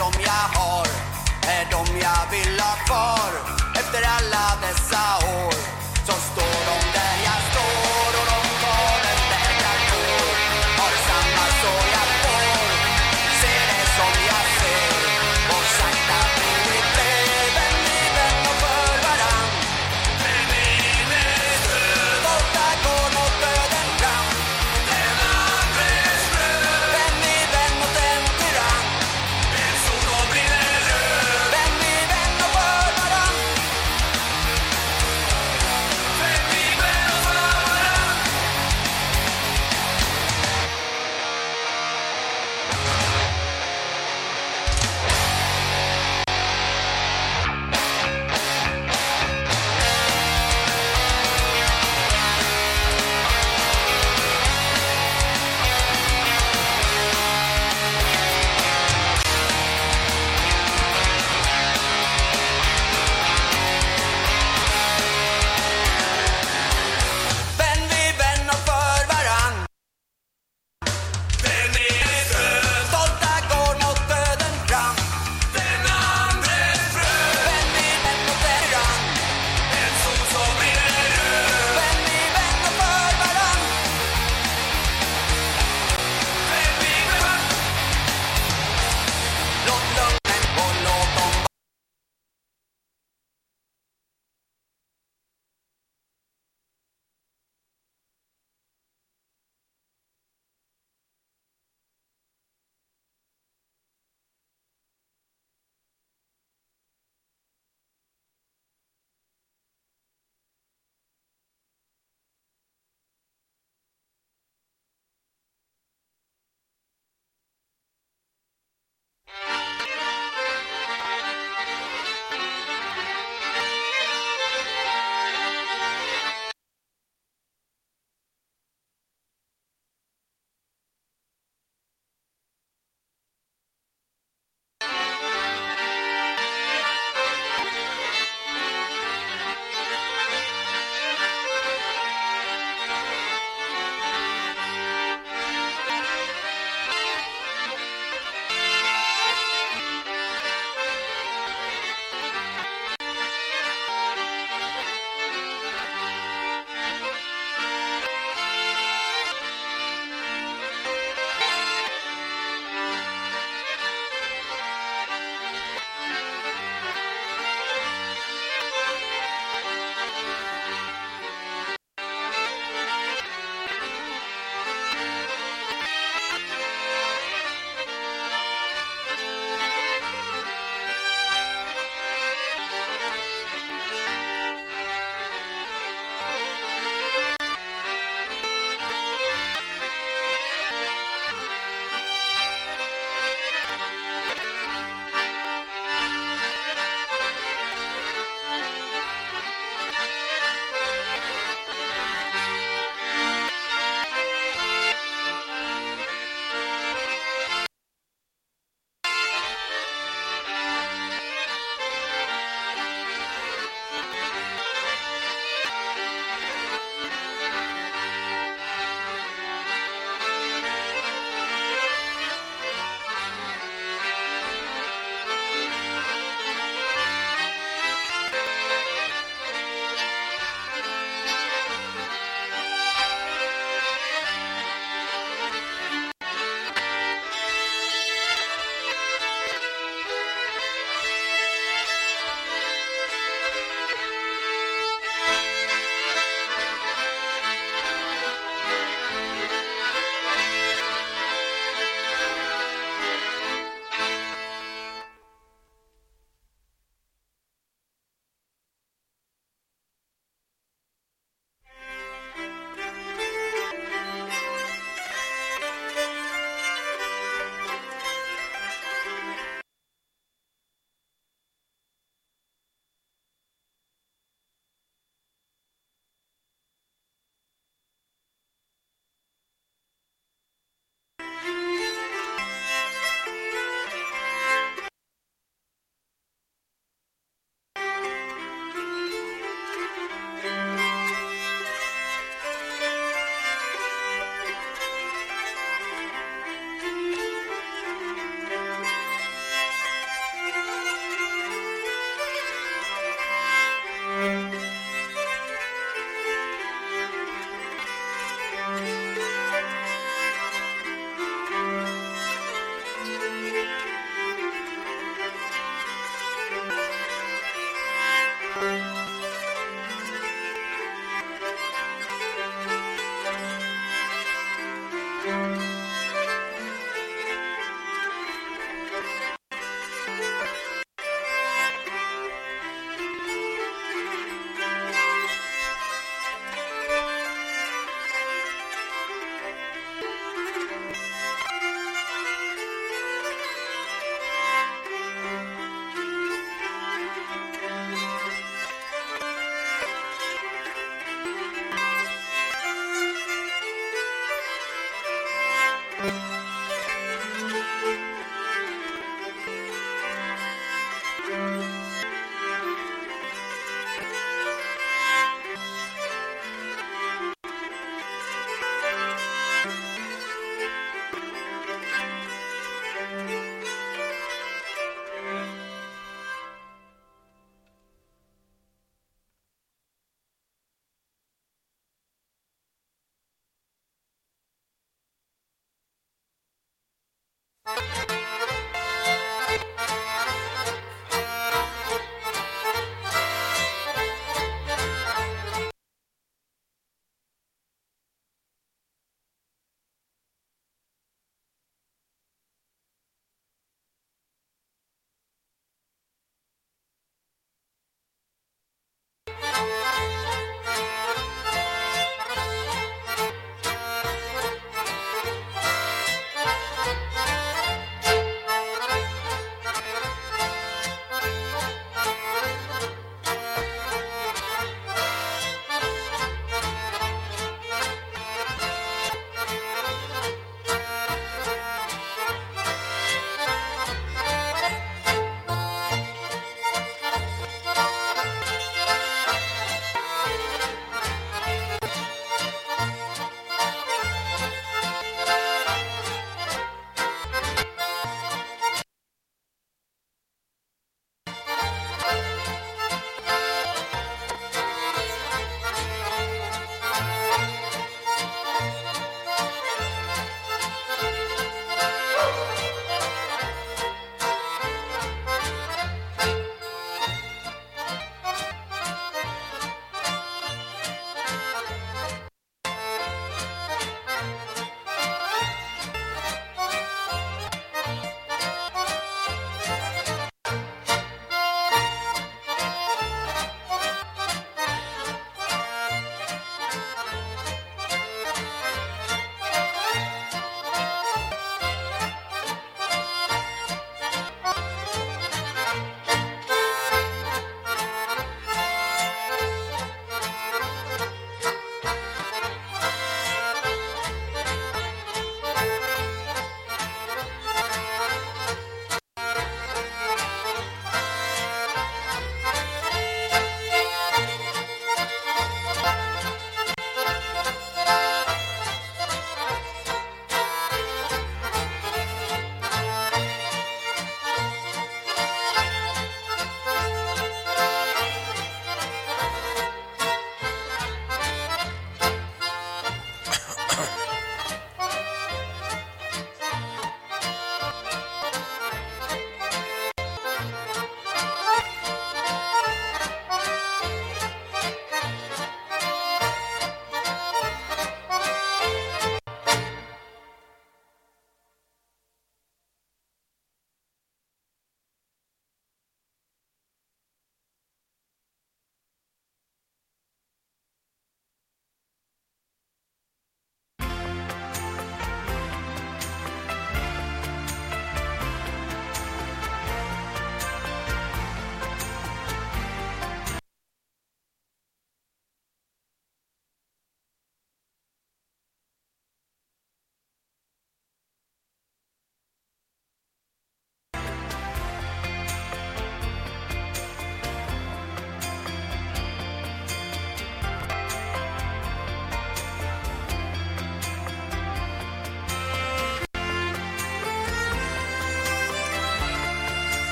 som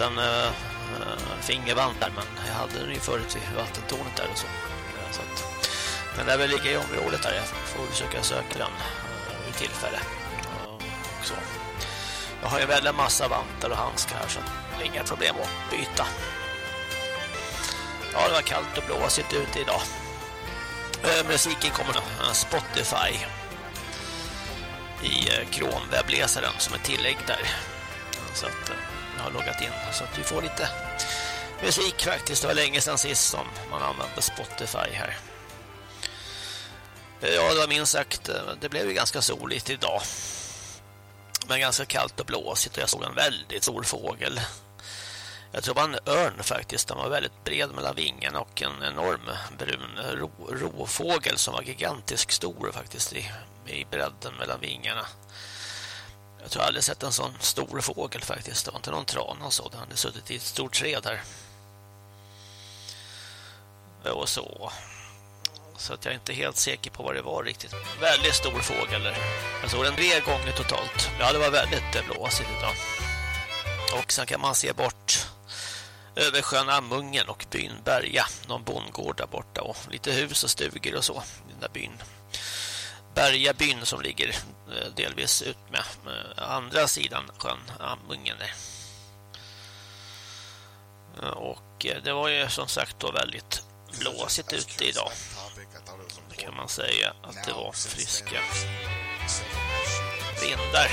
Jag tror äh, eh, en eh, fingervant där, men jag hade den ju förut i vattentornet där och så. Eh, så att, den är väl lika i området där. Jag får försöka söka den uh, vid tillfälle. Uh, så. Jag har ju väldigt massa vantar och handskar här så det är inga problem att byta. Ja, det var kallt och blåsigt ute idag. Äh, musiken kommer då, Spotify i Chrome-webbläsaren som är tillägg där. Så att loggat in så att vi får lite musik faktiskt. Det var länge sedan sist som man använde Spotify här. Eh, ja, det var minst sagt, eh, det blev ju ganska soligt idag. Men ganska kallt och blåsigt och jag såg en väldigt stor fågel jag tror det var en örn faktiskt. Den var väldigt bred mellan vingarna och en enorm brun ro, rovfågel som var gigantisk stor faktiskt i, i bredden mellan vingarna. Jag tror jag aldrig sett en sån stor fågel faktiskt. Det var inte någon trana så. Den hade suttit i ett stort träd här. Och så. Så att jag är inte helt säker på vad det var riktigt. Väldigt stor fågel. Jag såg den tre gånger totalt. Ja, det var väldigt eh, blåsigt idag. Och sen kan man se bort över sjön Amungen och byn Berga, någon bondgård där borta och lite hus och stugor och så i den där byn. Bergabyn som ligger eh, delvis ut med, eh, andra sidan sjön Amungen. Eh, och det var ju som sagt då väldigt blåsigt ute idag. Det kan man säga att det var friska vindar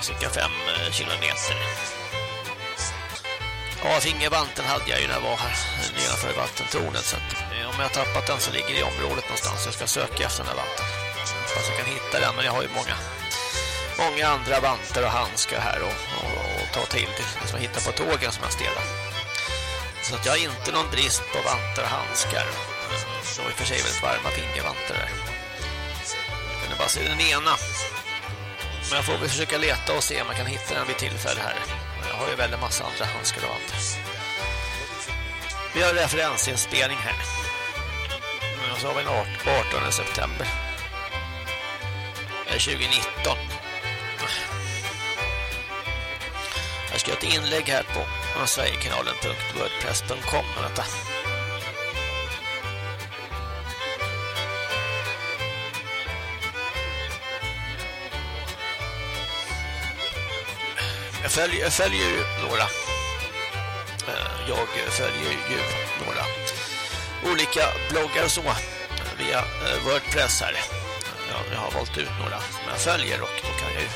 cirka fem kilometer. Ja, fingervanten hade jag ju när jag var här nedanför vattentornet. Så att, om jag har tappat den så ligger det i området någonstans. Jag ska söka efter den här vanten. Hoppas jag kan hitta den, men jag har ju många många andra vantar och handskar här och, och, och ta till det som jag hittar på tågen som jag stelar. Så att jag har inte någon brist på vantar och handskar. Så i och för sig väldigt varma fingervantar där. Jag kunde bara se den ena. Men jag får väl försöka leta och se om jag kan hitta den vid tillfälle här. Jag har ju väldigt massa andra handskar och vantar. Vi har referensinspelning här. Och så har vi den 18 september. 2019. Jag ska göra ett inlägg här på sverigekanalen.wordpress.com. Vänta. Jag följer, jag följer några. Eh, jag följer ju några olika bloggar och så eh, via eh, Wordpress här. Jag har valt ut några som jag följer och då kan jag ju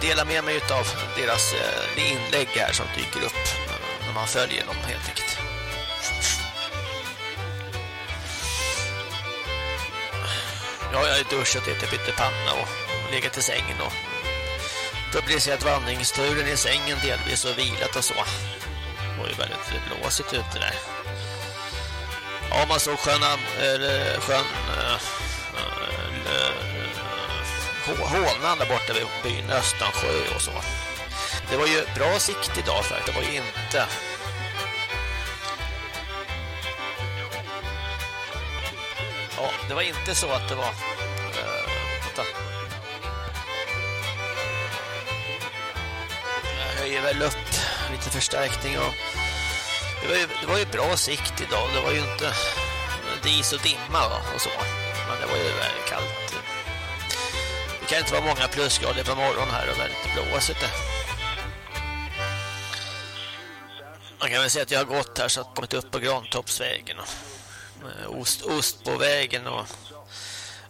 dela med mig av deras eh, inlägg här som dyker upp när man följer dem helt enkelt. Ja, jag har duschat, lite, bytt panna och legat i sängen och publicerat vandringsturen i sängen delvis och vilat och så. Det var ju väldigt blåsigt ute där. Ja, man såg sjön, eller sjön eh, Eh, Hålnan där borta vid byn Östansjö och så. Det var ju bra sikt idag för det var ju inte Ja, det var inte så att det var eh, vänta. Jag höjer väl upp lite förstärkning och det var ju, det var ju bra sikt idag. Det var ju inte dis och dimma och så. Men det var ju väldigt kallt kan inte vara många plusgrader på morgonen här och väldigt blåsigt det. Man kan väl säga att jag har gått här så att kommit upp på Grantoppsvägen och eh, ost, ost på vägen och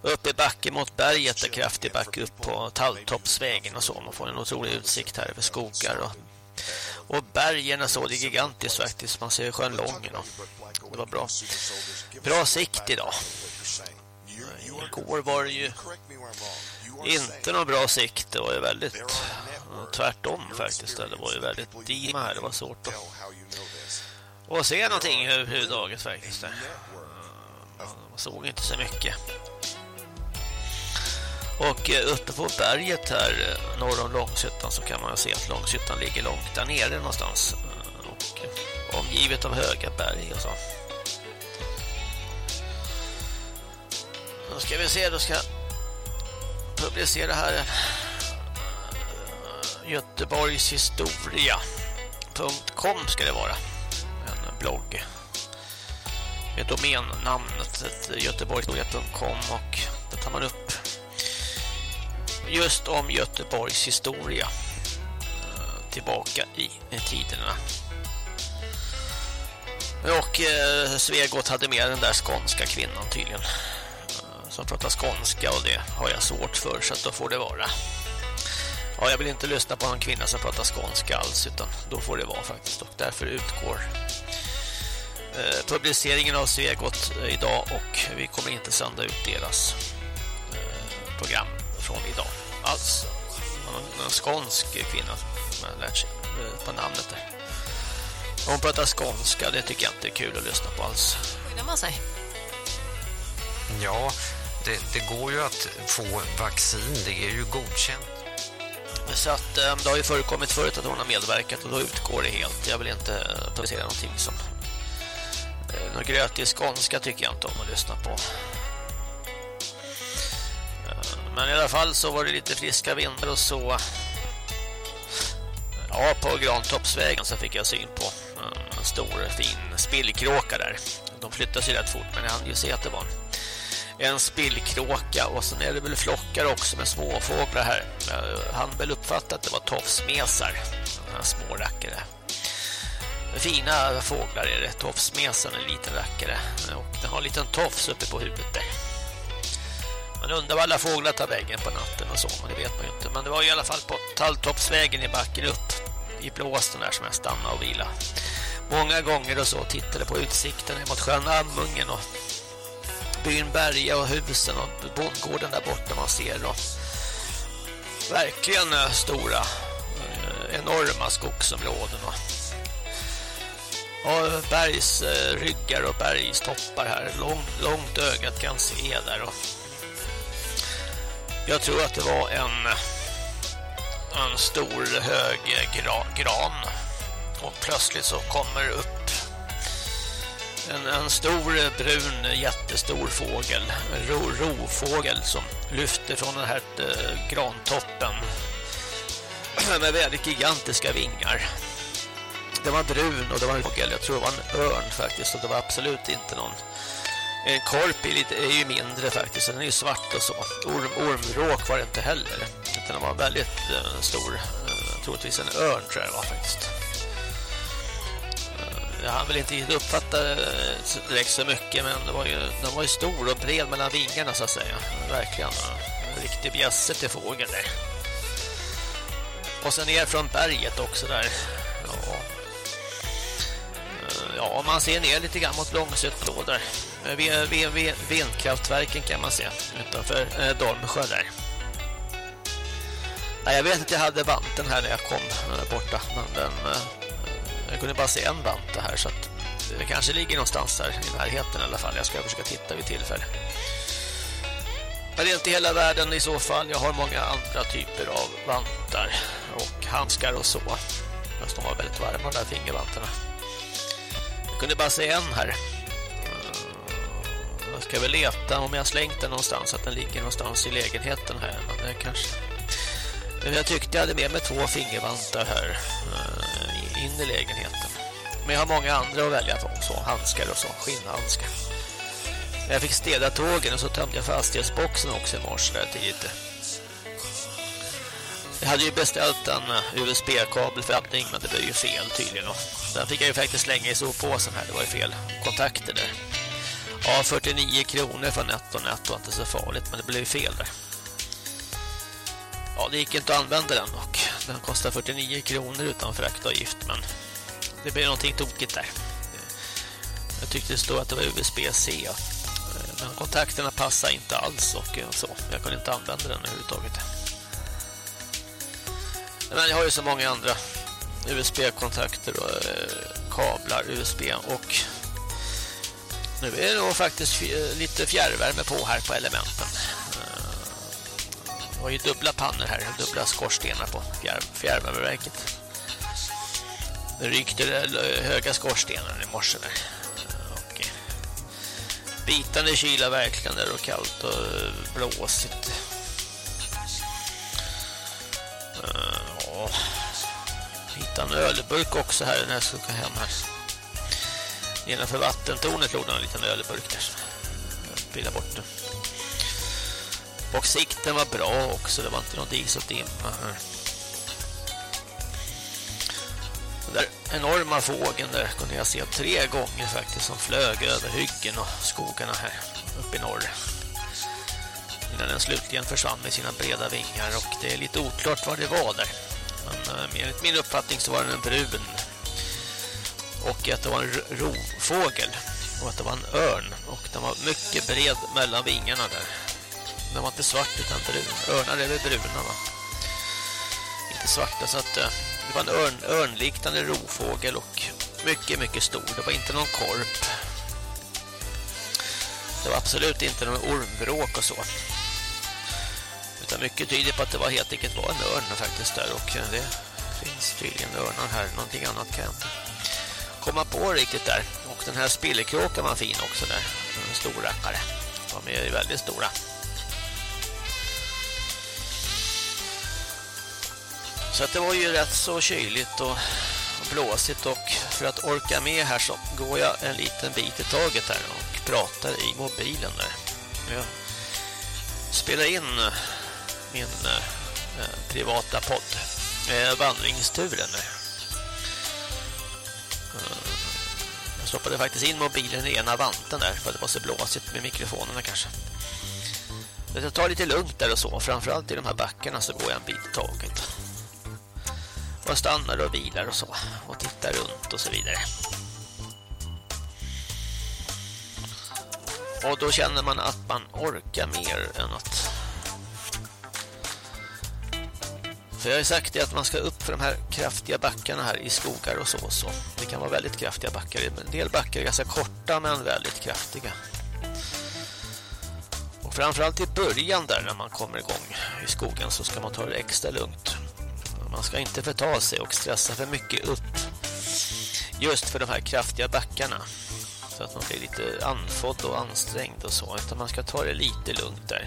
upp i backen mot berget, och kraftig back upp på Talltoppsvägen och så. Man får en otrolig utsikt här över skogar och, och bergen och så. Det är gigantiskt faktiskt. Man ser sjön Lången och det var bra. Bra sikt idag. Igår var det ju inte någon bra sikt. Det var ju väldigt tvärtom faktiskt. Det var ju väldigt dima här. Det var svårt att, att se någonting överhuvudtaget faktiskt. Man såg inte så mycket. Och eh, uppe på berget här eh, norr om Långshyttan så kan man se att Långshyttan ligger långt där nere någonstans. Eh, och omgivet av höga berg och så. Då ska vi se, då ska jag publicera här eh, Göteborgshistoria.com ska det vara. En blogg med domännamnet göteborgshistoria.com och där tar man upp just om Göteborgs historia eh, tillbaka i tiderna. Och eh, Svegot hade med den där skånska kvinnan tydligen som pratar skånska och det har jag svårt för så att då får det vara. Ja, jag vill inte lyssna på en kvinna som pratar skånska alls utan då får det vara faktiskt och därför utgår eh, publiceringen av Svegot idag och vi kommer inte sända ut deras eh, program från idag alls. En skånsk kvinna som jag lärt sig eh, på namnet där. Hon pratar skånska, det tycker jag inte är kul att lyssna på alls. Skyddar man sig? Ja, det, det går ju att få vaccin, det är ju godkänt. Så att eh, det har ju förekommit förut att hon har medverkat och då utgår det helt. Jag vill inte eh, publicera någonting som eh, Någon grötig gröt i skånska tycker jag inte om att lyssna på. Men i alla fall så var det lite friska vindar och så Ja, på Grantoppsvägen så fick jag syn på en stor fin spillkråka där. De flyttade sig rätt fort men jag hann ju se att det var en en spillkråka och sen är det väl flockar också med småfåglar här. Eh, han väl uppfattat att det var tofsmesar, små rackare. Fina fåglar är det, tofsmesan en liten rackare och den har en liten tofs uppe på huvudet där. Man undrar vad alla fåglar tar vägen på natten och så, men det vet man ju inte. Men det var i alla fall på Talltoppsvägen i backen upp i blåsten där som jag stannade och vila. Många gånger och så tittade på utsikten mot sjön Ammungen och byn Berga och husen och bondgården där borta man ser då. verkligen eh, stora eh, enorma skogsområden och, bergsryggar eh, och bergstoppar här långt, långt ögat kan se där och jag tror att det var en en stor hög gran och plötsligt så kommer upp en, en stor brun jättestor fågel, en ro, rovfågel som lyfter från den här eh, grantoppen med väldigt gigantiska vingar. Det var brun och det var en fågel, jag tror det var en örn faktiskt och det var absolut inte någon en korp är, lite, är ju mindre faktiskt, den är ju svart och så. Orm, ormråk var det inte heller. Utan Den var väldigt uh, stor, uh, troligtvis en örn tror jag det var faktiskt jag hann väl inte uppfatta eh, direkt så mycket men det var ju, den var ju stor och bred mellan vingarna så att säga. Verkligen. En riktig bjässe till fågeln där. Och sen ner från berget också där. Ja, eh, ja man ser ner lite grann mot Långsöt då där. Eh, vindkraftverken kan man se utanför eh, Dormsjö där. Nej, jag vet att jag hade vanten här när jag kom eh, borta men den jag kunde bara se en vante här så att det kanske ligger någonstans här i närheten i alla fall. Jag ska försöka titta vid tillfälle. Men det är inte hela världen i så fall. Jag har många andra typer av vantar och handskar och så. Fast de var väldigt varma, de där fingervantarna. Jag kunde bara se en här. Mm, jag ska väl leta om jag slängt den någonstans, att den ligger någonstans i lägenheten här. Men det kanske... Men jag tyckte jag hade med mig två fingervantar här mm in i lägenheten. Men jag har många andra att välja på, så handskar och så, skinnhandskar. Jag fick städa tågen och så tömde jag fastighetsboxen också i morse där tidigt. Jag hade ju beställt en eh, USB-kabel för öppning men det blev ju fel tydligen. Den fick jag ju faktiskt slänga i soppåsen här, det var ju fel kontakter där. Ja, 49 kronor för netto netto. inte så farligt men det blev ju fel där. Ja, det gick inte att använda den och den kostar 49 kronor utan fraktavgift men det blev någonting tokigt där. Jag tyckte det stod att det var USB-C men kontakterna passade inte alls och eh, så. Jag kunde inte använda den överhuvudtaget. Men jag har ju så många andra USB-kontakter och eh, kablar USB och nu är det nog faktiskt lite fjärrvärme på här på elementen. Det var ju dubbla pannor här, dubbla skorstenar på fjärrvärmeverket. Det rykte höga skorstenar i morse där. Och eh, bitande kyla verkligen där och kallt och eh, blåsigt. Ja. Hittade en ölburk också här när jag skulle gå hem här. Nedanför vattentornet låg det en liten ölburk där. Jag bort den. Och sikten var bra också, det var inte någon dis och dimma här. Den där enorma fågeln där kunde jag se tre gånger faktiskt som flög över hyggen och skogarna här uppe i norr. Innan den slutligen försvann med sina breda vingar och det är lite oklart vad det var där. Men eh, enligt min uppfattning så var den en brun och att det var en rovfågel och att det var en örn och den var mycket bred mellan vingarna där. Den var inte svart utan brun. Örnar är väl bruna va? Inte svarta så att eh, det var en örn, örnliknande rovfågel och mycket mycket stor. Det var inte någon korp. Det var absolut inte någon ormbråk och så. Utan mycket tyder på att det var helt enkelt var en örn faktiskt där och eh, det finns tydligen örnar här. Någonting annat kan jag inte komma på riktigt där. Och den här spillekråkan var fin också där. En stor rackare. De är väldigt stora. Så att det var ju rätt så kyligt och, blåsigt och för att orka med här så går jag en liten bit i taget här och pratar i mobilen där. Jag spelar in eh, min eh, eh, privata podd eh, vandringsturen där. Eh, jag stoppade faktiskt in mobilen i ena vanten där för att det var så blåsigt med mikrofonerna kanske. Jag tar lite lugnt där och så, framförallt i de här backarna så går jag en bit i taget och stannar och vilar och så och tittar runt och så vidare. Och då känner man att man orkar mer än att för jag har ju sagt det att man ska upp för de här kraftiga backarna här i skogar och så. så. Det kan vara väldigt kraftiga backar. En del backar är ganska korta men väldigt kraftiga. Och framförallt i början där när man kommer igång i skogen så ska man ta det extra lugnt. Man ska inte förta sig och stressa för mycket upp. Just för de här kraftiga backarna. Så att man blir lite anfådd och ansträngd och så. Utan man ska ta det lite lugnt där.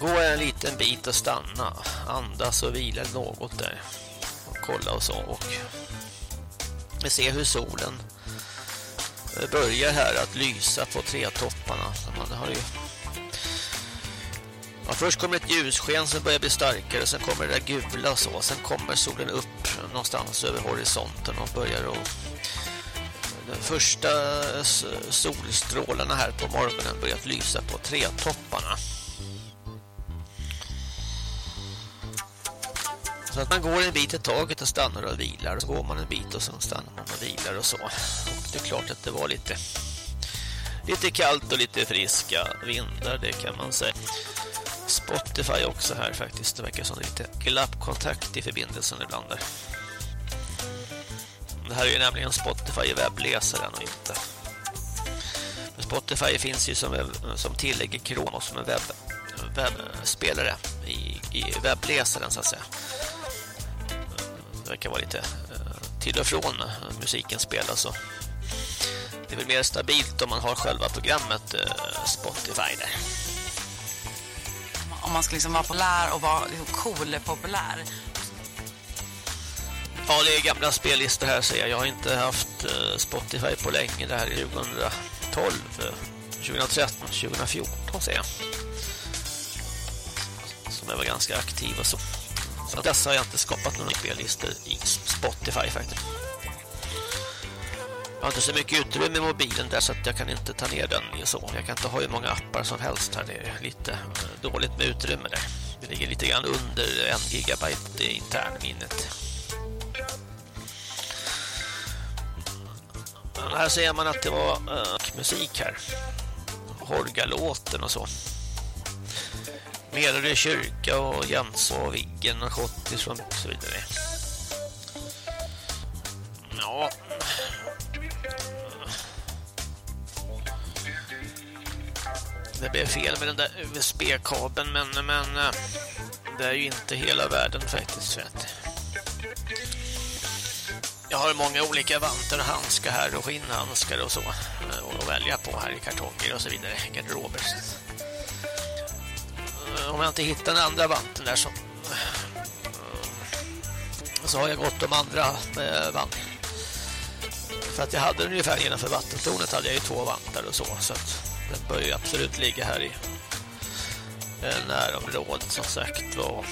Gå en liten bit och stanna. Andas och vila något där. Och kolla och så. Och se hur solen börjar här att lysa på tre topparna. Man har ju Ja, först kommer ett ljussken som börjar bli starkare, sen kommer det där gula så. Sen kommer solen upp någonstans över horisonten och börjar att de första solstrålarna här på morgonen börjat lysa på tretopparna. Så att man går en bit i taget och stannar och vilar. Så går man en bit och sen stannar man och vilar och så. Och det är klart att det var lite, lite kallt och lite friska vindar, det kan man säga. Spotify också här faktiskt. Det verkar som lite glappkontakt i förbindelsen ibland där. Det här är ju nämligen Spotify i webbläsaren och inte. Men Spotify finns ju som, som tillägg i Chrome och som en webb, webbspelare i, i webbläsaren så att säga. Det verkar vara lite eh, till och från musiken spelas så. Det är väl mer stabilt om man har själva programmet eh, Spotify där om man ska liksom vara populär och vara liksom cool populär. Ja, det är gamla spellistor här säger jag. Jag har inte haft eh, Spotify på länge. Det här är 2012, 2013, 2014 säger jag. Som jag var ganska aktiv och så. Så dessa har jag inte skapat några spellistor i Spotify faktiskt. Jag har inte så mycket utrymme i mobilen där så att jag kan inte ta ner den så. Jag kan inte ha hur många appar som helst här. Det är lite eh, dåligt med utrymme där. Det ligger lite grann under en gigabyte i internminnet. Men här ser man att det var uh, musik här. Horgalåten och så. Merade kyrka och Jens och Viggen och Schottis och så vidare. Ja, det blev fel med den där USB-kabeln men, men eh, det är ju inte hela världen faktiskt. Vet. Jag har många olika vantar och handskar här och skinnhandskar och så eh, att välja på här i kartonger och så vidare, garderober. Eh, om jag inte hittar den andra vanten där så så har jag gått om andra vantar. För att jag hade den ungefär innanför vattentornet hade jag ju två vantar och så. Så att den bör ju absolut ligga här i eh, närområdet som sagt. Och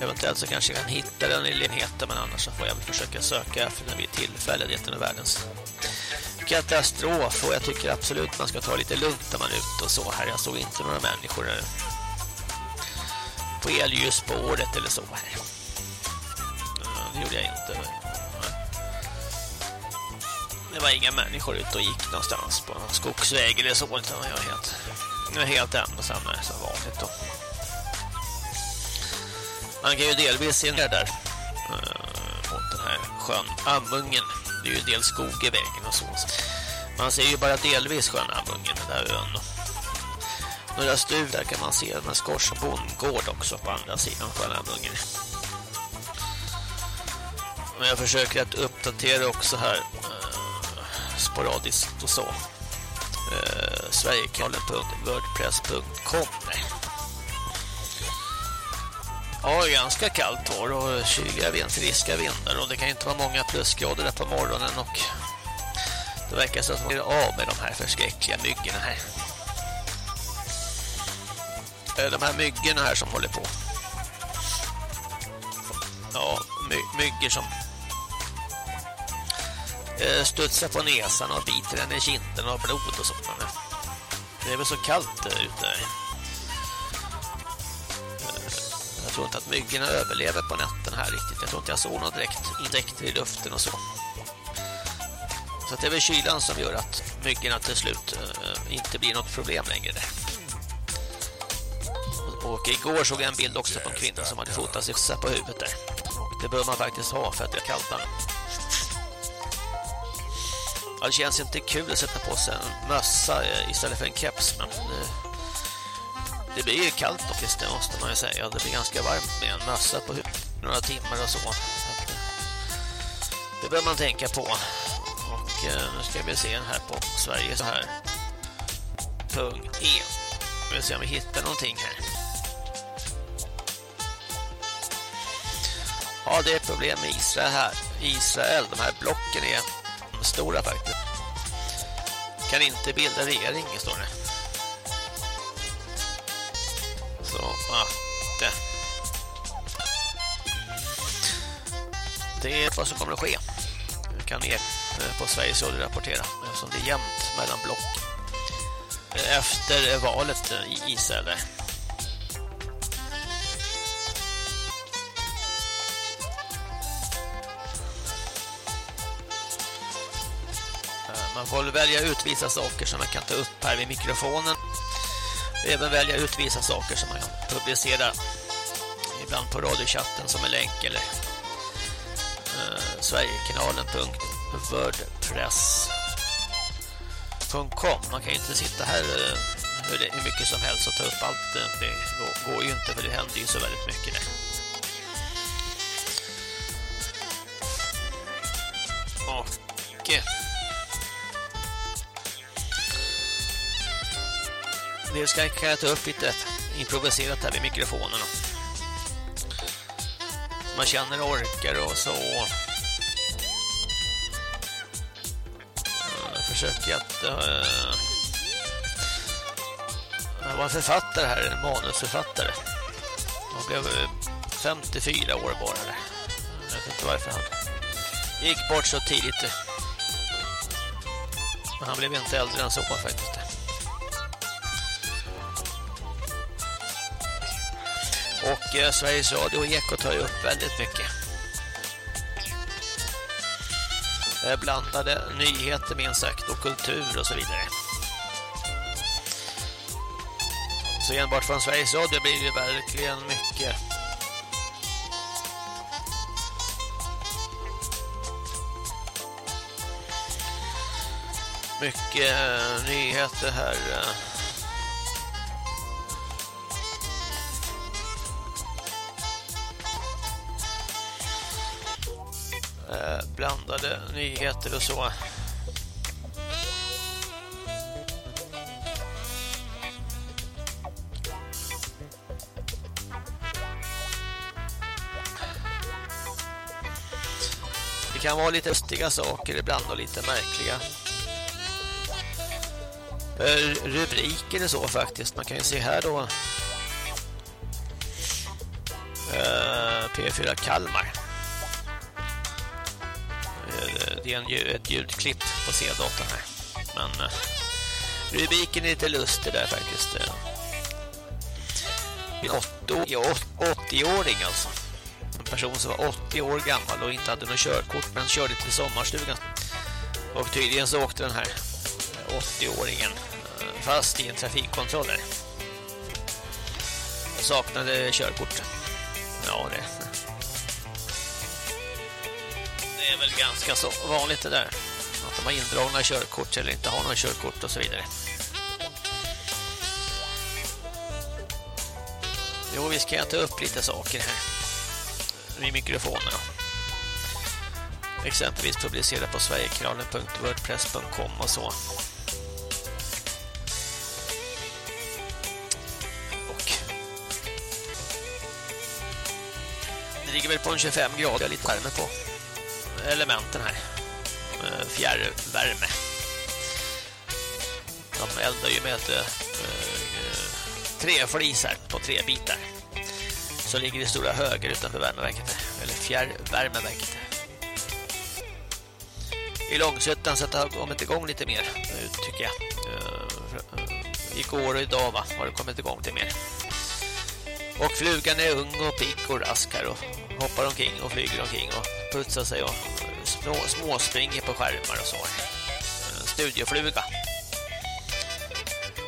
eventuellt så kanske jag kan hitta den i lenheten men annars så får jag väl försöka söka efter den vid tillfälle. Det är världens katastrof och jag tycker absolut man ska ta lite lugnt när man är ute och så här. Jag såg inte några människor på elljusspåret eller så här. Det gjorde jag inte. Det var inga människor ute och gick någonstans på skogsväg eller så. Utan jag var helt, jag var helt ensam som vanligt. Då. Man kan ju delvis se ner där uh, mot den här sjön Amungen. Det är ju dels skog i vägen och så. Man ser ju bara delvis sjön Amungen, den där ön. Några stuv där kan man se en skors bondgård också på andra sidan sjön Amungen. Men jag försöker att uppdatera också här eh, sporadiskt och så. Eh, Sverigekanalen.wordpress.com Ja, ganska kallt var och kyliga vind, friska vindar och det kan inte vara många plusgrader där på morgonen och det verkar som att man blir av med de här förskräckliga myggorna här. Eh, de här myggorna här som håller på. Ja, my myggor som Eh, studsar på näsan och biter den i kinden och blod och sånt. Det är väl så kallt där ute. Eh, jag tror inte att myggorna överlever på natten här riktigt. Jag tror inte jag såg några direkt insekter i luften och så. Så det är väl kylan som gör att myggorna till slut eh, inte blir något problem längre. Och igår såg jag en bild också på en kvinna som hade fotat sig på huvudet där. Och det bör man faktiskt ha för att det är kallt. Ja, det känns inte kul att sätta på sig en mössa eh, istället för en keps, men det, det blir ju kallt och det måste man ju säga. Det blir ganska varmt med en mössa på några timmar och så. så att, eh, det bör man tänka på. Och nu ska vi se här på Sverige så här. Punkt E. Vi ska se om vi hittar någonting här. Ja, det är problem med Israel här. Israel, de här blocken är stora faktiskt. Kan inte bilda regering, står det. Så, att... det. Det är vad som kommer att ske. Det kan ni eh, på Sveriges Radio rapportera eftersom det är jämnt mellan block eh, efter valet eh, i Israel. Man får välja ut vissa saker som man kan ta upp här vid mikrofonen. Även välja ut vissa saker som man kan publicera ibland på radiochatten som en länk eller eh, sverigekanalen.wordpress.com Man kan ju inte sitta här eh, hur, hur mycket som helst och ta upp allt. Eh, det går, går ju inte för det händer ju så väldigt mycket där. Och eh, Det ska jag ta upp lite improviserat här vid mikrofonen. Så man känner orkar och så. Mm, jag försöker att... Uh, jag var en författare här, en manusförfattare. Han blev eh, 54 år bara. Jag vet inte varför han gick bort så tidigt. Men han blev inte äldre än så faktiskt. Och eh, Sveriges Radio och Eko tar ju upp väldigt mycket. Eh, blandade nyheter minst sagt och kultur och så vidare. Så enbart från Sveriges Radio blir det verkligen mycket. Mycket eh, nyheter här. Eh. Eh, blandade nyheter och så. Det kan vara lite östiga saker ibland och lite märkliga eh, rubriker och så faktiskt. Man kan ju se här då eh, P4 Kalmar. Det är en, ett ljudklipp på C-datorn här. Men eh, rubriken är lite lustig där faktiskt. Eh. En 80-åring alltså En person som var 80 år gammal och inte hade något körkort men körde till sommarstugan. Och tydligen så åkte den här 80-åringen eh, fast i en trafikkontroll där. Saknade körkort. Ja, det. Är väl ganska så vanligt det där. Att de har indragna körkort eller inte har någon körkort och så vidare. Jo, vi ska ta upp lite saker här vid mikrofonerna. Exempelvis publicera på sverigekanalen.wordpress.com och så. Och det ligger väl på en 25 grader lite värme på elementen här. Eh, fjärrvärme. De eldar ju med äh, tre flisar på tre bitar så ligger det stora höger utanför värmeverket eller fjärrvärmeverket. I Långsötan så har det kommit igång lite mer eh, tycker jag. Igår och idag va, har det kommit igång lite mer. Och flugan är ung och pigg och rask här och hoppar omkring och flyger omkring och putsar sig och små, småspringer på skärmar och så. Eh, en studiefluga.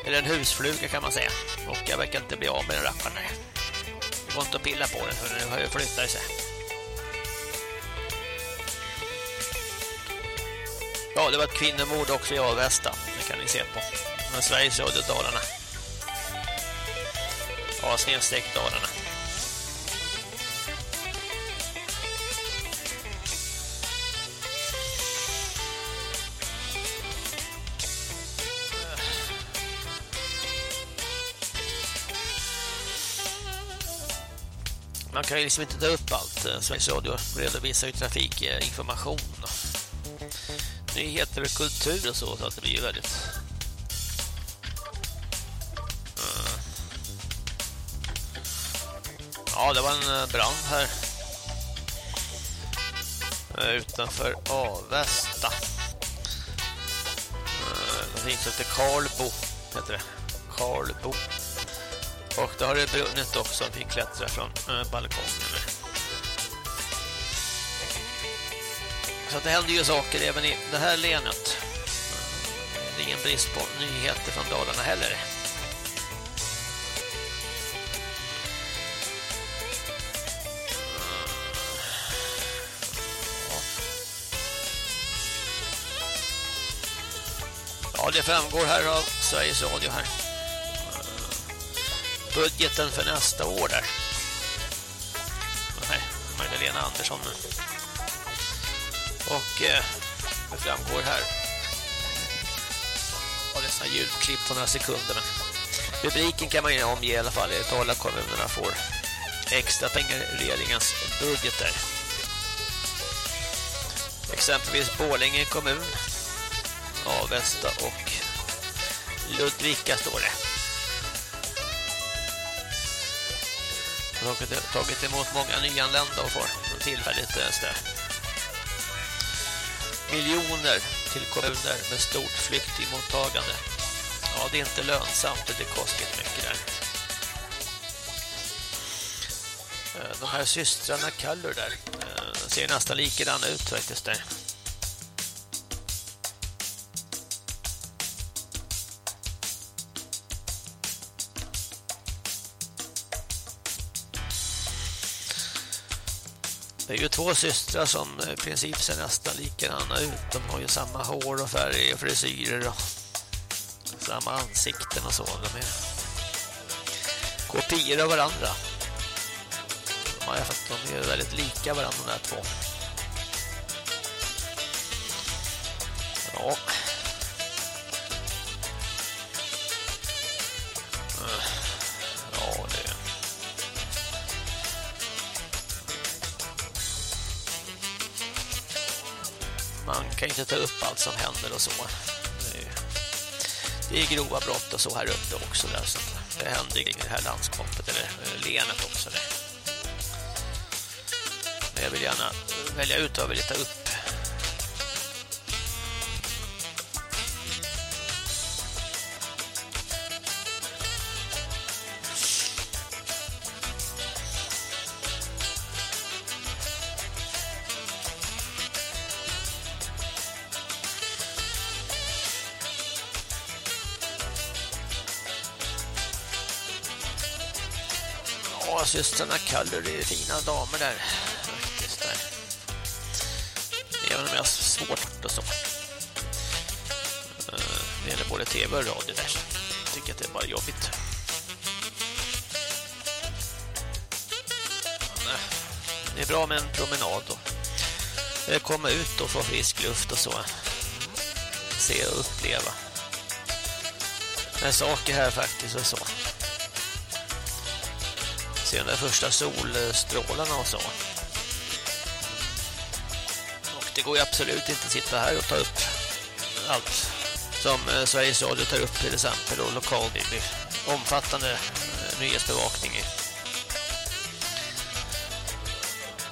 Eller en husfluga kan man säga. Och jag verkar inte bli av med den rackaren. Det går inte att pilla på den för den har ju flyttat sig. Ja, det var ett kvinnomord också i Avesta. Det kan ni se på. Med Sveriges Radio Dalarna. Ja, snedstreck Dalarna. Man kan ju liksom inte ta upp allt. Eh, Sveriges Radio redovisar ju trafikinformation. Eh, nyheter och kultur och så, så att det blir ju väldigt... Mm. Ja, det var en brand här. Utanför Avesta. Någonting som heter Karlbo. Heter det. Karlbo. Och då har det brunnit också. Vi klättrar från äh, balkongen. Så det händer ju saker även i det här länet. Det är ingen brist på nyheter från Dalarna heller. Ja, det framgår här av Sveriges Radio här budgeten för nästa år där. Nej, Magdalena Andersson. nu. Och eh, det framgår här av dessa ljudklipp på några sekunder. Men rubriken kan man ju omge i alla fall. Tala kommunerna får extra pengar i regeringens budgeter. Exempelvis Borlänge kommun, Avesta och Ludvika står det. Har tagit emot många nyanlända och får tillfälligt stöd. Miljoner till kommuner med stort flyktingmottagande. Ja, det är inte lönsamt, det kostar mycket där. Eh, de här systrarna Kallur där eh, ser nästan likadana ut faktiskt där. Det är ju två systrar som eh, i princip ser nästan likadana ut. De har ju samma hår och färg och frisyrer och samma ansikten och så. De är kopior av varandra. De, har, de är väldigt lika varandra de här två. Ja. Man kan inte ta upp allt som händer och så. Det är, grova brott och så här uppe också där så det händer i det här landskapet eller länet lenet också där. Men jag vill gärna välja ut vad jag vill ta upp systrarna Kaller är fina damer där. Faktiskt där. Även om jag har svårt och eh, så. Det gäller både tv och radio där. Jag tycker att det är bara jobbigt. Men, Det är bra med en promenad och eh, komma ut och få frisk luft och så. Se och uppleva. Med saker här faktiskt och så se de där första solstrålarna och så. Och det går ju absolut inte att sitta här och ta upp allt som eh, Sveriges Radio tar upp till exempel och lokal omfattande eh, nyhetsbevakning.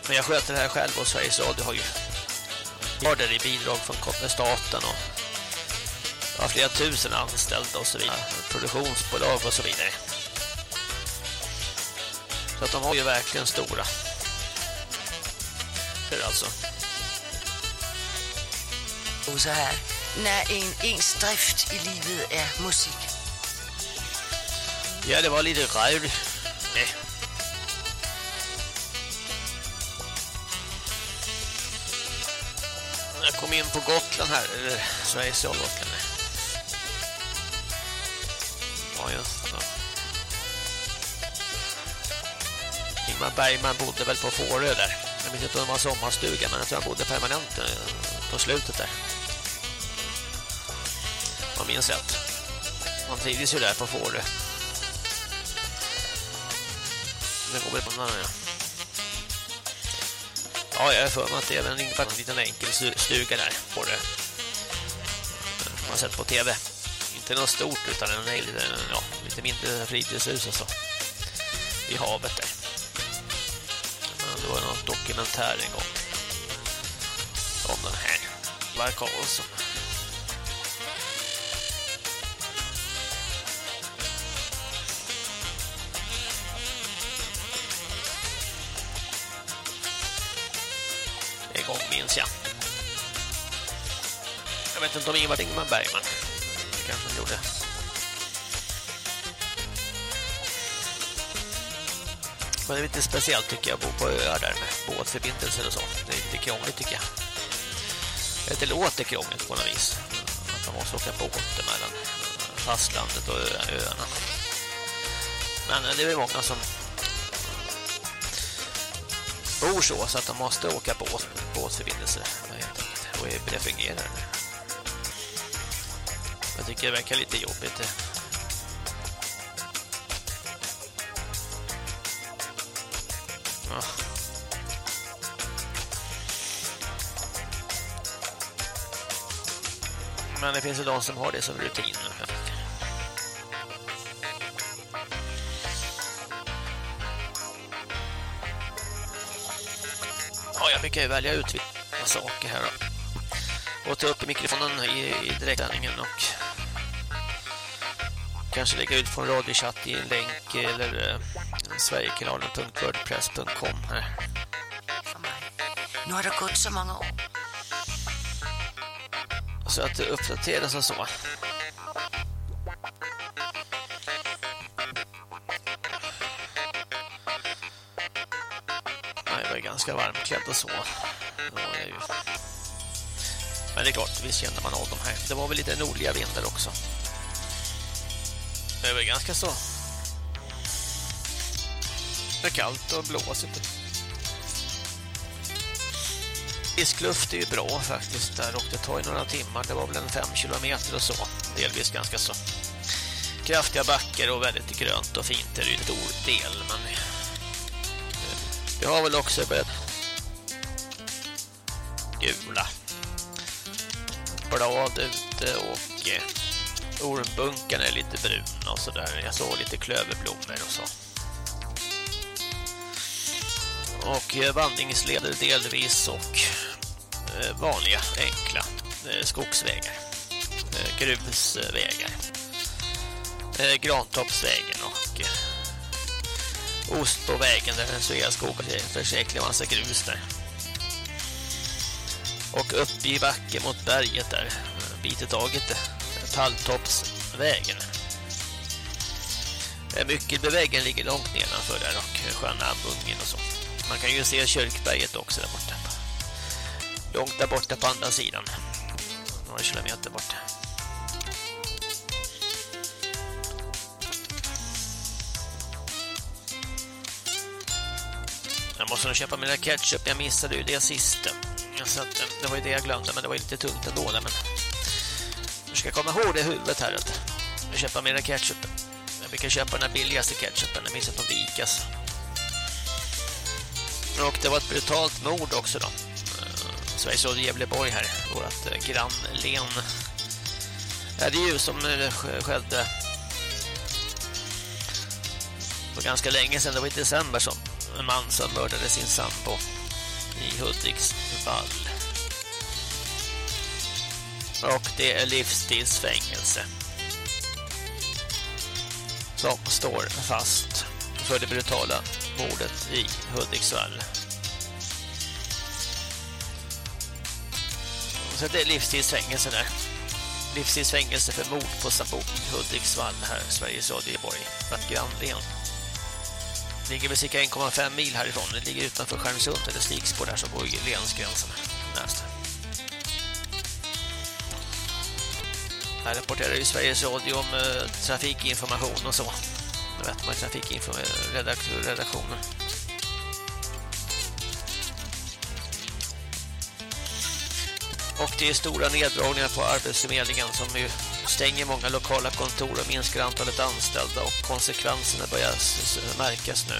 Men jag sköter det här själv och Sveriges Radio har ju miljarder i bidrag från staten och har flera tusen anställda och så vidare. Produktionsbolag och så vidare. Så att de har ju verkligen stora. Det är alltså. Och så här, när en, ens drift i livet är musik. Ja, det var lite rejäl. Nej. Jag kom in på Gotland här, eller Sveriges Gotland. Ja, just det. Ingmar Bergman bodde väl på Fårö där. Jag vet inte om det var sommarstuga, men jag tror han bodde permanent eh, på slutet där. Om minns rätt. Han trivdes ju där på Fårö. Det går väl på någon annan, ja. Ja, jag är för mig att det är en, en liten enkel stuga där på det. Eh, man har sett på tv. Inte något stort utan en lite, eh, ja, lite mindre fritidshus och så. I havet där dokumentär en gång. Om den här. Black Karlsson. En gång minns jag. Jag vet inte om Ingvar Ingman Bergman. Det kanske han gjorde. Men det är lite speciellt tycker jag att bo på öar där med båtförbindelser och så. Det är lite krångligt tycker jag. Det låter krångligt på något vis. Att man måste åka båt mellan fastlandet och öarna. Men eh, det är väl många som bor så så att de måste åka båt, båtförbindelser och det fungerar. Jag tycker det verkar lite jobbigt. Men det finns ju de som har det som rutin. Ja, jag brukar ju välja ut vissa saker här då. Och ta upp mikrofonen i, i direktsändningen och kanske lägga ut från radiochatt i en länk eller eh, sverigekanalen.wordpress.com här. Nu har det gått så många år. Så att det uppdateras och så. Jag var ganska varmklädd och så. Men det är klart, visst känner man av de här. Det var väl lite nordliga vindar också. Det är väl ganska så. Det är kallt och blåsigt. Frisk är ju bra faktiskt där och det tar ju några timmar. Det var väl en fem kilometer och så. Delvis ganska så kraftiga backar och väldigt grönt och fint. Det är ju en stor del men eh, vi har väl också börjat gula blad ute och eh, ormbunkarna är lite bruna och sådär. Jag såg lite klöverblommor och så. Och eh, vandringsleder delvis och Eh, vanliga enkla eh, skogsvägar. Eh, grusvägar. Grantoppsvägen och Ostbovägen där Sveaskog försäkrar massa grus där. Och upp i backen mot berget där, bit i taget, Talltoppsvägen. Myckelbevägen ligger långt nedanför där och sjön Ambungen och så. Man kan ju se kyrkberget också där borta. Långt där borta på andra sidan. Några kilometer bort. Jag måste nog köpa mina ketchup. Jag missade ju det sista. Så att, det var ju det jag glömde, men det var lite tungt ändå. Men jag ska komma ihåg det i huvudet här. Att jag köpa mina ketchup. Jag brukar köpa den här billigaste ketchupen. Den finns på Vikas. Och det var ett brutalt mord också då. Sveriges Radio Gävleborg här. vårt eh, grannlen. Ja, det är ju som eh, det skedde för ganska länge sedan. Det var i december som en man som mördade sin sambo i Hudiksvall. Och det är livstidsfängelse som står fast för det brutala mordet i Hudiksvall. Så det är livstidsfängelse där. Livstidsfängelse för mord på Sabo i Hudiksvall här, Sveriges Radio i Borg. Att ligger väl cirka 1,5 mil härifrån. Det ligger utanför Skärmsund eller Sliksbo där som går i länsgränsen. Nästa. Här rapporterar ju Sveriges Radio om eh, trafikinformation och så. Det vet man trafikinformation-redaktionen. Och det är stora neddragningar på Arbetsförmedlingen som ju stänger många lokala kontor och minskar antalet anställda och konsekvenserna börjar märkas nu.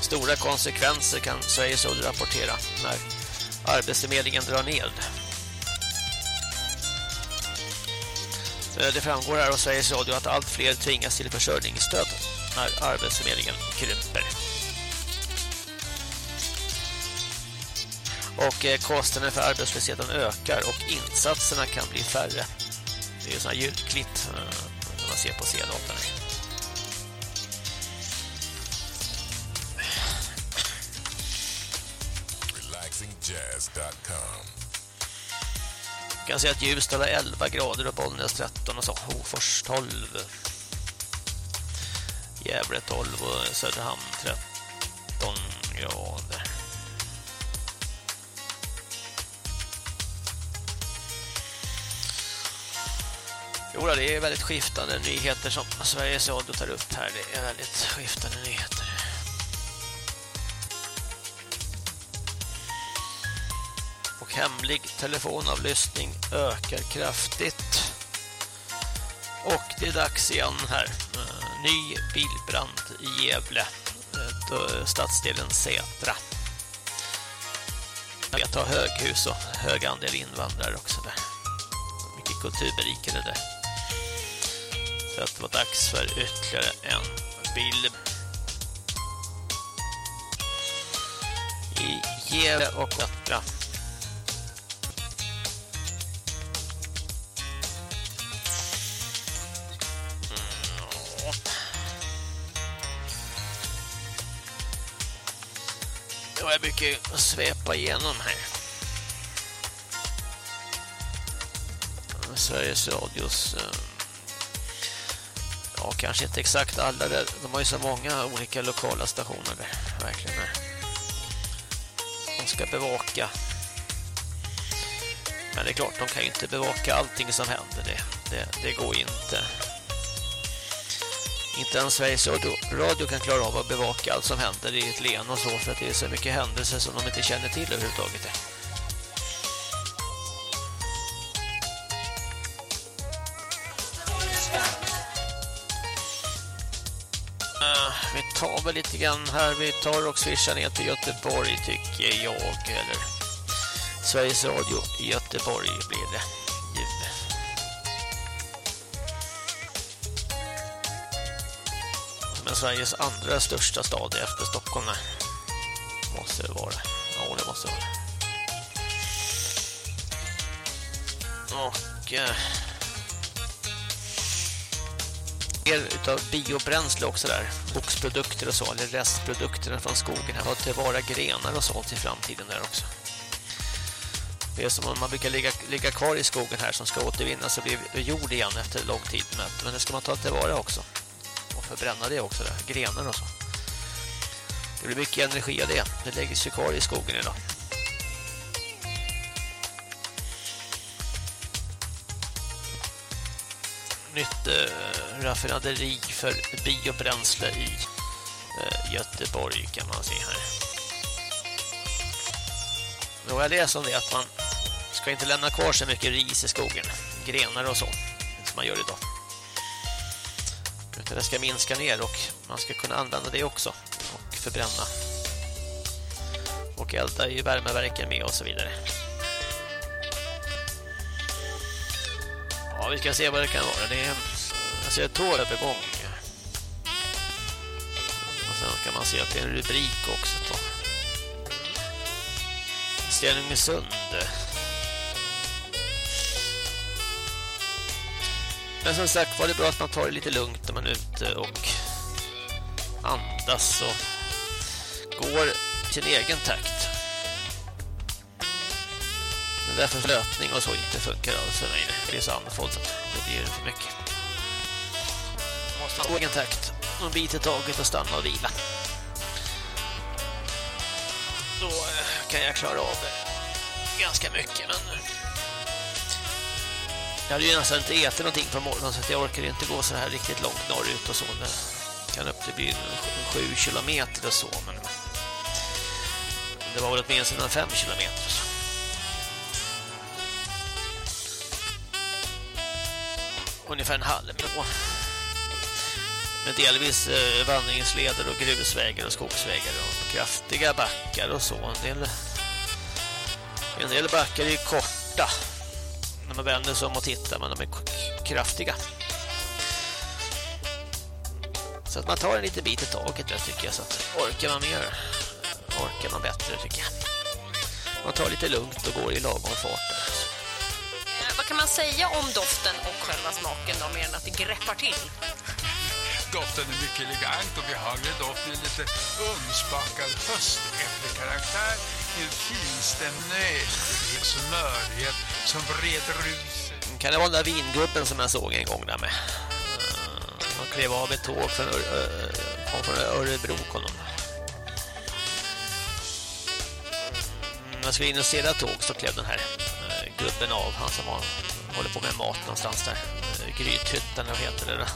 Stora konsekvenser kan Sveriges Radio rapportera när Arbetsförmedlingen drar ned. Eh, det framgår här av Sveriges Radio att allt fler tvingas till försörjningsstöd när Arbetsförmedlingen krymper. Och eh, kostnaden för arbetslösheten ökar och insatserna kan bli färre. Det är ju sådana ljudklipp som eh, man ser på. Relaxingjazz.com Jag kan säga att Ljusdal har 11 grader och Bollnäs 13 och så Hofors 12 Gävle 12 och Söderhamn 13 grader Jo, det är väldigt skiftande nyheter som Sveriges Radio tar upp här. Det är väldigt skiftande nyheter. Och hemlig telefonavlyssning ökar kraftigt. Och det är dags igen här. Eh, ny bilbrand i Gävle. Eh, stadsdelen Sätra. Jag tar höghus och hög andel invandrare också där. Mycket kulturberikade där. Så att det var dags för ytterligare en bild. I Gävle och Öttra. Mm. Det var mycket att svepa igenom här. Sveriges Radios Uh Ja, kanske inte exakt alla där. De har ju så många olika lokala stationer där. Verkligen. De ska bevaka. Men det är klart, de kan ju inte bevaka allting som händer. Det, det, det går inte. Inte ens Sveriges radio, radio kan klara av att bevaka allt som händer i ett len och så för att det är så mycket händelser som de inte känner till överhuvudtaget. Vi tar väl lite grann här. Vi tar och swishar ner till Göteborg tycker jag. Eller Sveriges Radio i Göteborg blir det. Men Sveriges andra största stad efter Stockholm. Eh, måste det vara. Ja, det måste vara. Och... Eh, mer utav biobränsle också där. Skogsprodukter och så, eller restprodukterna från skogen. Här har tillvara grenar och sånt i framtiden där också. Det är som om man brukar ligga, ligga kvar i skogen här som ska återvinnas och bli jord igen efter lång tid. Men det ska man ta tillvara också. Och förbränna det också där, grenar och så. Det blir mycket energi av det. Det läggs ju kvar i skogen idag. Nytt eh, raffinaderi för biobränsle i eh, Göteborg kan man se här. Då jag läst om det att man ska inte lämna kvar så mycket ris i skogen, grenar och så, som man gör idag. Utan det ska minska ner och man ska kunna använda det också och förbränna. Och elda i värmeverken med och så vidare. Ja, vi ska se vad det kan vara. Det är jag ser tårövergång. Och sen kan man se att det är en rubrik också. Då. Stenungsund. Men som sagt var det bra att man tar det lite lugnt när man är ute och andas och går sin egen takt därför löpning och så inte funkar alls. Det blir så. Det blir för mycket. Man måste gå egen takt. En bit i taget och stanna och vila. Då eh, kan jag klara av ganska mycket. Men jag hade ju nästan inte ätit någonting på morgonen så jag orkar inte gå så här riktigt långt norrut och så. Det kan upp till bli sju kilometer och så. Men det var väl åtminstone fem kilometer. Ungefär en halv då. Med delvis eh, vandringsleder och grusvägar och skogsvägar och kraftiga backar och så. En del, en del backar är korta när man vänder sig om och tittar men de är kraftiga. Så att man tar en liten bit i taget där tycker jag så att orkar man mer orkar man bättre tycker jag. Man tar lite lugnt och går i lagom fart man säga om doften och själva smaken då, mer än att det greppar till? Doften är mycket elegant och behaglig doft med lite ugnsbakad höstäpplekaraktär en finstämd nötighet, smörighet som breder ut sig. Kan det vara den där vingubben som jag såg en gång där med? Han klev av ett tåg från, kom från Örebro kom de. När jag skulle in och se det tåg så klev den här gubben av, han som har, håller på med mat någonstans där. Grythyttan, Grythytten, vad heter det?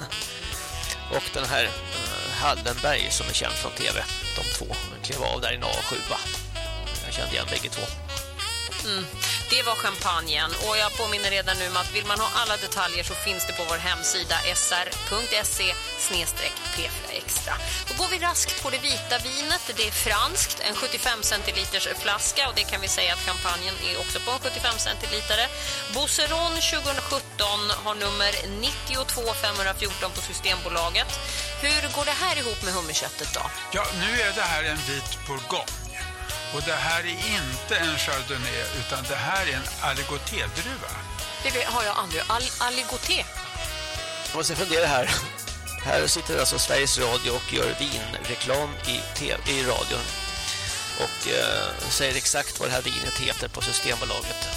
Och den här eh, Hallenberg som är känd från tv. De två klev av där i en A7. Jag kände igen bägge två. Mm. Det var champagnen och jag påminner redan nu om att vill man ha alla detaljer så finns det på vår hemsida sr.se p extra. Då går vi raskt på det vita vinet. Det är franskt, en 75 centiliters flaska och det kan vi säga att champagnen är också på en 75 centilitare. Bousseron 2017 har nummer 92514 på Systembolaget. Hur går det här ihop med hummerköttet då? Ja, nu är det här en vit bourgogne. Och det här är inte en chardonnay utan det här är en aligoté-druva. Det har jag aldrig. Al aligoté? Jag måste fundera här. Här sitter alltså Sveriges Radio och gör vinreklam i, TV, i radion. Och eh, säger exakt vad det här vinet heter på Systembolaget.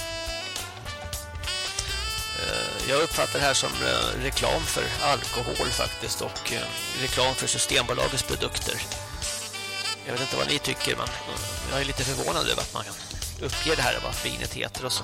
Eh, jag uppfattar det här som eh, reklam för alkohol faktiskt och eh, reklam för Systembolagets produkter. Jag vet inte vad ni tycker men jag är lite förvånad över att man kan uppge det här vad finet heter och så.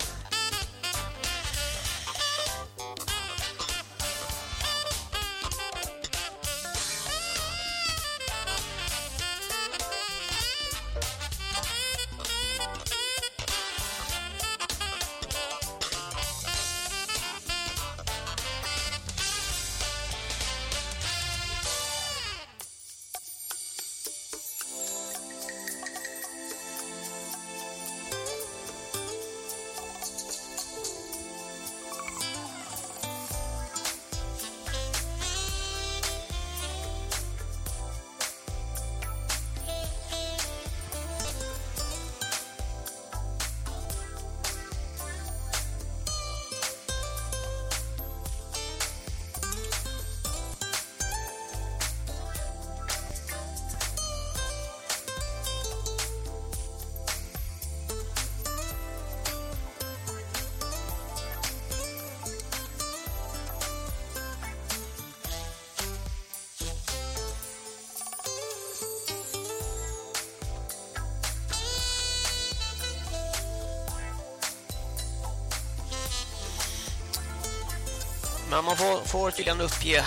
Tydligen uppge eh,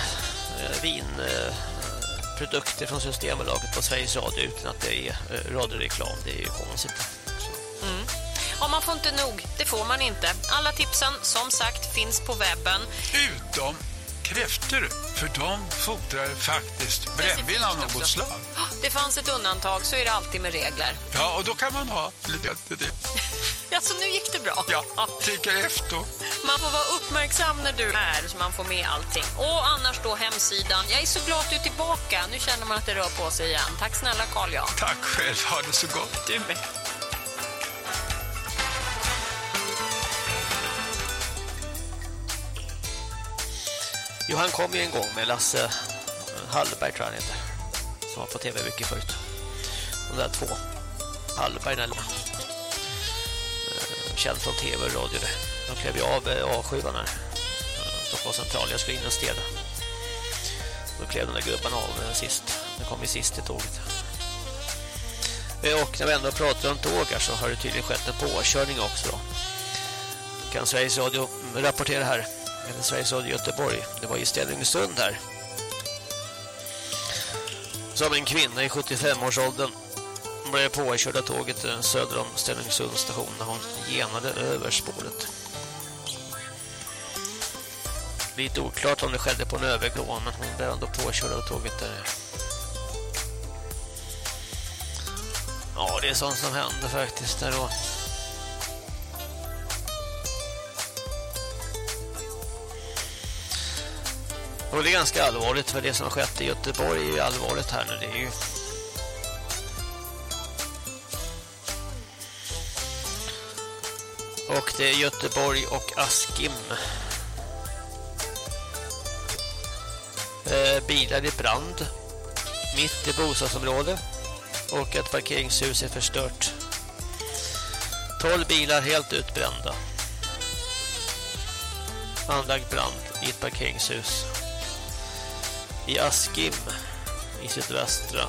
vinprodukter från Systembolaget på Sveriges Radio utan att det är eh, radioreklam. Det är ju konstigt. Ja, man får inte nog. Det får man inte. Alla tipsen, som sagt, finns på webben. Utom kräftor, för de fordrar faktiskt brännvin av något slag. Det fanns ett undantag, så är det alltid med regler. Ja, och då kan man ha lite till det. Ja, så nu gick det bra. Ja, till efter. Man får vara uppmärksam när du är här så man får med allting. Och annars då hemsidan. Jag är så glad att du är tillbaka. Nu känner man att det rör på sig igen. Tack snälla Carl Jan. Tack själv, ha det så gott. Du med. Jo, han kom ju en gång med Lasse Hallberg tror jag han heter. Som var på tv mycket förut. De där två. Hallberg eller eh, känd från tv och radio. De klev ju av eh, A7 här. Eh, de var central. Jag skulle in och städa. Då klev den där gubben av sist. Den kom ju sist i tåget. Och när vi ändå pratar om tåg här så har det tydligen skett en påkörning också då. Kan Sveriges Radio rapportera här. Eller Sveriges Radio Göteborg. Det var i Stenungsund här. Som en kvinna i 75-årsåldern blev påkörd av tåget eh, söder om Stenungsunds station när hon genade över spåret. Lite oklart om det skedde på en övergång men hon blev ändå påkörd av tåget där. Ja, det är sånt som händer faktiskt där då. Och det är ganska allvarligt för det som har skett i Göteborg är ju allvarligt här nu. Det är ju Och det är Göteborg och Askim. Eh, bilar i brand mitt i bostadsområdet och ett parkeringshus är förstört. 12 bilar helt utbrända. Anlagd brand i ett parkeringshus i Askim i sydvästra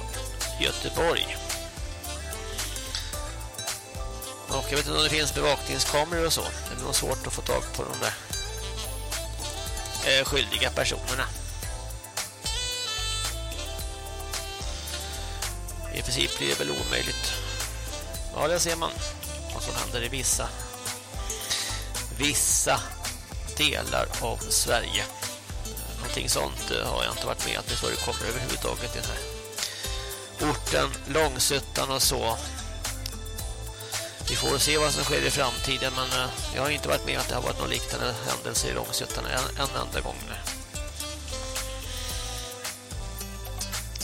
Göteborg. Och jag vet inte om det finns bevakningskameror och så. Det blir nog svårt att få tag på de där eh, skyldiga personerna. I princip blir det väl omöjligt. Ja, det ser man vad som händer i vissa vissa delar av Sverige. Någonting sånt eh, har jag inte varit med att det förekommer överhuvudtaget i den här orten, Långsuttan och så. Vi får se vad som sker i framtiden men eh, jag har inte varit med att det har varit någon liknande händelse i Långsuttan en, en enda gång nu.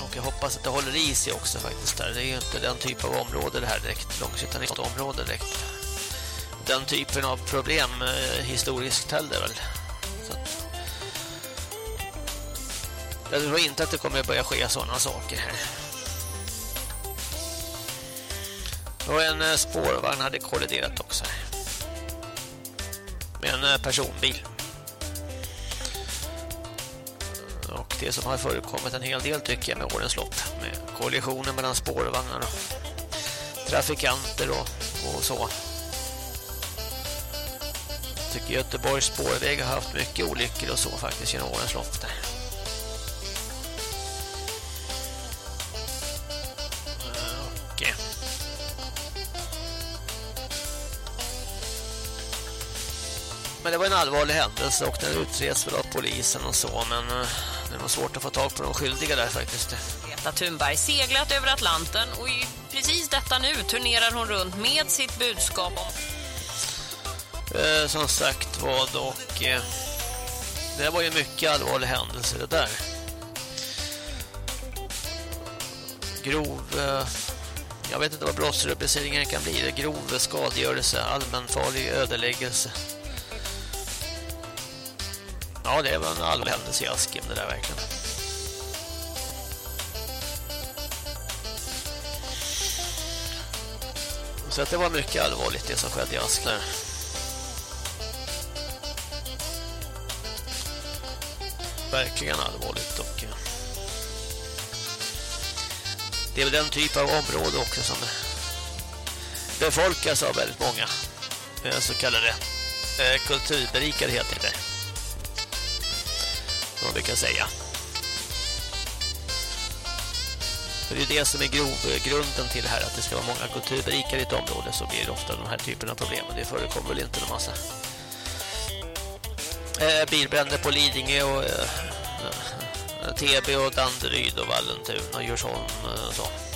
Och jag hoppas att det håller i sig också faktiskt där. Det är ju inte den typ av område det här direkt. Långsuttan är ett område direkt. Den typen av problem eh, historiskt heller väl. Så att, jag tror inte att det kommer att börja ske sådana saker här. Och en eh, spårvagn hade kolliderat också. Med en eh, personbil. Och det som har förekommit en hel del tycker jag med årens lopp. Med kollisioner mellan spårvagnar och trafikanter och, och så. Jag tycker Göteborgs spårväg har haft mycket olyckor och så faktiskt genom årens lopp där. Men det var en allvarlig händelse och den utreds väl av polisen och så men eh, det nog svårt att få tag på de skyldiga där faktiskt. Greta Thunberg seglat över Atlanten och i precis detta nu turnerar hon runt med sitt budskap om Eh, som sagt vad och eh, det var ju mycket allvarlig händelse det där. Grov eh, jag vet inte vad brottsrubriceringen kan bli. Det grov skadegörelse, allmänfarlig ödeläggelse. Ja, det var en allvarlig händelse i Askim det där verkligen. Så att det var mycket allvarligt det som skedde i Asklar. verkligen allvarligt och eh, det är väl den typ av område också som befolkas av väldigt många eh, så kallade kulturberikade, kulturberikare heter det. Som man brukar säga. För det är det som är grov, grunden till det här att det ska vara många kulturberikare i ett område så blir det ofta den här typen av problem. Det förekommer väl inte en massa eh, bilbränder på Lidingö och eh, eh TB och Danderyd och Vallentuna och Djursholm eh, och så.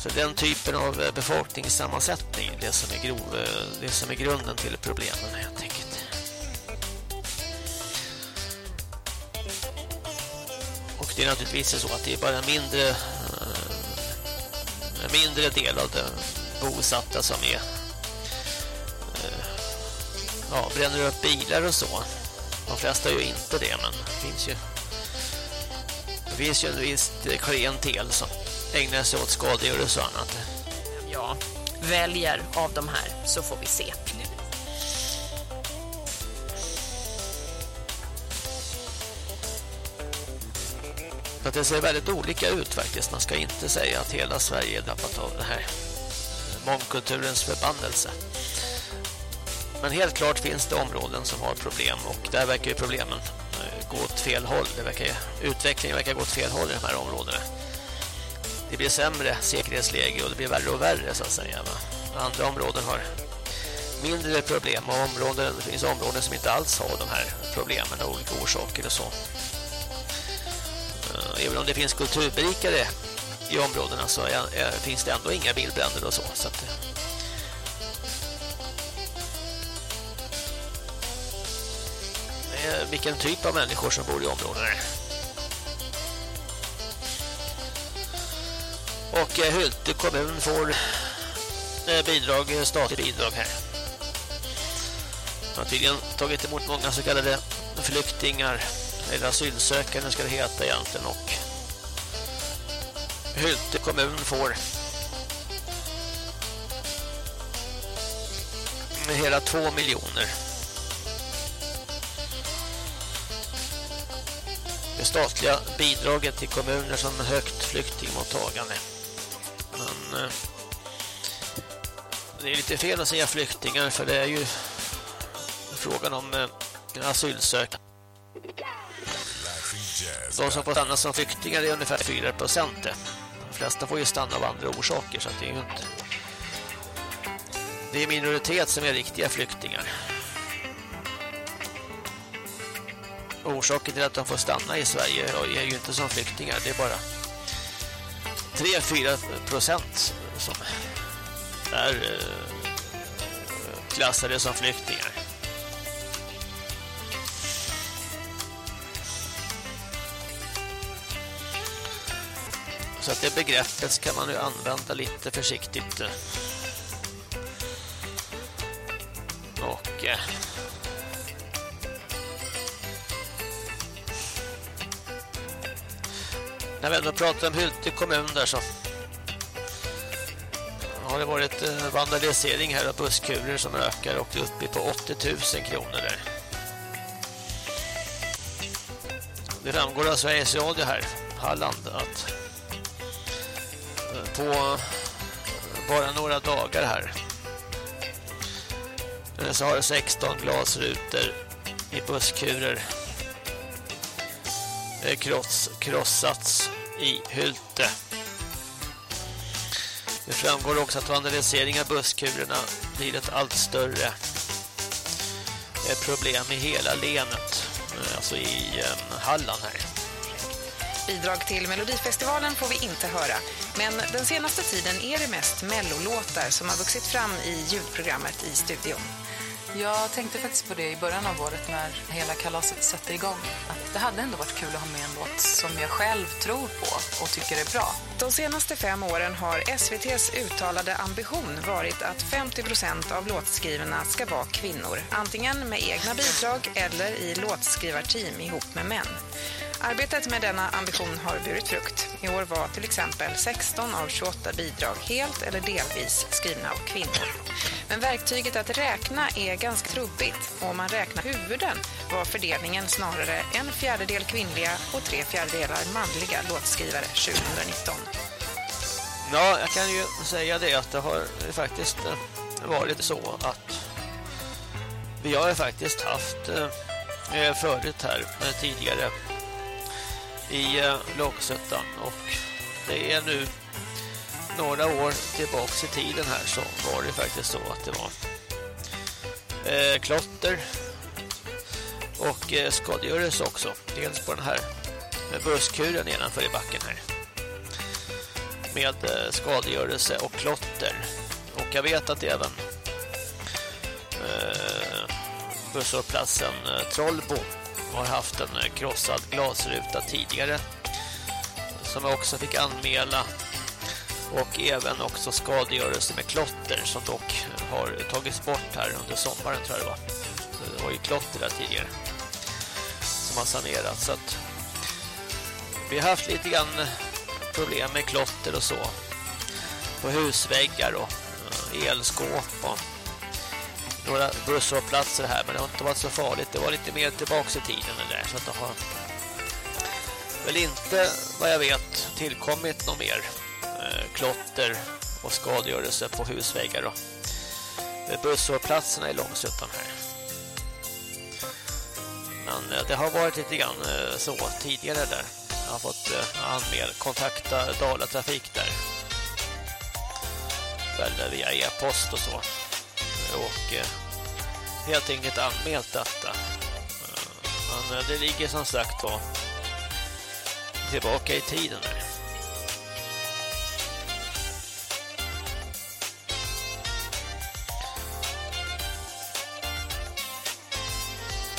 Så den typen av eh, befolkningssammansättning det som är grov, eh, det som är grunden till problemen helt enkelt. Och det är naturligtvis så att det är bara en mindre eh, en mindre del av de bosatta som är ja, bränner upp bilar och så. De flesta gör inte det men det finns ju det finns ju en visst klientel som ägnar sig åt skadegörelse och annat. Ja, väljer av de här så får vi se. Att det ser väldigt olika ut faktiskt. Man ska inte säga att hela Sverige är drabbat av det här mångkulturens förbannelse. Men helt klart finns det områden som har problem och där verkar ju problemen gå åt fel håll. Det verkar, utvecklingen verkar gå åt fel håll i de här områdena. Det blir sämre säkerhetsläge och det blir värre och värre så att säga. Andra områden har mindre problem och områden, det finns områden som inte alls har de här problemen av olika orsaker och så. Eh, även om det finns kulturberikare i områdena så är, är, finns det ändå inga bilbränder och så. så att, eh, vilken typ av människor som bor i områdena. Och eh, Hylte kommun får eh, bidrag, eh, statligt bidrag här. De har tydligen tagit emot många så kallade flyktingar eller asylsökande ska det heta egentligen och Hylte kommun får hela två miljoner det statliga bidraget till kommuner som har högt flyktingmottagande. Men eh, det är lite fel att säga flyktingar för det är ju frågan om eh, asylsökande. De som får stanna som flyktingar är ungefär 4 procent. De flesta får ju stanna av andra orsaker så det är ju inte... Det är minoritet som är riktiga flyktingar. orsaken till att de får stanna i Sverige är ju inte som flyktingar. Det är bara 3-4 procent som är eh, klassade som flyktingar. Så att det begreppet kan man ju använda lite försiktigt. Eh. Och eh, När vi ändå pratar om Hylte kommun där så har det varit eh, vandalisering här av busskurer som ökar och är uppe på 80 000 kronor där. Det framgår av Sveriges Radio här, Halland, att eh, på eh, bara några dagar här så har 16 glasrutor i busskurer Eh, kross, krossats i Hylte. Det framgår också att vandalisering av busskurerna blir ett allt större eh, problem i hela länet, eh, alltså i Halland här. Bidrag till Melodifestivalen får vi inte höra, men den senaste tiden är det mest mellolåtar som har vuxit fram i ljudprogrammet i studion. Jag tänkte faktiskt på det i början av året när hela kalaset sätter igång. Att det hade ändå varit kul att ha med en låt som jag själv tror på och tycker är bra. De senaste fem åren har SVTs uttalade ambition varit att 50% av låtskrivarna ska vara kvinnor. Antingen med egna bidrag eller i låtskrivarteam ihop med män. Arbetet med denna ambition har burit frukt. I år var till exempel 16 av 28 bidrag helt eller delvis skrivna av kvinnor. Men verktyget att räkna är ganska trubbigt och om man räknar huvuden var fördelningen snarare en fjärdedel kvinnliga och tre fjärdedelar manliga låtskrivare 2019. Ja, jag kan ju säga det att det har faktiskt eh, varit så att vi har faktiskt haft eh, eh, förut här tidigare i eh, Långsötan och det är nu några år tillbaks i tiden här så var det faktiskt så att det var eh, klotter och eh, skadegörelse också. Dels på den här busskuren nedanför i backen här. Med eh, skadegörelse och klotter. Och jag vet att även eh, busshållplatsen eh, Trollbo har haft en eh, krossad glasruta tidigare som jag också fick anmäla. Och även också skadegörelse med klotter som dock har tagits bort här under sommaren tror jag det var. Det var ju klotter där tidigare som har sanerats. Så att vi har haft lite grann problem med klotter och så. På husväggar och eh, elskåp och några busshållplatser här men det har inte varit så farligt. Det var lite mer tillbaks i tiden där så att det har väl inte vad jag vet tillkommit något mer eh, klotter och skadegörelse på husväggar och eh, busshållplatserna i Långsuttan här. Men eh, det har varit lite grann eh, så tidigare där. Jag har fått eh, anmäl, kontakta Dala Trafik där. Väl eh, via e-post och så. Och eh, helt enkelt anmält detta. Eh, men eh, det ligger som sagt var tillbaka i tiden där.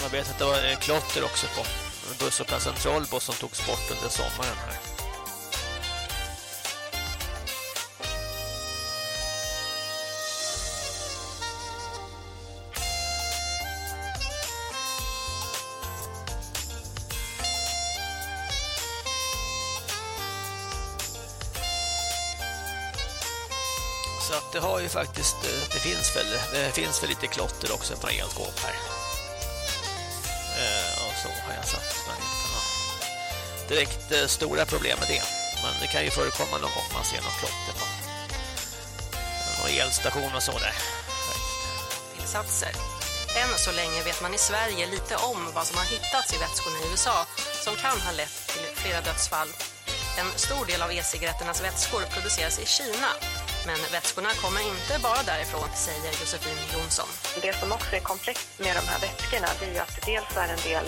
Jag vet att det var klotter också på busshållplatsen Trollbo som togs bort under sommaren här. Det har ju faktiskt eh, det finns väl det finns väl lite klotter också på elskåp här. Eh, och så har jag satt men inte direkt eh, stora problem med det. Men det kan ju förekomma någon gång man ser något klotter på eh, någon elstation och så där. Tillsatser. Än så länge vet man i Sverige lite om vad som har hittats i vätskorna i USA som kan ha lett till flera dödsfall. En stor del av e-cigaretternas vätskor produceras i Kina men vätskorna kommer inte bara därifrån, säger Josefin Jonsson. Det som också är komplext med de här vätskorna är att det dels är en del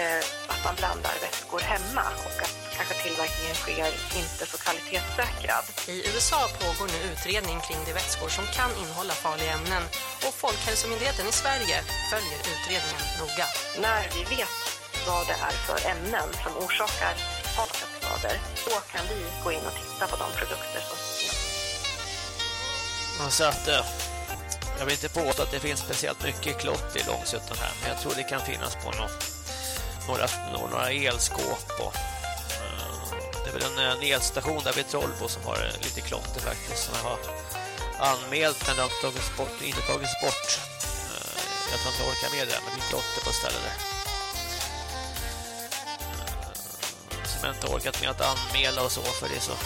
eh, att man blandar vätskor hemma och att kanske tillverkningen sker inte så kvalitetssäkrad. I USA pågår nu utredning kring de vätskor som kan innehålla farliga ämnen och Folkhälsomyndigheten i Sverige följer utredningen noga. När vi vet vad det är för ämnen som orsakar skador, då kan vi gå in och titta på de produkter som så att jag vill inte påstå att det finns speciellt mycket klotter i Långsuttan här, men jag tror det kan finnas på no några, några elskåp och uh, det är väl en, eh, en elstation där vid Trollbo som har eh, lite klotter faktiskt som jag har anmält men det har inte tagits bort, inte tagits bort. Uh, jag tror inte jag orkar med det men det är klotter på stället där. som jag inte orkat med att anmäla och så för det är så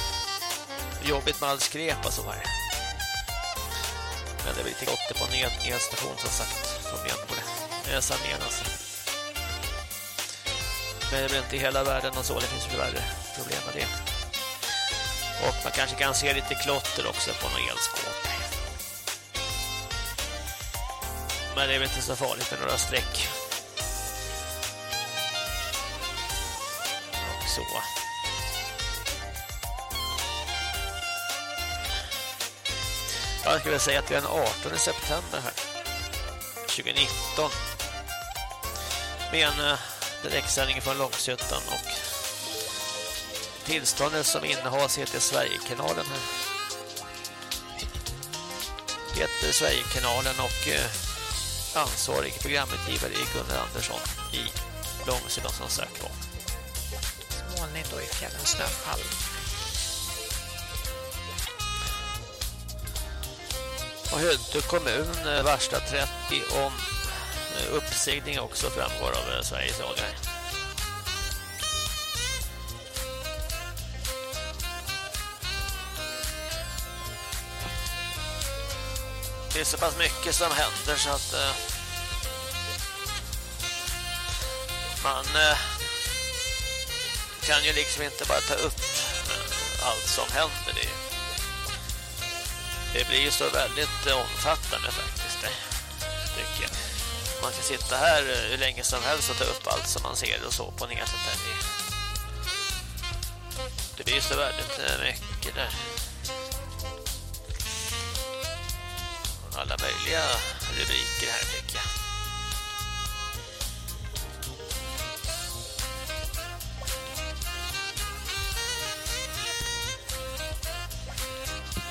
jobbigt med all skräp och så här. Men det är lite klotter på en elstation som sagt som igen borde saneras. Alltså. Men det är väl inte i hela världen och så, det finns väl värre problem med det. Och man kanske kan se lite klotter också på någon elskåp. Men det är väl inte så farligt med några streck. Och så. Jag skulle säga att vi är den 18 september här. 2019. Med en eh, direktsändning från Långshyttan och tillståndet som innehas heter Sverigekanalen här. Heter Sverigekanalen och eh, ansvarig programutgivare är Gunnar Andersson i Långshyttan som sagt var. Molnigt och i fjällen snöfall. Och Hylte kommun eh, varslar 30 om eh, uppsägning också framgår av eh, Sveriges Radio. Det är så pass mycket som händer så att eh, man eh, kan ju liksom inte bara ta upp eh, allt som händer. Det det blir ju så väldigt eh, omfattande faktiskt. Det, tycker jag. Man kan sitta här eh, hur länge som helst och ta upp allt som man ser och så på nätet. här. Det, blir ju så väldigt eh, mycket där. Alla möjliga rubriker här tycker jag.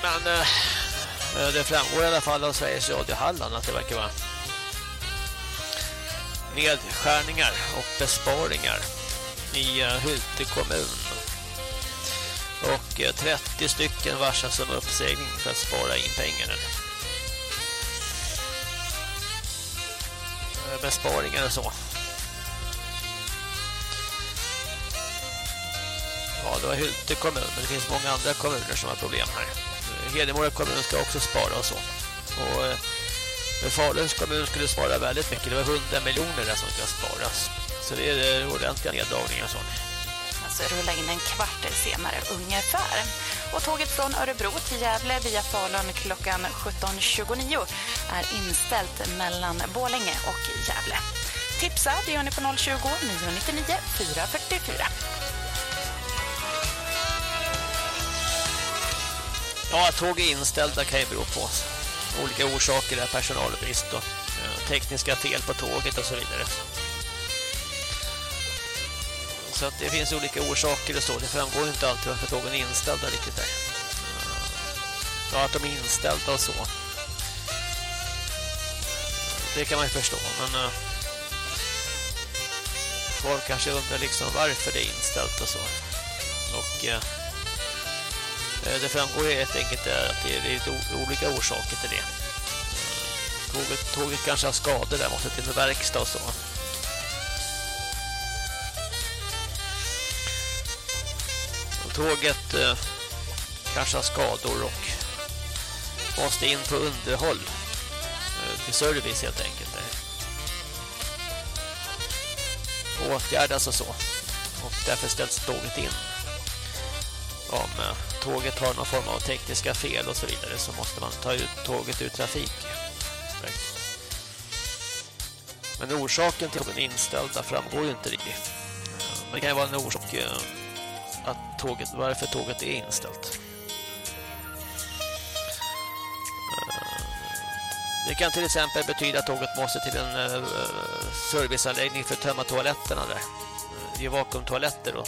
Men Eh, det framgår i alla fall av Sveriges Radio Halland att det verkar vara nedskärningar och besparingar i eh, Hylte kommun. Och eh, 30 stycken varsas om uppsägning för att spara in pengar. Besparingar och så. Ja, det var Hylte kommun, men det finns många andra kommuner som har problem här. Hedemora kommun ska också spara och så. Och eh, Faluns kommun skulle spara väldigt mycket. Det var 100 miljoner där som ska sparas. Så det är eh, ordentliga neddragningar och sånt. Alltså rulla in en kvart senare ungefär. Och tåget från Örebro till Gävle via Falun klockan 17.29 är inställt mellan Bålänge och Gävle. Tipsa, det gör ni på 020 999 444. Ja, tåg är inställda kan ju bero på olika orsaker, där, personalbrist och eh, tekniska fel på tåget och så vidare. Så att det finns olika orsaker och så. Det framgår inte alltid varför tågen är inställda riktigt där. Eh, ja, att de är inställda och så. Det kan man ju förstå, men eh, folk kanske undrar liksom varför det är inställt och så. Och Eh, det framgår helt enkelt att det är lite olika orsaker till det. Eh, tåget, tåget kanske har skador där, måste till en verkstad och så. Tåget eh, kanske har skador och måste in på underhåll. Eh, till service helt enkelt. Åtgärdas och så. Och därför ställs tåget in om eh, tåget har någon form av tekniska fel och så vidare så måste man ta ut tåget ur trafik. Men orsaken till att den inställda framgår ju inte riktigt. Men det kan ju vara en orsak eh, att tåget, varför tåget är inställt. Eh, det kan till exempel betyda att tåget måste till en eh, serviceanläggning för att tömma toaletterna där. Det är vakuumtoaletter då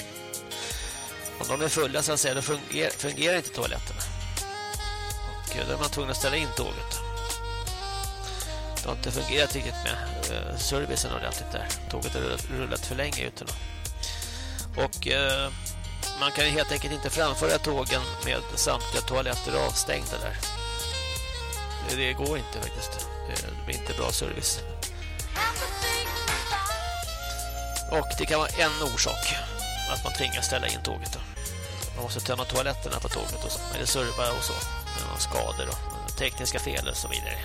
om de är fulla så att säga, då fungerar, fungerar inte toaletterna. Och eh, då är man tvungen att ställa in tåget. Det har inte fungerat riktigt med eh, servicen ordentligt där. Tåget har rullat för länge ute då. Och eh, man kan ju helt enkelt inte framföra tågen med samtliga toaletter avstängda där. Det går inte faktiskt. Det blir inte bra service. Och det kan vara en orsak att man tvingas ställa in tåget. Då. Man måste tömma toaletterna på tåget och så, eller serva och så. Skador och tekniska fel och så vidare.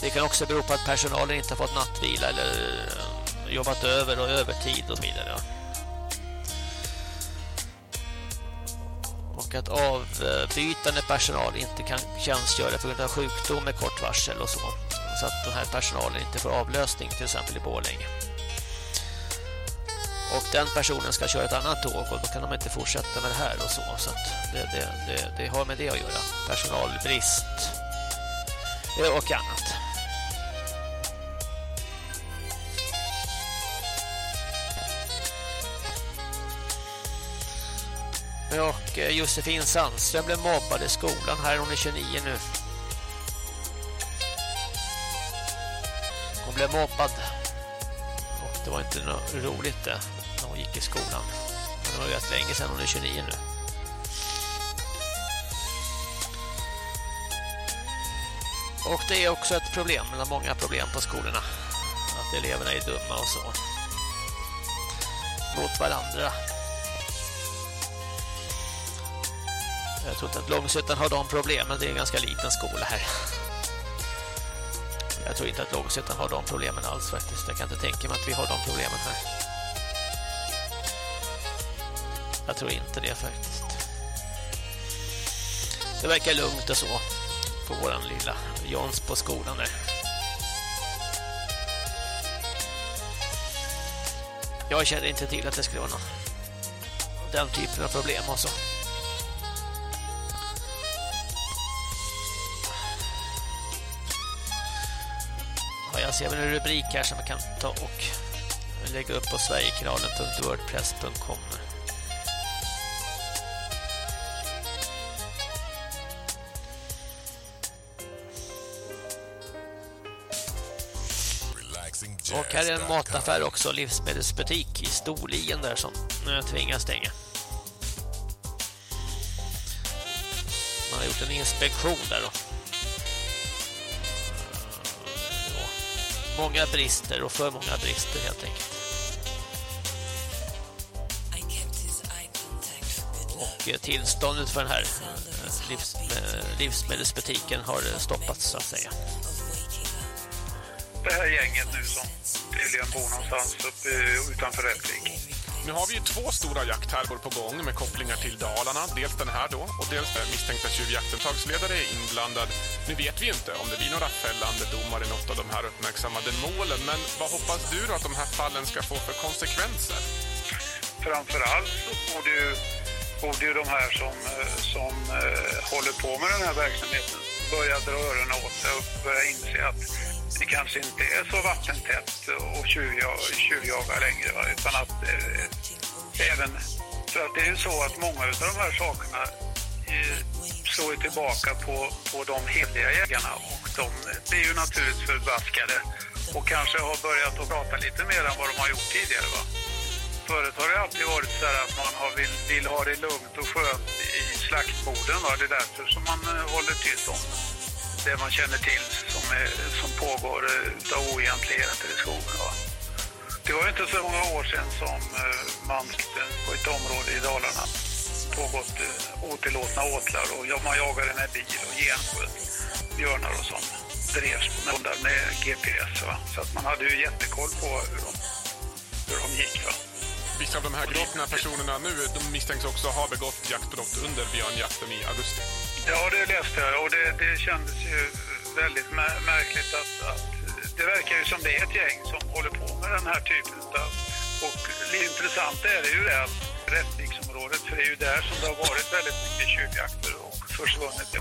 Det kan också bero på att personalen inte har fått nattvila eller eh, jobbat över och övertid och så vidare. Och att avbytande personal inte kan tjänstgöra på grund av sjukdom med kort varsel och så. Så att den här personalen inte får avlösning till exempel i Borlänge och den personen ska köra ett annat tåg och då kan de inte fortsätta med det här och så. Så det, det, det, det, har med det att göra. Personalbrist eh, och annat. Och eh, Josefin Sandström blev mobbad i skolan här. Hon är 29 nu. Hon blev mobbad. Och det var inte något roligt det hon gick i skolan. Men det var rätt länge sedan, hon är 29 nu. Och det är också ett problem, eller många problem på skolorna. Att eleverna är dumma och så. Mot varandra. Jag tror inte att Långsötan har de problemen. Det är en ganska liten skola här. Jag tror inte att Långsötan har de problemen alls faktiskt. Jag kan inte tänka mig att vi har de problemen här. Jag tror inte det faktiskt. Det verkar lugnt och så på våran lilla Jons på skolan där. Jag känner inte till att det skulle vara någon den typen av problem och så. Ja, jag ser väl en rubrik här som jag kan ta och lägga upp på sverigekanalen.wordpress.com Och här är en mataffär också, livsmedelsbutik i Storlien där som tvingas stänga. Man har gjort en inspektion där då. Många brister och för många brister helt enkelt. Och eh, tillståndet för den här eh, livs, eh, livsmedelsbutiken har stoppats så att säga. Det här gänget nu som tydligen bor någonstans uppe utanför Rättvik. Nu har vi ju två stora jakthärvor på gång med kopplingar till Dalarna. Dels den här då och dels misstänkta tjuvjaktentagsledare är inblandad. Nu vet vi inte om det blir några fällande domar i något av de här uppmärksammade målen. Men vad hoppas du då att de här fallen ska få för konsekvenser? Framförallt så borde ju, borde ju de här som, som uh, håller på med den här verksamheten börja dra öronen åt sig och börja inse att det kanske inte är så vattentätt och tjuvjaga längre. Va? Utan att eh, även... För att det är ju så att många av de här sakerna eh, slår tillbaka på, på de heliga jägarna och de blir ju naturligt förbaskade och kanske har börjat att prata lite mer än vad de har gjort tidigare. Va? Förut har det alltid varit så att man har, vill, vill ha det lugnt och skönt i slaktborden. Va? Det är därför som man eh, håller tyst om det det man känner till som, är, som pågår eh, av oegentligheter i skogen. Va? Det var inte så många år sedan som eh, man på ett område i Dalarna pågått eh, otillåtna åtlar och man jagade med bil och gensköt björnar och sånt. Drevs med, med GPS. Va? Så att man hade ju jättekoll på hur de, hur de gick. Va? Vissa av de här gripna personerna nu de misstänks också ha begått jaktbrott under björnjakten i augusti. Ja, det läste jag och det, det kändes ju väldigt märkligt att, att, det verkar ju som det är ett gäng som håller på med den här typen av... Och lite intressant är det ju det att Rättviksområdet, för det är ju där som det har varit väldigt mycket tjuvjakter och försvunnit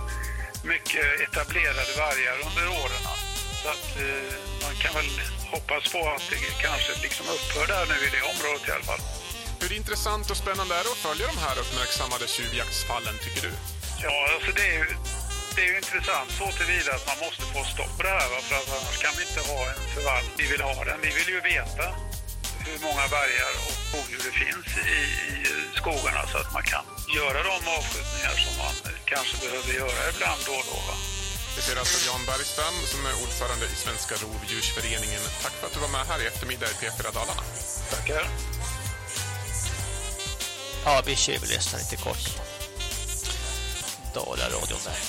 mycket etablerade vargar under åren. Så att eh, man kan väl hoppas på att det kanske liksom upphör där nu i det området i alla fall. Hur intressant och spännande är det att följa de här uppmärksammade tjuvjaktsfallen, tycker du? Ja, alltså det är ju, det är ju intressant så tillvida att man måste få stopp på det här. Va? För att annars kan vi inte ha en förvaltning. Vi vill ha den. Vi vill ju veta hur många vargar och rovdjur det finns i, i skogarna så att man kan göra de avskjutningar som man kanske behöver göra ibland då och då. Va? Det säger alltså Jan Bergstam som är ordförande i Svenska rovdjursföreningen. Tack för att du var med här i eftermiddag i P4 Dalarna. Tackar. Ja, vi tjuvlyssnar lite kort Dalaradion där.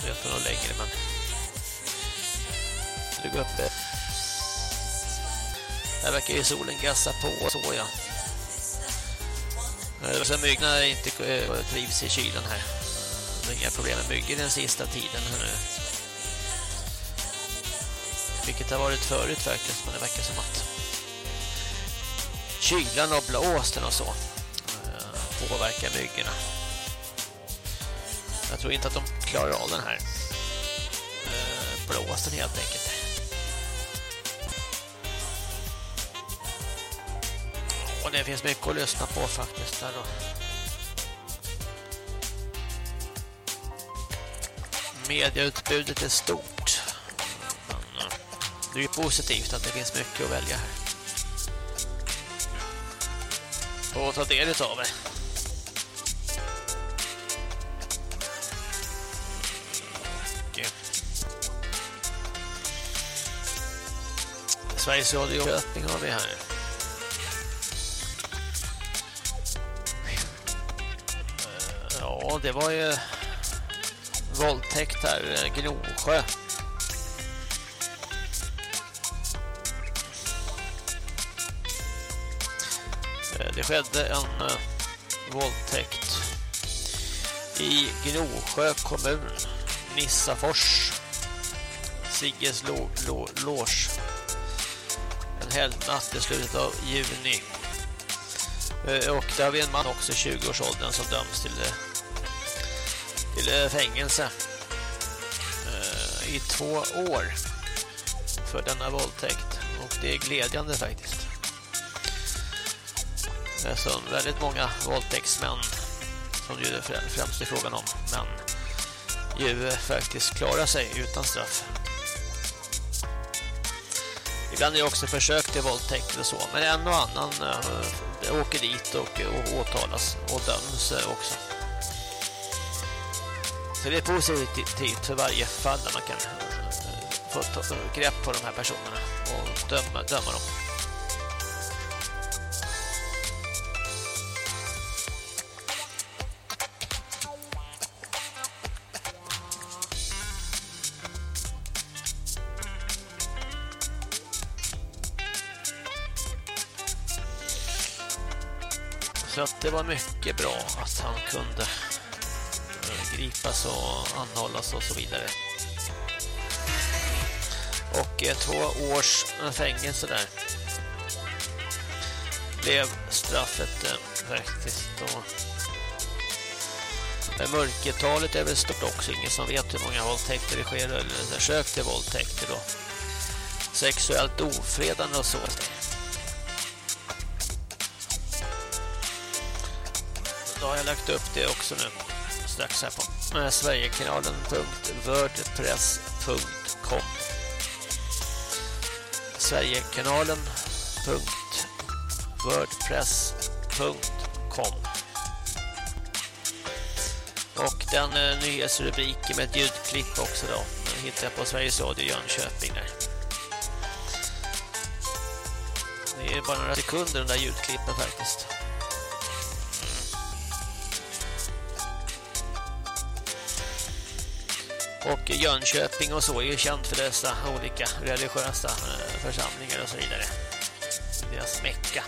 Jag vet inte något längre, men det går upp. Här verkar ju solen gassa på så ja. Så myggorna inte trivs i kylen här. Inga problem med myggor den sista tiden. Vilket har varit förut faktiskt, men det verkar som att kylan och blåsten och så eh, påverkar myggorna. Jag tror inte att de klarar av den här eh, blåsten helt enkelt. Och det finns mycket att lyssna på faktiskt där då. Mediautbudet är stort. Men eh, det är ju positivt att det finns mycket att välja här. Och ta del av det. Eh, Sveriges Radio Köping har vi här. Eh, ja, det var ju våldtäkt här, eh, Gnosjö. Eh, det skedde en eh, våldtäkt i Gnosjö kommun, Nissafors, Sigges lås. En loge. En helgnatt i slutet av juni. Eh, Och där har vi en man också i 20-årsåldern som döms till, eh, till eh, fängelse eh, i två år för denna våldtäkt. Och det är glädjande faktiskt. Det är så väldigt många våldtäktsmän som ju det främst är frågan om men ju eh, faktiskt klarar sig utan straff. Ibland är det också försök till våldtäkt eller så, men en och annan åker dit och, åtalas och döms också. Så det är positivt för varje fall där man kan eh, få ta, eh, grepp på de här personerna och döma, döma dem. Så att det var mycket bra att han kunde gripas och anhållas och så vidare. Och eh, två års eh, fängelse där blev straffet eh, faktiskt. Mörkertalet är väl stort också. Ingen som vet hur många våldtäkter det sker eller försök till våldtäkter då. Sexuellt ofredande och så. Då har jag lagt upp det också nu strax här på sverigekanalen.wordpress.com sverigekanalen.wordpress.com Och den eh, nyhetsrubriken med ett ljudklipp också då den hittar jag på Sveriges Radio Jönköping där. Det är bara några sekunder den där ljudklippen faktiskt. Och Jönköping och så är ju känt för dessa olika religiösa eh, församlingar och så vidare. Deras mecka.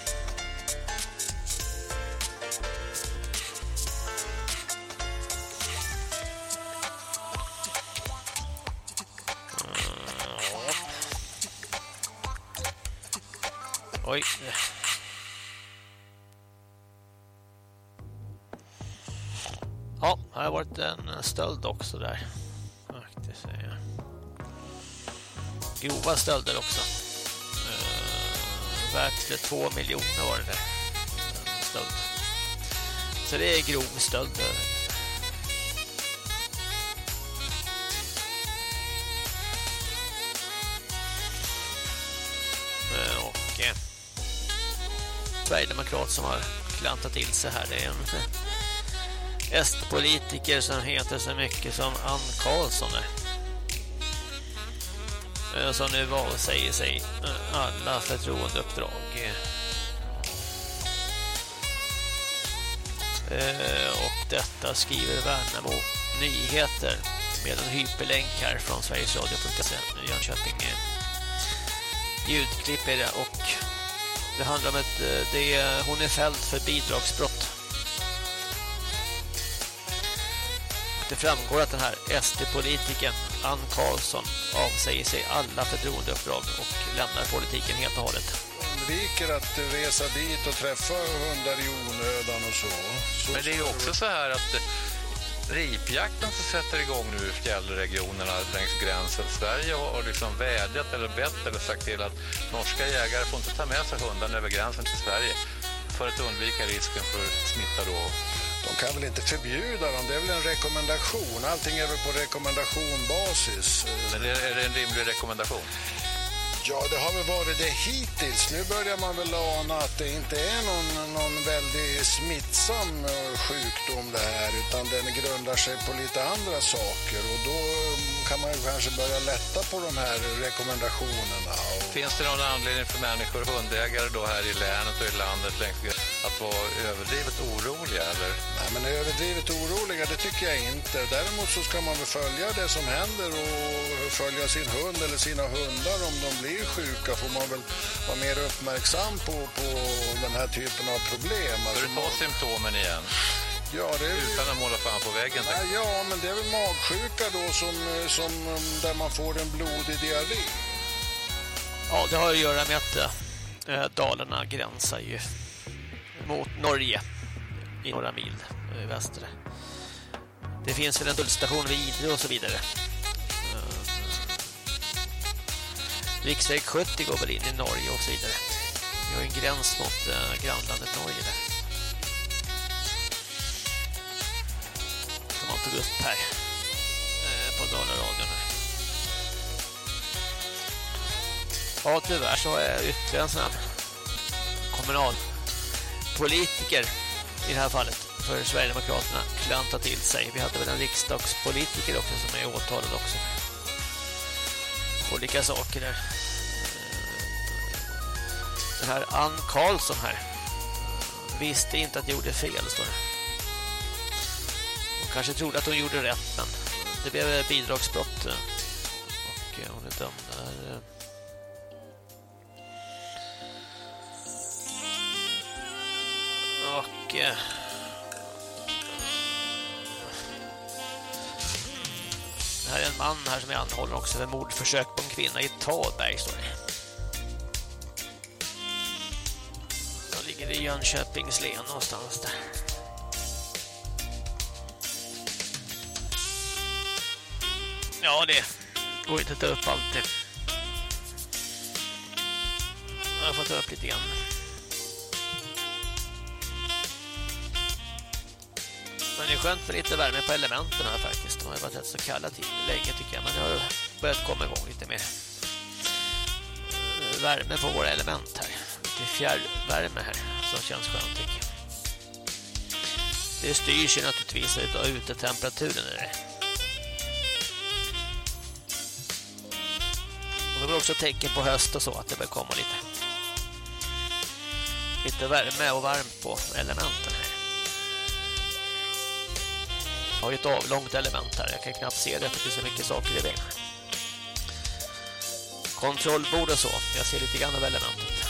Mm. Oj. Ja, här har varit en stöld också där. Faktiskt. ja. Grova stölder också. Uh, värt två miljoner var det där. Stöld. Så det är grov stöld. Eh, och eh, Sverigedemokrat som har klantat till sig här. Det är en S-politiker som heter så mycket som Ann Karlsson eh, Som nu avsäger sig eh, alla förtroendeuppdrag. Eh, och detta skriver Värnamo Nyheter med en hyperlänk här från Sveriges Radio.se Jönköping. Ljudklipp är det och det handlar om att det är, hon är fälld för bidragsbrott. Det framgår att den här SD-politiken Ann Karlsson avsäger sig alla förtroendeuppdrag och lämnar politiken helt och hållet. undviker att resa dit och träffa hundar i onödan och så. så Men det är ju också så här att eh, ripjakten som sätter igång nu i fjällregionerna längs gränsen. Sverige har liksom vädjat eller bett eller sagt till att norska jägare får inte ta med sig hundarna över gränsen till Sverige för att undvika risken för smitta då. De kan väl inte förbjuda dem, det är väl en rekommendation. Allting är väl på rekommendationbasis. Men är, det en rimlig rekommendation? Ja, det har väl varit det hittills. Nu börjar man väl ana att det inte är någon, någon väldigt smittsam eh, sjukdom det här, utan den grundar sig på lite andra saker och då mm, kan man kanske börja lätta på de här rekommendationerna. Och... Finns det någon anledning för människor, hundägare då här i länet och i landet längs att vara överdrivet oroliga eller? Nej, Men överdrivet oroliga, det tycker jag inte. Däremot så ska man väl följa det som händer och följa sin hund eller sina hundar om de blir sjuka får man väl vara mer uppmärksam på, på den här typen av problem. Alltså, du ta symptomen igen? Ja, det är... Utan att måla fan på väggen. Nej, ja, men det är väl magsjuka då som, som, där man får en blodig diarré. Ja, det har att göra med att äh, Dalarna gränsar ju mot Norge i några mil äh, väster. Det finns väl en tullstation vid Idre och så vidare. Äh, Riksväg 70 går väl in i Norge och så vidare. Vi har en gräns mot äh, grannlandet Norge där. Tog upp här eh, på Dalaradion. Ja, tyvärr så har jag ytterligare en sån här kommunalpolitiker i det här fallet för Sverigedemokraterna klanta till sig. Vi hade väl en riksdagspolitiker också som är åtalad också. Olika saker där. Eh, den här Ann Karlsson här visste inte att jag gjorde fel, står det. Hon kanske trodde att hon gjorde rätt, men det blev bidragsbrott eh, och eh, hon är dömd där. Eh, och det här är en man här som är anhållen också för mordförsök på en kvinna i Taberg står det. De ligger i Jönköpings län någonstans där. Ja, det går inte att ta upp allt det. Jag får ta upp lite grann. Men det är skönt för lite värme på elementen här faktiskt. De har varit rätt så kalla till länge tycker jag. Men det har börjat komma igång lite mer eh, värme på våra element här. Lite fjärrvärme här som känns skönt tycker jag. Det styrs ju naturligtvis av utetemperaturen. Är det. Var också tecken på höst och så att det börjar komma lite lite värme och varmt på elementen här. Jag har ju ett avlångt element här. Jag kan knappt se det för det är så mycket saker i vägen. Kontrollbord och så. Jag ser lite grann av elementet.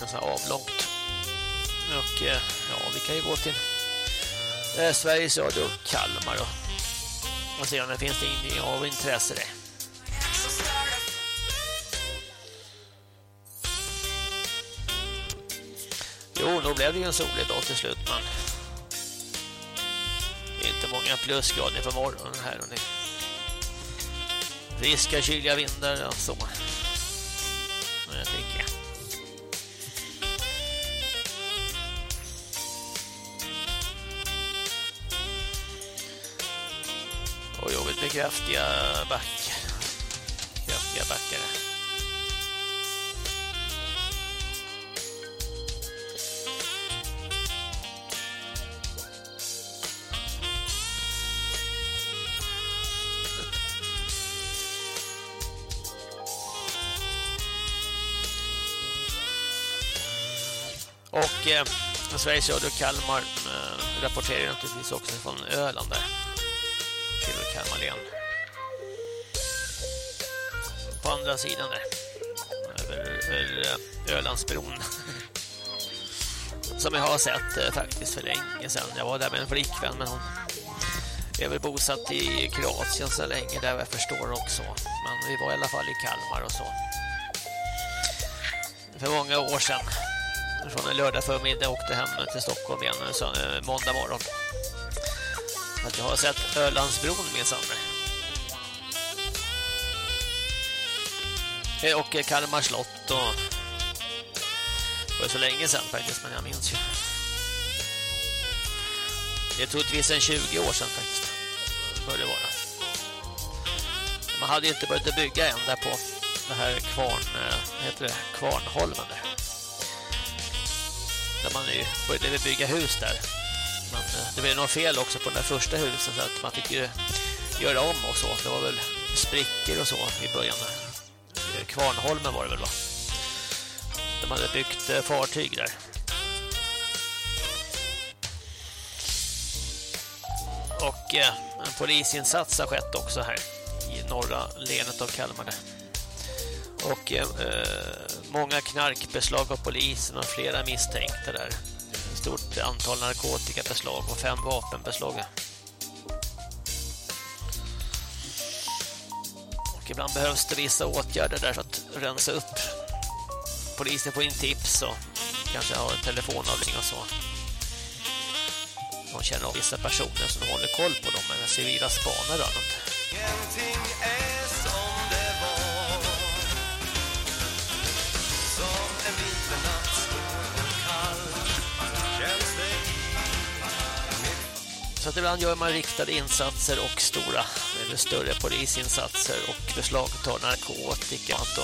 En sån här avlångt. Och eh, ja, vi kan ju gå till eh, Sveriges Radio Kalmar och, och se om det finns in av intresse det. Jo, då blev det ju en solig dag till slut, men det är inte många plusgrader på morgonen här. Och nu. friska, kyliga vindar och så. Men jag tycker Och jobbigt med kraftiga backar. Kraftiga backar. Och eh, Sveriges Radio Kalmar eh, rapporterar naturligtvis också från Öland där. Till Kalmar län. På andra sidan där. Över, över eh, Ölandsbron. Som jag har sett eh, faktiskt för länge sedan. Jag var där med en flickvän men hon är väl bosatt i Kroatien så länge där jag förstår också. Men vi var i alla fall i Kalmar och så. För många år sedan från en lördag förmiddag åkte hem till Stockholm igen så, eh, måndag morgon. Att jag har sett Ölandsbron minsann. Eh, och eh, Kalmar slott och det var så länge sedan faktiskt men jag minns ju. Det är troligtvis en 20 år sedan faktiskt. Bör det vara. Man hade ju inte börjat bygga än där på det här kvarn, eh, heter det, Kvarnholmen där där man nu började bygga hus där. Det blev något fel också på den där första husen så att man fick ju göra om och så. Det var väl sprickor och så i början. Eh, Kvarnholmen var det väl va? De hade byggt eh, fartyg där. Och eh, en polisinsats har skett också här i norra länet av Kalmar. Och eh, många knarkbeslag av polisen och flera misstänkta där. Ett stort antal narkotikabeslag och fem vapenbeslag. Och ibland behövs det vissa åtgärder där för att rensa upp. Polisen får in tips och kanske har en telefonavling och så. De känner av vissa personer som håller koll på dem men civila spanare och annat. Att ibland gör man riktade insatser och stora eller större polisinsatser och beslagtar narkotika och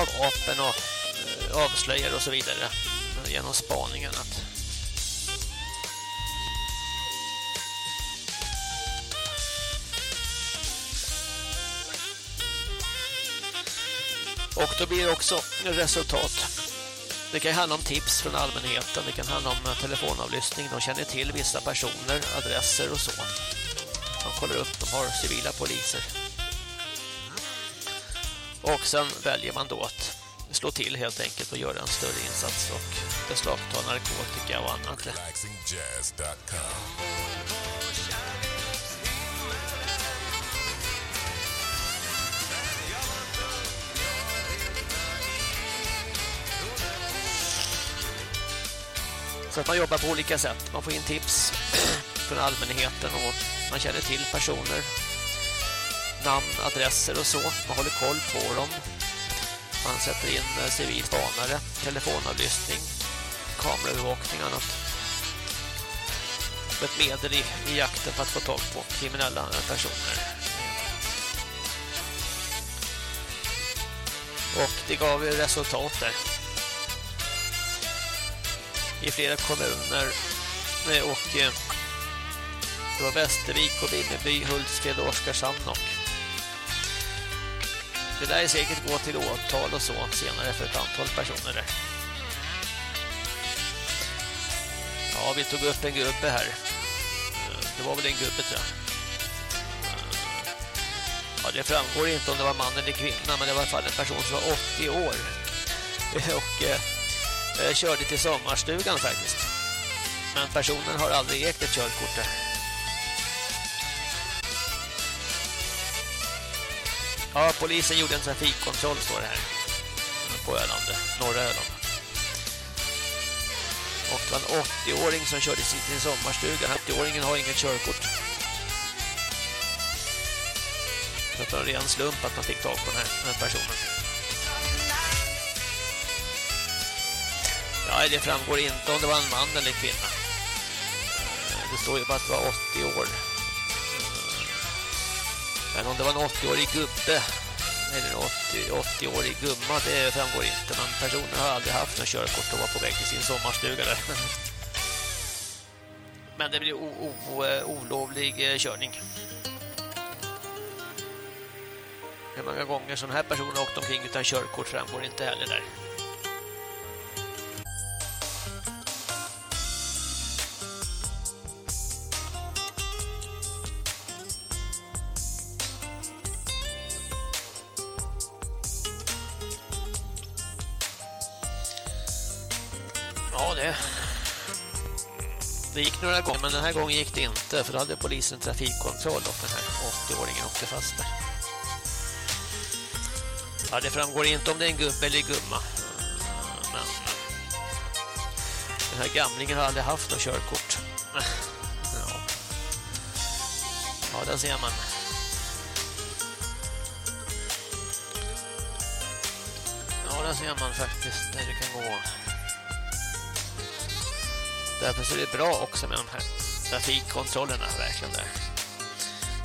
av vapen och eh, avslöjar och så vidare genom spaningen att Och då blir det också resultat. Det kan handla om tips från allmänheten, det kan handla om eh, telefonavlyssning. De känner till vissa personer, adresser och så. De kollar upp, de har civila poliser. Och sen väljer man då att slå till helt enkelt och göra en större insats och beslagta narkotika och annat. Så att man jobbar på olika sätt. Man får in tips från allmänheten och man känner till personer, namn, adresser och så. Man håller koll på dem. Man sätter in eh, civil spanare, telefonavlyssning, kameraövervakning och annat. Ett medel i, i jakten för att få tag på kriminella eh, personer. Och det gav ju resultat där i flera kommuner eh, och eh, det var Västervik och Vimmerby, Hultsfred och Oskarshamn och det där är säkert gå till åtal och så senare för ett antal personer där. Ja, vi tog upp en gubbe här. Eh, det var väl en gubbe tror jag. Ja, det framgår inte om det var man eller kvinna, men det var i alla fall en person som var 80 år. Och Eh, körde till sommarstugan faktiskt. Men personen har aldrig ägt ett körkort där. Ja, polisen gjorde en trafikkontroll står det här. På Öland, norra Öland. Och det var en 80-åring som körde till sin sommarstuga. 80-åringen har inget körkort. Så det var en ren slump att man fick tag på den här, den här personen. Nej, det framgår inte om det var en man eller kvinna. Eh, det står ju bara att det var 80 år. Mm. Men om det var en 80-årig gubbe eller en 80-årig gumma, det framgår inte. Men personen har aldrig haft någon körkort och var på väg till sin sommarstuga där. Men det blir eh, olovlig eh, körning. Hur många gånger sån här person har åkt omkring utan körkort framgår inte heller där. Det... Det gick några gånger, men den här gången gick det inte för då hade polisen trafikkontroll och den här 80-åringen åkte fast där. Ja, det framgår inte om det är en gubbe eller gumma. Men den här gamlingen har aldrig haft något körkort. Ja, ja där ser man. Ja, där ser man faktiskt där det kan gå. Därför så är det bra också med de här trafikkontrollerna verkligen där.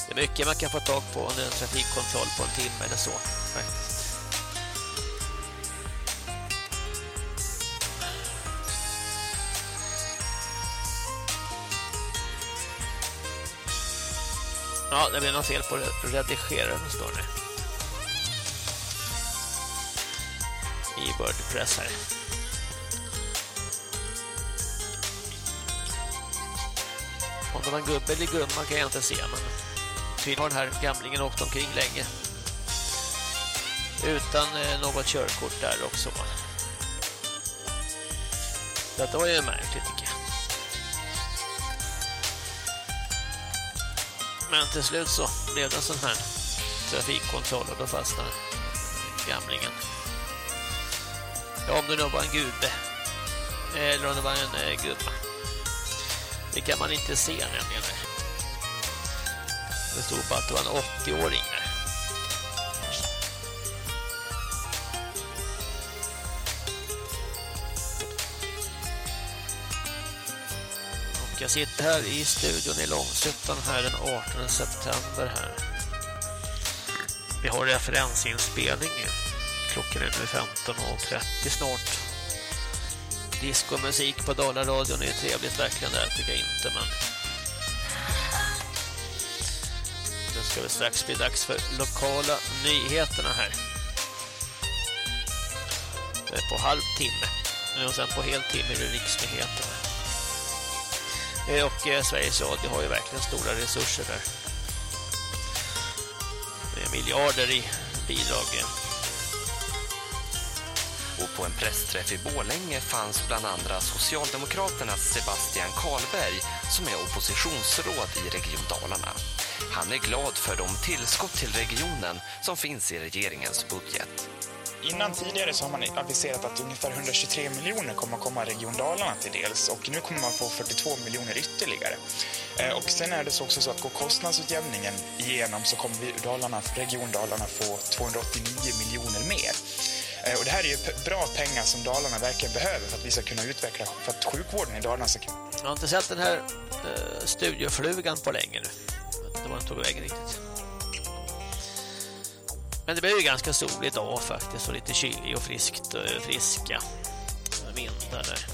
Det är mycket man kan få tag på under en trafikkontroll på en timme eller så faktiskt. Ja, det blir något fel på redigeraren står det. I Wordpress här. Om det var en gubbe eller gumma kan jag inte se, men tydligen har den här gamlingen åkt omkring länge. Utan eh, något körkort där också. Detta var ju märkligt tycker jag. Men till slut så blev det en sån här trafikkontroll och då fastnade gamlingen. Ja, om det nu var en gubbe eller om det var en eh, gubbe. Det kan man inte se nämligen. Det stod på att det var en 80-åring Och jag sitter här i studion i Långsuttan här den 18 september här. Vi har referensinspelning. Klockan är nu 15.30 snart. Discomusik på Dalaradion är trevligt verkligen där tycker jag inte men det ska vi strax bli dags för lokala nyheterna här. Det är på halvtimme och sen på heltimme är det riksnyheterna. Eh, och eh, Sveriges Radio har ju verkligen stora resurser där. Med miljarder i bidrag. Eh. Och på en pressträff i Bålänge fanns bland andra Socialdemokraternas Sebastian Karlberg som är oppositionsråd i Region Dalarna. Han är glad för de tillskott till regionen som finns i regeringens budget. Innan tidigare så har man aviserat att ungefär 123 miljoner kommer att komma Region Dalarna till dels och nu kommer man få 42 miljoner ytterligare. Eh, och sen är det så också så att går kostnadsutjämningen igenom så kommer vi Dalarna, Region Dalarna få 289 miljoner mer. Eh, och det här är ju bra pengar som Dalarna verkligen behöver för att vi ska kunna utveckla, för att sjukvården i Dalarna ska kunna... Jag har inte sett den här eh, studioflugan på länge nu. Det var inte tog vägen riktigt. Men det blev ju ganska soligt idag faktiskt och lite kylig och friskt och friska vindar där.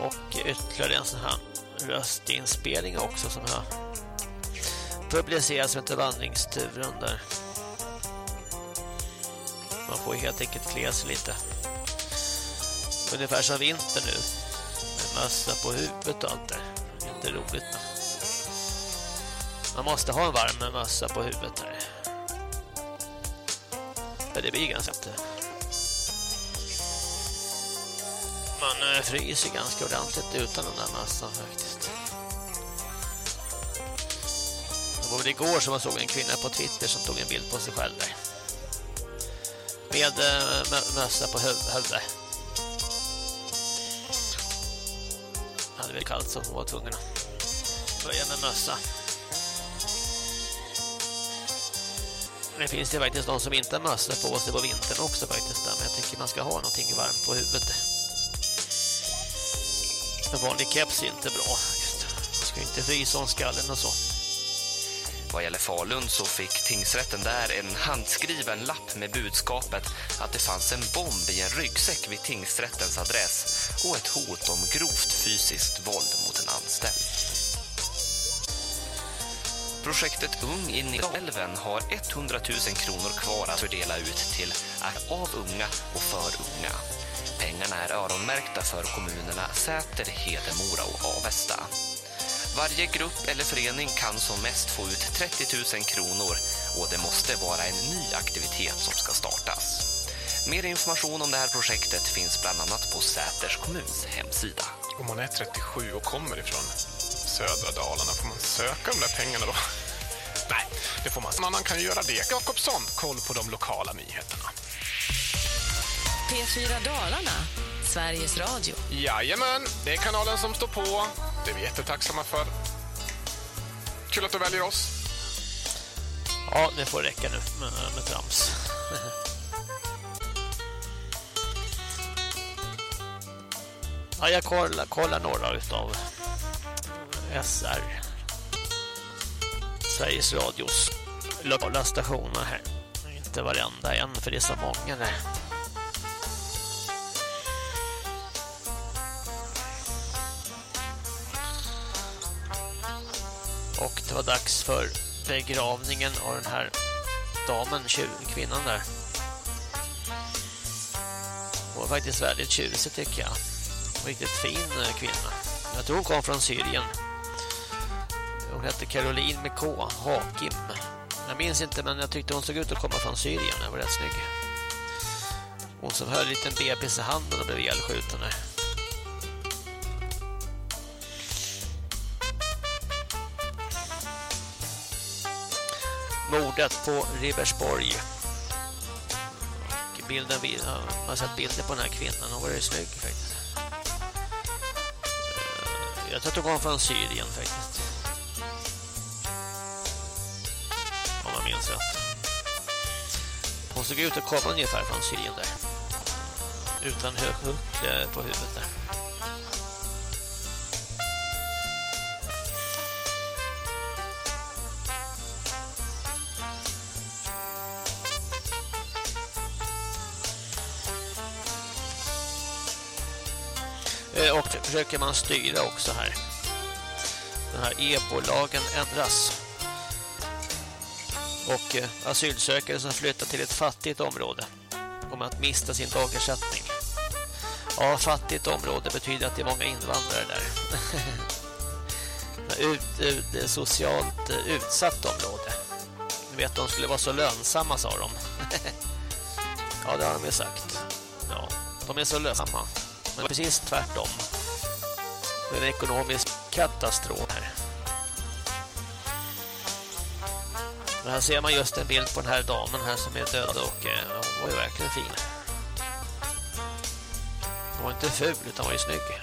Och ytterligare en sån här röstinspelning också som har publicerats med vandringsturen där. Man får helt enkelt klä sig lite. Ungefär som vinter nu. Med mössa på huvudet och allt där. Inte roligt men. Man måste ha en varm mössa på huvudet här. Men det blir ganska inte. Man eh, fryser ganska ordentligt utan den där mössan faktiskt. Det var väl igår som jag såg en kvinna på Twitter som tog en bild på sig själv där. Med eh, mössa på huvudet. Det hade väl kallt så hon var tvungen att börja med mössa. Det finns det faktiskt de som inte har mössa på sig på vintern också faktiskt. Men jag tycker man ska ha någonting varmt på huvudet. En vanlig keps är inte bra. Just. Man ska inte frysa om skallen och så. Vad gäller Falun så fick tingsrätten där en handskriven lapp med budskapet att det fanns en bomb i en ryggsäck vid tingsrättens adress och ett hot om grovt fysiskt våld mot en anställd. Projektet Ung i Nidelven har 100 000 kronor kvar att fördela ut till Av unga och för unga. Pengarna är öronmärkta för kommunerna Säter, Hedemora och Avesta. Varje grupp eller förening kan som mest få ut 30 000 kronor och det måste vara en ny aktivitet som ska startas. Mer information om det här projektet finns bland annat på Säters kommuns hemsida. Om man är 37 och kommer ifrån södra Dalarna, får man söka de där pengarna då? Nej, det får man. Någon annan kan ju göra det. Jakobsson, koll på de lokala nyheterna. P4 Dalarna, Sveriges Radio. Jajamän, det är kanalen som står på. Det är vi jättetacksamma för. Kul att du väljer oss. Ja, det får räcka nu med, med trams. ja, jag kollar, kollar några av SR Sveriges Radios lokala stationer här. Inte varenda en, för det är så många där. Det var dags för begravningen av den här damen, kvinnan där. Hon var faktiskt väldigt tjusig tycker jag. Riktigt fin eh, kvinna. Jag tror hon kom från Syrien. Hon hette Caroline med K. Hakim. Jag minns inte men jag tyckte hon såg ut att komma från Syrien. Hon var rätt snygg. Hon som höll en liten bebis i handen och blev ihjälskjuten Mordet på Ribersborg. Och bilden, man har sett bilder på den här kvinnan. Hon var ju snygg faktiskt. Eh, jag tror att hon kom från Syrien faktiskt. Om jag minns rätt. Hon såg ut att komma ungefär från Syrien där. Utan höghuckle eh, på huvudet där. Försöker man styra också här. Den här EBO-lagen ändras. Och eh, asylsökare som flyttar till ett fattigt område kommer att mista sin dagersättning. Ja, fattigt område betyder att det är många invandrare där. ut, ut, socialt eh, utsatt område. Ni vet, de skulle vara så lönsamma, sa de. ja, det har de ju sagt. Ja, de är så lönsamma. Men precis tvärtom. Det är en ekonomisk katastrof här. Men här ser man just en bild på den här damen här som är död och eh, hon var ju verkligen fin. Hon var inte ful utan var ju snygg.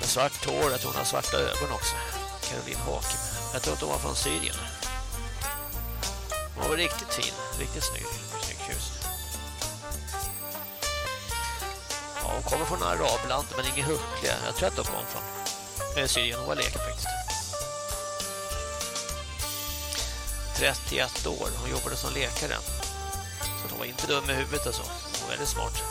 Med svart hår, jag tror hon har svarta ögon också. Caroline Hakim. Jag tror att hon var från Syrien. Hon var riktigt fin, riktigt snygg. Hon kommer från Arabland men ingen huckliga. Jag tror att hon kom från eh, Syrien. Hon var läkare faktiskt. 31 år. Hon jobbade som läkare. Så hon var inte dum i huvudet alltså. Hon var väldigt smart.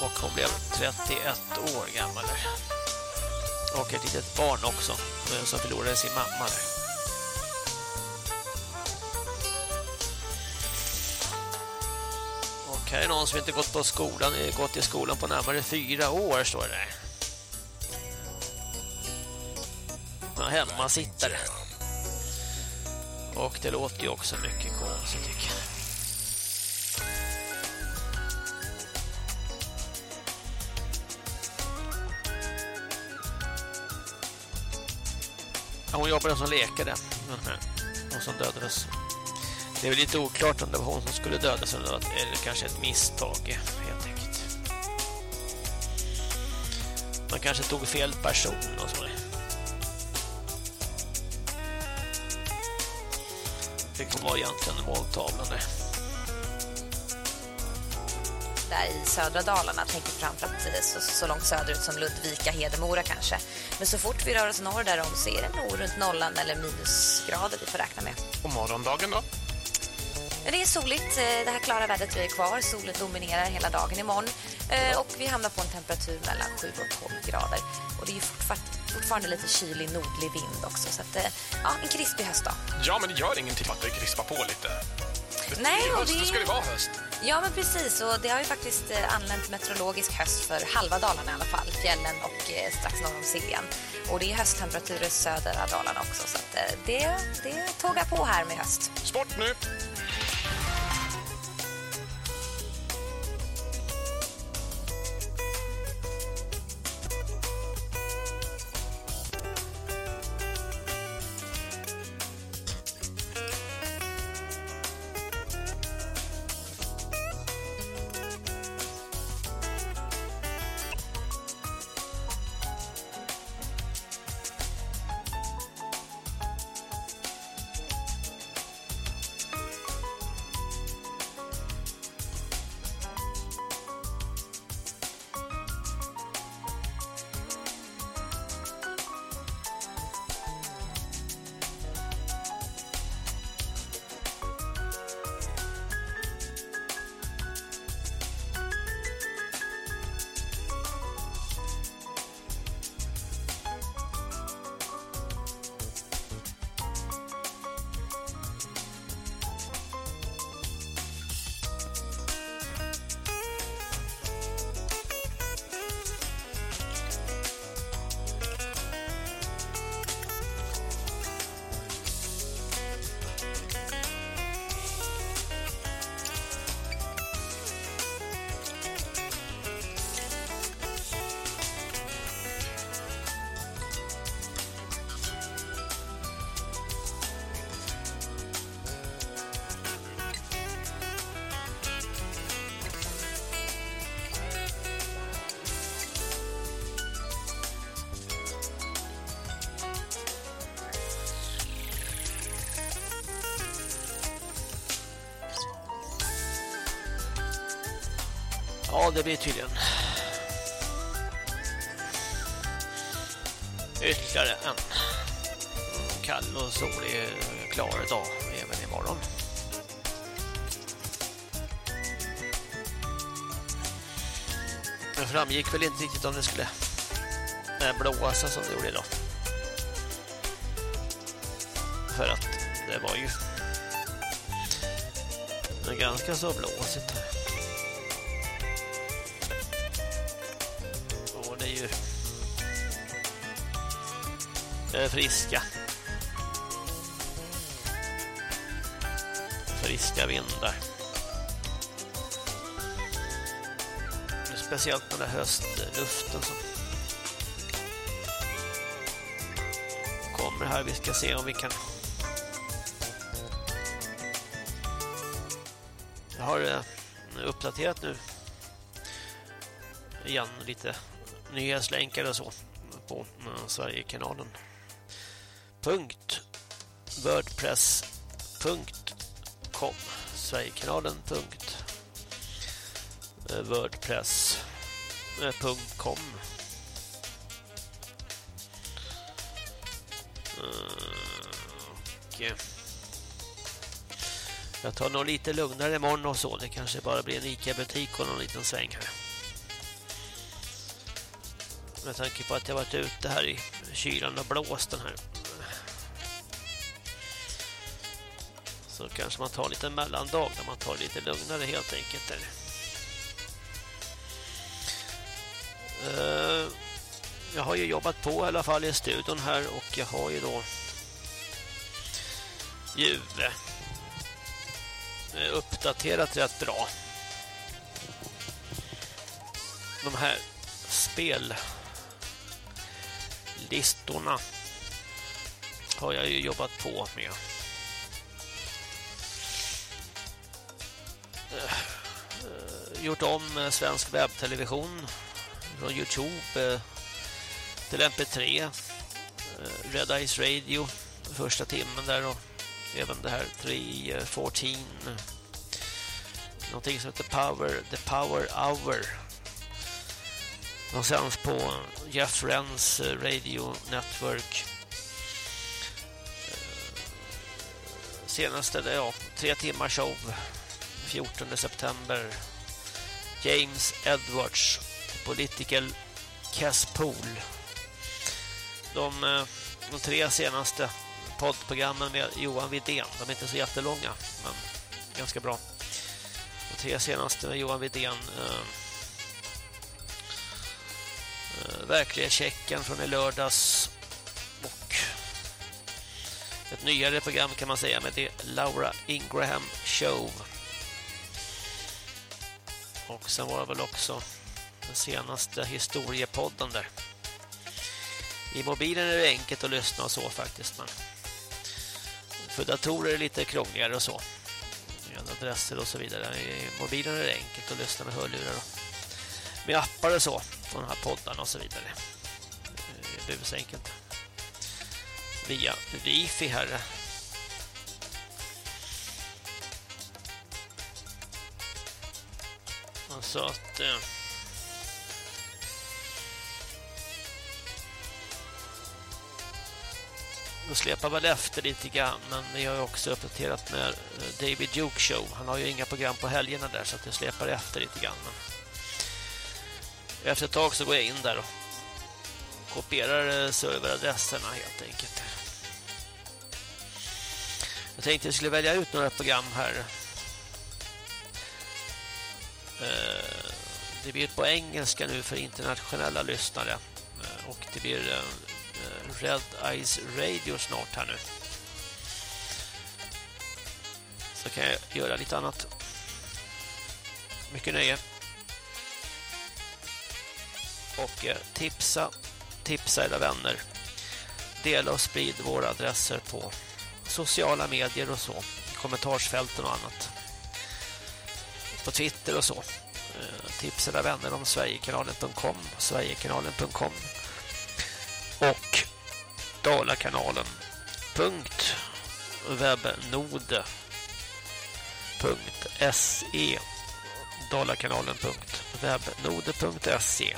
Och hon blev 31 år gammal. Och ett litet barn också. Eh, som förlorade sin mamma där. Här är någon som inte gått på skolan, gått i skolan på närmare fyra år står det där. hemmasittare. Och det låter ju också mycket konstigt tycker jag. Hon jobbade som läkare. Mm-hmm. Hon som dödades. Det är väl lite oklart om det var hon som skulle dödas eller, eller kanske ett misstag helt enkelt. Man kanske tog fel person och så. fick hon vara egentligen måltavlan där. Där i södra Dalarna, tänker framförallt så, så långt söderut som Ludvika, Hedemora kanske. Men så fort vi rör oss norr därom så är det nog runt nollan eller minusgrader vi får räkna med. Och morgondagen då? Det är soligt, det här klara vädret är kvar. Solen dominerar hela dagen imorgon. Och vi hamnar på en temperatur mellan 7 och 12 grader. Och det är ju fortfarande lite kylig nordlig vind också. Så att, ja, en krispig höstdag. Ja, men det gör ingenting att det krispar på lite. Nej, det och det... det ska det vara höst. Ja, men precis. Och det har ju faktiskt anlänt meteorologisk höst för halva Dalarna i alla fall. Fjällen och eh, strax norr om Siljan. Och det är hösttemperaturer i södra Dalarna också. Så att, eh, det, det tågar på här med höst. Sport nu! Ja, det blir tydligen ytterligare en kall och solig eh, klar dag även imorgon. Det framgick väl inte riktigt om det skulle blåsa som det gjorde idag. För att det var ju ganska så blåsigt här. Eh, friska. Friska vindar. Speciellt med den där höstluften som kommer här. Vi ska se om vi kan Jag har eh, uppdaterat nu igen lite nyhetslänkar och så på eh, Sverigekanalen www.wordpress.com wordpress.com Sverigekanalen. Eh, wordpress.com eh, eh, jag tar nog lite lugnare imorgon och så. Det kanske bara blir en Ica-butik och någon liten sväng här. Med tanke på att jag varit ute här i kylan och blåst den här. Så kanske man tar lite mellandag när man tar lite lugnare helt enkelt. Där. Eh, jag har ju jobbat på i alla fall i studion här och jag har ju då Juve eh, uppdaterat rätt bra. De här spellistorna har jag ju jobbat på med. Eh, gjort om eh, svensk webbtelevision från Youtube eh, till MP3 Red Eyes Radio första timmen där och även det här 314 någonting som heter Power The Power Hour. De sänds på Jeff Renns Radio Network. Senaste, ja, tre timmar show. 14 september James Edwards Political Caspool de, eh, de tre senaste poddprogrammen med Johan Vidén. De är inte så jättelånga, men ganska bra. De tre senaste med Johan Vidén. Eh, eh, verkliga checken från i lördags och ett nyare program kan man säga med det Laura Ingraham Show. Och sen var det väl också den senaste historiepodden där. I mobilen är det enkelt att lyssna och så faktiskt, men för datorer är det lite krångligare och så. Med adresser och så vidare. I mobilen är det enkelt att lyssna med hörlurar och med appar och så. På de här poddarna och så vidare. Eh, det är busenkelt. Via wifi här. Så att... Eh, då släpar väl efter lite grann men vi har ju också uppdaterat med eh, David Duke Show. Han har ju inga program på helgerna där så att jag släpar efter lite grann. Men efter ett tag så går jag in där och kopierar eh, serveradresserna helt enkelt. Jag tänkte att jag skulle välja ut några program här. Eh, det blir på engelska nu för internationella lyssnare eh, och det blir eh, Red Eyes Radio snart här nu. Så kan jag göra lite annat. Mycket nöje. Och tipsa, tipsa era vänner. Dela och sprid våra adresser på sociala medier och så. Kommentarsfälten och annat. På Twitter och så. Eh, tips tipsa era vänner om Sverigekanalen.com Sverigekanalen.com och dalakanalen.webnode.se dalakanalen.webnode.se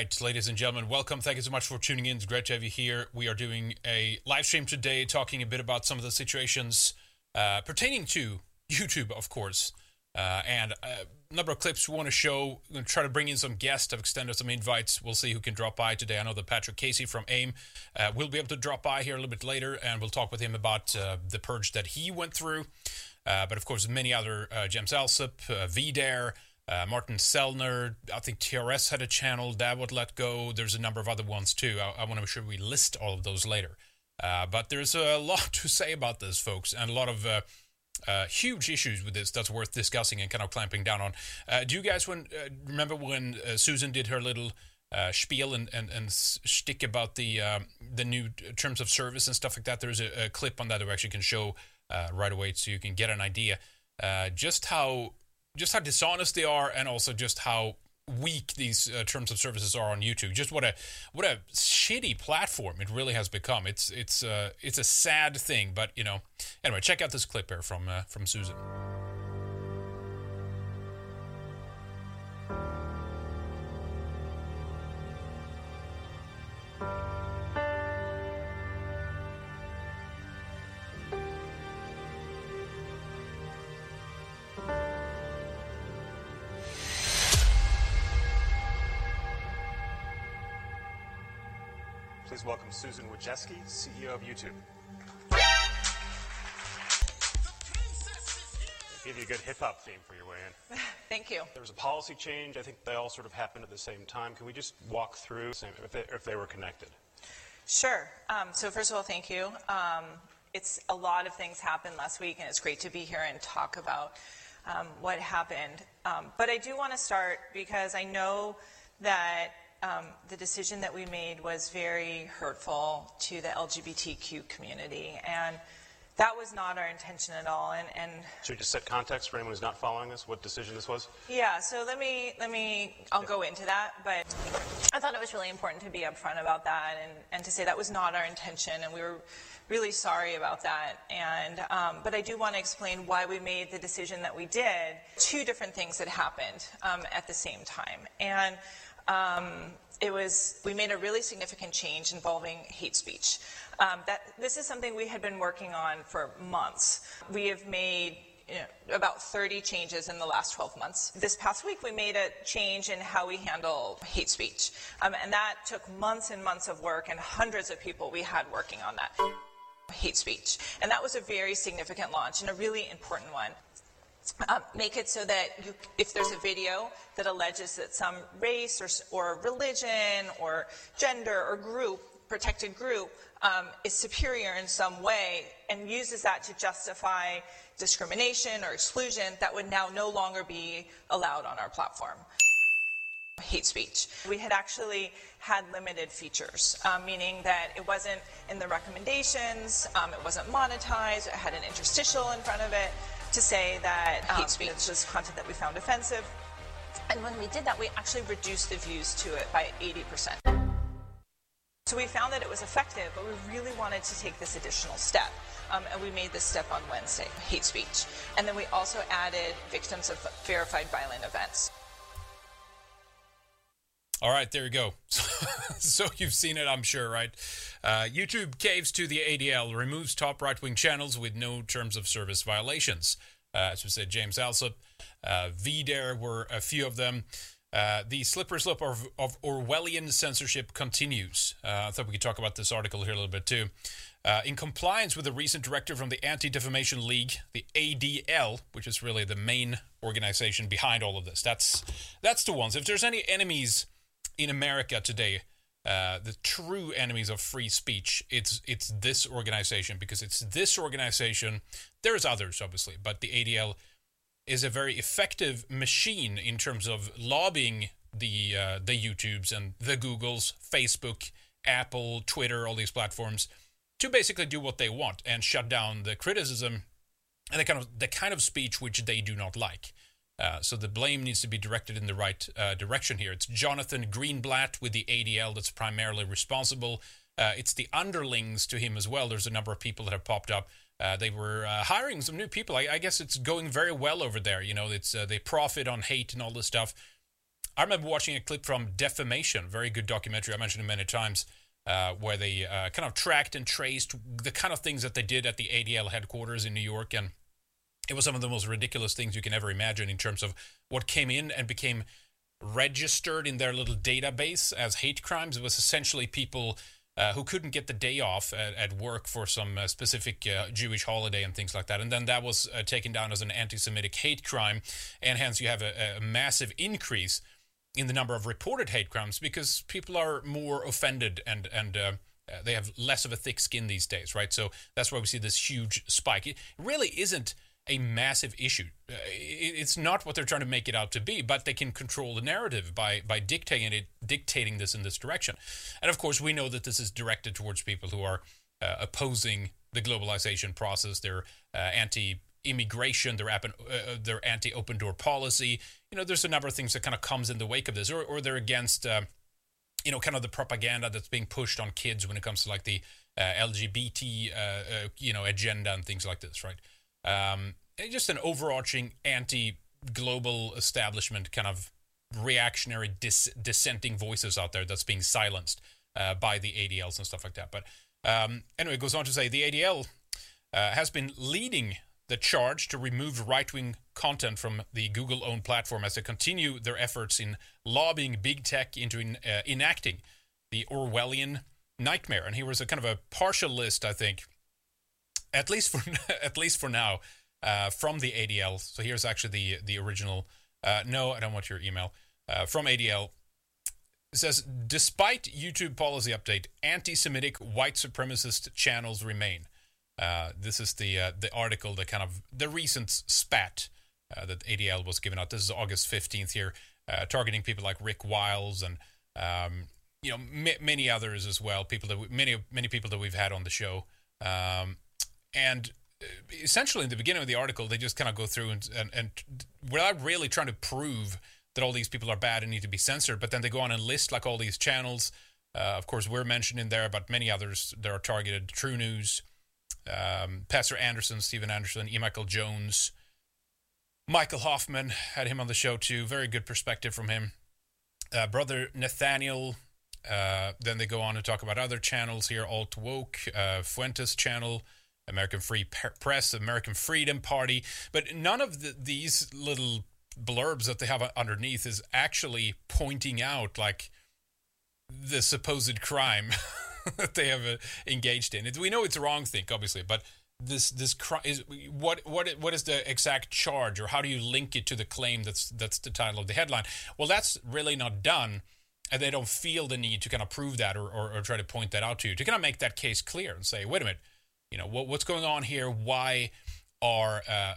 right, ladies and gentlemen, welcome. Thank you so much for tuning in. It's great to have you here. We are doing a live stream today talking a bit about some of the situations uh, pertaining to YouTube, of course, uh, and a number of clips we want to show. We're going to try to bring in some guests. I've extended some invites. We'll see who can drop by today. I know that Patrick Casey from AIM uh, will be able to drop by here a little bit later, and we'll talk with him about uh, the purge that he went through. Uh, but of course, many other uh, James Alsop, uh, VDare, uh, Martin Sellner, I think TRS had a channel that would let go. There's a number of other ones too. I, I want to make sure we list all of those later. Uh, but there's a lot to say about this, folks, and a lot of uh, uh, huge issues with this that's worth discussing and kind of clamping down on. Uh, do you guys when, uh, remember when Susan did her little spiel and, and, and stick about the um, the new terms of service and stuff like that? There's a, a clip on that that we actually can show right away so you can get an idea just how just how dishonest they are and also just how weak these uh, terms of services are on YouTube. Just what a what a shitty platform it really has become. It's it's uh, it's a sad thing, but you know. Anyway, check out this clip here from uh, from Susan. Please welcome Susan Wojcicki, CEO of YouTube. Give you a good hip hop theme for your way in. Thank you. There was a policy change. I think they all sort of happened at the same time. Can we just walk through same- if they, if they were connected? Sure. Um, so first of all, thank you. Um, it's a lot of things happened last week, and it's great to be here and talk about um, what happened. Um, but I do want to start because I know that um, the decision that we made was very hurtful to the LGBTQ community, and that was not our intention at all. And, and Should we just set context for anyone who's not following this, what decision this was? Yeah, so let me let me I'll go into that, but I thought it was really important to be upfront about that and, and to say that was not our intention, and we were really sorry about that. And um, but I do want to explain why we made the decision that we did. Two different things that happened um, at the same time, and. Um, it was we made a really significant change involving hate speech. Um, that this is something we had been working on for months. We have made you know, about 30 changes in the last 12 months. This past week, we made a change in how we handle hate speech, um, and that took months and months of work and hundreds of people we had working on that hate speech, and that was a very significant launch and a really important one. Um, make it so that you, if there's a video that alleges that some race or, or religion or gender or group, protected group, um, is superior in some way and uses that to justify discrimination or exclusion, that would now no longer be allowed on our platform hate speech. We had actually had limited features, um, meaning that it wasn't in the recommendations, um, it wasn't monetized, it had an interstitial in front of it to say that um, hate speech was content that we found offensive. And when we did that, we actually reduced the views to it by 80%. So we found that it was effective, but we really wanted to take this additional step. Um, and we made this step on Wednesday, hate speech. And then we also added victims of verified violent events. All right, there you go. so you've seen it, I'm sure, right? Uh, YouTube caves to the ADL, removes top right wing channels with no terms of service violations. Uh, as we said, James Alsop, uh, VDare were a few of them. Uh, the slippery slope of, of Orwellian censorship continues. Uh, I thought we could talk about this article here a little bit too. Uh, in compliance with a recent directive from the Anti Defamation League, the ADL, which is really the main organization behind all of this, that's that's the ones. If there's any enemies in America today, uh, the true enemies of free speech, it's it's this organization because it's this organization. There's others, obviously, but the ADL is a very effective machine in terms of lobbying the uh, the YouTubes and the Googles, Facebook, Apple, Twitter, all these platforms to basically do what they want and shut down the criticism and the kind of the kind of speech which they do not like. Uh, so the blame needs to be directed in the right uh, direction here. It's Jonathan Greenblatt with the ADL that's primarily responsible. Uh, it's the underlings to him as well. There's a number of people that have popped up. Uh, they were uh, hiring some new people. I, I, guess it's going very well over there. You know, it's uh, they profit on hate and all this stuff. I remember watching a clip from Defamation, very good documentary. I mentioned it many times, where they kind of tracked and traced the kind of things that they did at the ADL headquarters in New York and it was some of the most ridiculous things you can ever imagine in terms of what came in and became registered in their little database as hate crimes. It was essentially people uh, who couldn't get the day off at, at work for some uh, specific uh, Jewish holiday and things like that. And then that was uh, taken down as an anti Semitic hate crime. And hence you have a, a, massive increase in the number of reported hate crimes because people are more offended and, and uh, they have less of a thick skin these days, right? So that's why we see this huge spike. It really isn't a massive issue. Uh, it's not what they're trying to make it out to be, but they can control the narrative by by dictating it, dictating this in this direction. And of course, we know that this is directed towards people who are uh, opposing the globalization process. They're uh, anti immigration, they're, uh, they're anti open door policy. You know, there's a number of things that kind of comes in the wake of this, or, or they're against, uh, you know, kind of the propaganda that's being pushed on kids when it comes to like the uh, LGBT, you know, agenda and things like this, right? Um, just an overarching anti-global establishment kind of reactionary dis- dissenting voices out there that's being silenced uh, by the ADLs and stuff like that. But um, anyway, it goes on to say the ADL uh, has been leading the charge to remove right wing content from the Google owned platform as they continue their efforts in lobbying big tech into in, uh, enacting the Orwellian nightmare. And here was a kind of a partial list, I think, at least for at least for now, uh, from the ADL. So here's actually the the original. Uh, no, I don't want your email uh, from ADL. It says, despite YouTube policy update, anti-Semitic white supremacist channels remain. Uh, this is the uh, the article, the kind of the recent spat uh, that ADL was given out. This is August fifteenth here, targeting people like Rick Wiles and um, you know m- many others as well. People that we, many many people that we've had on the show. Um, and uh, essentially in the beginning of the article they just kind of go through and, and, and without really trying to prove that all these people are bad and need to be censored but then they go on and list like all these channels. Uh, of course we're mentioned in there but many others that are targeted. True news um, pastor anderson stephen anderson e. Michael jones michael hoffman had him on the show too. Very good perspective from him. Uh, brother nathaniel uh, then they go on to talk about other channels here. Alt woke uh, fuentes channel American Free Press, American Freedom Party, but none of the, these little blurbs that they have underneath is actually pointing out like the supposed crime that they have uh, engaged in. We know it's a wrong thing, obviously, but this this crime is what what what is the exact charge, or how do you link it to the claim that's that's the title of the headline? Well, that's really not done and they don't feel the need to kind of prove that or, or, or, try to point that out to you to kind of make that case clear and say, wait a minute, you know what, what's going on here? Why are uh,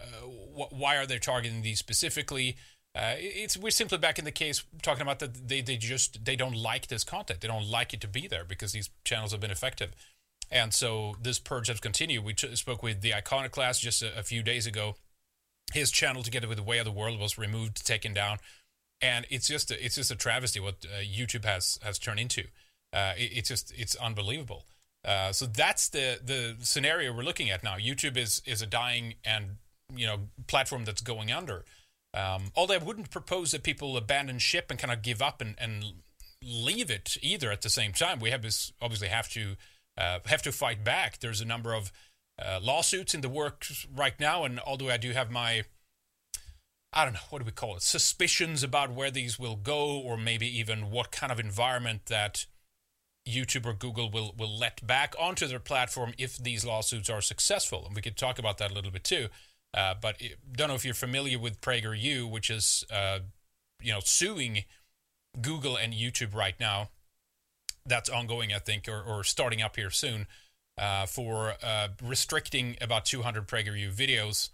why are they targeting these specifically? Uh, it's we're simply back in the case talking about that they, they just they don't like this content. They don't like it to be there because these channels have been effective. And so this purge has continued. We t- spoke with the iconoclast just a, a, few days ago. His channel together with the way of the world was removed taken down. And it's just a, it's just a travesty what uh, youtube has has turned into. Uh, it, it's just it's unbelievable uh, so that's the the scenario we're looking at now. YouTube is is a dying and you know platform that's going under. Um, although I wouldn't propose that people abandon ship and kind of give up and, and leave it either. At the same time, we have this obviously have to uh, have to fight back. There's a number of uh, lawsuits in the works right now, and although I do have my I don't know what do we call it suspicions about where these will go, or maybe even what kind of environment that YouTube or Google will will let back onto their platform if these lawsuits are successful, and we could talk about that a little bit too. Uh, but it, don't know if you're familiar with PragerU, which is uh, you know suing Google and YouTube right now. That's ongoing, I think, or, or starting up here soon uh, for uh, restricting about 200 PragerU videos.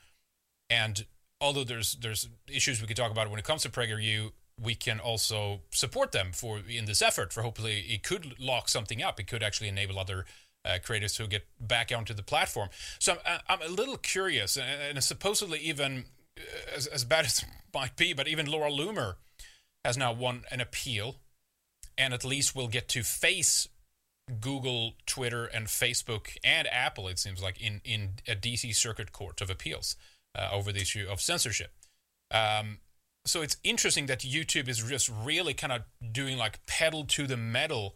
And although there's there's issues we could talk about when it comes to PragerU, we can also support them for in this effort. For hopefully, it could lock something up. It could actually enable other uh, creators to get back onto the platform. So I'm, I'm a little curious, and, and supposedly even uh, as, as bad as might be, but even Laura Loomer has now won an appeal, and at least we'll get to face Google, Twitter, and Facebook and Apple. It seems like in in a DC Circuit Court of Appeals uh, over the issue of censorship. Um, so it's interesting that YouTube is just really kind of doing like pedal to the metal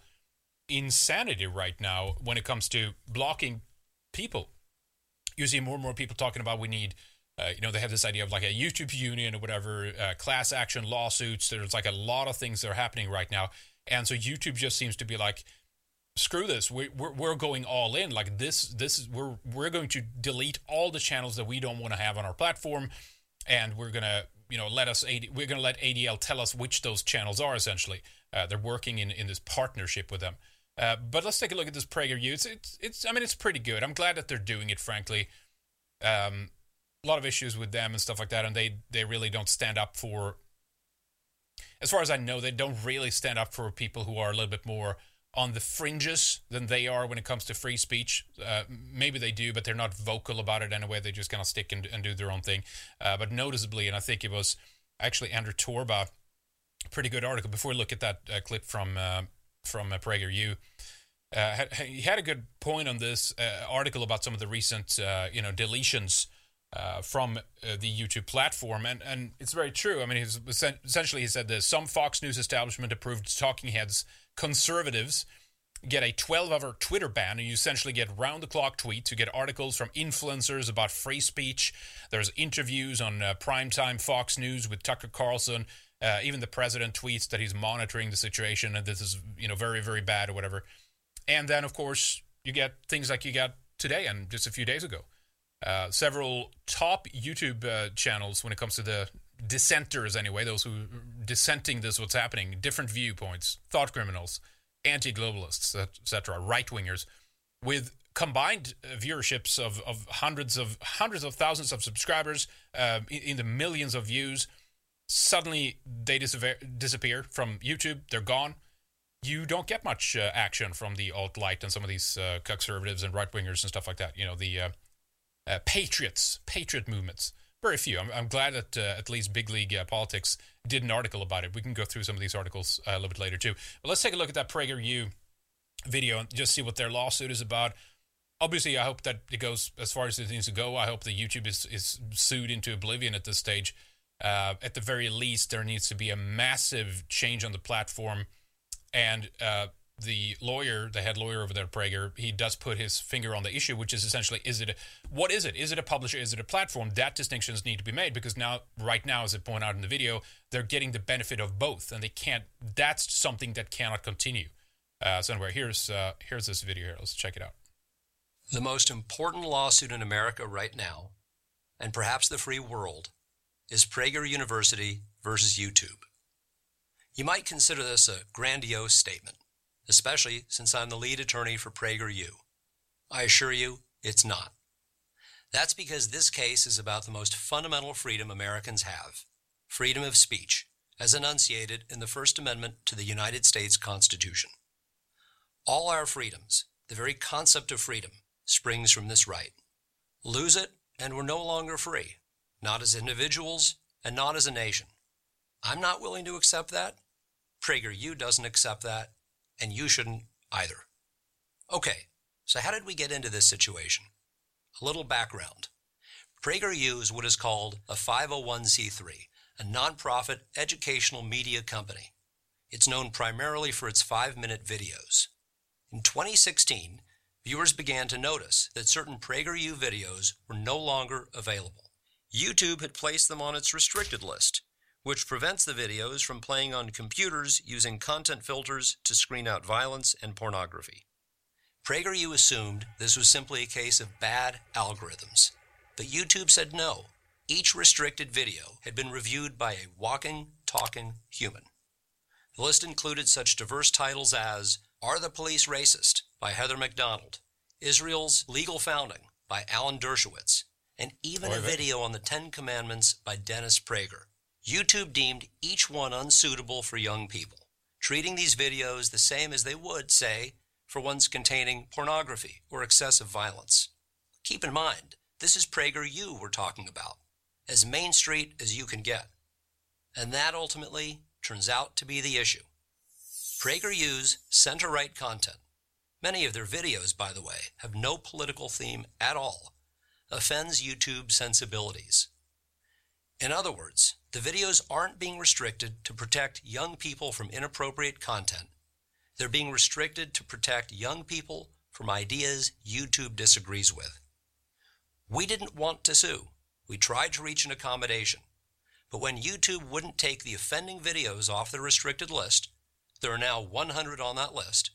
insanity right now when it comes to blocking people. You see more and more people talking about we need, uh, you know, they have this idea of like a YouTube union or whatever, uh, class action lawsuits. There's like a lot of things that are happening right now. And so YouTube just seems to be like, screw this we, we're, we're going all in like this this is we're we're going to delete all the channels that we don't want to have on our platform and we're to you know let us AD, we're going to let ADL tell us which those channels are essentially. Uh, they're working in in this partnership with them. Uh, but let's take a look at this PragerU it's, it's it's I mean it's pretty good. I'm glad that they're doing it frankly. Um, a lot of issues with them and stuff like that and they they really don't stand up for as far as I know they don't really stand up for people who are a little bit more on the fringes than they are when it comes to free speech. Uh, maybe they do, but they're not vocal about it anyway. They just kind of stick and, and do their own thing. Uh, but noticeably, and I think it was actually Andrew Torba, pretty good article. Before we look at that uh, clip from uh, from uh, PragerU, uh, had, he had a good point on this uh, article about some of the recent you know deletions. from the YouTube platform, and and it's very true. I mean, essentially he said this: some Fox News establishment approved talking heads conservatives get a 12 hour Twitter ban, and you essentially get round the clock tweets. You get articles from influencers about free speech. There's interviews on uh, primetime Fox News with Tucker Carlson. Uh, even the president tweets that he's monitoring the situation and this is you know very very bad or whatever. And then of course you get things like you got today and just a few days ago. Uh, several top YouTube uh, channels when it comes to the dissenters anyway, those who dissenting this what's happening, different viewpoints, thought criminals, anti-globalists, etc., right-wingers, with combined viewerships of, of hundreds of hundreds of thousands of subscribers uh, in, in, the millions of views. Suddenly, they disappear, disappear from YouTube. They're gone. You don't get much uh, action from the alt right and some of these uh, conservatives and right wingers and stuff like that. You know, the uh, uh, patriots, patriot movements very few. I'm, I'm glad that uh, at least Big League uh, Politics did an article about it. We can go through some of these articles uh, a little bit later too. But let's take a look at that PragerU video and just see what their lawsuit is about. Obviously, I hope that it goes as far as it needs to go. I hope that YouTube is, is sued into oblivion at this stage. Uh, at the very least, there needs to be a massive change on the platform and uh, the lawyer, the head lawyer over there, Prager, he does put his finger on the issue, which is essentially, is it a, what is it? Is it a publisher? Is it a platform? That distinctions need to be made because now, right now, as I point out in the video, they're getting the benefit of both, and they can't. That's something that cannot continue. Uh, so anyway, here's uh, here's this video here. Let's check it out. The most important lawsuit in America right now, and perhaps the free world, is Prager University versus YouTube. You might consider this a grandiose statement especially since I'm the lead attorney for PragerU. I assure you, it's not. That's because this case is about the most fundamental freedom Americans have freedom of speech, as enunciated in the First Amendment to the United States Constitution. All our freedoms, the very concept of freedom, springs from this right. Lose it, and we're no longer free, not as individuals and not as a nation. I'm not willing to accept that. PragerU doesn't accept that, and you shouldn't either. Okay, so how did we get into this situation? A little background. PragerU is what is called a 501c3, a nonprofit educational media company. It's known primarily for its five minute videos. In 2016, viewers began to notice that certain PragerU videos were no longer available. YouTube had placed them on its restricted list, which prevents the videos from playing on computers using content filters to screen out violence and pornography. PragerU assumed this was simply a case of bad algorithms, but YouTube said no. Each restricted video had been reviewed by a walking, talking human. The list included such diverse titles as Are the Police Racist? by Heather McDonald, Israel's Legal Founding by Alan Dershowitz, and even a video on the Ten Commandments by Dennis Prager. YouTube deemed each one unsuitable for young people, treating these videos the same as they would, say, for ones containing pornography or excessive violence. Keep in mind, this is PragerU we're talking about, as Main Street as you can get. And that ultimately turns out to be the issue. PragerU's center right content, many of their videos, by the way, have no political theme at all, offends YouTube sensibilities. In other words, the videos aren't being restricted to protect young people from inappropriate content. They're being restricted to protect young people from ideas YouTube disagrees with. We didn't want to sue. We tried to reach an accommodation. But when YouTube wouldn't take the offending videos off the restricted list, there are now 100 on that list,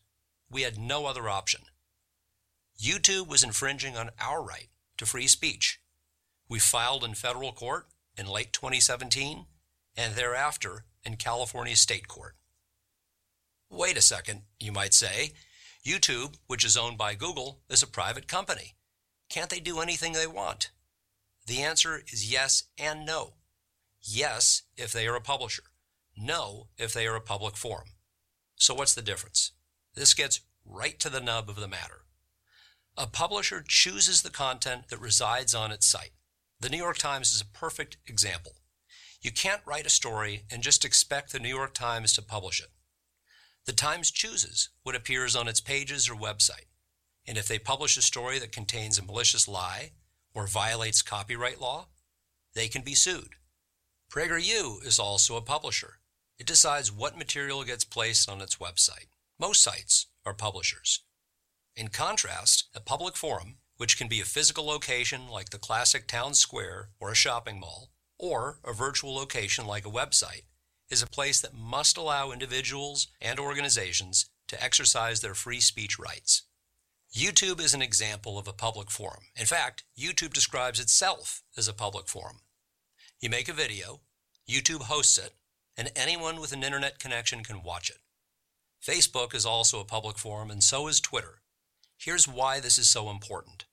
we had no other option. YouTube was infringing on our right to free speech. We filed in federal court in late 2017 and thereafter in California state court. Wait a second, you might say. YouTube, which is owned by Google, is a private company. Can't they do anything they want? The answer is yes and no. Yes, if they are a publisher. No, if they are a public forum. So what's the difference? This gets right to the nub of the matter. A publisher chooses the content that resides on its site. The New York Times is a perfect example. You can't write a story and just expect the New York Times to publish it. The Times chooses what appears on its pages or website. And if they publish a story that contains a malicious lie or violates copyright law, they can be sued. PragerU is also a publisher. It decides what material gets placed on its website. Most sites are publishers. In contrast, a public forum, which can be a physical location like the classic town square or a shopping mall, or a virtual location like a website, is a place that must allow individuals and organizations to exercise their free speech rights. YouTube is an example of a public forum. In fact, YouTube describes itself as a public forum. You make a video, YouTube hosts it, and anyone with an internet connection can watch it. Facebook is also a public forum, and so is Twitter. Here's why this is so important.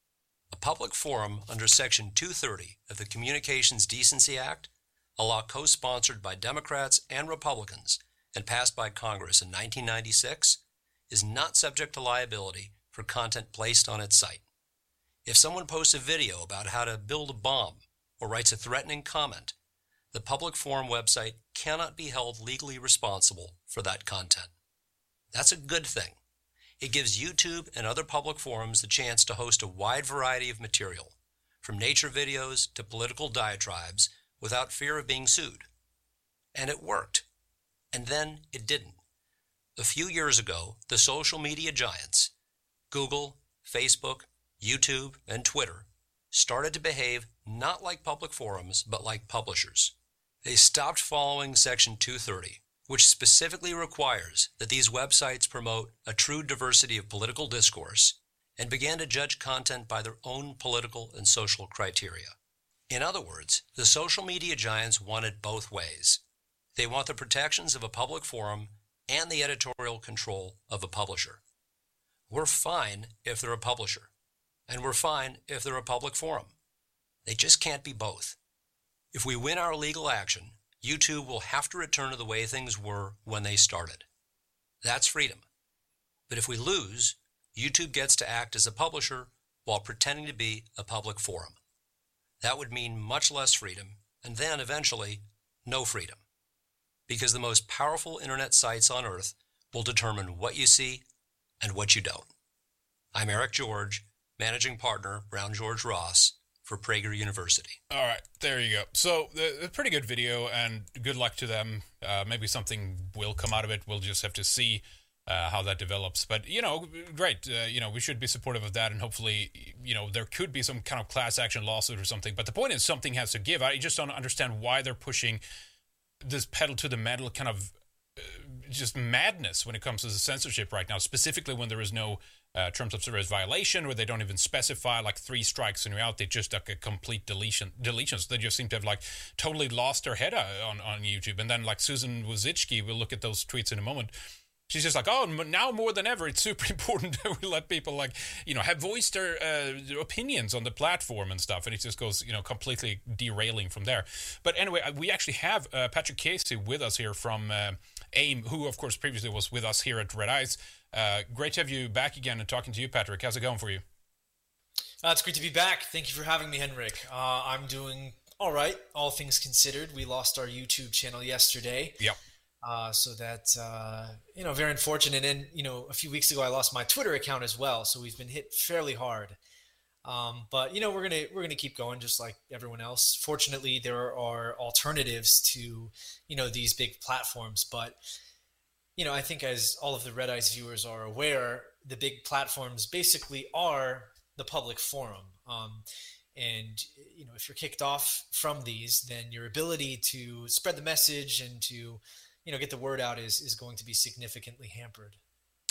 A public forum under Section 230 of the Communications Decency Act, a law co sponsored by Democrats and Republicans and passed by Congress in 1996, is not subject to liability for content placed on its site. If someone posts a video about how to build a bomb or writes a threatening comment, the public forum website cannot be held legally responsible for that content. That's a good thing. It gives YouTube and other public forums the chance to host a wide variety of material, from nature videos to political diatribes, without fear of being sued. And it worked. And then it didn't. A few years ago, the social media giants, Google, Facebook, YouTube, and Twitter, started to behave not like public forums, but like publishers. They stopped following Section 230, which specifically requires that these websites promote a true diversity of political discourse, and began to judge content by their own political and social criteria. In other words, the social media giants wanted both ways. They want the protections of a public forum and the editorial control of a publisher. We're fine if they're a publisher, and we're fine if they're a public forum. They just can't be both. If we win our legal action, YouTube will have to return to the way things were when they started. That's freedom. But if we lose, YouTube gets to act as a publisher while pretending to be a public forum. That would mean much less freedom, and then eventually, no freedom. Because the most powerful internet sites on earth will determine what you see and what you don't. I'm Eric George, managing partner, Brown George Ross, for Prager University. All right, there you go. So, uh, a pretty good video, and good luck to them. Uh, maybe something will come out of it. We'll just have to see uh, how that develops. But you know, great. Uh, you know, we should be supportive of that, and hopefully, you know, there could be some kind of class action lawsuit or something. But the point is, something has to give. I just don't understand why they're pushing this pedal to the metal kind of uh, just madness when it comes to the censorship right now, specifically when there is no uh, terms of service violation, where they don't even specify like three strikes and you're out. They just like a complete deletion. Deletions. They just seem to have like totally lost their head uh, on on YouTube. And then like Susan Wozicki, we'll look at those tweets in a moment. She's just like, oh, now more than ever, it's super important that we let people like, you know, have voiced their uh, opinions on the platform and stuff, and it just goes, you know, completely derailing from there. But anyway, uh, we actually have uh, Patrick Casey with us here from uh, AIM, who of course previously was with us here at Red Eyes. Uh, great to have you back again and talking to you, Patrick. How's it going for you? Uh, it's great to be back. Thank you for having me, Henrik. Uh, I'm doing all right, all things considered. We lost our YouTube channel yesterday. Yep. Uh, so that uh, you know, very unfortunate. And you know, a few weeks ago, I lost my Twitter account as well. So we've been hit fairly hard. Um, but you know, we're gonna we're gonna keep going just like everyone else. Fortunately, there are alternatives to you know these big platforms. But you know, I think as all of the Red Eyes viewers are aware, the big platforms basically are the public forum. Um, and you know, if you're kicked off from these, then your ability to spread the message and to you know get the word out is is going to be significantly hampered.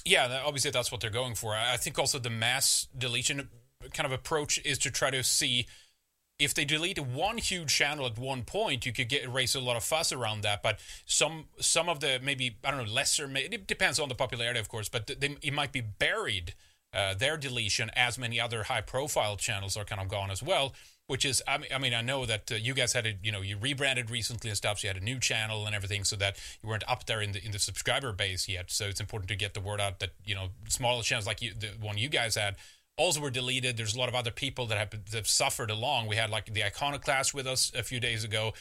Yeah, obviously that's what they're going for. I think also the mass deletion kind of approach is to try to see if they delete one huge channel at one point, you could get raise a lot of fuss around that. But some some of the maybe I don't know lesser. It depends on the popularity, of course. But they, it might be buried uh, their deletion as many other high profile channels are kind of gone as well which is I mean, I mean I know that uh, you guys had a you know you rebranded recently and stuff so you had a new channel and everything so that you weren't up there in the in the subscriber base yet so it's important to get the word out that you know smaller channels like you, the one you guys had also were deleted. There's a lot of other people that have, that have suffered along. We had like the iconoclast with us a few days ago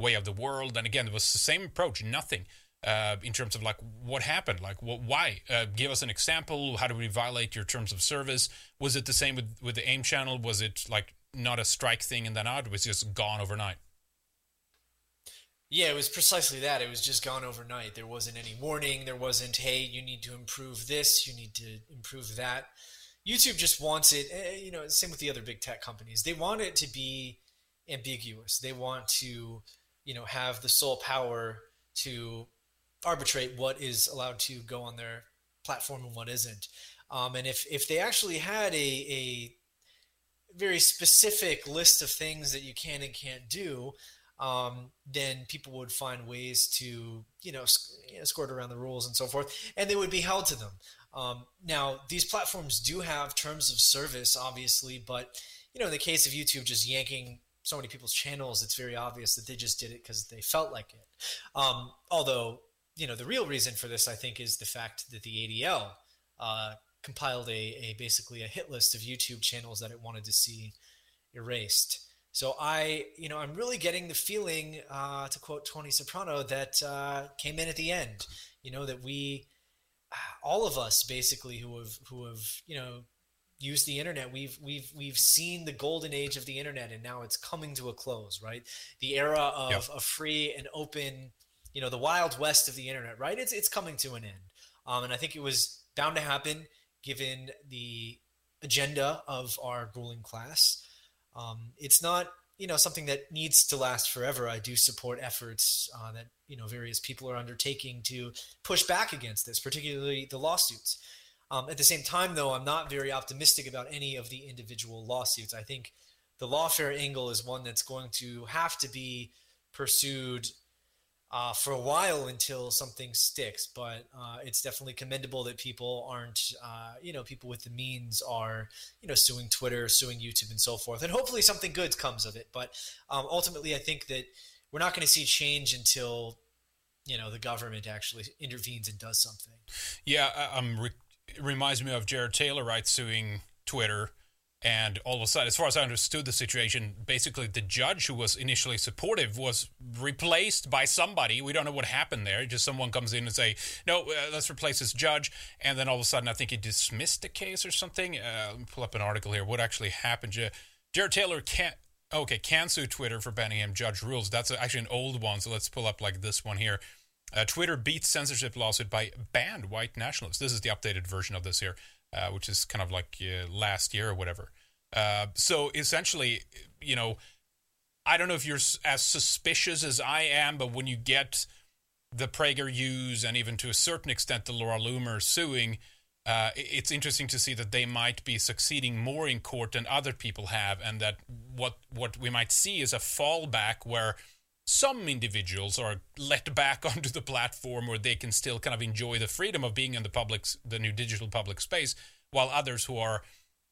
way of the world. And again it was the same approach nothing uh, in terms of like what happened like what, why? Uh, give us an example. How do we violate your terms of service? Was it the same with with the aim channel? Was it like not a strike thing and then out it was just gone overnight? Yeah it was precisely that. It was just gone overnight. There wasn't any warning. There wasn't hey you need to improve this. You need to improve that youtube just wants it eh, you know same with the other big tech companies. They want it to be ambiguous. They want to you know have the sole power to arbitrate what is allowed to go on their platform and what isn't. Um, and if if they actually had a, a very specific list of things that you can and can't do, um, then people would find ways to, you know, sc- you know, skirt around the rules and so forth, and they would be held to them. Um, now, these platforms do have terms of service, obviously, but you know, in the case of YouTube just yanking so many people's channels, it's very obvious that they just did it because they felt like it. Um, although, you know, the real reason for this, I think, is the fact that the ADL uh, compiled a, a basically a hit list of YouTube channels that it wanted to see erased. So I, you know, I'm really getting the feeling, uh, to quote Tony Soprano, that uh, came in at the end. You know that we, all of us, basically, who have who have you know used the internet, we've we've we've seen the golden age of the internet, and now it's coming to a close. Right, the era of yep. a free and open, you know, the wild west of the internet. Right, it's it's coming to an end, um, and I think it was bound to happen given the agenda of our ruling class. Um, it's not you know something that needs to last forever. I do support efforts uh, that you know various people are undertaking to push back against this, particularly the lawsuits. Um, at the same time, though, I'm not very optimistic about any of the individual lawsuits. I think the lawfare angle is one that's going to have to be pursued uh, for a while until something sticks. But uh, it's definitely commendable that people aren't, uh, you know, people with the means are, you know, suing Twitter, suing YouTube, and so forth. And hopefully something good comes of it. But um, ultimately, I think that we're not going to see change until, you know, the government actually intervenes and does something. Yeah, um, re- it reminds me of Jared Taylor, right, suing Twitter and all of a sudden, as far as I understood the situation, basically the judge who was initially supportive was replaced by somebody. We don't know what happened there. Just someone comes in and say, "No, uh, let's replace this judge," and then all of a sudden, I think he dismissed the case or something. Uh, let me pull up an article here. What actually happened? Jared Taylor can't. Okay, can sue Twitter for banning him. Judge rules. That's actually an old one. So let's pull up like this one here. Uh, Twitter beats censorship lawsuit by banned white nationalists. This is the updated version of this here uh, which is kind of like uh, last year or whatever. Uh, so essentially, you know, I don't know if you're as suspicious as I am, but when you get the PragerUs and even to a certain extent the Laura Loomer suing, uh, it's interesting to see that they might be succeeding more in court than other people have, and that what what we might see is a fallback where some individuals are let back onto the platform where they can still kind of enjoy the freedom of being in the public, the new digital public space, while others who are,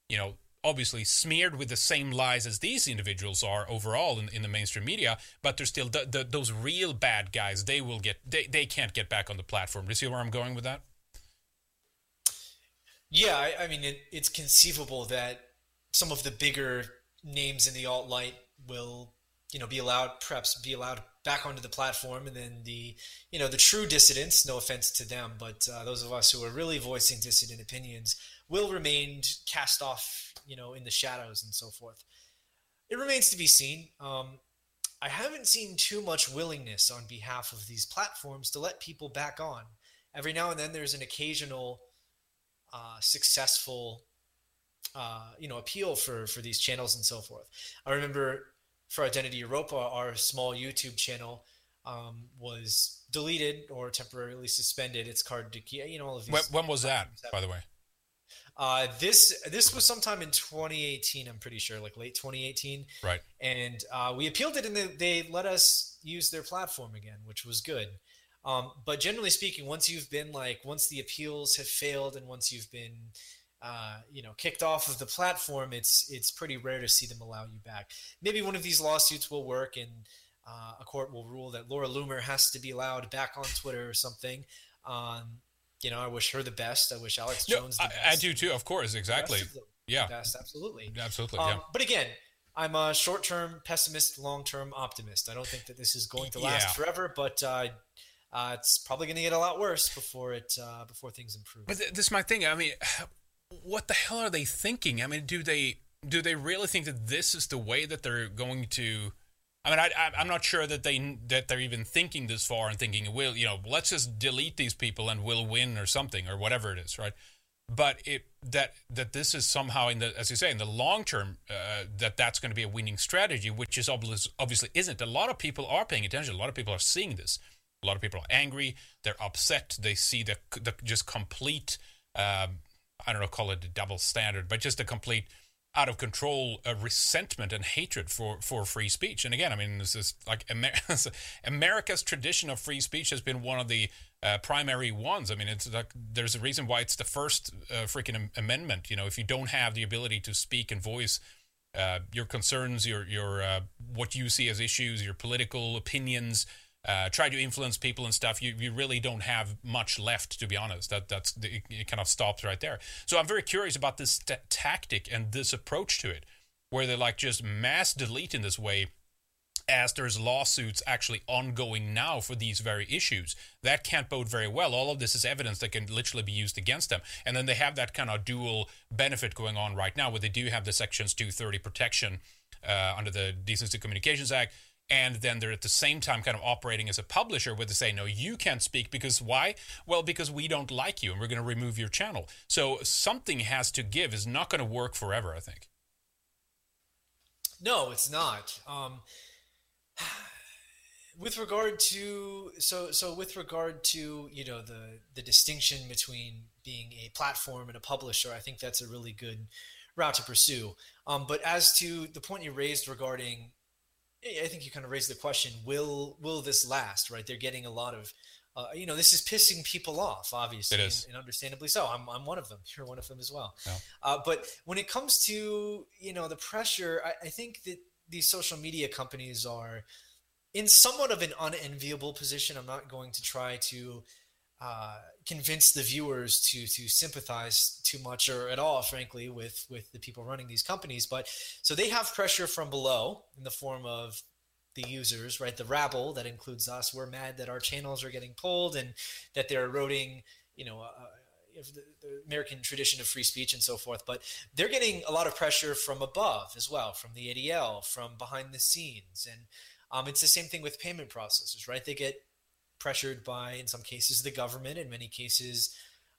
you know, obviously smeared with the same lies as these individuals are overall in, in the mainstream media, but they're still the, the, those real bad guys. They will get they, they can't get back on the platform. Do you see where I'm going with that? Yeah, I, I mean it, it's conceivable that some of the bigger names in the alt light will you know be allowed perhaps be allowed back onto the platform and then the you know the true dissidents no offense to them but uh, those of us who are really voicing dissident opinions will remain cast off you know in the shadows and so forth. It remains to be seen. Um, i haven't seen too much willingness on behalf of these platforms to let people back on. Every now and then there's an occasional uh, successful uh, you know appeal for for these channels and so forth. I remember for Identity Europa, our small YouTube channel um, was deleted or temporarily suspended. It's card to you know all of these. When, when was that, by the way? Uh, this this was sometime in 2018. I'm pretty sure, like late 2018. Right. And uh, we appealed it, and they, they let us use their platform again, which was good. Um, but generally speaking, once you've been like, once the appeals have failed, and once you've been uh, you know kicked off of the platform, it's it's pretty rare to see them allow you back. Maybe one of these lawsuits will work, and uh, a court will rule that Laura Loomer has to be allowed back on Twitter or something. Um, you know, I wish her the best. I wish Alex Jones. No, I, I, do too. Of course, exactly. Yeah, best, absolutely, absolutely. Um, yeah. But again, I'm a short-term pessimist, long-term optimist. I don't think that this is going to last yeah. forever, but. Uh, uh, it's probably going to get a lot worse before it uh, before things improve. But th- this is my thing. I mean, what the hell are they thinking? I mean, do they do they really think that this is the way that they're going to? I mean, I, I'm not sure that they that they're even thinking this far and thinking, "Will you know, let's just delete these people and we'll win or something or whatever it is, right?" But it that that this is somehow in the as you say in the long term uh, that that's going to be a winning strategy, which is obviously obviously isn't. A lot of people are paying attention. A lot of people are seeing this. A lot of people are angry. They're upset. They see the the just complete. Um, I don't know, call it a double standard, but just a complete out of control uh, resentment and hatred for, for free speech. And again, I mean, this is like Amer- America's tradition of free speech has been one of the uh, primary ones. I mean, it's like there's a reason why it's the first uh, freaking amendment. You know, if you don't have the ability to speak and voice uh, your concerns, your your uh, what you see as issues, your political opinions, uh, try to influence people and stuff, you, you really don't have much left, to be honest. That that's it, it kind of stops right there. So I'm very curious about this t- tactic and this approach to it, where they're like just mass delete in this way, as there's lawsuits actually ongoing now for these very issues. That can't bode very well. All of this is evidence that can literally be used against them, and then they have that kind of dual benefit going on right now, where they do have the Sections 230 protection uh, under the Decency Communications Act and then they're at the same time kind of operating as a publisher where they say no you can't speak because why? Well because we don't like you and we're going to remove your channel. So something has to give. Is not going to work forever i think. No it's not. Um, with regard to so so with regard to you know the the distinction between being a platform and a publisher i think that's a really good route to pursue. Um, but as to the point you raised regarding I think you kind of raised the question: Will will this last? Right? They're getting a lot of, uh, you know, this is pissing people off, obviously, and, and, understandably so. I'm I'm one of them. You're one of them as well. Yeah. Uh, but when it comes to you know the pressure, I, I think that these social media companies are in somewhat of an unenviable position. I'm not going to try to uh, convince the viewers to to sympathize too much or at all, frankly, with with the people running these companies. But so they have pressure from below in the form of the users, right? The rabble that includes us. We're mad that our channels are getting pulled and that they're eroding, you know. Uh, the, the American tradition of free speech and so forth, but they're getting a lot of pressure from above as well, from the ADL, from behind the scenes, and um, it's the same thing with payment processors, right? They get pressured by, in some cases, the government, in many cases,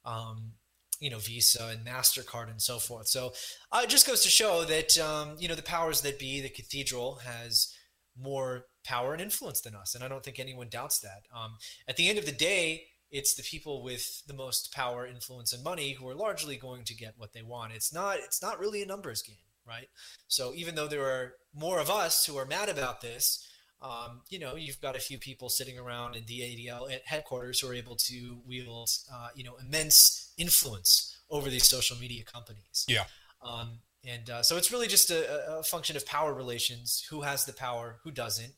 um, you know, Visa and Mastercard and so forth. So uh, it just goes to show that um, you know the powers that be, the cathedral has more power and influence than us, and I don't think anyone doubts that. Um, at the end of the day, it's the people with the most power, influence, and money who are largely going to get what they want. It's not it's not really a numbers game, right? So even though there are more of us who are mad about this, um, you know, you've got a few people sitting around in the ADL at headquarters who are able to wield, uh, you know, immense influence over these social media companies. Yeah. Um, and uh, so it's really just a, a, function of power relations who has the power who doesn't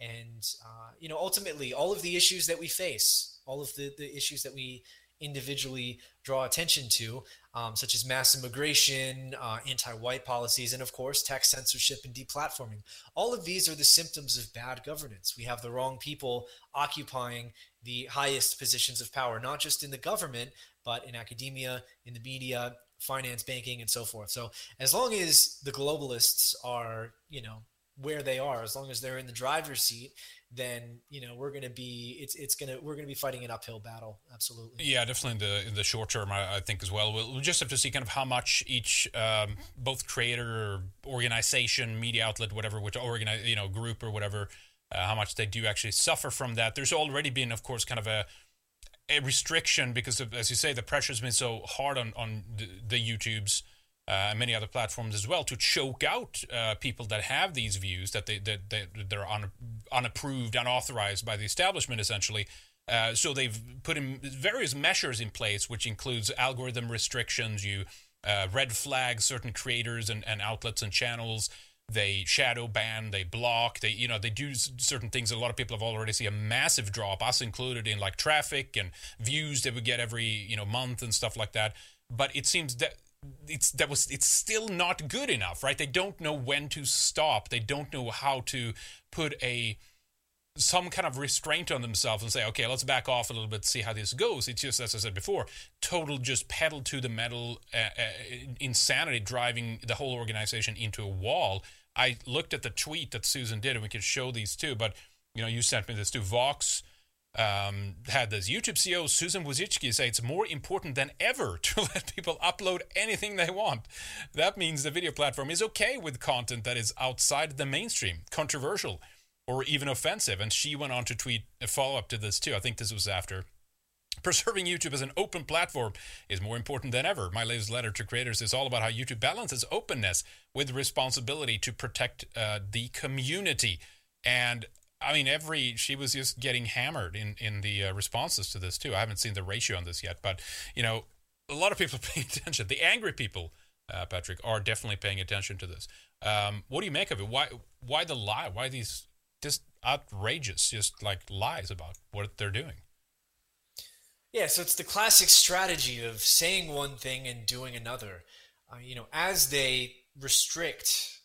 and uh, you know ultimately all of the issues that we face all of the, the issues that we individually draw attention to um, such as mass immigration uh, anti-white policies and of course tech censorship and deplatforming all of these are the symptoms of bad governance we have the wrong people occupying the highest positions of power not just in the government but in academia in the media finance, banking, and so forth. So as long as the globalists are, you know, where they are, as long as they're in the driver's seat, then you know we're going to be it's it's going to we're going to be fighting an uphill battle. Absolutely. Yeah, definitely in the in the short term, I, I think as well. We'll, we'll, just have to see kind of how much each um, both creator, organization, media outlet, whatever, which organize you know group or whatever. Uh, how much they do actually suffer from that. There's already been, of course, kind of a a restriction because of, as you say, the pressure's been so hard on on the, the YouTubes and many other platforms as well to choke out uh, people that have these views that they that, that they're un, unapproved, unauthorized by the establishment, essentially. Uh, so they've put in various measures in place, which includes algorithm restrictions. You uh, red flag certain creators and, and outlets and channels they shadow ban, they block, they you know they do certain things. A lot of people have already seen a massive drop, us included, in like traffic and views that we get every you know month and stuff like that. But it seems that it's that was it's still not good enough, right? They don't know when to stop. They don't know how to put a some kind of restraint on themselves and say, okay, let's back off a little bit, see how this goes. It's just, as I said before, total just pedal to the metal uh, uh, insanity driving the whole organization into a wall. I looked at the tweet that Susan did, and we could show these too. But you know, you sent me this too. Vox um, had this YouTube CEO Susan Wojcicki say it's more important than ever to let people upload anything they want. That means the video platform is okay with content that is outside the mainstream, controversial, or even offensive. And she went on to tweet a follow up to this too. I think this was after Preserving YouTube as an open platform is more important than ever. My latest letter to creators is all about how YouTube balances openness with responsibility to protect uh, the community. And I mean, every she was just getting hammered in in the uh, responses to this too. I haven't seen the ratio on this yet, but you know, a lot of people paying attention. The angry people, uh, Patrick, are definitely paying attention to this. Um, what do you make of it? Why why the lie? Why these just outrageous, just like lies about what they're doing? Yeah, so it's the classic strategy of saying one thing and doing another. Uh, you know, as they restrict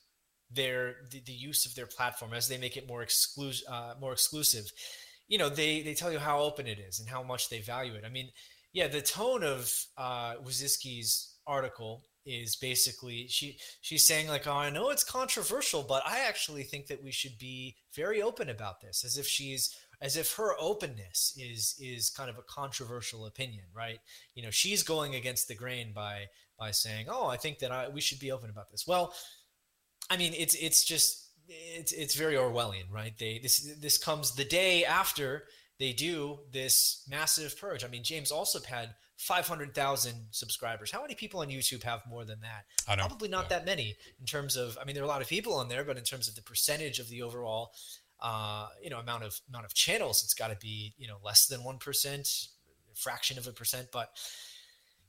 their the, the, use of their platform, as they make it more exclusive, uh, more exclusive, you know, they they tell you how open it is and how much they value it. I mean, yeah, the tone of uh, article is basically she she's saying like, oh, I know it's controversial, but I actually think that we should be very open about this, as if she's as if her openness is is kind of a controversial opinion, right? You know, she's going against the grain by by saying, "Oh, I think that I, we should be open about this." Well, I mean, it's it's just it's it's very Orwellian, right? They this this comes the day after they do this massive purge. I mean, James Allsup had 500,000 subscribers. How many people on YouTube have more than that? Probably not yeah. that many in terms of, I mean, there are a lot of people on there, but in terms of the percentage of the overall uh, you know amount of amount of channels it's got to be you know less than 1% fraction of a percent but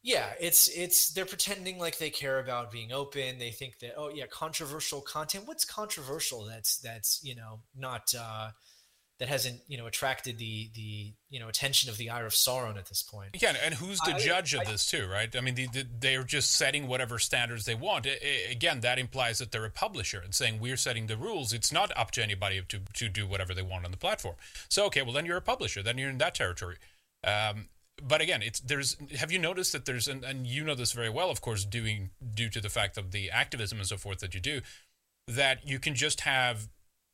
yeah it's it's they're pretending like they care about being open they think that oh yeah controversial content what's controversial that's that's you know not uh that hasn't you know attracted the the you know attention of the ire of Sauron at this point. Yeah, and who's the I, judge of I, this too, right? I mean, the, the, they're just setting whatever standards they want. again, that implies that they're a publisher and saying we're setting the rules. It's not up to anybody to to do whatever they want on the platform. So okay, well then you're a publisher, then you're in that territory. Um, but again, it's there's. Have you noticed that there's and, and you know this very well, of course, doing due to the fact of the activism and so forth that you do, that you can just have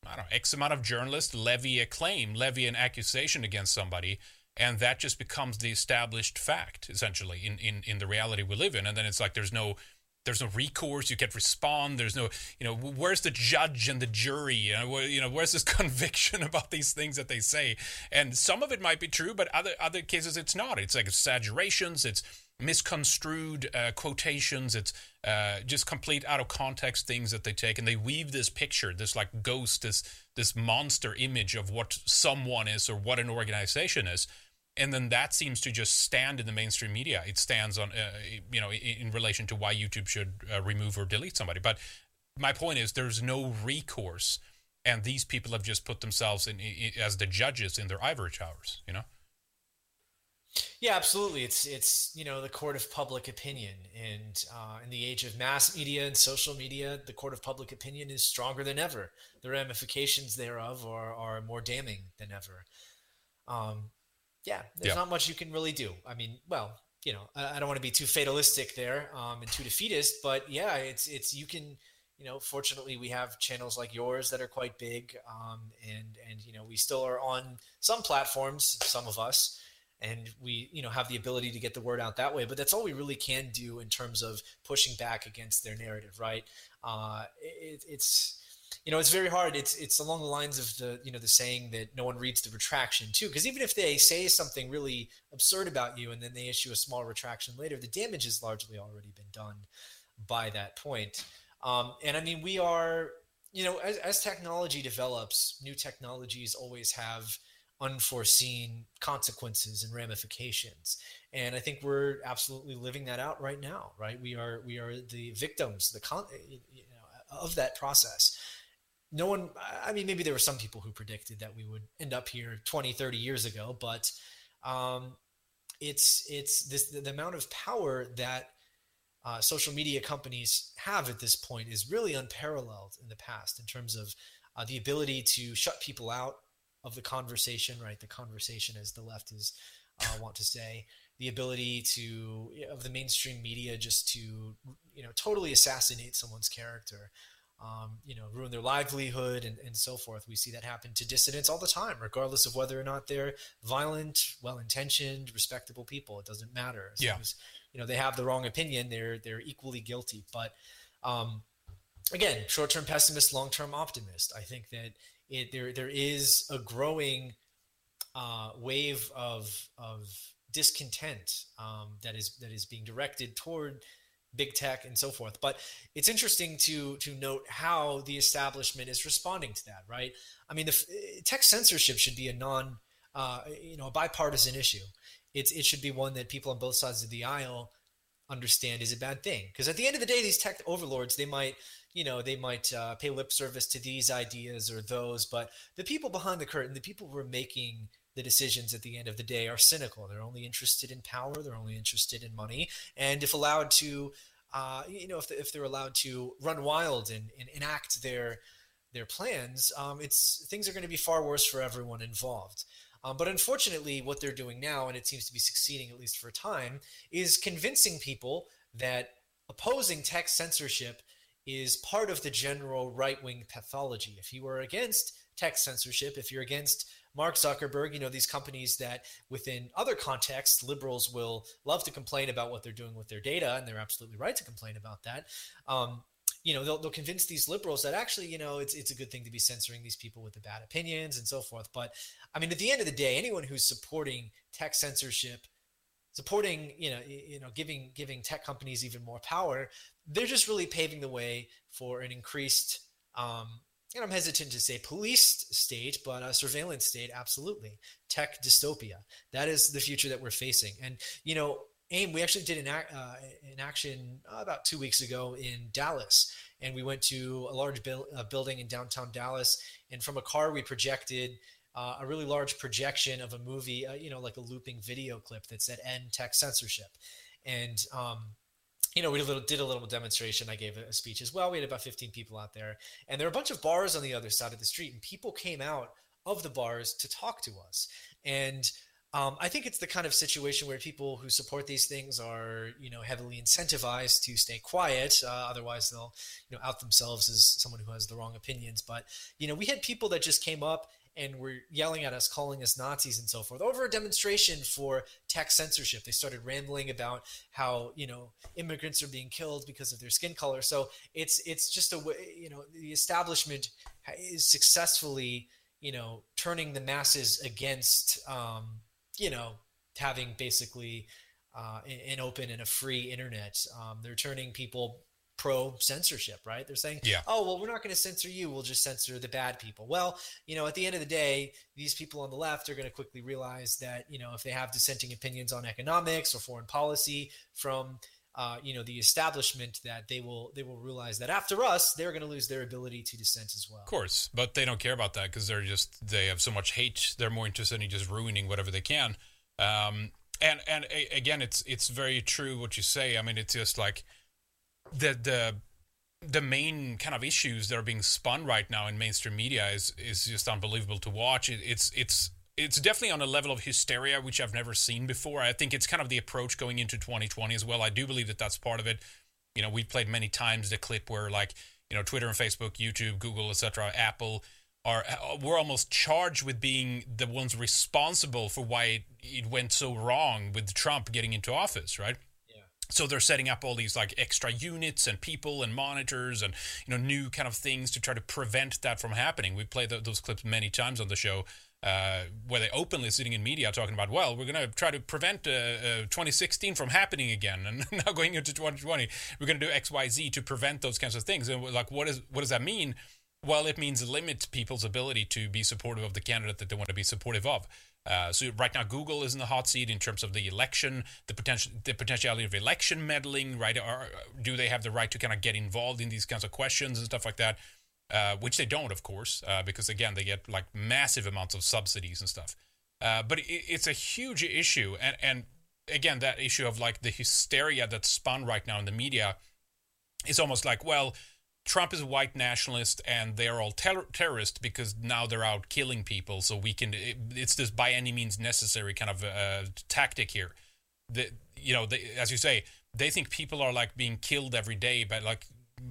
I don't know, X amount of journalists levy a claim, levy an accusation against somebody, and that just becomes the established fact, essentially, in, in, in the reality we live in. And then it's like there's no there's no recourse. You can't respond. There's no, you know, where's the judge and the jury? You know, where, you know, where's this conviction about these things that they say? And some of it might be true, but other other cases it's not. It's like exaggerations. It's misconstrued uh, quotations. It's uh, just complete out of context things that they take, and they weave this picture, this like ghost, this this monster image of what someone is or what an organization is and then that seems to just stand in the mainstream media. It stands on, uh, you know, in, relation to why YouTube should uh, remove or delete somebody. But my point is, there's no recourse, and these people have just put themselves in, in as the judges in their ivory towers. You know. Yeah, absolutely. It's it's you know the court of public opinion, and uh, in the age of mass media and social media, the court of public opinion is stronger than ever. The ramifications thereof are are more damning than ever. Um, yeah, there's yeah. not much you can really do. I mean, well, you know, I, I don't want to be too fatalistic there um, and too defeatist, but yeah, it's it's you can, you know, fortunately we have channels like yours that are quite big, um, and and you know we still are on some platforms, some of us, and we you know have the ability to get the word out that way. But that's all we really can do in terms of pushing back against their narrative, right? Uh, it, it's you know, it's very hard. It's it's along the lines of the you know the saying that no one reads the retraction too, because even if they say something really absurd about you and then they issue a small retraction later, the damage has largely already been done by that point. Um, and I mean, we are you know as, as technology develops, new technologies always have unforeseen consequences and ramifications and i think we're absolutely living that out right now right we are we are the victims the con you know, of that process no one i mean maybe there were some people who predicted that we would end up here 20 30 years ago but um, it's it's this the, amount of power that uh, social media companies have at this point is really unparalleled in the past in terms of uh, the ability to shut people out of the conversation right? The conversation as the left is uh, want to say. The ability to of the mainstream media just to you know totally assassinate someone's character um, you know, ruin their livelihood and, and so forth. We see that happen to dissidents all the time, regardless of whether or not they're violent, well-intentioned, respectable people. It doesn't matter. As yeah. As, you know, they have the wrong opinion. They're they're equally guilty. But um, again, short-term pessimist, long-term optimist. I think that it there there is a growing uh, wave of of discontent um, that is that is being directed toward big tech and so forth. But it's interesting to to note how the establishment is responding to that, right? I mean, the tech censorship should be a non, uh, you know, a bipartisan issue. It's it should be one that people on both sides of the aisle understand is a bad thing because at the end of the day these tech overlords they might you know they might uh, pay lip service to these ideas or those but the people behind the curtain the people who are making the decisions at the end of the day are cynical. They're only interested in power. They're only interested in money. And if allowed to, uh, you know, if, if they're allowed to run wild and, and enact their their plans, um, it's things are going to be far worse for everyone involved. Um, but unfortunately, what they're doing now, and it seems to be succeeding at least for a time, is convincing people that opposing tech censorship is part of the general right wing pathology. If you are against tech censorship, if you're against Mark Zuckerberg, you know, these companies that within other contexts, liberals will love to complain about what they're doing with their data, and they're absolutely right to complain about that. Um, you know, they'll, they'll convince these liberals that actually, you know, it's, it's a good thing to be censoring these people with the bad opinions and so forth. But I mean, at the end of the day, anyone who's supporting tech censorship, supporting, you know, you know, giving, giving tech companies even more power, they're just really paving the way for an increased, um, and I'm hesitant to say police state, but a surveillance state, absolutely. Tech dystopia. That is the future that we're facing. And, you know, AIM, we actually did an, uh, an action about two weeks ago in Dallas. And we went to a large bu- uh, building in downtown Dallas. And from a car, we projected uh, a really large projection of a movie, uh, you know, like a looping video clip that said end tech censorship. And, um, you know, we did a, little, did a little demonstration. I gave a speech as well. We had about 15 people out there, and there were a bunch of bars on the other side of the street, and people came out of the bars to talk to us. And um, I think it's the kind of situation where people who support these things are, you know, heavily incentivized to stay quiet. Uh, otherwise, they'll, you know, out themselves as someone who has the wrong opinions. But you know, we had people that just came up and were yelling at us, calling us Nazis and so forth over a demonstration for tech censorship. They started rambling about how you know immigrants are being killed because of their skin color. So it's it's just a way you know the establishment is successfully you know turning the masses against um, you know having basically uh, an open and a free internet. Um, they're turning people pro censorship, right? They're saying, Yeah. oh, well, we're not going to censor you. We'll just censor the bad people. Well, you know, at the end of the day, these people on the left are going to quickly realize that, you know, if they have dissenting opinions on economics or foreign policy from, uh, you know, the establishment, that they will they will realize that after us, they're going to lose their ability to dissent as well. Of course, but they don't care about that because they're just they have so much hate. They're more interested in just ruining whatever they can. Um, and and a, again, it's it's very true what you say. I mean, it's just like the the the main kind of issues that are being spun right now in mainstream media is is just unbelievable to watch. It, it's it's it's definitely on a level of hysteria which I've never seen before. I think it's kind of the approach going into 2020 as well. I do believe that that's part of it. You know, we've played many times the clip where like you know Twitter and Facebook, YouTube, Google, etc., Apple are uh, we're almost charged with being the ones responsible for why it, it went so wrong with Trump getting into office, right? So they're setting up all these like extra units and people and monitors and you know new kind of things to try to prevent that from happening. We played th- those clips many times on the show uh, where they openly sitting in media talking about well we're going to try to prevent uh, uh, 2016 from happening again and now going into 2020 we're going to do xyz to prevent those kinds of things. And like what is what does that mean? Well it means limit people's ability to be supportive of the candidate that they want to be supportive of uh, so right now, Google is in the hot seat in terms of the election, the potential, the potentiality of election meddling. Right? Or do they have the right to kind of get involved in these kinds of questions and stuff like that? Uh, which they don't, of course, uh, because again, they get like massive amounts of subsidies and stuff. Uh, but it, it's a huge issue, and and again, that issue of like the hysteria that's spun right now in the media is almost like, well, Trump is a white nationalist and they're all ter- terrorists because now they're out killing people. So we can, it, it's this by any means necessary kind of uh, tactic here. The, you know, they, as you say, they think people are like being killed every day by like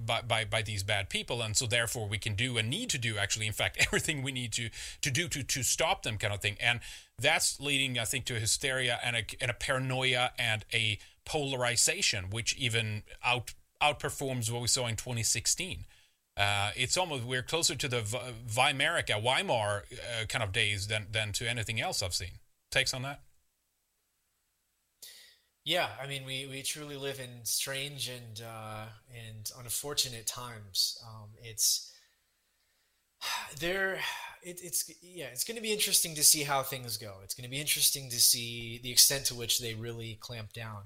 by, by by these bad people, and so therefore we can do and need to do actually, in fact, everything we need to to do to to stop them, kind of thing. And that's leading, I think, to hysteria and a, and a paranoia and a polarization, which even out outperforms what we saw in 2016. Uh, it's almost we're closer to the Weimar uh, kind of days than than to anything else I've seen. Takes on that? Yeah, I mean, we, we truly live in strange and uh, and unfortunate times. Um, it's there. It, it's yeah, it's going to be interesting to see how things go. It's going to be interesting to see the extent to which they really clamp down.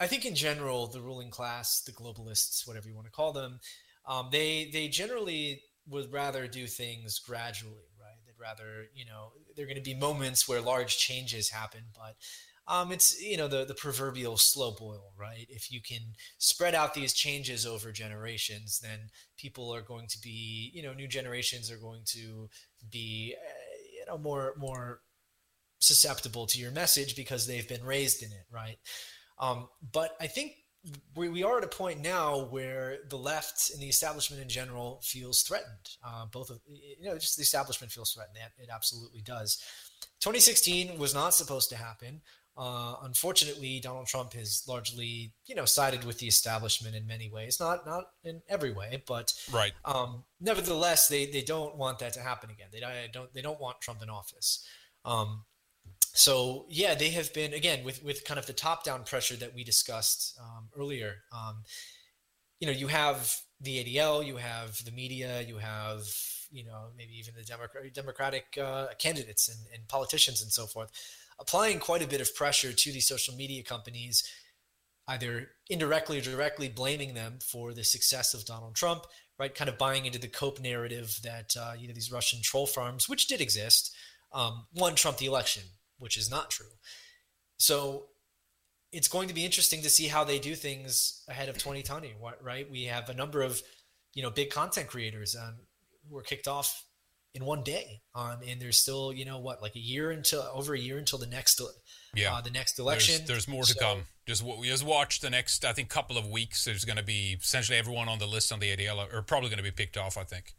I think in general, the ruling class, the globalists, whatever you want to call them, um, they they generally would rather do things gradually, right? They'd rather, you know, there are going to be moments where large changes happen, but um, it's you know the the proverbial slow boil, right? If you can spread out these changes over generations, then people are going to be, you know, new generations are going to be, uh, you know, more more susceptible to your message because they've been raised in it, right? Um, but I think we, we are at a point now where the left and the establishment in general feels threatened. Uh, both of you know, just the establishment feels threatened. It, it absolutely does. 2016 was not supposed to happen. Uh, unfortunately, Donald Trump has largely, you know, sided with the establishment in many ways. Not not in every way, but right. Um, nevertheless, they they don't want that to happen again. They don't they don't want Trump in office. Um, so yeah, they have been again with with kind of the top down pressure that we discussed um, earlier. Um, you know, you have the ADL, you have the media, you have you know maybe even the Democratic, Democratic uh, candidates and, and politicians and so forth, applying quite a bit of pressure to these social media companies, either indirectly or directly blaming them for the success of Donald Trump, right? Kind of buying into the cope narrative that uh, you know these Russian troll farms, which did exist, um, won Trump the election which is not true. So it's going to be interesting to see how they do things ahead of 2020. Right? We have a number of you know big content creators um, who were kicked off in one day on and there's still you know what like a year until over a year until the next yeah uh, the next election there's, there's more to so, come just we just watch the next i think couple of weeks there's going to be essentially everyone on the list on the adl are probably going to be picked off i think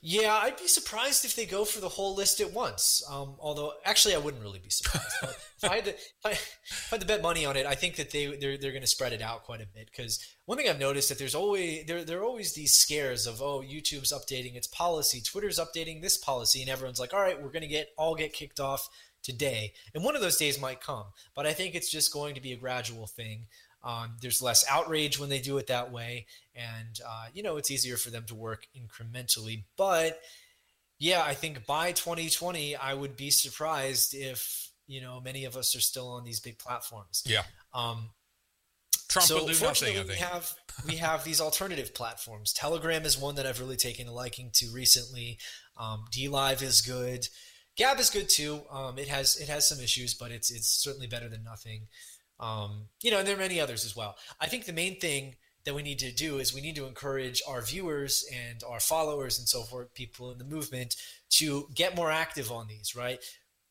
Yeah, I'd be surprised if they go for the whole list at once. Um, although, actually, I wouldn't really be surprised. if I had to, if I, if I had to bet money on it, I think that they they're, they're going to spread it out quite a bit. Because one thing I've noticed that there's always there there are always these scares of oh YouTube's updating its policy, Twitter's updating this policy, and everyone's like, all right, we're going to get all get kicked off today, and one of those days might come. But I think it's just going to be a gradual thing. Um, there's less outrage when they do it that way, and uh, you know it's easier for them to work incrementally. But yeah, I think by 2020, I would be surprised if you know many of us are still on these big platforms. Yeah. Um, Trump so will do nothing. I fortunately, we think. have we have these alternative platforms. Telegram is one that I've really taken a liking to recently. Um, D Live is good. Gab is good too. Um, it has it has some issues, but it's it's certainly better than nothing. Um, you know, and there are many others as well. I think the main thing that we need to do is we need to encourage our viewers and our followers and so forth, people in the movement, to get more active on these. Right?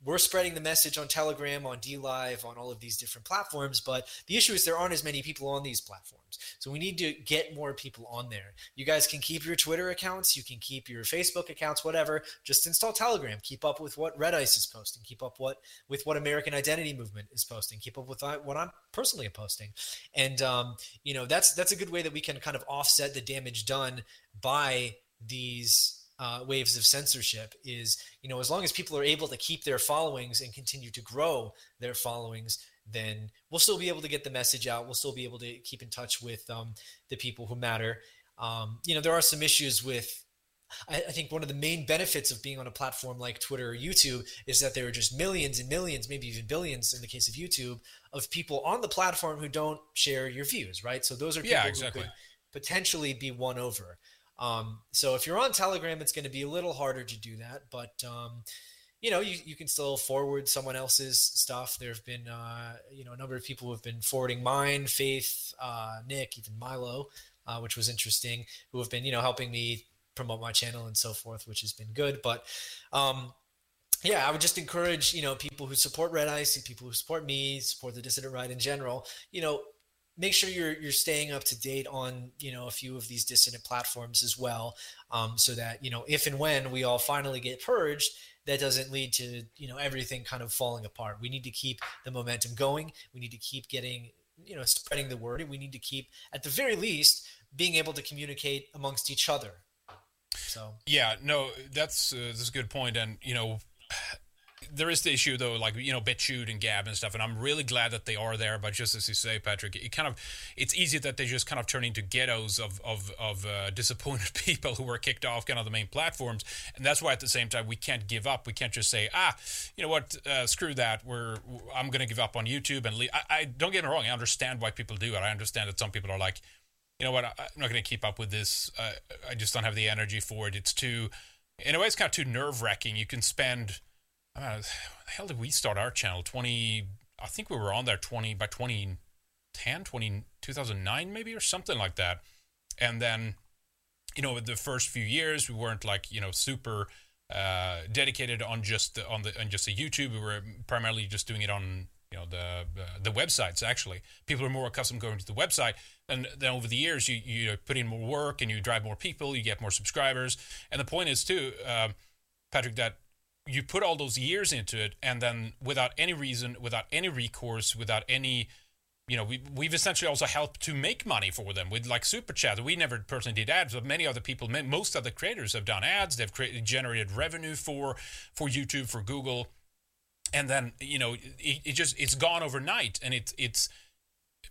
We're spreading the message on Telegram, on D Live, on all of these different platforms, but the issue is there aren't as many people on these platforms. So we need to get more people on there. You guys can keep your Twitter accounts, you can keep your Facebook accounts, whatever. Just install Telegram. Keep up with what Red Ice is posting. Keep up what with what American Identity Movement is posting. Keep up with uh, what I'm personally posting. And um, you know that's that's a good way that we can kind of offset the damage done by these uh, waves of censorship is you know as long as people are able to keep their followings and continue to grow their followings then we'll still be able to get the message out we'll still be able to keep in touch with um, the people who matter um, you know there are some issues with I, I think one of the main benefits of being on a platform like Twitter or YouTube is that there are just millions and millions, maybe even billions in the case of YouTube, of people on the platform who don't share your views, right? So those are people Yeah, exactly. who could potentially be won over. Um, so if you're on Telegram, it's going to be a little harder to do that, but um, you know, you, you can still forward someone else's stuff. There have been, uh, you know, a number of people who have been forwarding mine, Faith, uh, Nick, even Milo, uh, which was interesting, who have been, you know, helping me promote my channel and so forth, which has been good. But um, yeah, I would just encourage, you know, people who support Red Ice, people who support me, support the dissident right in general, you know, make sure you're you're staying up to date on you know a few of these dissident platforms as well um, so that you know if and when we all finally get purged that doesn't lead to you know everything kind of falling apart. We need to keep the momentum going. We need to keep getting you know spreading the word we need to keep at the very least being able to communicate amongst each other. So. Yeah, no, that's uh, that's a good point, and you know, there is the issue though, like you know, BitChute and Gab and stuff, and I'm really glad that they are there. But just as you say, Patrick, it kind of it's easy that they just kind of turn into ghettos of of of uh, disappointed people who were kicked off kind of the main platforms, and that's why at the same time we can't give up. We can't just say, ah, you know what, uh, screw that. We're I'm going to give up on YouTube and leave. I, I don't get me wrong. I understand why people do it. I understand that some people are like you know what, I, I'm not going to keep up with this. Uh, I just don't have the energy for it. It's too, in a way, it's kind of too nerve wracking. You can spend, I don't the hell did we start our channel? 20, I think we were on there 20, by 2010, 20, 2009 maybe, or something like that. And then, you know, the first few years, we weren't like, you know, super uh, dedicated on just the, on the on just the YouTube. We were primarily just doing it on you know the the websites. Actually, people are more accustomed going to the website, and then over the years, you you put in more work and you drive more people, you get more subscribers. And the point is too, uh, Patrick, that you put all those years into it, and then without any reason, without any recourse, without any you know, we, we've essentially also helped to make money for them with like super chat. We never personally did ads, but many other people, most other creators have done ads. They've created, generated revenue for for YouTube, for Google, and then you know, it, it just it's gone overnight, and it it's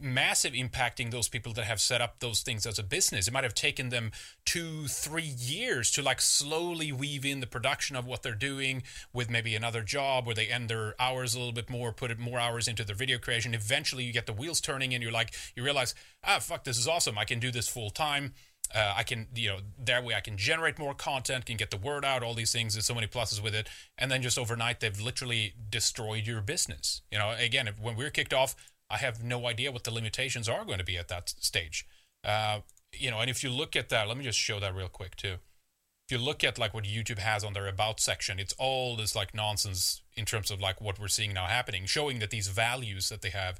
massive impacting those people that have set up those things as a business. It might have taken them two, three years to like slowly weave in the production of what they're doing with maybe another job where they end their hours a little bit more, put it more hours into their video creation. Eventually you get the wheels turning and you're like, you realize, ah, fuck, this is awesome. I can do this full time. Uh, I can, you know, that way I can generate more content, can get the word out, all these things. There's so many pluses with it. And then just overnight, they've literally destroyed your business. You know, again, when we were kicked off, I have no idea what the limitations are going to be at that stage. Uh, you know, and if you look at that, let me just show that real quick too. If you look at like what YouTube has on their about section, it's all this like nonsense in terms of like what we're seeing now happening, showing that these values that they have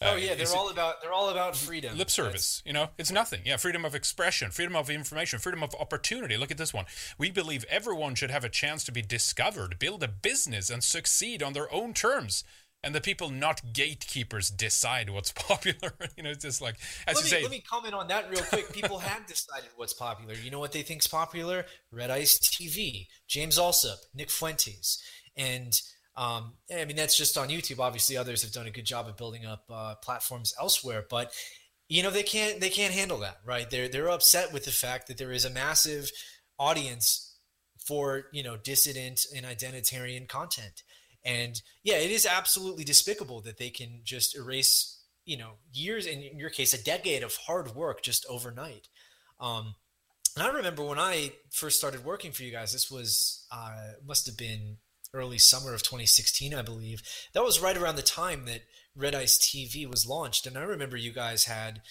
Oh yeah, they're all about they're all about freedom. Lip service, you know, it's nothing. Yeah, freedom of expression, freedom of information, freedom of opportunity. Look at this one. We believe everyone should have a chance to be discovered, build a business, and succeed on their own terms. And the people, not gatekeepers, decide what's popular. you know, it's just like as let you me, say. Let me comment on that real quick. People have decided what's popular. You know what they think's popular? Red Ice TV, James Alsop, Nick Fuentes, and um, I mean, that's just on YouTube. Obviously, others have done a good job of building up uh, platforms elsewhere, but you know they can't they can't handle that, right? They're they're upset with the fact that there is a massive audience for you know dissident and identitarian content, and yeah, it is absolutely despicable that they can just erase you know years in your case a decade of hard work just overnight. Um, and I remember when I first started working for you guys, this was uh, must have been early summer of 2016, I believe. That was right around the time that Red Ice TV was launched, and I remember you guys had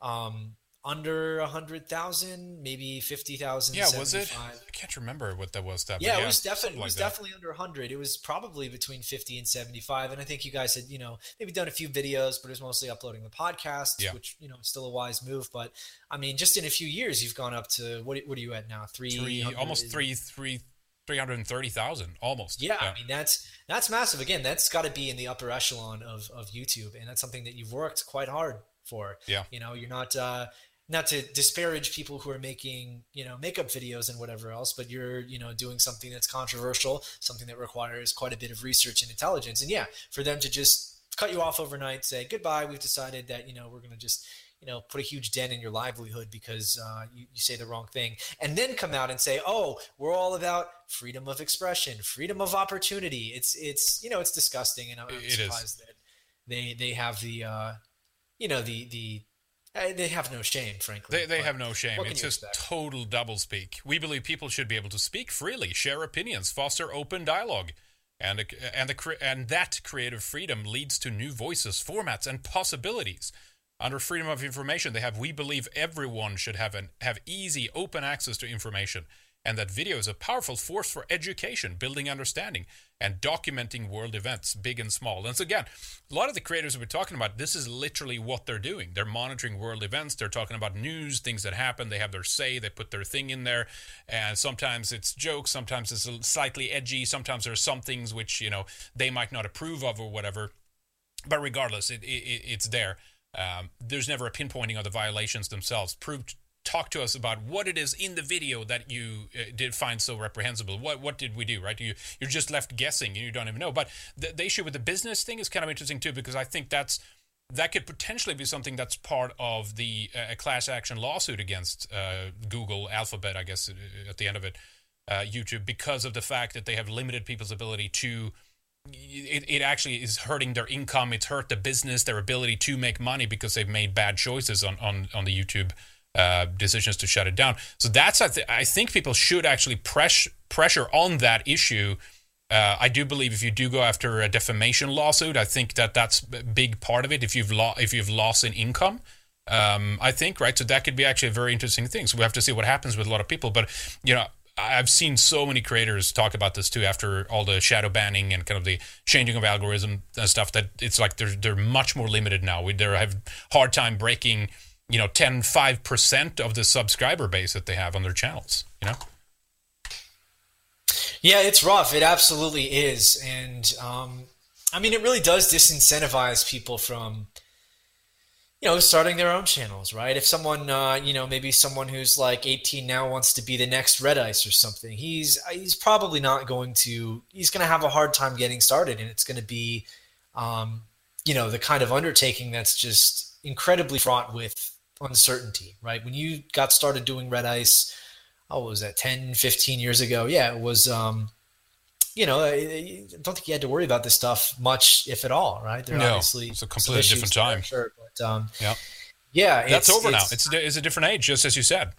um, under a hundred thousand, maybe fifty thousand. Yeah, was it? I can't remember what that was. That yeah, yeah, it was definitely it was definitely under hundred. It was probably between fifty and seventy-five, and I think you guys had you know maybe done a few videos, but it was mostly uploading the podcast, yeah. which you know still a wise move. But I mean, just in a few years, you've gone up to what? What are you at now? Three, three almost three, three 330,000 almost. Yeah, yeah, I mean that's that's massive. Again, that's got to be in the upper echelon of of YouTube and that's something that you've worked quite hard for. Yeah. You know, you're not uh not to disparage people who are making, you know, makeup videos and whatever else, but you're, you know, doing something that's controversial, something that requires quite a bit of research and intelligence. And yeah, for them to just cut you off overnight, say goodbye, we've decided that, you know, we're going to just you know put a huge dent in your livelihood because uh, you, you say the wrong thing. And then come out and say oh we're all about freedom of expression freedom of opportunity. It's it's you know it's disgusting and i'm, I'm surprised that they they have the uh, you know the the uh, they have no shame, frankly. They, they have no shame. It's just expect? total doublespeak. We believe people should be able to speak freely, share opinions, foster open dialogue, and and the and that creative freedom leads to new voices, formats, and possibilities. Under freedom of information, they have we believe everyone should have an have easy, open access to information, and that video is a powerful force for education, building understanding, and documenting world events, big and small. And so again, a lot of the creators we're talking about, this is literally what they're doing. They're monitoring world events, they're talking about news, things that happen, they have their say, they put their thing in there, and sometimes it's jokes, sometimes it's slightly edgy, sometimes there's some things which, you know, they might not approve of or whatever. But regardless, it, it it's there. Um, there's never a pinpointing of the violations themselves. Prove, talk to us about what it is in the video that you uh, did find so reprehensible. What what did we do? Right? You you're just left guessing and you don't even know. But the, the issue with the business thing is kind of interesting too because I think that's that could potentially be something that's part of the uh, class action lawsuit against uh, Google, Alphabet, I guess, uh, at the end of it, uh, YouTube, because of the fact that they have limited people's ability to it, it actually is hurting their income. It's hurt the business, their ability to make money because they've made bad choices on on, on the YouTube uh, decisions to shut it down. So that's I, th- I think people should actually press pressure on that issue. Uh, I do believe if you do go after a defamation lawsuit, I think that that's a big part of it. If you've lo- if you've lost in income, um, I think right. So that could be actually a very interesting thing. So we have to see what happens with a lot of people. But you know, I've seen so many creators talk about this too after all the shadow banning and kind of the changing of algorithm and stuff that it's like they're they're much more limited now. We they have hard time breaking, you know, 10 5% of the subscriber base that they have on their channels, you know. Yeah, it's rough. It absolutely is. And um I mean it really does disincentivize people from you know, starting their own channels, right? If someone, uh, you know, maybe someone who's like 18 now wants to be the next Red Ice or something, he's he's probably not going to. He's going to have a hard time getting started, and it's going to be, um, you know, the kind of undertaking that's just incredibly fraught with uncertainty, right? When you got started doing Red Ice, oh, what was that 10, 15 years ago? Yeah, it was. Um, you know, I don't think you had to worry about this stuff much, if at all, right? There no, obviously it's a completely different time. Sure, but um, yeah, yeah, that's over it's, now. It's it's a different age, just as you said.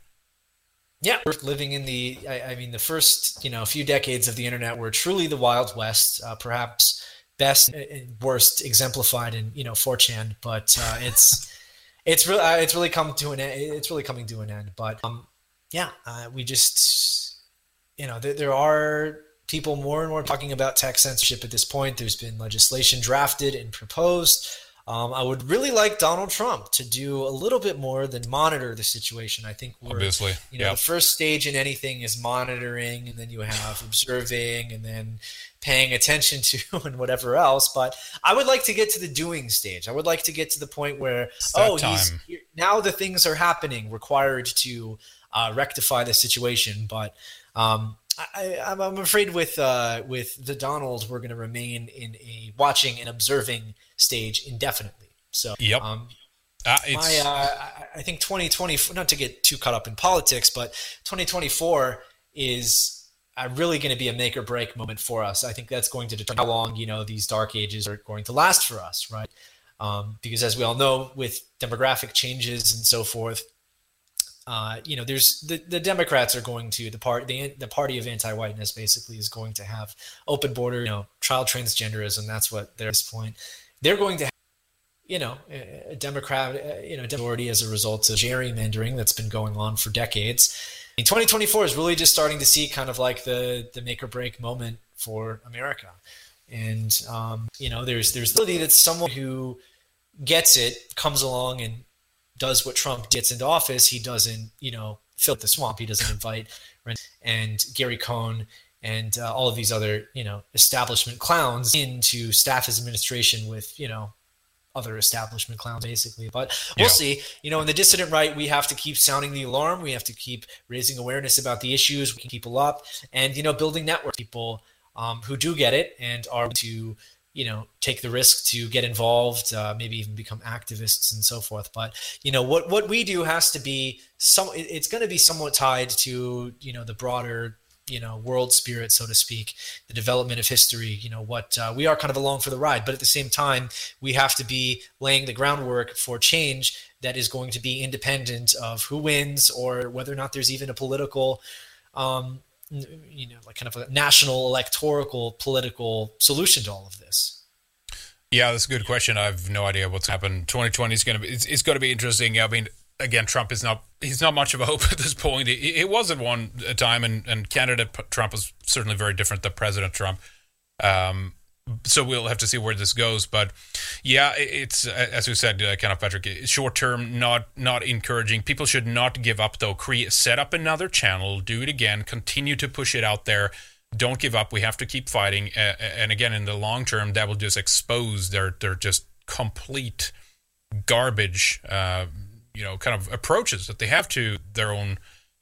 Yeah, we're living in the. I, I, mean, the first you know few decades of the internet were truly the Wild West, uh, perhaps best and worst exemplified in you know 4chan, but uh, it's it's really uh, it's really come to an end. It's really coming to an end. But um, yeah, uh, we just you know there, there are people more and more talking about tech censorship at this point. There's been legislation drafted and proposed. Um, I would really like Donald Trump to do a little bit more than monitor the situation. I think we're, Obviously, you know, yeah. the first stage in anything is monitoring, and then you have observing, and then paying attention to, and whatever else. But I would like to get to the doing stage. I would like to get to the point where, oh, he's now the things are happening required to uh, rectify the situation. But um, I, I'm, I'm afraid with uh, with the Donald, we're going to remain in a watching and observing stage indefinitely. So, Yep. um, Uh, my, uh, I- I think 2020, not to get too caught up in politics, but 2024 is uh, really going to be a make or break moment for us. I think that's going to determine how long you know these dark ages are going to last for us, right? Um, because as we all know, with demographic changes and so forth, uh, you know, there's the, the Democrats are going to the part the the party of anti-whiteness basically is going to have open border, you know, child transgenderism. That's what they're at this point. They're going to, have, you know, a a Democrat, uh, you know, majority as a result of gerrymandering that's been going on for decades. In 2024 is really just starting to see kind of like the the make or break moment for America, and um, you know, there's there's the ability that someone who gets it comes along and does what Trump gets into office, he doesn't, you know, fill the swamp. He doesn't invite and Gary Cohn and uh, all of these other, you know, establishment clowns into staff his administration with, you know, other establishment clowns basically. But we'll Yeah. see. You know, in the dissident right, we have to keep sounding the alarm. We have to keep raising awareness about the issues, We keep people up, and you know, building network people um, who do get it and are to you know take the risk to get involved uh, maybe even become activists and so forth but you know what what we do has to be some it's going to be somewhat tied to you know the broader you know world spirit so to speak the development of history you know what uh, we are kind of along for the ride but at the same time we have to be laying the groundwork for change that is going to be independent of who wins or whether or not there's even a political um, you know, like kind of a national electoral political solution to all of this. Yeah, that's a good question. I have no idea what's happened. 2020 is going to be it's, it's going to be interesting. I mean, again, Trump is not he's not much of a hope at this point. It, it was at one time, and and candidate Trump was certainly very different than President Trump. Um, so we'll have to see where this goes. But yeah, it's as we said, uh, kind of Patrick, short term, not not encouraging. People should not give up though. Create set up another channel, do it again, continue to push it out there. Don't give up. We have to keep fighting. Uh, and again, in the long term, that will just expose their their just complete garbage. Uh, you know, kind of approaches that they have to their own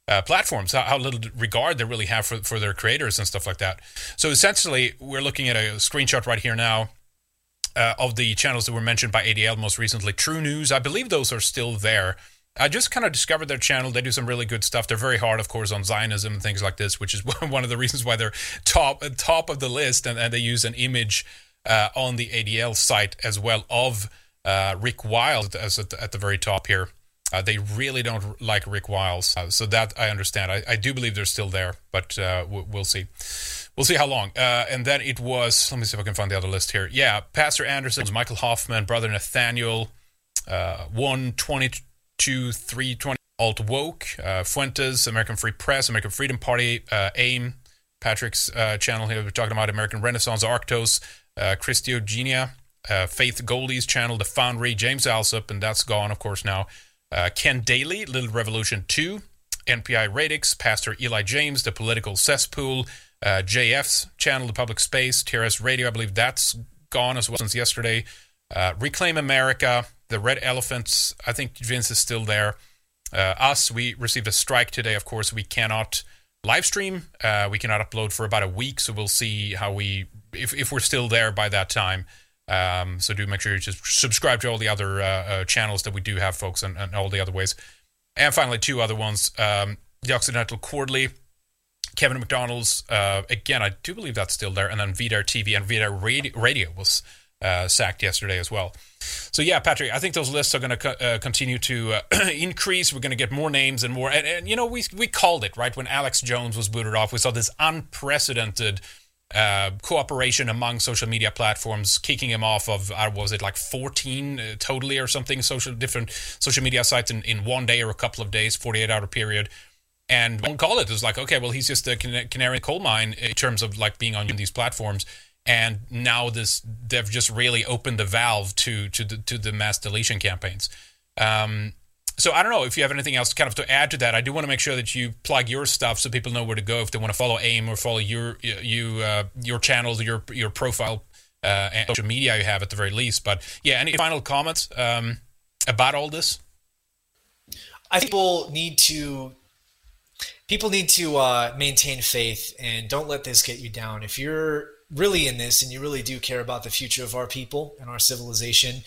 uh, platforms, how, how little regard they really have for, for their creators and stuff like that. So essentially, we're looking at a screenshot right here now uh, of the channels that were mentioned by ADL most recently. True News, I believe those are still there. I just kind of discovered their channel. They do some really good stuff. They're very hard, of course, on Zionism and things like this, which is one of the reasons why they're top top of the list. And, and they use an image uh, on the ADL site as well of uh, Rick Wild as at the, at the very top here. Uh, they really don't like Rick Wiles, uh, so that I understand. I, I do believe they're still there, but uh, we'll, we'll see. We'll see how long. Uh, and then it was. Let me see if I can find the other list here. Yeah, Pastor Anderson, Michael Hoffman, Brother Nathaniel, uh, one twenty two three twenty. Alt Woke, uh, Fuentes, American Free Press, American Freedom Party, AIM, Patrick's channel here. We're talking about American Renaissance, Arctos, uh, Christiogenia, Faith Goldie's channel, The Foundry, James Alsop, and that's gone, of course, now. Uh, Ken Daly, Little Revolution 2, NPI Radix, Pastor Eli James, The Political Cesspool, uh, JF's channel, The Public Space, TRS Radio, I believe that's gone as well since yesterday. Uh, Reclaim America, The Red Elephants, I think Vince is still there. Uh, us, we received a strike today, of course. We cannot live stream, uh, we cannot upload for about a week, so we'll see how we, if, if we're still there by that time. Um, so do make sure you just subscribe to all the other uh, uh, channels that we do have, folks, and, and all the other ways. And finally, two other ones: um, the Occidental Quarterly, Kevin McDonald's. Uh, again, I do believe that's still there, and then VDAR TV and VDAR Radio, Radio was uh, sacked yesterday as well. So yeah, Patrick, I think those lists are going to co- uh, continue to uh, increase. We're going to get more names and more. And, and you know, we we called it right when Alex Jones was booted off. We saw this unprecedented uh, cooperation among social media platforms, kicking him off of uh, was it like 14 uh, totally or something social different social media sites in, in one day or a couple of days, 48 hour period. And one call it. It was like, okay, well, he's just a canary coal mine in terms of like being on these platforms. and now this they've just really opened the valve to to the to the mass deletion campaigns. Um, so I don't know if you have anything else kind of to add to that. I do want to make sure that you plug your stuff so people know where to go if they want to follow AIM or follow your you uh, your channels, your your profile, uh, and social media you have at the very least. But yeah, any final comments um, about all this? I think people need to people need to uh, maintain faith and don't let this get you down. If you're really in this and you really do care about the future of our people and our civilization,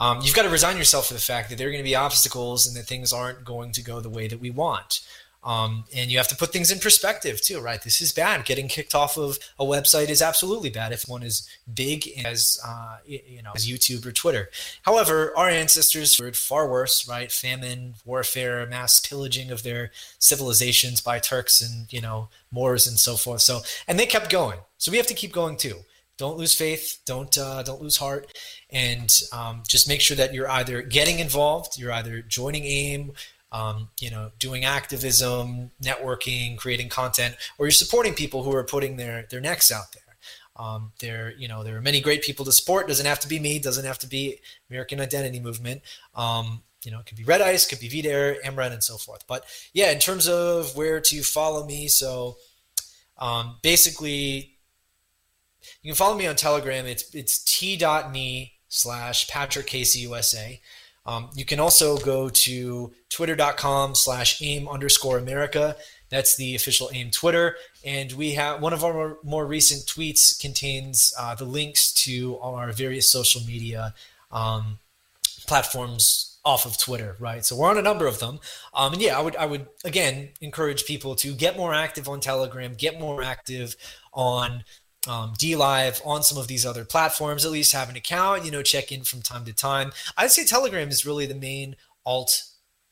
um, you've got to resign yourself to the fact that there are going to be obstacles and that things aren't going to go the way that we want. Um, and you have to put things in perspective too, right? This is bad. Getting kicked off of a website is absolutely bad if one is big as uh, you know as YouTube or Twitter. However, our ancestors were far worse, right? Famine, warfare, mass pillaging of their civilizations by Turks and you know Moors and so forth. So and they kept going. So we have to keep going too. Don't lose faith. Don't uh, don't lose heart, and um, just make sure that you're either getting involved, you're either joining AIM um, you know, doing activism, networking, creating content, or you're supporting people who are putting their their necks out there. Um, there, you know, there are many great people to support. Doesn't have to be me. Doesn't have to be American Identity Movement. Um, you know, it could be Red Ice, could be VDare, MREN, and so forth. But yeah, in terms of where to follow me, so um, basically, you can follow me on Telegram. It's it's t.me slash Patrick Casey USA. Um, you can also go to twitter.com slash aim underscore America. That's the official AIM Twitter. And we have one of our more, recent tweets contains uh, the links to our various social media um, platforms off of Twitter, right? So we're on a number of them. Um, and yeah, I would, I would again encourage people to get more active on Telegram, get more active on um, DLive on some of these other platforms, at least have an account, you know, check in from time to time. I'd say Telegram is really the main alt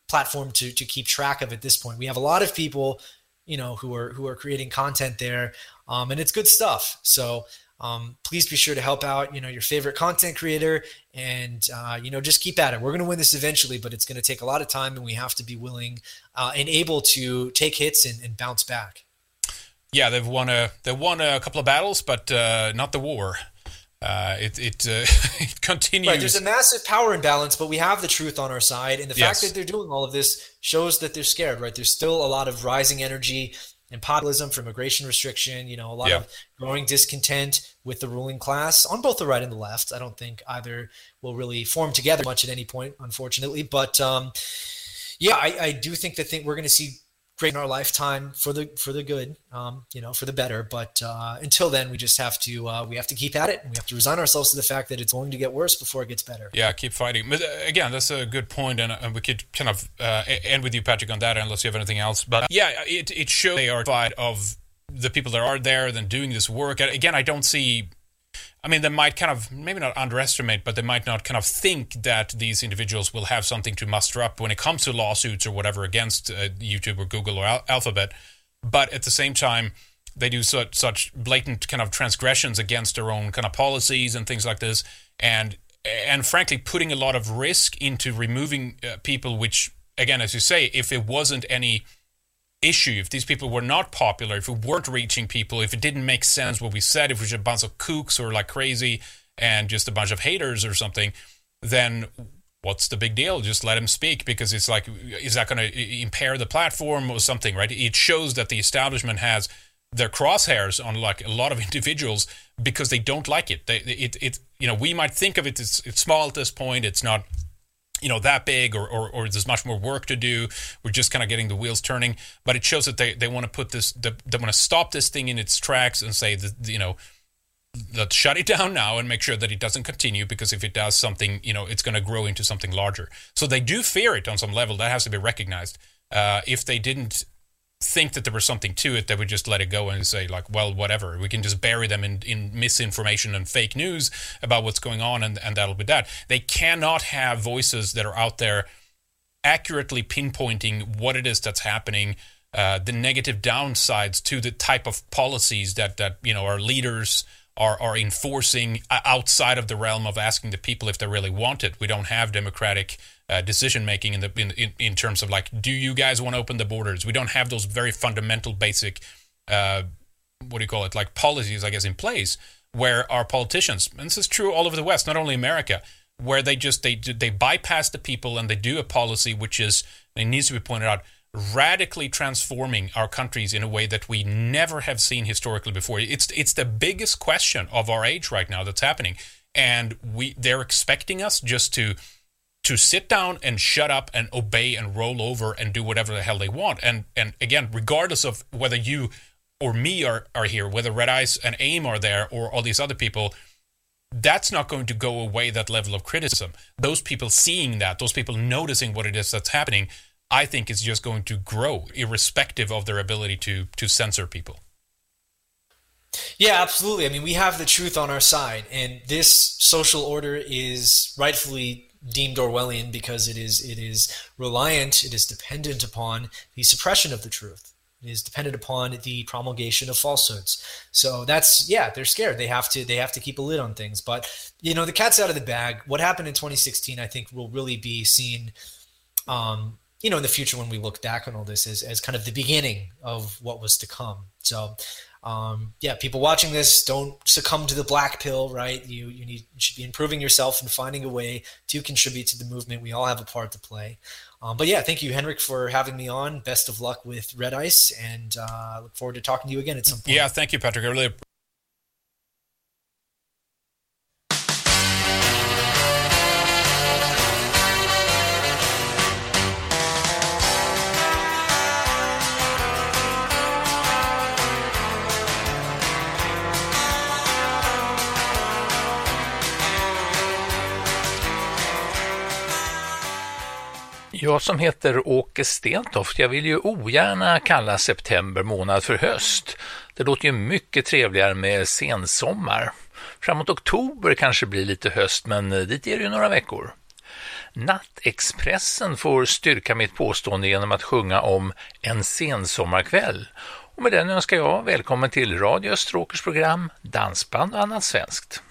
platform to, to keep track of at this point. We have a lot of people, you know, who are, who are creating content there um, and it's good stuff. So um, please be sure to help out, you know, your favorite content creator and, uh, you know, just keep at it. We're going to win this eventually, but it's going to take a lot of time and we have to be willing uh, and able to take hits and, and bounce back yeah, they've won a they won a couple of battles, but uh, not the war. Uh, it it, uh, it continues. Right, there's a massive power imbalance, but we have the truth on our side, and the yes. fact that they're doing all of this shows that they're scared. Right, there's still a lot of rising energy and populism for immigration restriction. You know, a lot yeah. of growing discontent with the ruling class on both the right and the left. I don't think either will really form together much at any point, unfortunately. But um, yeah, I, I do think that think we're going to see great in our lifetime for the for the good, um, you know, for the better. But uh, until then, we just have to uh, we have to keep at it, and we have to resign ourselves to the fact that it's going to get worse before it gets better. Yeah, keep fighting. But uh, again, that's a good point, and, and we could kind of uh, end with you, Patrick, on that, unless you have anything else. But yeah, it it shows they are fight of the people that are there, then doing this work. Again, I don't see I mean, they might kind of maybe not underestimate, but they might not kind of think that these individuals will have something to muster up when it comes to lawsuits or whatever against uh, YouTube or Google or Al- Alphabet. But at the same time, they do such such blatant kind of transgressions against their own kind of policies and things like this, and and frankly, putting a lot of risk into removing uh, people. Which, again, as you say, if it wasn't any issue, if these people were not popular, if we weren't reaching people, if it didn't make sense what we said, if we were a bunch of kooks or like crazy and just a bunch of haters or something, then what's the big deal? Just let them speak because it's like, is that going to impair the platform or something, right? It shows that the establishment has their crosshairs on like a lot of individuals because they don't like it. They, it, it, you know, we might think of it as it's small at this point. It's not you know that big or, or, or there's much more work to do. We're just kind of getting the wheels turning but it shows that they, they want to put this they, they want to stop this thing in its tracks and say that you know let's shut it down now and make sure that it doesn't continue because if it does something you know it's going to grow into something larger. So they do fear it on some level that has to be recognized. Uh, if they didn't think that there was something to it, they would just let it go and say like, well, whatever. We can just bury them in, in misinformation and fake news about what's going on, and, and that'll be that. They cannot have voices that are out there accurately pinpointing what it is that's happening, uh, the negative downsides to the type of policies that that you know our leaders are are enforcing outside of the realm of asking the people if they really want it. We don't have democratic uh, decision making in the in, in, in terms of like, do you guys want to open the borders? We don't have those very fundamental, basic, uh, what do you call it, like policies, I guess, in place. where our politicians, and this is true all over the West, not only America, where they just they they bypass the people and they do a policy which is it needs to be pointed out radically transforming our countries in a way that we never have seen historically before. It's it's the biggest question of our age right now that's happening, and we they're expecting us just to to sit down and shut up and obey and roll over and do whatever the hell they want. And and again, regardless of whether you or me are are here, whether Red Eyes and AIM are there or all these other people. That's not going to go away. That level of criticism. Those people seeing that, those people noticing what it is that's happening, I think is just going to grow, irrespective of their ability to to censor people. Yeah, absolutely. I mean, we have the truth on our side, and this social order is rightfully deemed Orwellian because it is it is reliant, it is dependent upon the suppression of the truth. It is dependent upon the promulgation of falsehoods. So that's yeah, they're scared. They have to they have to keep a lid on things. But you know, the cat's out of the bag. What happened in 2016, I think, will really be seen. Um, you know, in the future when we look back on all this as, as kind of the beginning of what was to come. So, um, yeah, people watching this don't succumb to the black pill, right? You you need you should be improving yourself and finding a way to contribute to the movement. We all have a part to play. Um, but yeah, thank you, Henrik, for having me on. Best of luck with Red Ice, and uh, look forward to talking to you again at some point. Yeah, thank you, Patrick. I really Jag som heter Åke Stentoft, jag vill ju ogärna kalla september månad för höst. Det låter ju mycket trevligare med sensommar. Framåt oktober kanske blir lite höst, men dit är det ju några veckor. Nattexpressen får styrka mitt påstående genom att sjunga om en sensommarkväll. Och med den önskar jag välkommen till Radio Österåkers program Dansband och annat svenskt.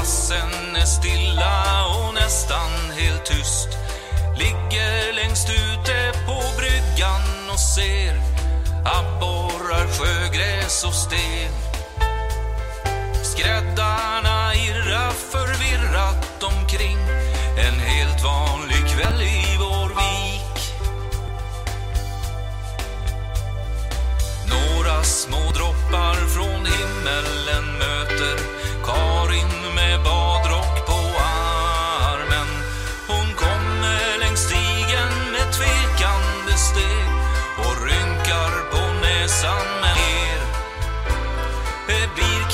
Vassen är stilla och nästan helt tyst. Ligger längst ute på bryggan och ser abborrar, sjögräs och sten. Skräddarna irrar förvirrat omkring. En helt vanlig kväll i vår vik. Några små droppar från himmelen möter Karin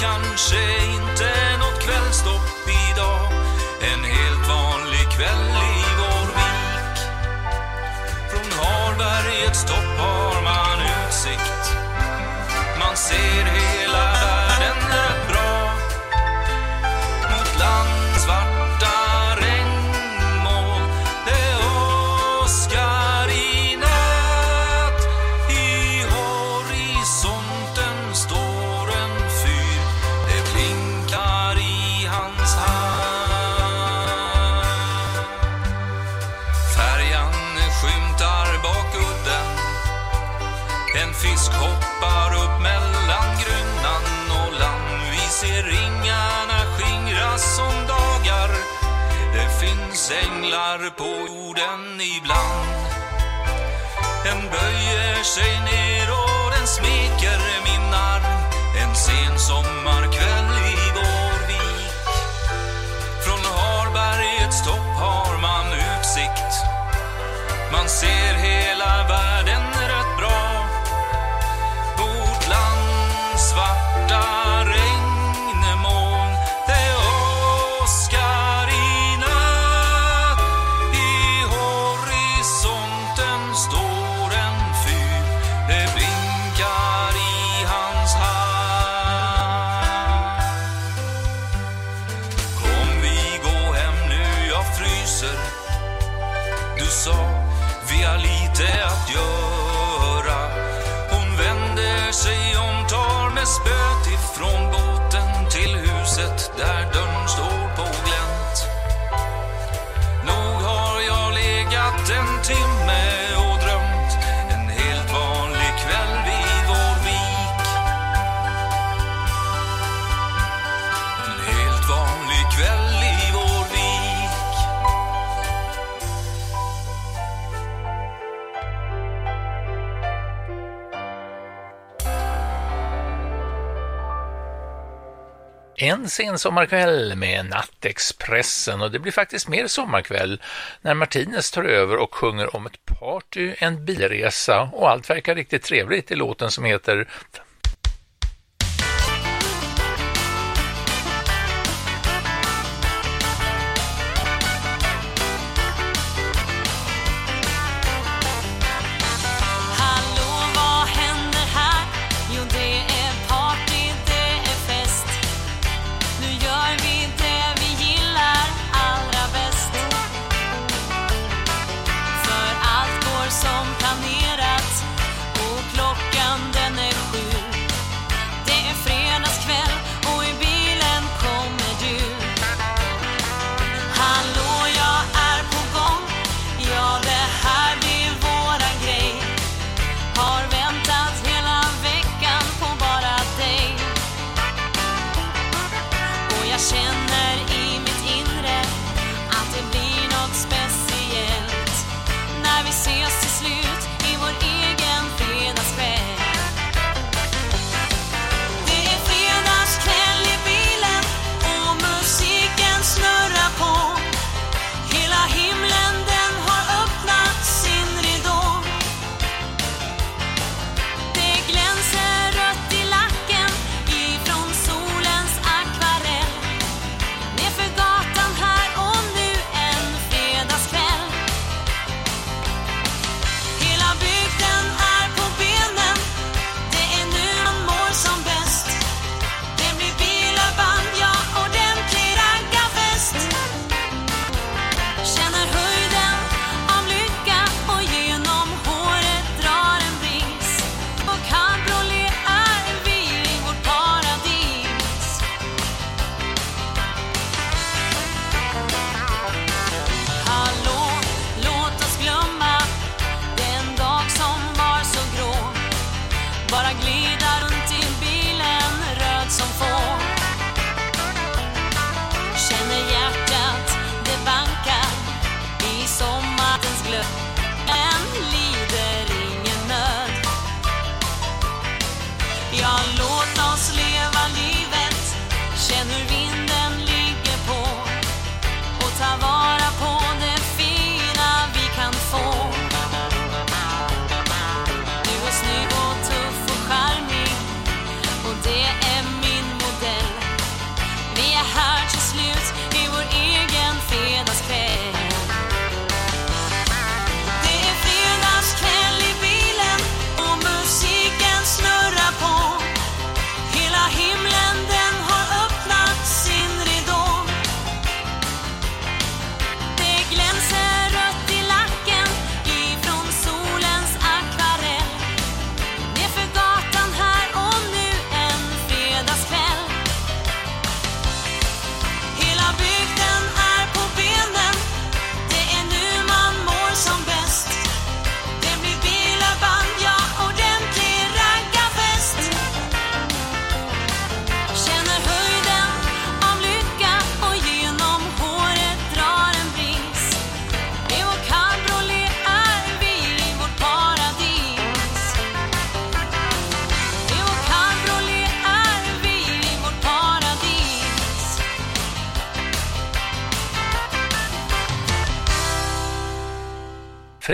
kanske inte. På jorden ibland. Den böjer sig ner och den smeker min arm. En sen sommarkväll i vår vik Från Harbergets topp har man utsikt. Man ser hela en sen sommarkväll med Nattexpressen. Och det blir faktiskt mer sommarkväll när Martinez tar över och sjunger om ett party, en bilresa. Och allt verkar riktigt trevligt i låten som heter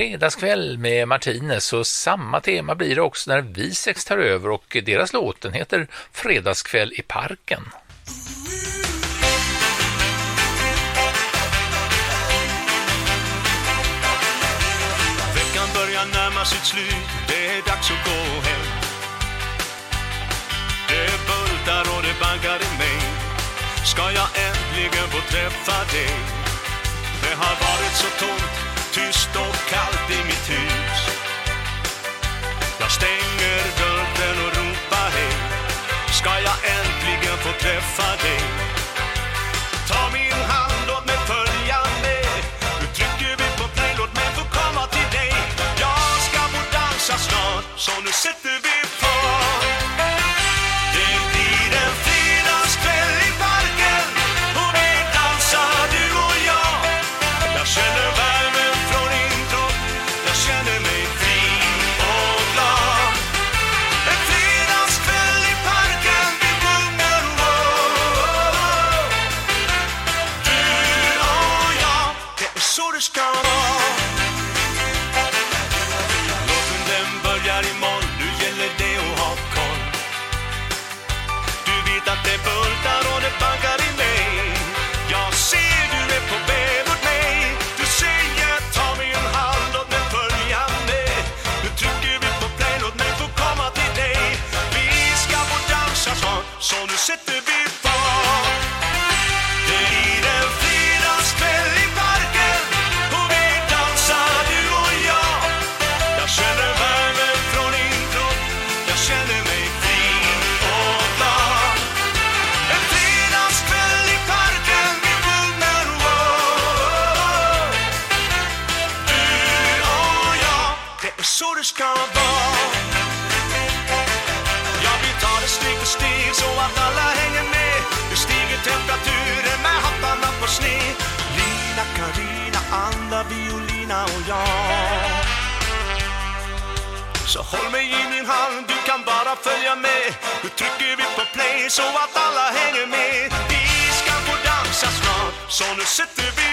fredagskväll med Martinez och samma tema blir det också när Visex tar över och deras låten heter Fredagskväll i parken. Veckan börjar närma sitt slut, det är dags att gå hem. Det bultar och det bankar i mig. Ska jag äntligen få träffa dig? Det har varit så tomt tyst och kallt i mitt hus. Jag stänger dörren och ropar hej. Ska jag äntligen få träffa dig? Ta min shit Karina, Anna, Violina och jag. Så håll mig i min hand, du kan bara följa med. Nu trycker vi på play så att alla hänger med. Vi ska få dansa snart, så nu sätter vi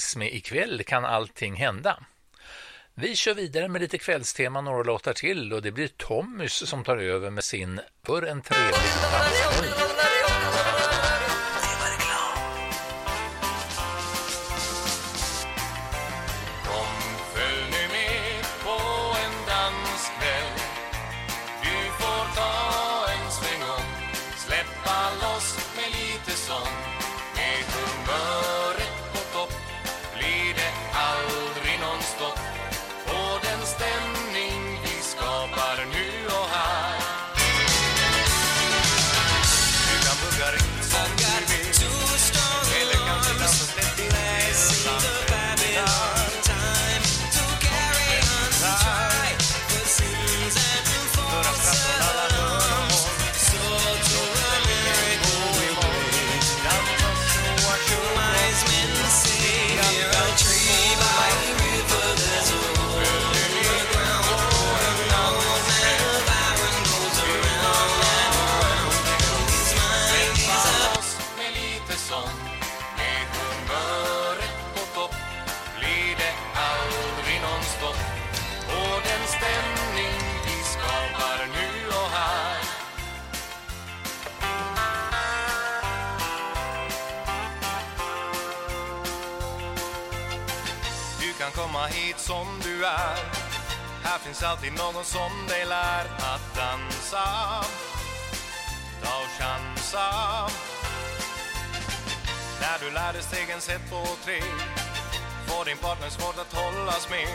tills med ikväll kan allting hända. Vi kör vidare med lite kvällstema några låtar till och det blir Tommys som tar över med sin För en trevlig natt. Ens ett, två, tre. Får din partner svårt att hållas med.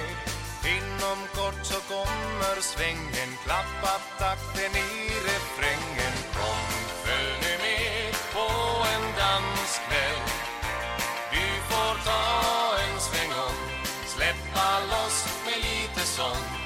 Inom kort så kommer svängen. Klappa takten i refrängen. Kom, följ nu med på en danskväll Du får ta en sväng om. Släppa loss med lite sång.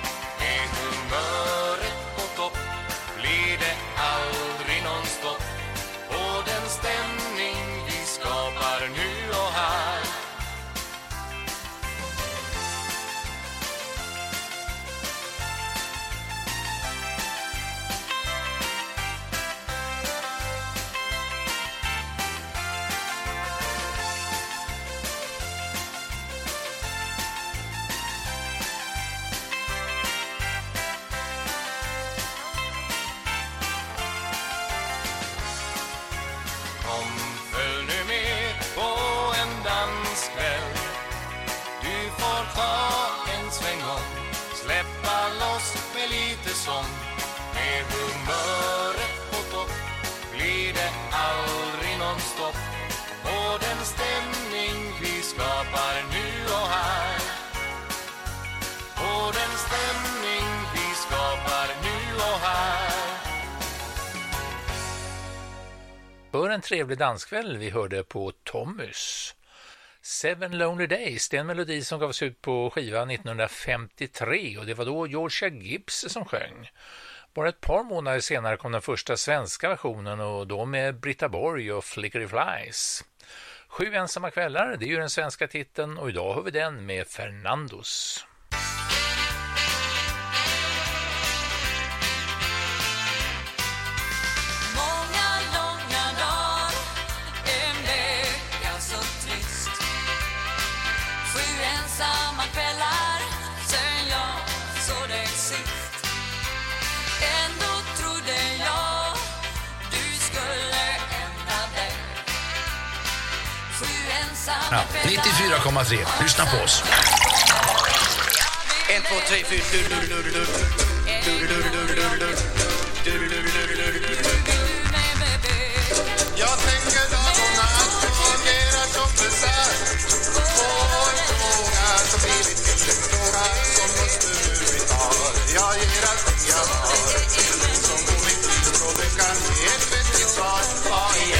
Trevlig danskväll vi hörde på Tommys. Seven Lonely Days, det är en melodi som gavs ut på skiva 1953 och det var då Georgia Gibbs som sjöng. Bara ett par månader senare kom den första svenska versionen och då med Britta Borg och Flickery Flies. Sju ensamma kvällar, det är ju den svenska titeln och idag har vi den med Fernandos. Du, du. Du, du, du, du, du, du, du. Jag tänker dag och natt på era kompisar På en fråga som blivit till en fråga som måste vi ta Jag ger allt jag har Som på mitt liv frågan kan ge ett vettigt svar Vad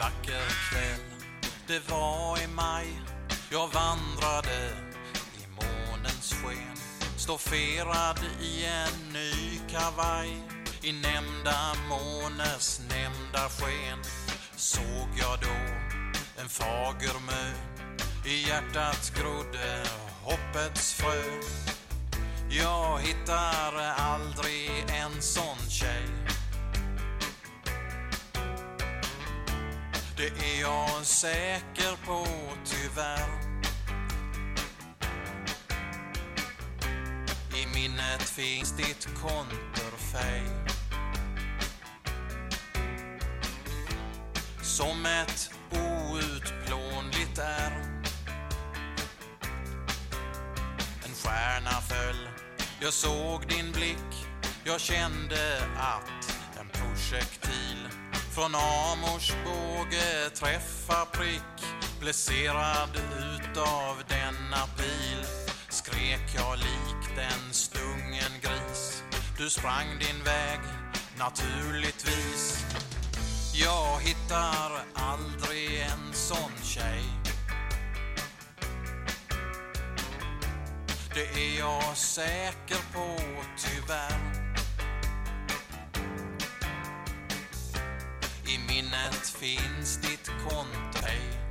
vacker kväll, det var i maj Jag vandrade i månens sken. Stofferad i en ny kavaj I nämnda månes nämnda sken. Såg jag då en fager mö I hjärtat grodde hoppets frö. Jag hittar aldrig en sån Det är jag säker på tyvärr. I minnet finns ditt konterfej. Som ett outplånligt är En stjärna föll. Jag såg din blick. Jag kände att en projektil från Amors båge träffa prick Blesserad utav denna pil. Skrek jag likt en stungen gris. Du sprang din väg naturligtvis. Jag hittar aldrig en sån tjej. Det är jag säker på tyvärr. I minnet finns ditt konto. Ej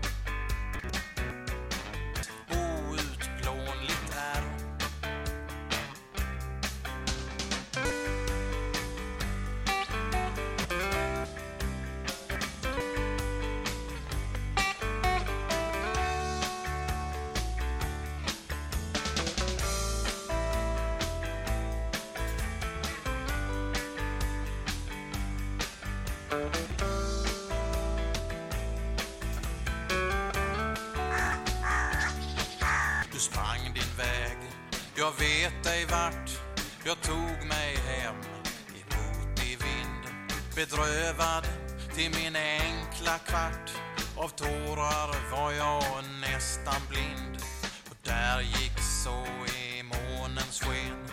vet ej vart Jag tog mig hem. Emot i vind Bedrövad till min enkla kvart. Av tårar var jag nästan blind. Och där gick så i månens sken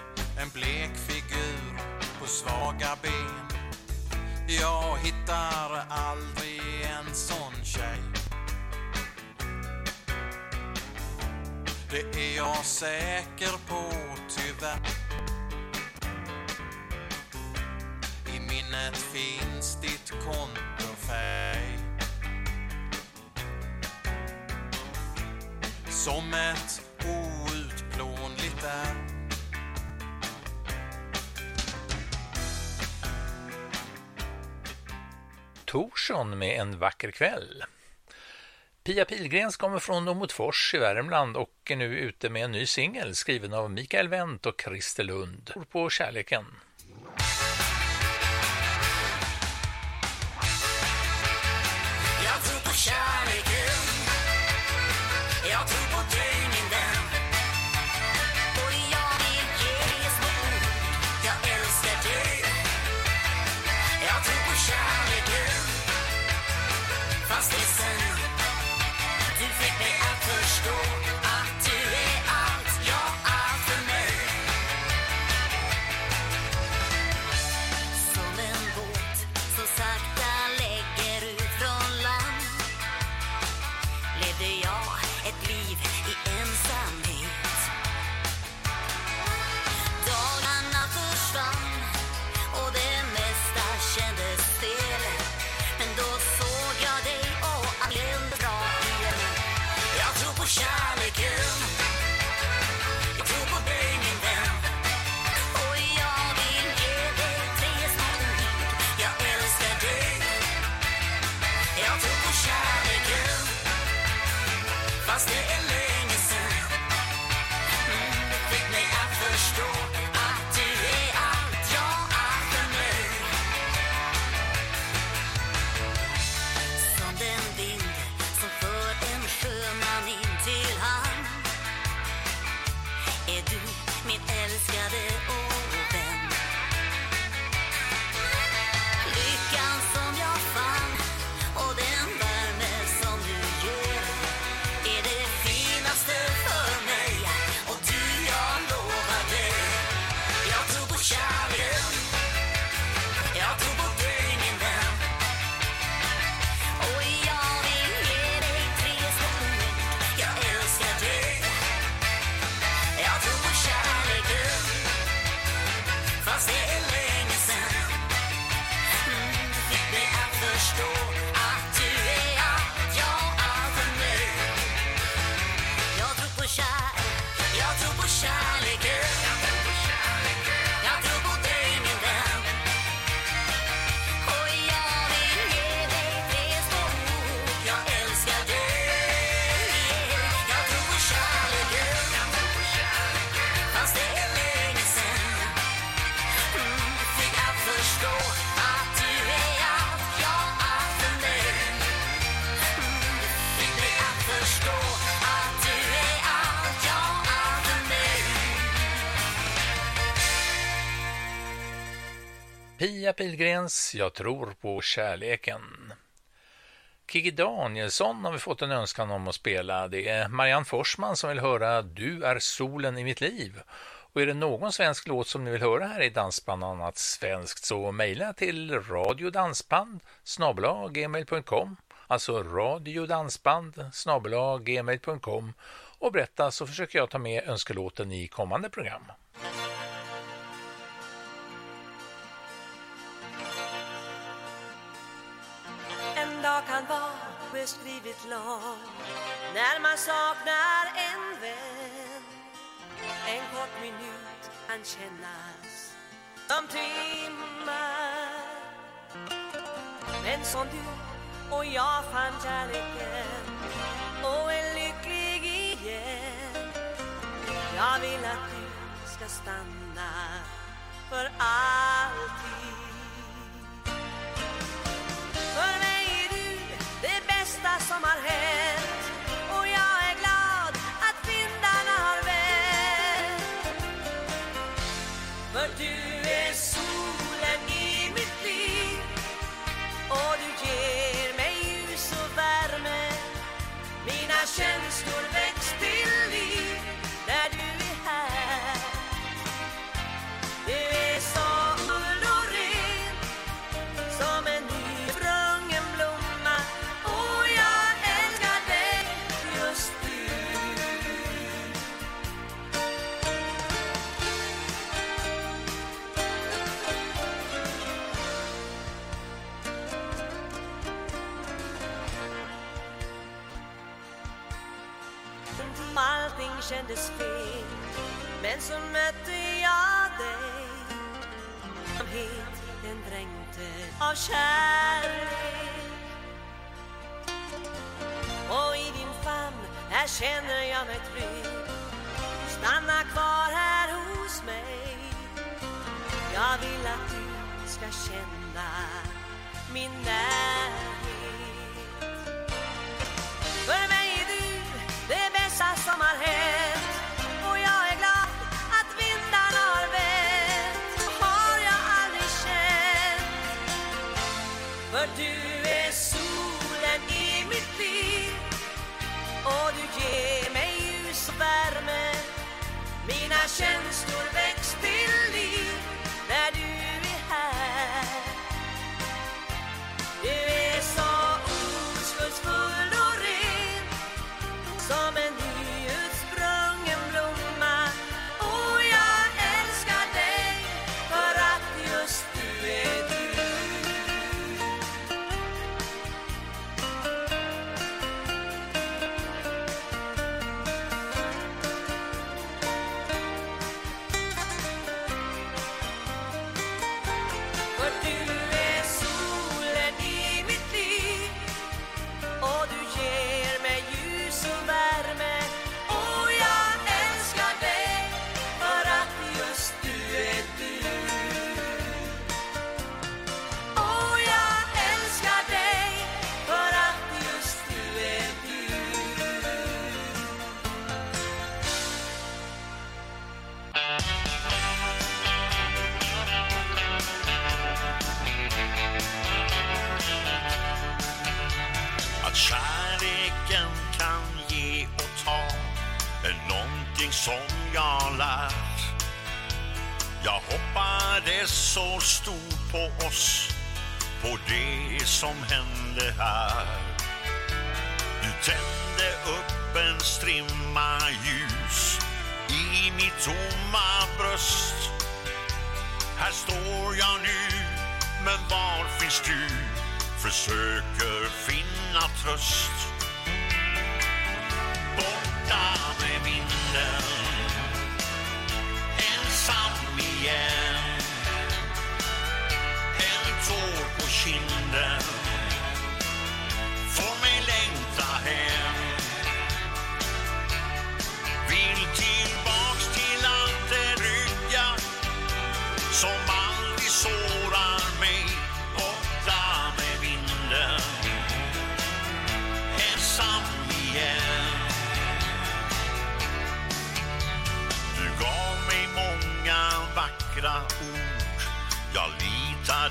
En blek figur på svaga ben. Jag hittar aldrig en sån tjej. Det är jag säker på tyvärr. I minnet finns ditt kontofärg Som ett outplånligt är. Torsson med en vacker kväll. Pia Pilgrens kommer från Åmotfors i Värmland och är nu ute med en ny singel skriven av Mikael Wendt och Christer Lund. Tror på kärleken. Jag tror på kärleken Pia Pilgrens Jag tror på kärleken. Kikki Danielsson har vi fått en önskan om att spela. Det är Marianne Forsman som vill höra Du är solen i mitt liv. Och är det någon svensk låt som ni vill höra här i Dansband, annat svenskt, så mejla till radiodansband gmail.com Alltså radiodansband gmail.com och berätta så försöker jag ta med önskelåten i kommande program. Dag kan vara beskrivet lång när man saknar en vän. En kort minut kan kännas som timmar. Men som du och jag fann kärleken och är lycklig igen. Jag vill att du ska stanna för alltid. Som har hänt och jag är glad att vindarna har vänt. För du är solen i mitt liv och du ger mig ljus och värme. Mina känslor så mötte jag dig. Som het den dränkte av kärlek. Och i din famn här känner jag mig trygg. Stanna kvar här hos mig. Jag vill att du ska känna min närhet. För mig är du det bästa som har hänt. Mina någonting som jag lärt. Jag hoppades så stort på oss, på det som hände här. Du tände upp en strimma ljus i mitt tomma bröst. Här står jag nu, men var finns du? Försöker finna tröst flirta Ensam igen. En tår på kinden.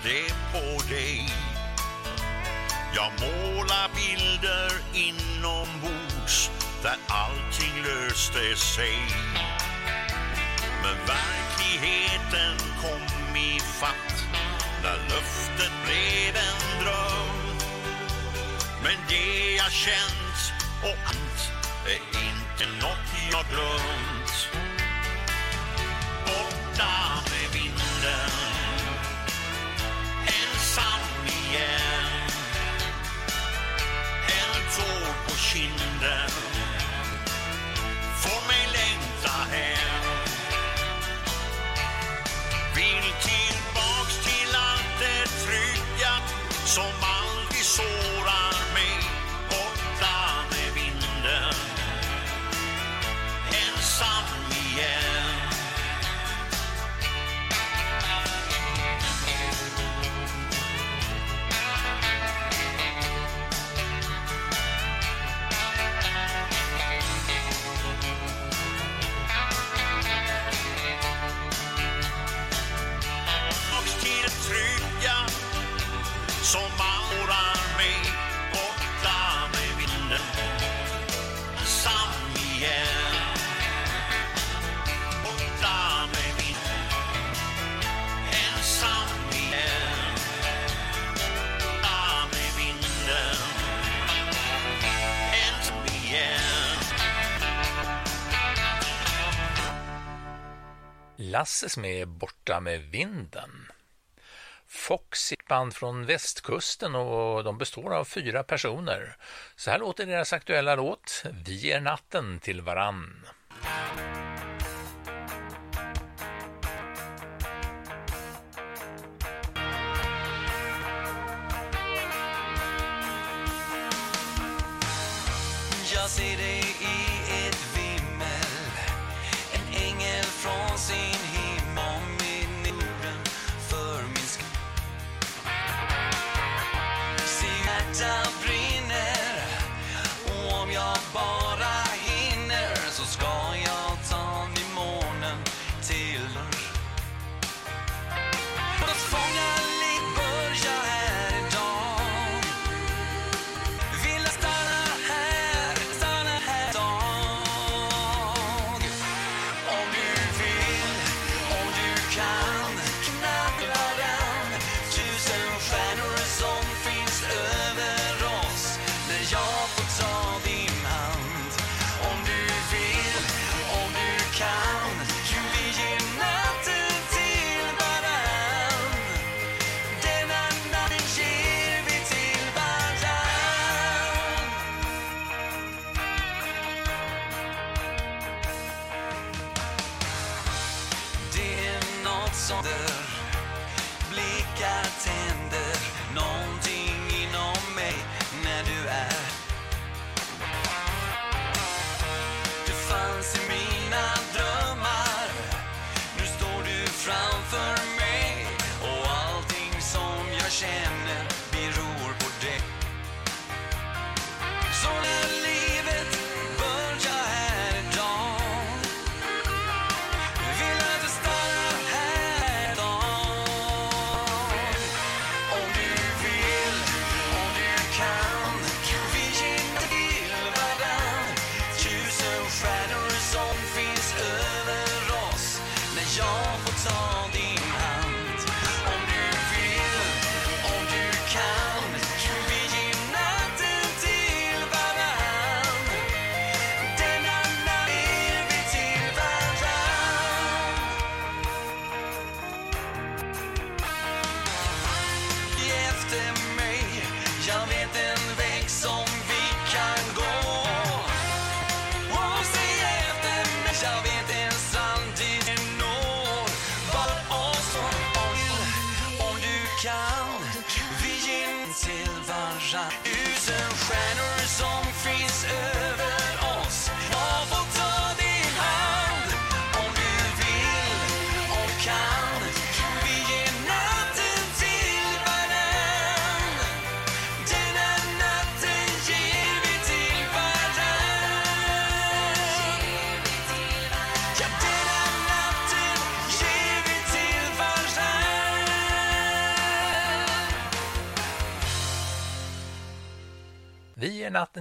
det på dig. Jag målar bilder inombords där allting löste sig. Men verkligheten kom i fatt när löftet blev en dröm. Men det jag känt och allt är inte nåt jag glömt. Borta Lasse som är borta med vinden. Fox är ett band från västkusten och de består av fyra personer. Så här låter deras aktuella låt Vi är natten till varann. Jag ser dig i ett vimmel En ängel från sin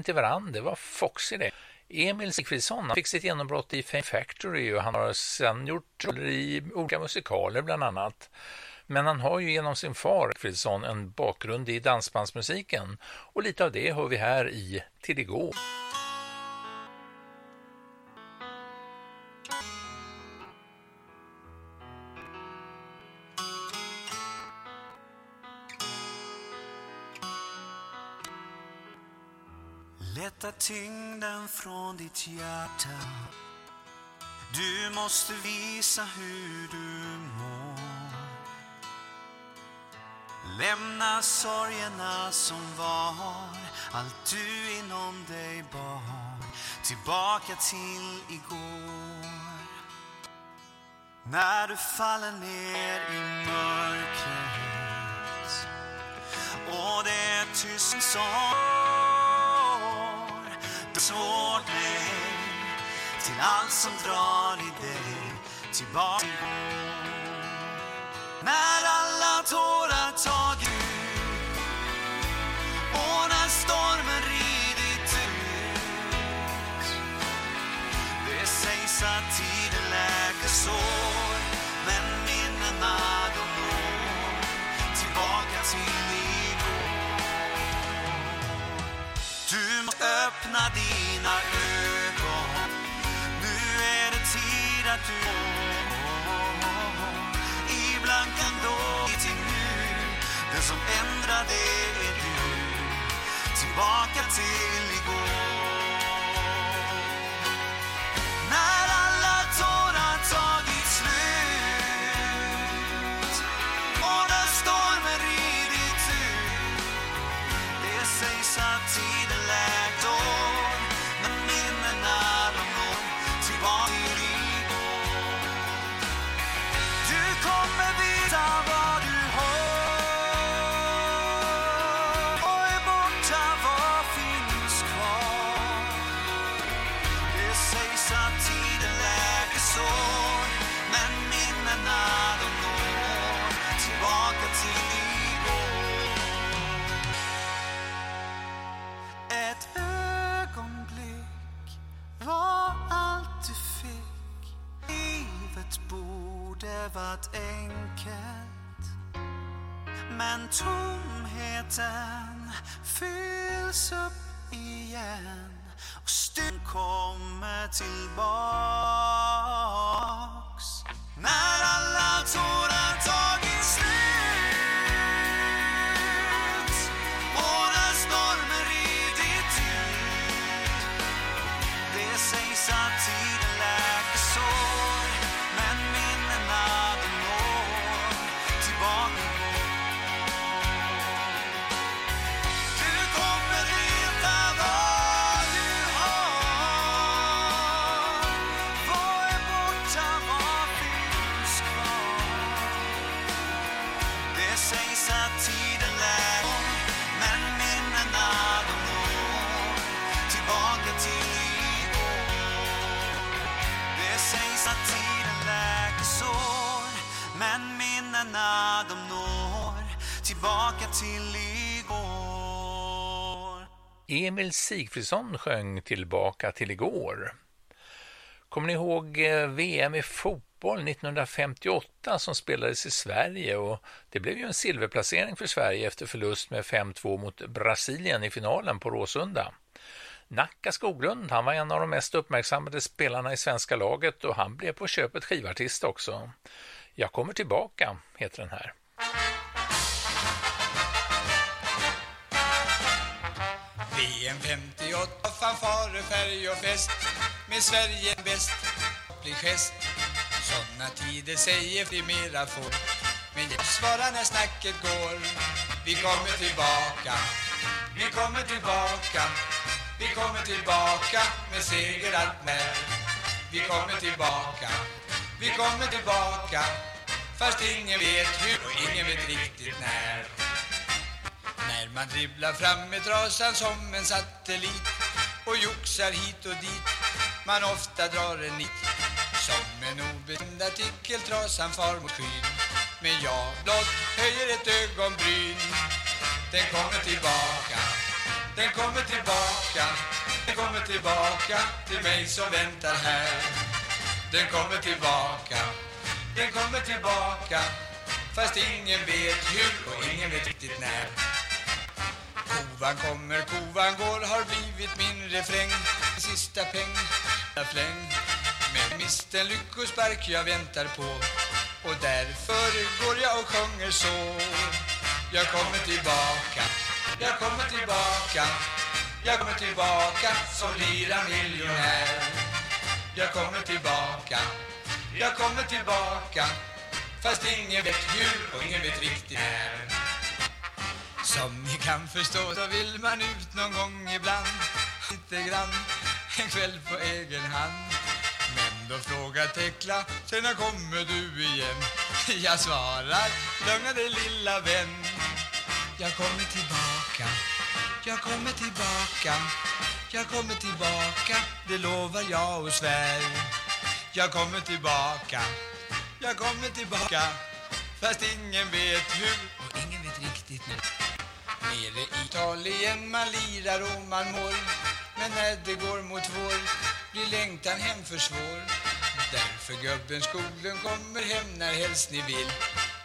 till varandra. det var Foxy det. Emil Sigfridsson fick sitt genombrott i Fame Factory och han har sedan gjort roller i olika musikaler bland annat. Men han har ju genom sin far Sigfridsson en bakgrund i dansbandsmusiken och lite av det hör vi här i Till igår. Lätta tyngden från ditt hjärta. Du måste visa hur du mår. Lämna sorgerna som var Allt du inom dig bar Tillbaka till igår. När du faller ner i mörkret Och det är tyst som svårt eh, till allt som drar i dig tillbaka. När alla tårar tagit och när stormen öppna dina ögon. Nu är det tid att du Ibland kan då bli till nu Den som ändrar det är du. Tillbaka till igår. Varit enkelt. Men tomheten fylls upp igen och stund kommer tillbaks. När alla tårar Emil Sigfridsson sjöng Tillbaka till igår. Kommer ni ihåg eh, VM i fotboll 1958 som spelades i Sverige och det blev ju en silverplacering för Sverige efter förlust med 5-2 mot Brasilien i finalen på Råsunda. Nacka Skoglund, han var en av de mest uppmärksammade spelarna i svenska laget och han blev på köpet skivartist också. Jag kommer tillbaka, heter den här. I en 58, fanfarer, färg och fest. Med Sverige bäst, blir gest. Såna tider säger vi mera får. Men jag svarar när snacket går Vi kommer tillbaka. Vi kommer tillbaka. Vi kommer tillbaka med seger allt när. Vi kommer tillbaka. Vi kommer tillbaka. Fast ingen vet hur och ingen vet riktigt när när man dribblar fram med trasan som en satellit och joxar hit och dit man ofta drar en nit som en obestämd artikel trasan far mot skyn men jag blott höjer ett ögonbryn den kommer tillbaka Den kommer tillbaka, den kommer tillbaka till mig som väntar här. Den kommer tillbaka, den kommer tillbaka fast ingen vet hur och ingen vet riktigt när. Kovan kommer, kovan går har blivit min refräng. Sista peng, jag fläng. Men mist en lyckospark jag väntar på och därför går jag och sjunger så. Jag kommer tillbaka, jag kommer tillbaka, jag kommer tillbaka som lira miljonär. Jag kommer tillbaka, jag kommer tillbaka fast ingen vet hur och ingen vet riktigt när. Som ni kan förstå så vill man ut någon gång ibland. Lite grann, en kväll på egen hand. Men då frågar Tekla, sen när kommer du igen? Jag svarar, lugna dig lilla vän. Jag kommer tillbaka, jag kommer tillbaka Jag kommer tillbaka, det lovar jag och svär. Jag kommer tillbaka, jag kommer tillbaka Fast ingen vet hur helt riktigt nu. Nere i Italien man lirar och man mår. Men när det går mot vår blir längtan hem för svår. Därför gubben skolan kommer hem när helst ni vill.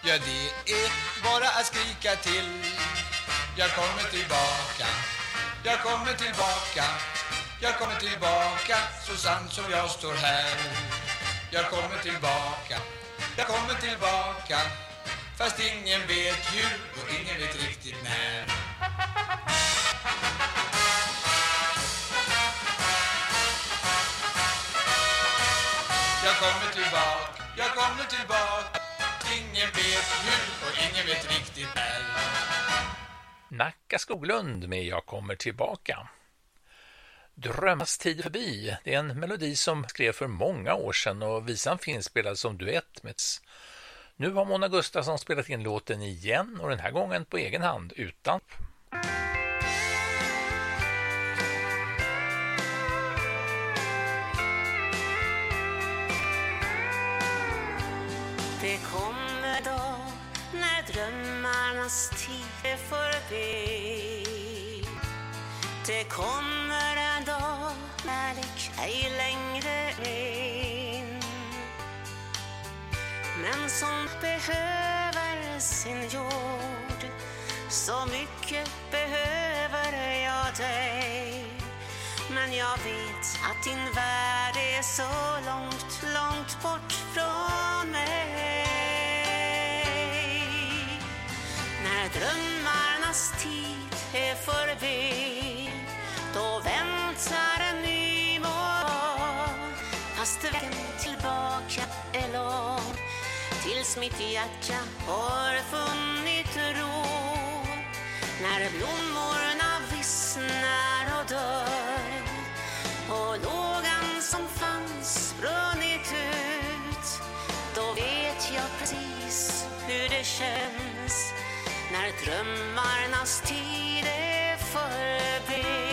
Ja det är bara att skrika till. Jag kommer tillbaka. Jag kommer tillbaka. Jag kommer tillbaka så sant som jag står här. Jag kommer tillbaka. Jag kommer tillbaka. Fast ingen vet hur och ingen vet riktigt när. Jag kommer tillbaka, jag kommer tillbaka. Ingen vet hur och ingen vet riktigt när. Nacka Skoglund med Jag kommer tillbaka. Drömmas tid förbi, det är en melodi som skrev för många år sedan och visan finns spelad som duett med nu har Mona Gustafsson spelat in låten igen och den här gången på egen hand utan Det kommer dag när drömmarnas tid är förbi. Det kommer en dag när det ej längre Men som behöver sin jord Så mycket behöver jag dig. Men jag vet att din värld är så långt, långt bort från mig. När drömmarnas tid är förbi Då väntar en ny morgon Fast vägen tillbaka är lång. Tills mitt hjärta har funnit ro. När blommorna vissnar och dör och lågan som fanns brunnit ut Då vet jag precis hur det känns när drömmarnas tid är förbi.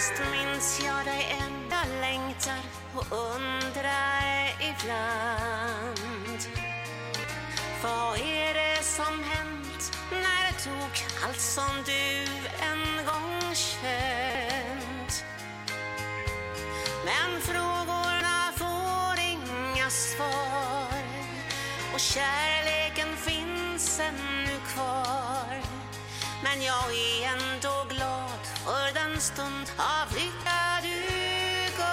Visst minns jag dig enda längtar och undrar ibland Vad är det som hänt när det tog allt som du en gång känt? Men frågorna får inga svar och kärleken finns ännu kvar. Men jag är ändå för den stund av lycka du gav.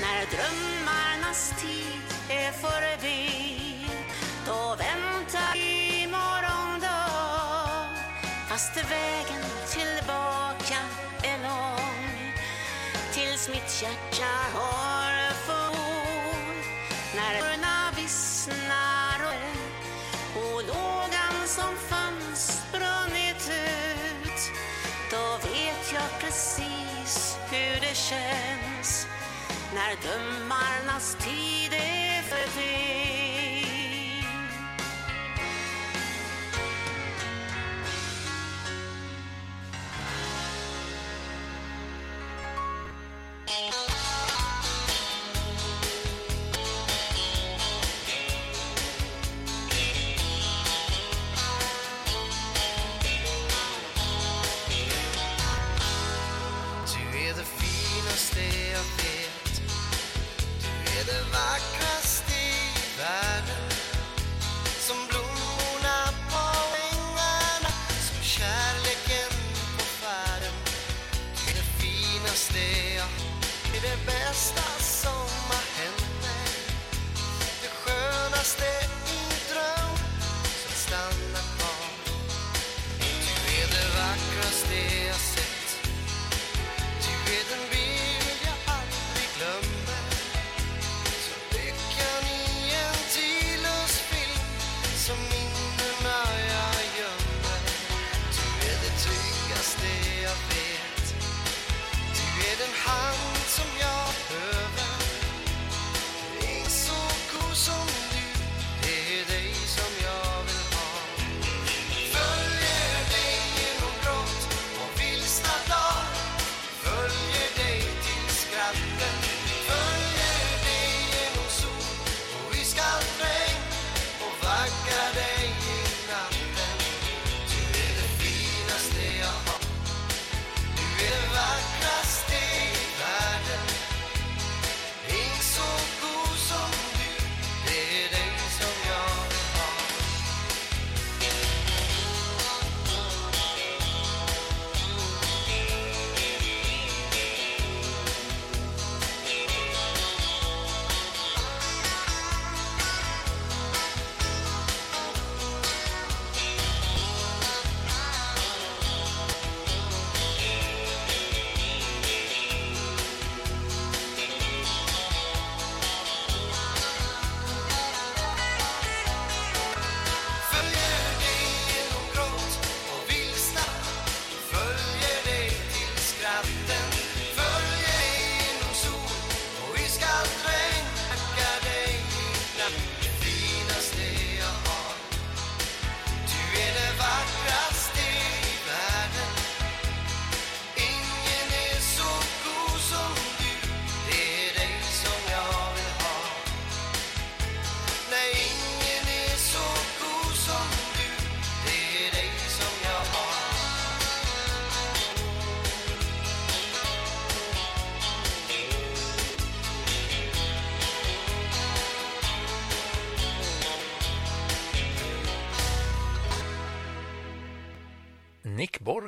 När drömmarnas tid är förbi då väntar i morgondag. fast vägen tillbaka är lång tills mitt hjärta har känns när dömarnas tid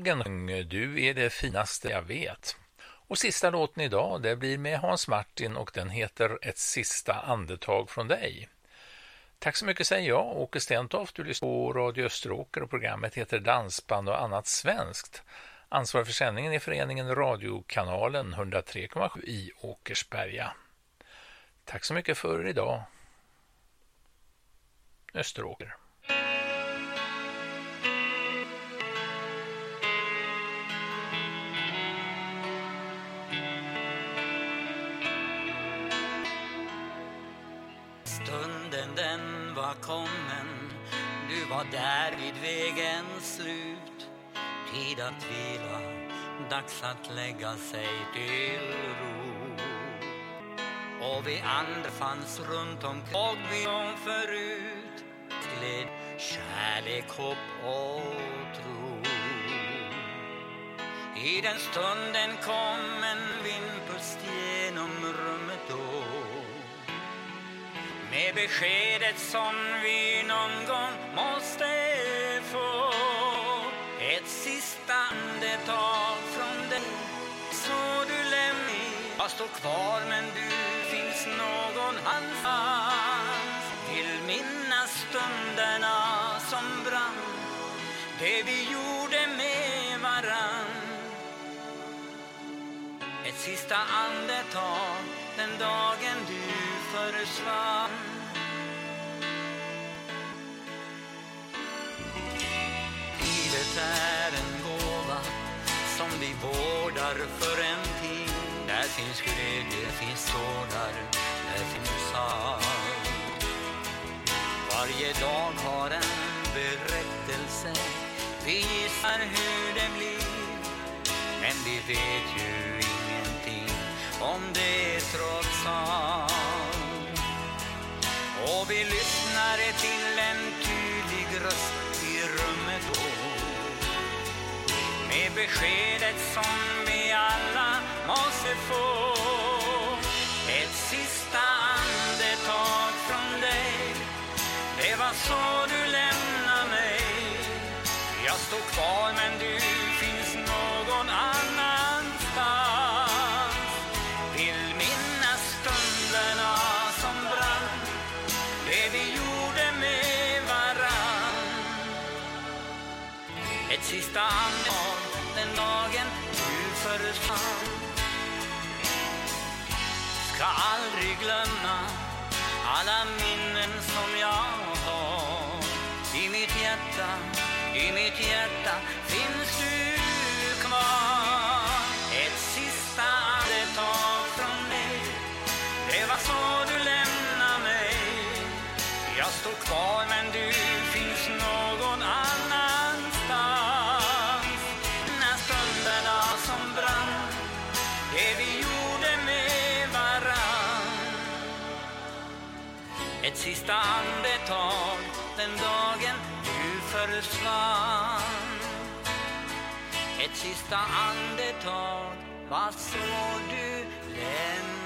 Dagen Du är det finaste jag vet. Och sista låten idag, det blir med Hans Martin och den heter Ett sista andetag från dig. Tack så mycket säger jag, Åke Stentoft. Du lyssnar på Radio Österåker och programmet heter Dansband och annat svenskt. Ansvarig för sändningen är föreningen Radiokanalen 103,7 i Åkersberga. Tack så mycket för idag. Österåker. Var där vid vägens slut. Tid att vila Dags att lägga sig till ro. Och vi andra fanns runt omkring Och vi om förut Gled kärlek, hopp och tro. I den stunden kom en vindpust med beskedet som vi någon gång måste få. Ett sista andetag från dig. Så du lämnar Jag står kvar men du finns någon annanstans. Vill minnas stunderna som brann. Det vi gjorde med varann. Ett sista andetag den dagen du försvann. Livet är en gåva som vi vårdar för en tid. Där finns glädje, finns tårar, där finns allt Varje dag har en berättelse Vi gissar hur det blir. Men vi vet ju ingenting om det trots allt. Och vi lyssnar till är beskedet som vi alla måste få. Ett sista andetag från dig. Det var så du lämnade mig. Jag står kvar men du finns någon annanstans Vill minnas stunderna som brann Det vi gjorde med varann Ett sista andetag aldrig glömma alla minnen som jag har. I mitt hjärta, i mitt hjärta sista andetag den dagen du försvann. Ett sista andetag, vad såg du lämnade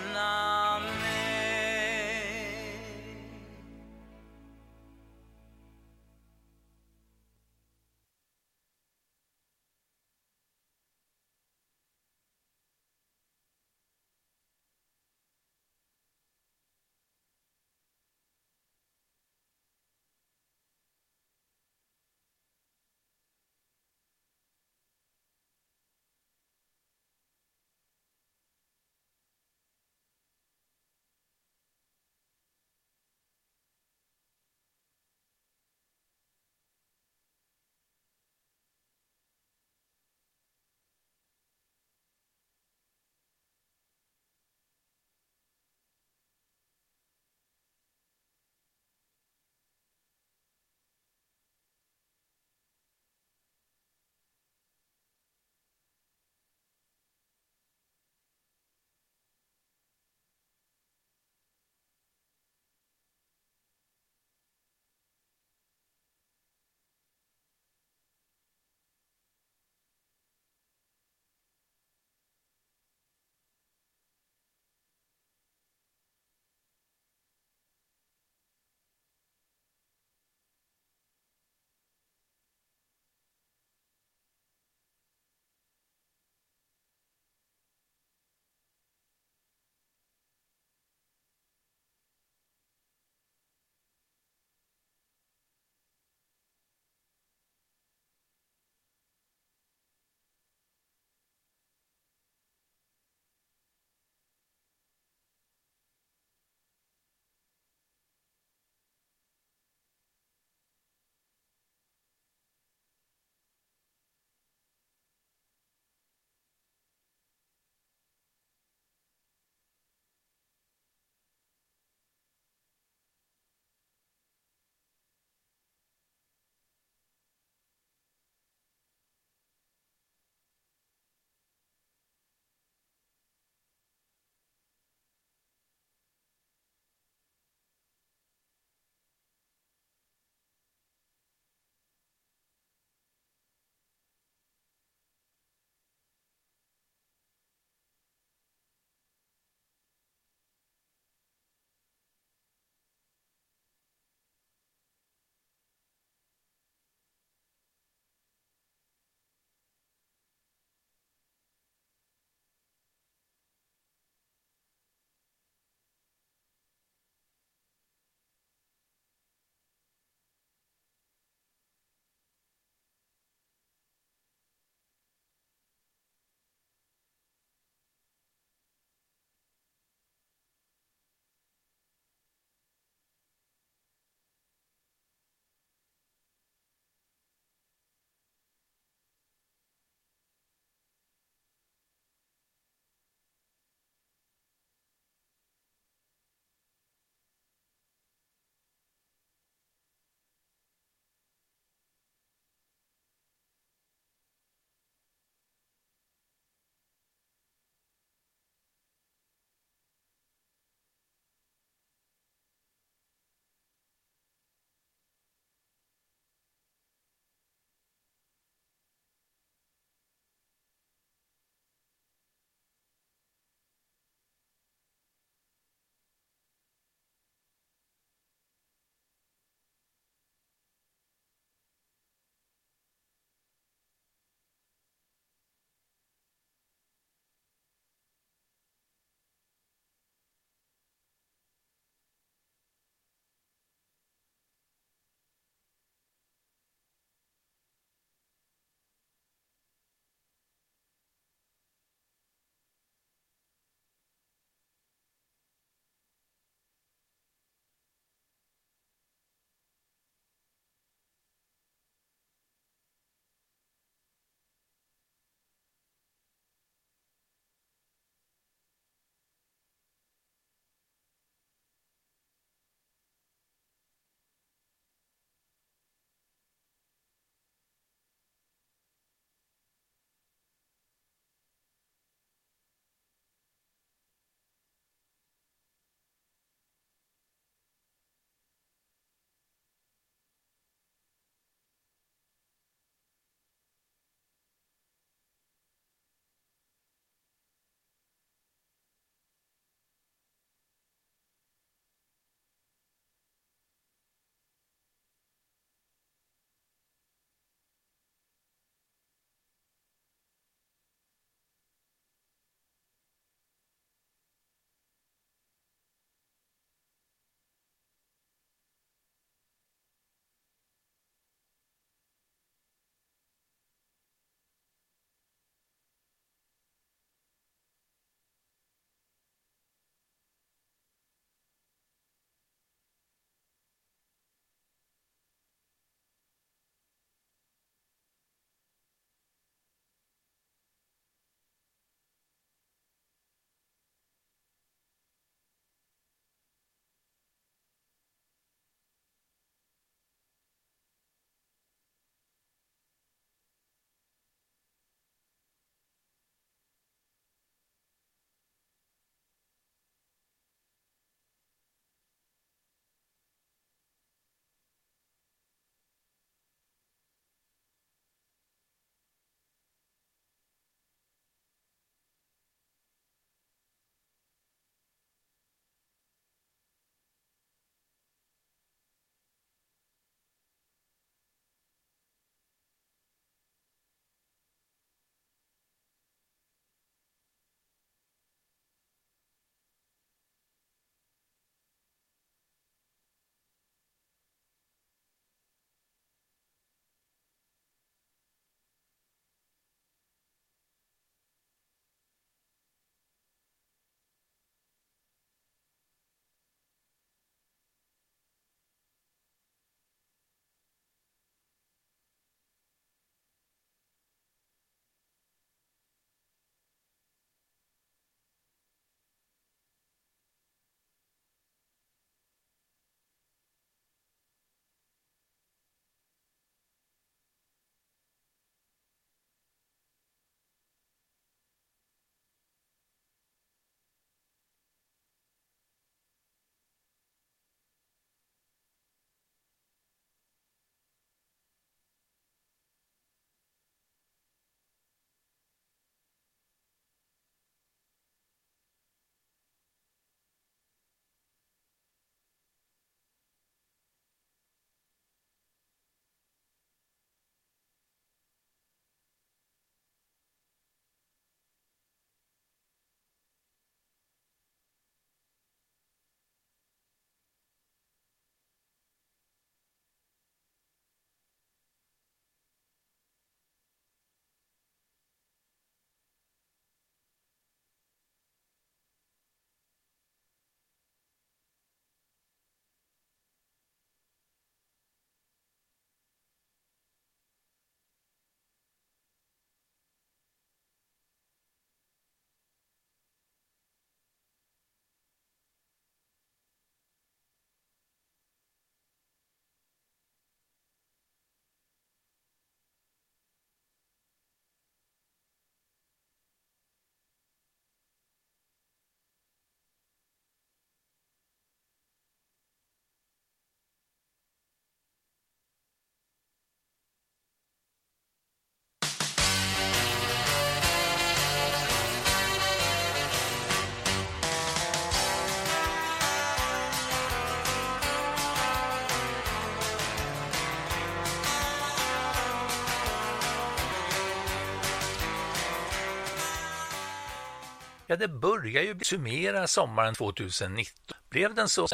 Ja, det börjar ju summera sommaren 2019. Blev den så?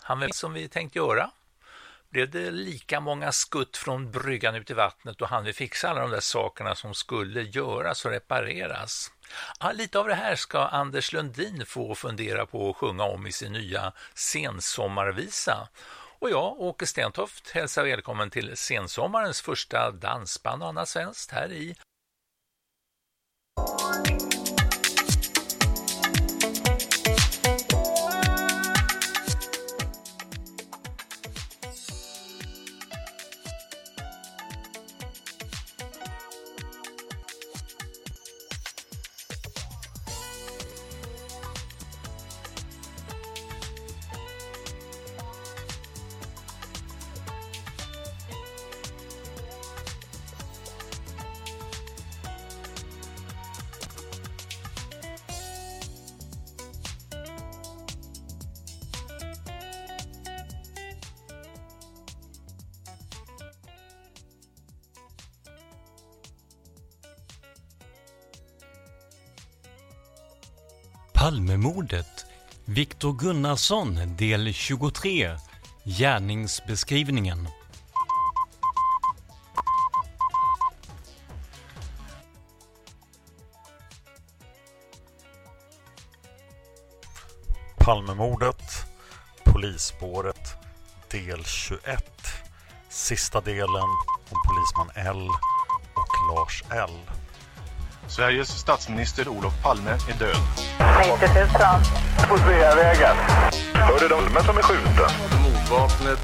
Han som vi tänkt göra? Blev det lika många skutt från bryggan ut i vattnet och han vi fixa alla de där sakerna som skulle göras och repareras? Ja, lite av det här ska Anders Lundin få fundera på och sjunga om i sin nya sensommarvisa. Och jag, Åke Stentoft, hälsar välkommen till sensommarens första dansband och annat svenskt här i Viktor Gunnarsson del 23 Gärningsbeskrivningen Palmemordet, Polisspåret, del 21. Sista delen om polisman L och Lars L. Sveriges statsminister Olof Palme är död. 90 000. På Sveavägen. Hörde de men som är skjuten? Mordvapnet.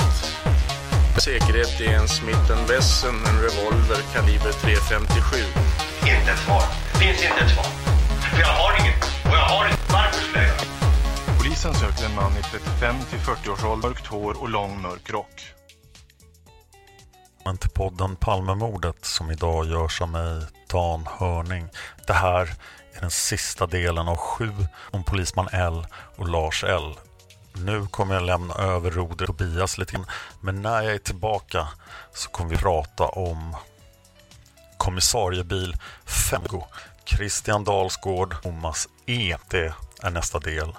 Säkerhet är en Smith Wesson, en revolver kaliber .357. Inte ett svar. Finns inte ett svar. För jag har inget. Och jag har inte. Varför skulle jag göra? Polisen söker en man i 35 till 40-årsåldern, mörkt hår och lång mörk rock. Men till podden Palmemordet som idag görs av mig, Dan Hörning. Det här är den sista delen av sju om polisman L och Lars L. Nu kommer jag lämna över rodret till Tobias lite grann. Men när jag är tillbaka så kommer vi prata om kommissariebil 5 Christian Dalsgård, Thomas E. Det är nästa del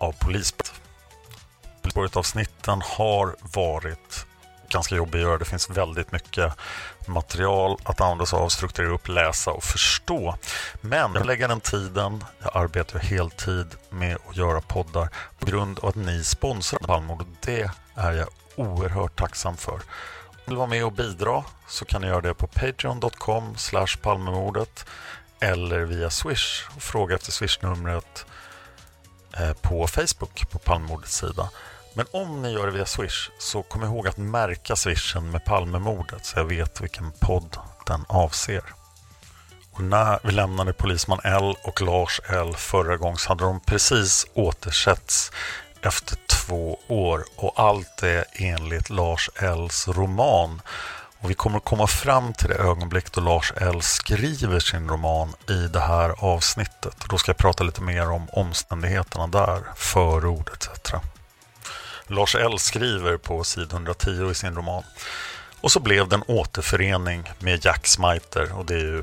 av Polisspåret. Polisspåret-avsnitten har varit ganska jobbiga att göra. Det finns väldigt mycket material att använda sig av, strukturera upp, läsa och förstå. Men jag lägger den tiden, jag arbetar heltid med att göra poddar på grund av att ni sponsrar Palmemord och det är jag oerhört tacksam för. Om ni vill vara med och bidra så kan ni göra det på patreon.com palmemordet eller via Swish och fråga efter Swish-numret eh, på Facebook på Palmemordets sida. Men om ni gör det via Swish så kom ihåg att märka swishen med Palmemordet så jag vet vilken podd den avser. Och när vi lämnade Polisman L och Lars L förra gången så hade de precis återsetts efter två år och allt är enligt Lars Ls roman. Och vi kommer att komma fram till det ögonblick då Lars L skriver sin roman i det här avsnittet. Då ska jag prata lite mer om omständigheterna där, förord etc. Lars L skriver på sid 110 i sin roman. Och så blev det en återförening med Jack Smiter och det är ju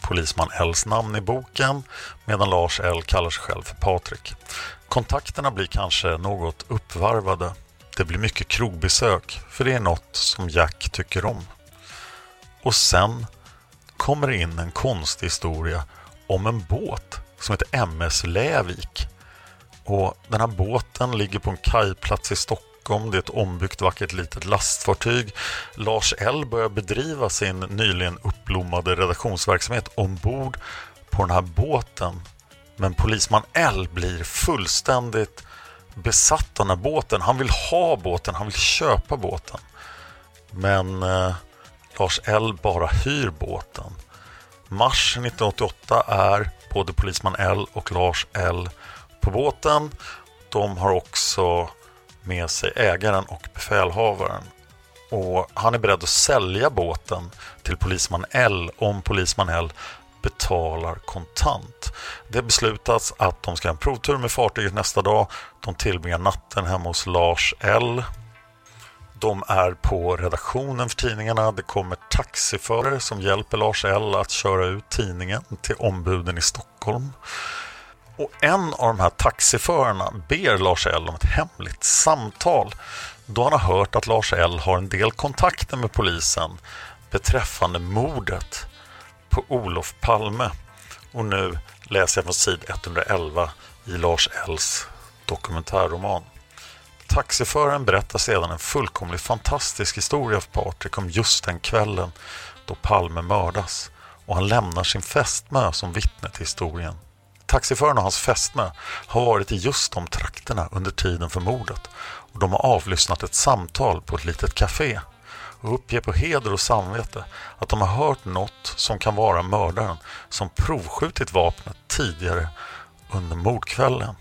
polisman Ls namn i boken medan Lars L kallar sig själv för Patrik. Kontakterna blir kanske något uppvarvade. Det blir mycket krogbesök för det är något som Jack tycker om. Och sen kommer det in en konstig historia om en båt som heter MS Lävik och den här båten ligger på en kajplats i Stockholm. Det är ett ombyggt vackert litet lastfartyg. Lars L börjar bedriva sin nyligen uppblommade redaktionsverksamhet ombord på den här båten. Men polisman L blir fullständigt besatt av den här båten. Han vill ha båten, han vill köpa båten. Men eh, Lars L bara hyr båten. Mars 1988 är både polisman L och Lars L på båten. De har också med sig ägaren och befälhavaren. Och han är beredd att sälja båten till polisman L om polisman L betalar kontant. Det beslutas att de ska ha en provtur med fartyget nästa dag. De tillbringar natten hemma hos Lars L. De är på redaktionen för tidningarna. Det kommer taxiförare som hjälper Lars L att köra ut tidningen till ombuden i Stockholm. Och en av de här taxiförarna ber Lars L om ett hemligt samtal då han har hört att Lars L har en del kontakter med polisen beträffande mordet på Olof Palme. Och nu läser jag från sid 111 i Lars Ls dokumentärroman. Taxiföraren berättar sedan en fullkomligt fantastisk historia för Patrik om just den kvällen då Palme mördas och han lämnar sin fästmö som vittne till historien. Taxiföraren och hans fästmö har varit i just de trakterna under tiden för mordet och de har avlyssnat ett samtal på ett litet café och uppger på heder och samvete att de har hört något som kan vara mördaren som provskjutit vapnet tidigare under mordkvällen.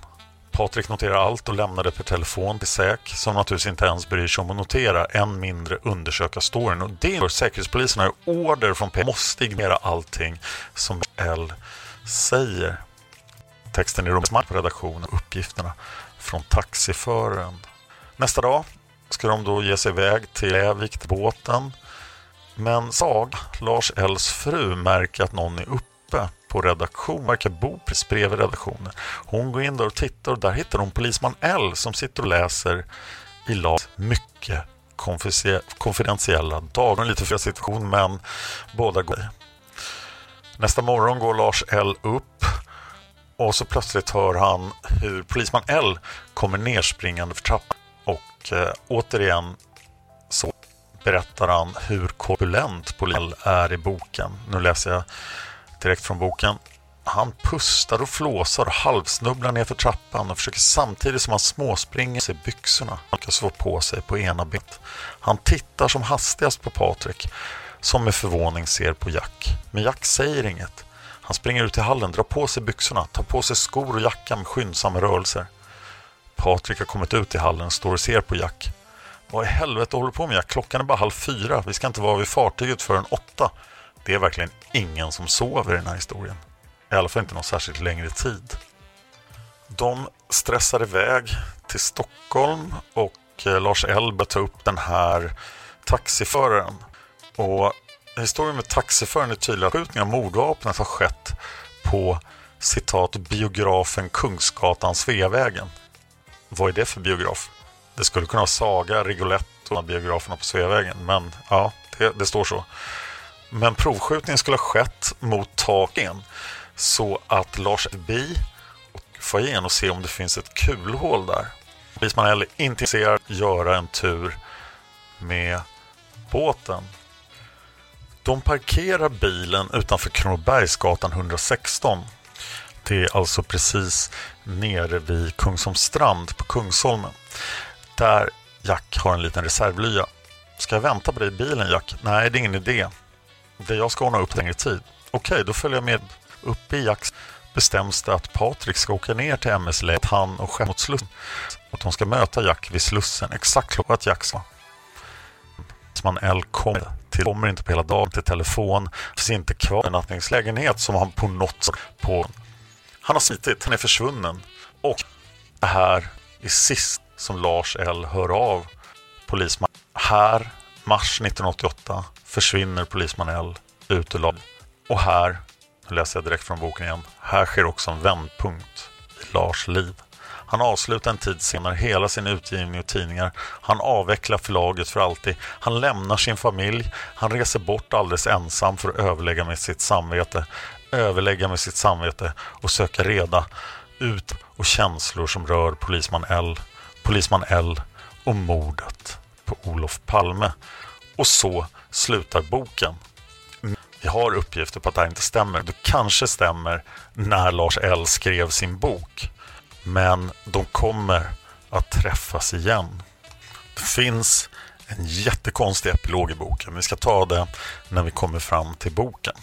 Patrik noterar allt och lämnar det per telefon till SÄK som naturligtvis inte ens bryr sig om att notera, än mindre undersöka storyn. Och det gör säkerhetspolisen har order från P måste ignorera allting som L säger. Texten i rummet på redaktionen uppgifterna från taxiföraren. Nästa dag ska de då ge sig iväg till Lävik, båten. Men Sag, Lars Ls fru, märker att någon är uppe på redaktionen, verkar bo precis bredvid redaktionen. Hon går in där och tittar och där hittar hon polisman L som sitter och läser i Lars mycket konfidentiella dagar. En lite fel situation men båda går. Nästa morgon går Lars L upp och så plötsligt hör han hur polisman L kommer nerspringande för trappan och eh, återigen så berättar han hur korpulent polisman L är i boken. Nu läser jag direkt från boken. Han pustar och flåsar och halvsnubblar nerför trappan och försöker samtidigt som han småspringer sig byxorna han lyckas få på sig på ena benet. Han tittar som hastigast på Patrik som med förvåning ser på Jack. Men Jack säger inget. Han springer ut i hallen, drar på sig byxorna, tar på sig skor och jacka med skyndsamma rörelser. Patrik har kommit ut i hallen, står och ser på Jack. Vad i helvete håller du på med Jack? Klockan är bara halv fyra. Vi ska inte vara vid fartyget förrän åtta. Det är verkligen ingen som sover i den här historien. I alla fall inte någon särskilt längre tid. De stressar iväg till Stockholm och eh, Lars Elber tar upp den här taxiföraren. Och historien med taxiföraren är tydlig att skjutningen av mordvapnet har skett på citat biografen Kungsgatan Sveavägen. Vad är det för biograf? Det skulle kunna vara Saga, Rigoletto och biograferna på Sveavägen, men ja, det, det står så. Men provskjutningen skulle ha skett mot taken så att Lars bi och får igen och se om det finns ett kulhål där. Polisman är inte intresserad av att göra en tur med båten. De parkerar bilen utanför Kronobergsgatan 116. Det är alltså precis nere vid Kungsholmstrand på Kungsholmen. Där Jack har en liten reservlya. Ska jag vänta på dig i bilen Jack? Nej, det är ingen idé. Det jag ska ordna upp längre tid. Okej, då följer jag med upp i Jacks bestäms det att Patrik ska åka ner till MS att han och skämt mot Slussen. Att de ska möta Jack vid Slussen exakt klockan Jack sa. Polisman L kommer till, kommer inte på hela dagen till telefon, finns inte kvar en nattningslägenhet som han på något sätt på. Han har smitit, han är försvunnen. Och det här är sist som Lars L hör av polisman. Här, mars 1988, försvinner polisman L ut ur lag. Och här, nu läser jag direkt från boken igen, här sker också en vändpunkt i Lars liv. Han avslutar en tid senare hela sin utgivning och tidningar. Han avvecklar förlaget för alltid. Han lämnar sin familj. Han reser bort alldeles ensam för att överlägga med sitt samvete. Överlägga med sitt samvete och söka reda ut och känslor som rör polisman L. Polisman L och mordet på Olof Palme. Och så slutar boken. Vi har uppgifter på att det här inte stämmer. Det kanske stämmer när Lars L skrev sin bok. Men de kommer att träffas igen. Det finns en jättekonstig epilog i boken. Vi ska ta det när vi kommer fram till boken.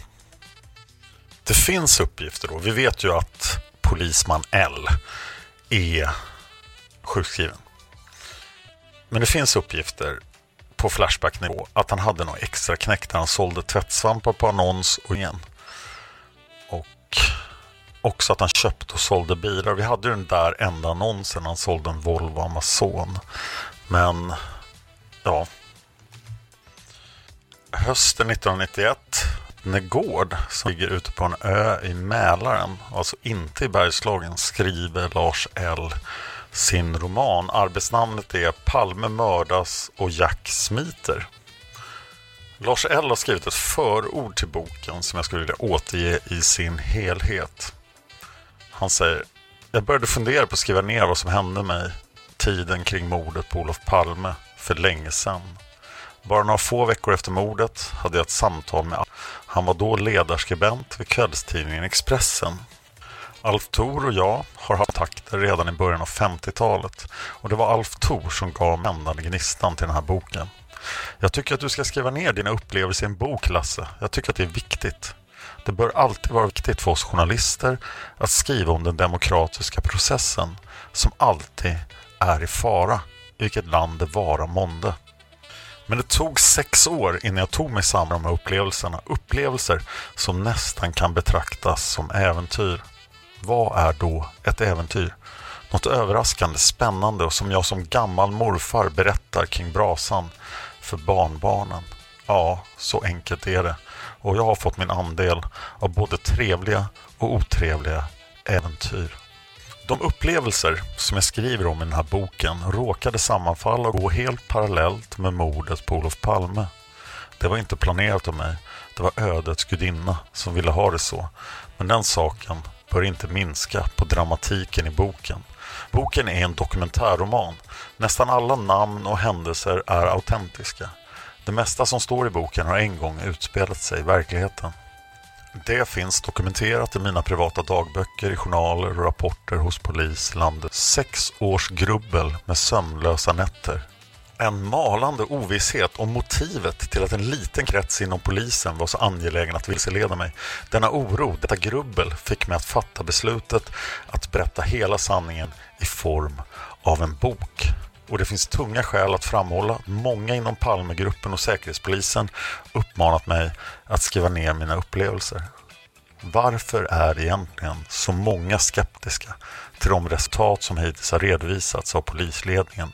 Det finns uppgifter då. Vi vet ju att polisman L är sjukskriven. Men det finns uppgifter på Flashback-nivå att han hade någon extra knäck där han sålde tvättsvampar på annons och igen. Och också att han köpte och sålde bilar. Vi hade ju den där enda annonsen han sålde en Volvo Amazon. Men ja. Hösten 1991 Negård som ligger ute på en ö i Mälaren, alltså inte i Bergslagen, skriver Lars L sin roman. Arbetsnamnet är Palme mördas och Jack smiter. Lars L har skrivit ett förord till boken som jag skulle vilja återge i sin helhet. Han säger Jag började fundera på att skriva ner vad som hände mig tiden kring mordet på Olof Palme för länge sedan. Bara några få veckor efter mordet hade jag ett samtal med Han var då ledarskribent vid kvällstidningen Expressen. Alf Thor och jag har haft kontakter redan i början av 50-talet och det var Alf Thor som gav mig ändande gnistan till den här boken. Jag tycker att du ska skriva ner dina upplevelser i en bok, Lasse. Jag tycker att det är viktigt. Det bör alltid vara viktigt för oss journalister att skriva om den demokratiska processen som alltid är i fara, i vilket land det vara månde. Men det tog sex år innan jag tog mig samman de här upplevelserna. Upplevelser som nästan kan betraktas som äventyr. Vad är då ett äventyr? Något överraskande, spännande och som jag som gammal morfar berättar kring brasan för barnbarnen. Ja, så enkelt är det. Och jag har fått min andel av både trevliga och otrevliga äventyr. De upplevelser som jag skriver om i den här boken råkade sammanfalla och gå helt parallellt med mordet på Olof Palme. Det var inte planerat av mig. Det var ödets gudinna som ville ha det så. Men den saken bör inte minska på dramatiken i boken. Boken är en dokumentärroman. Nästan alla namn och händelser är autentiska. Det mesta som står i boken har en gång utspelat sig i verkligheten. Det finns dokumenterat i mina privata dagböcker, i journaler och rapporter hos polis landet. Sex års grubbel med sömnlösa nätter. En malande ovisshet om motivet till att en liten krets inom polisen var så angelägen att vilseleda mig. Denna oro, detta grubbel, fick mig att fatta beslutet att berätta hela sanningen i form av en bok. Och det finns tunga skäl att framhålla att många inom Palmegruppen och Säkerhetspolisen uppmanat mig att skriva ner mina upplevelser. Varför är egentligen så många skeptiska till de resultat som hittills har redovisats av polisledningen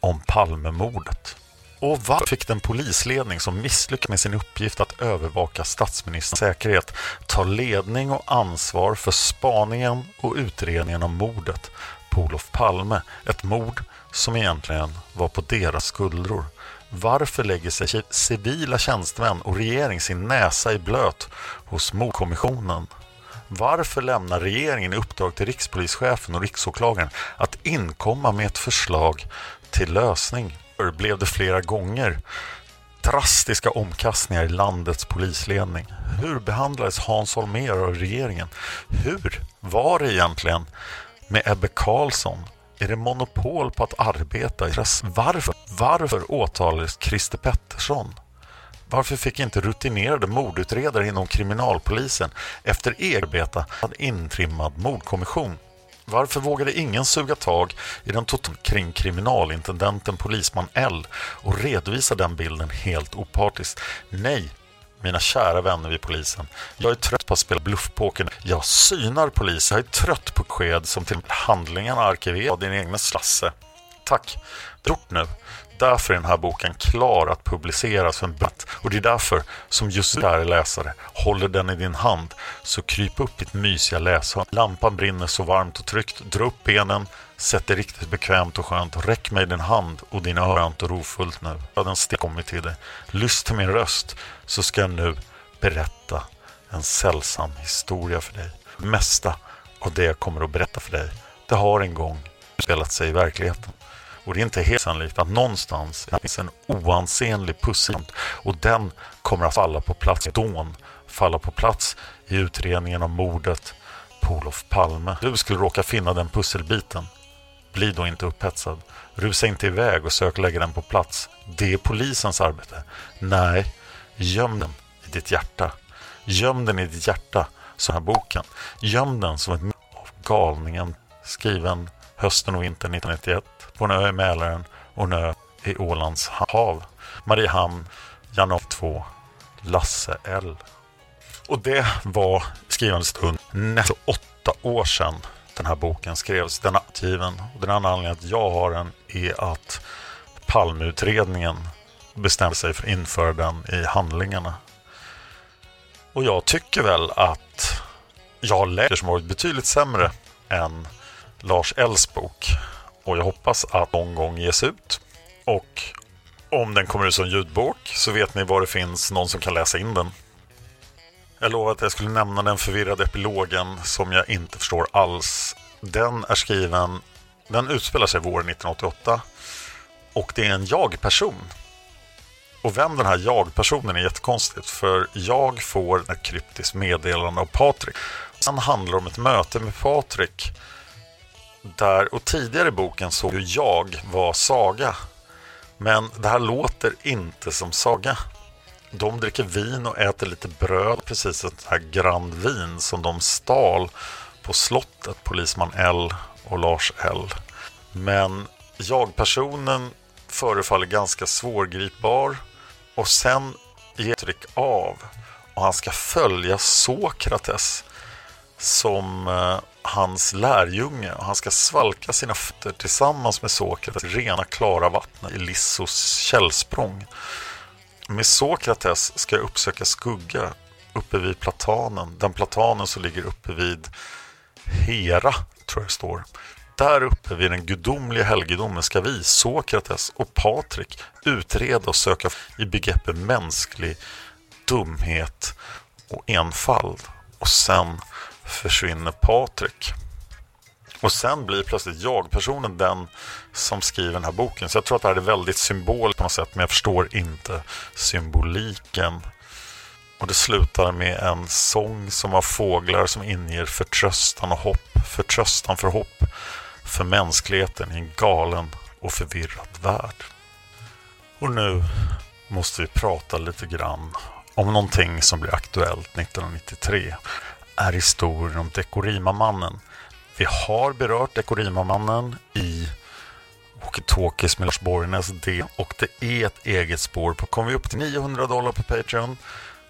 om Palmemordet? Och varför fick den polisledning som misslyckades med sin uppgift att övervaka statsministerns säkerhet ta ledning och ansvar för spaningen och utredningen av mordet på Olof Palme? Ett mord som egentligen var på deras skuldror. Varför lägger sig civila tjänstemän och regering sin näsa i blöt hos mordkommissionen? Varför lämnar regeringen i uppdrag till rikspolischefen och riksåklagaren att inkomma med ett förslag till lösning? Blev det flera gånger drastiska omkastningar i landets polisledning? Hur behandlades Hans Holmér av regeringen? Hur var det egentligen med Ebbe Carlsson är det monopol på att arbeta? Varför? Varför åtalades Christer Pettersson? Varför fick inte rutinerade mordutredare inom kriminalpolisen efter erbeta en intrimmad mordkommission? Varför vågade ingen suga tag i den totalt kring kriminalintendenten polisman L och redovisa den bilden helt opartiskt? Nej, mina kära vänner vid polisen. Jag är trött på att spela bluffpoker. Jag synar polisen. Jag är trött på sked som till handlingarna arkiverar av din egna slasse. Tack. Det är gjort nu. Därför är den här boken klar att publiceras för en bett. Och det är därför som just du är läsare håller den i din hand. Så kryp upp i ditt mysiga läshörn. Lampan brinner så varmt och tryggt. Dra upp benen. Sätt dig riktigt bekvämt och skönt. Räck mig din hand och dina öron och rofullt nu. Ja, den steg kommit till dig. Lyssna till min röst så ska jag nu berätta en sällsam historia för dig. Det mesta av det jag kommer att berätta för dig, det har en gång spelat sig i verkligheten. Och det är inte helt sannolikt att någonstans finns en oansenlig pusselbit och den kommer att falla på plats dån, falla på plats i utredningen om mordet på Olof Palme. Du skulle råka finna den pusselbiten. Bli då inte upphetsad. Rusa inte iväg och sök lägga den på plats. Det är polisens arbete. Nej, göm den i ditt hjärta. Göm den i ditt hjärta, så här boken. Göm den som ett av galningen skriven hösten och vintern 1991 på en ö i Mälaren och en ö i Ålands hav. Mariehamn, januari 2, Lasse L. Och det var skrivande stund nästan åtta år sedan den här boken skrevs. Den är utgiven. Och den andra anledningen att jag har den är att Palmeutredningen bestämde sig för att införa den i handlingarna. Och jag tycker väl att jag har läst som varit betydligt sämre än Lars Ells bok. Och jag hoppas att någon gång ges ut. Och om den kommer ut som ljudbok så vet ni var det finns någon som kan läsa in den. Jag lovade att jag skulle nämna den förvirrade epilogen som jag inte förstår alls. Den är skriven, den utspelar sig våren 1988 och det är en jag-person. Och vem den här jag-personen är jättekonstigt för jag får ett kryptiskt meddelande av Patrik. Sen handlar det om ett möte med Patrik där, och tidigare i boken såg ju jag var Saga. Men det här låter inte som Saga. De dricker vin och äter lite bröd, precis ett här Grand Vin som de stal på slottet, polisman L och Lars L. Men jag-personen förefaller ganska svårgripbar och sen ger tryck av och han ska följa Sokrates som eh, hans lärjunge och han ska svalka sina fötter tillsammans med Sokrates i rena klara vattnet i Lissos källsprång. Med Sokrates ska jag uppsöka skugga uppe vid platanen, den platanen som ligger uppe vid Hera, tror jag det står. Där uppe vid den gudomliga helgedomen ska vi, Sokrates och Patrik, utreda och söka i begreppet mänsklig dumhet och enfald. Och sen försvinner Patrik. Och sen blir plötsligt jag-personen den som skriver den här boken. Så jag tror att det här är väldigt symboliskt på något sätt, men jag förstår inte symboliken. Och det slutar med en sång som har fåglar som inger förtröstan och hopp. Förtröstan för hopp för mänskligheten i en galen och förvirrad värld. Och nu måste vi prata lite grann om någonting som blir aktuellt 1993. Är historien om Dekorima-mannen. Vi har berört Dekorima-mannen i Walkie-Talkies med Lars Borgnäs D och det är ett eget spår. På kommer vi upp till 900 dollar på Patreon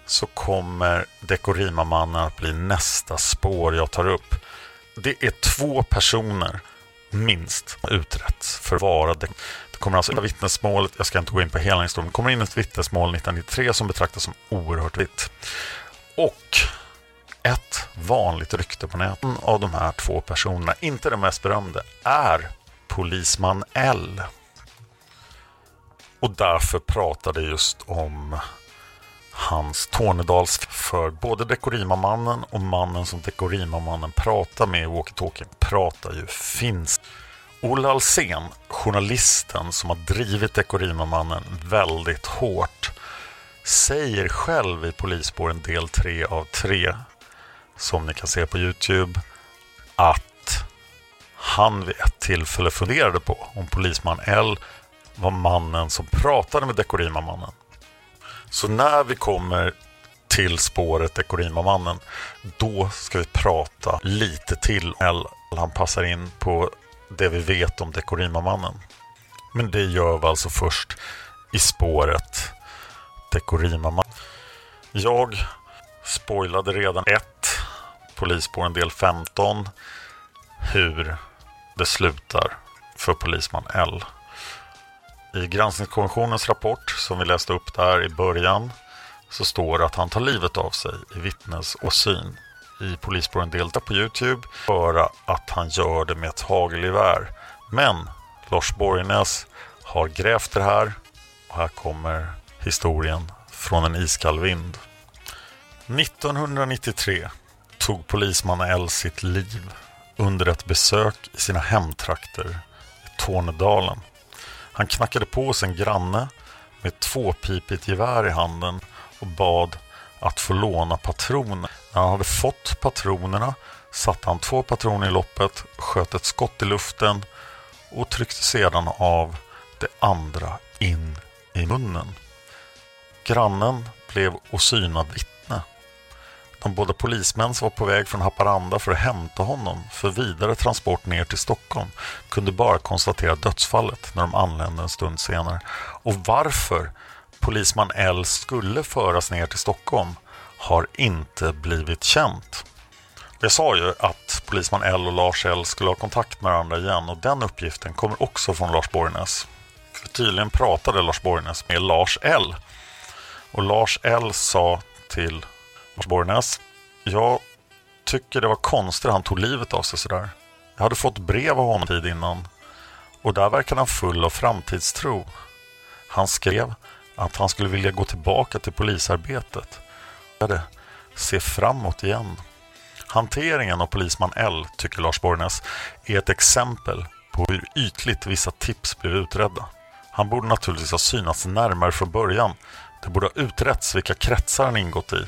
så kommer Dekorima-mannen att bli nästa spår jag tar upp. Det är två personer minst utretts förvarade. det. Kommer alltså in vittnesmålet, jag ska inte gå in på hela historien, det kommer in ett vittnesmål 1993 som betraktas som oerhört vitt. Och ett vanligt rykte på nätet av de här två personerna, inte det mest berömda, är polisman L. Och därför pratade just om hans Tornedals för både Dekorima-mannen och mannen som Dekorima-mannen pratar med i walkie-talkie pratar ju finsk. Olle Alsen, journalisten som har drivit Dekorima-mannen väldigt hårt, säger själv i Polisspåren del 3 av 3, som ni kan se på Youtube, att han vid ett tillfälle funderade på om polisman L var mannen som pratade med Dekorima-mannen. Så när vi kommer till spåret Dekorima-mannen, då ska vi prata lite till. Eller han passar in på det vi vet om Dekorima-mannen. Men det gör vi alltså först i spåret Dekorima-mannen. Jag spoilade redan ett, polisspåren del 15, hur det slutar för polisman L. I granskningskommissionens rapport som vi läste upp där i början så står det att han tar livet av sig i vittnes och syn I polisspåren Delta på Youtube höra att han gör det med ett hagelgevär. Men Lars Borgnäs har grävt det här och här kommer historien från en iskall vind. 1993 tog polisman L sitt liv under ett besök i sina hemtrakter i Tornedalen. Han knackade på hos en granne med ett tvåpipigt gevär i handen och bad att få låna patroner. När han hade fått patronerna satte han två patroner i loppet, sköt ett skott i luften och tryckte sedan av det andra in i munnen. Grannen blev osynad vittne. De båda polismän som var på väg från Haparanda för att hämta honom för vidare transport ner till Stockholm kunde bara konstatera dödsfallet när de anlände en stund senare. Och varför polisman L skulle föras ner till Stockholm har inte blivit känt. Jag sa ju att polisman L och Lars L skulle ha kontakt med varandra igen och den uppgiften kommer också från Lars Borgnäs. För tydligen pratade Lars Borgnäs med Lars L. Och Lars L sa till Lars Borgnäs. Jag tycker det var konstigt att han tog livet av sig sådär. Jag hade fått brev av honom tid innan och där verkade han full av framtidstro. Han skrev att han skulle vilja gå tillbaka till polisarbetet. Se framåt igen. Hanteringen av polisman L, tycker Lars Borgnäs, är ett exempel på hur ytligt vissa tips blev utredda. Han borde naturligtvis ha synats närmare från början. Det borde ha utretts vilka kretsar han ingått i.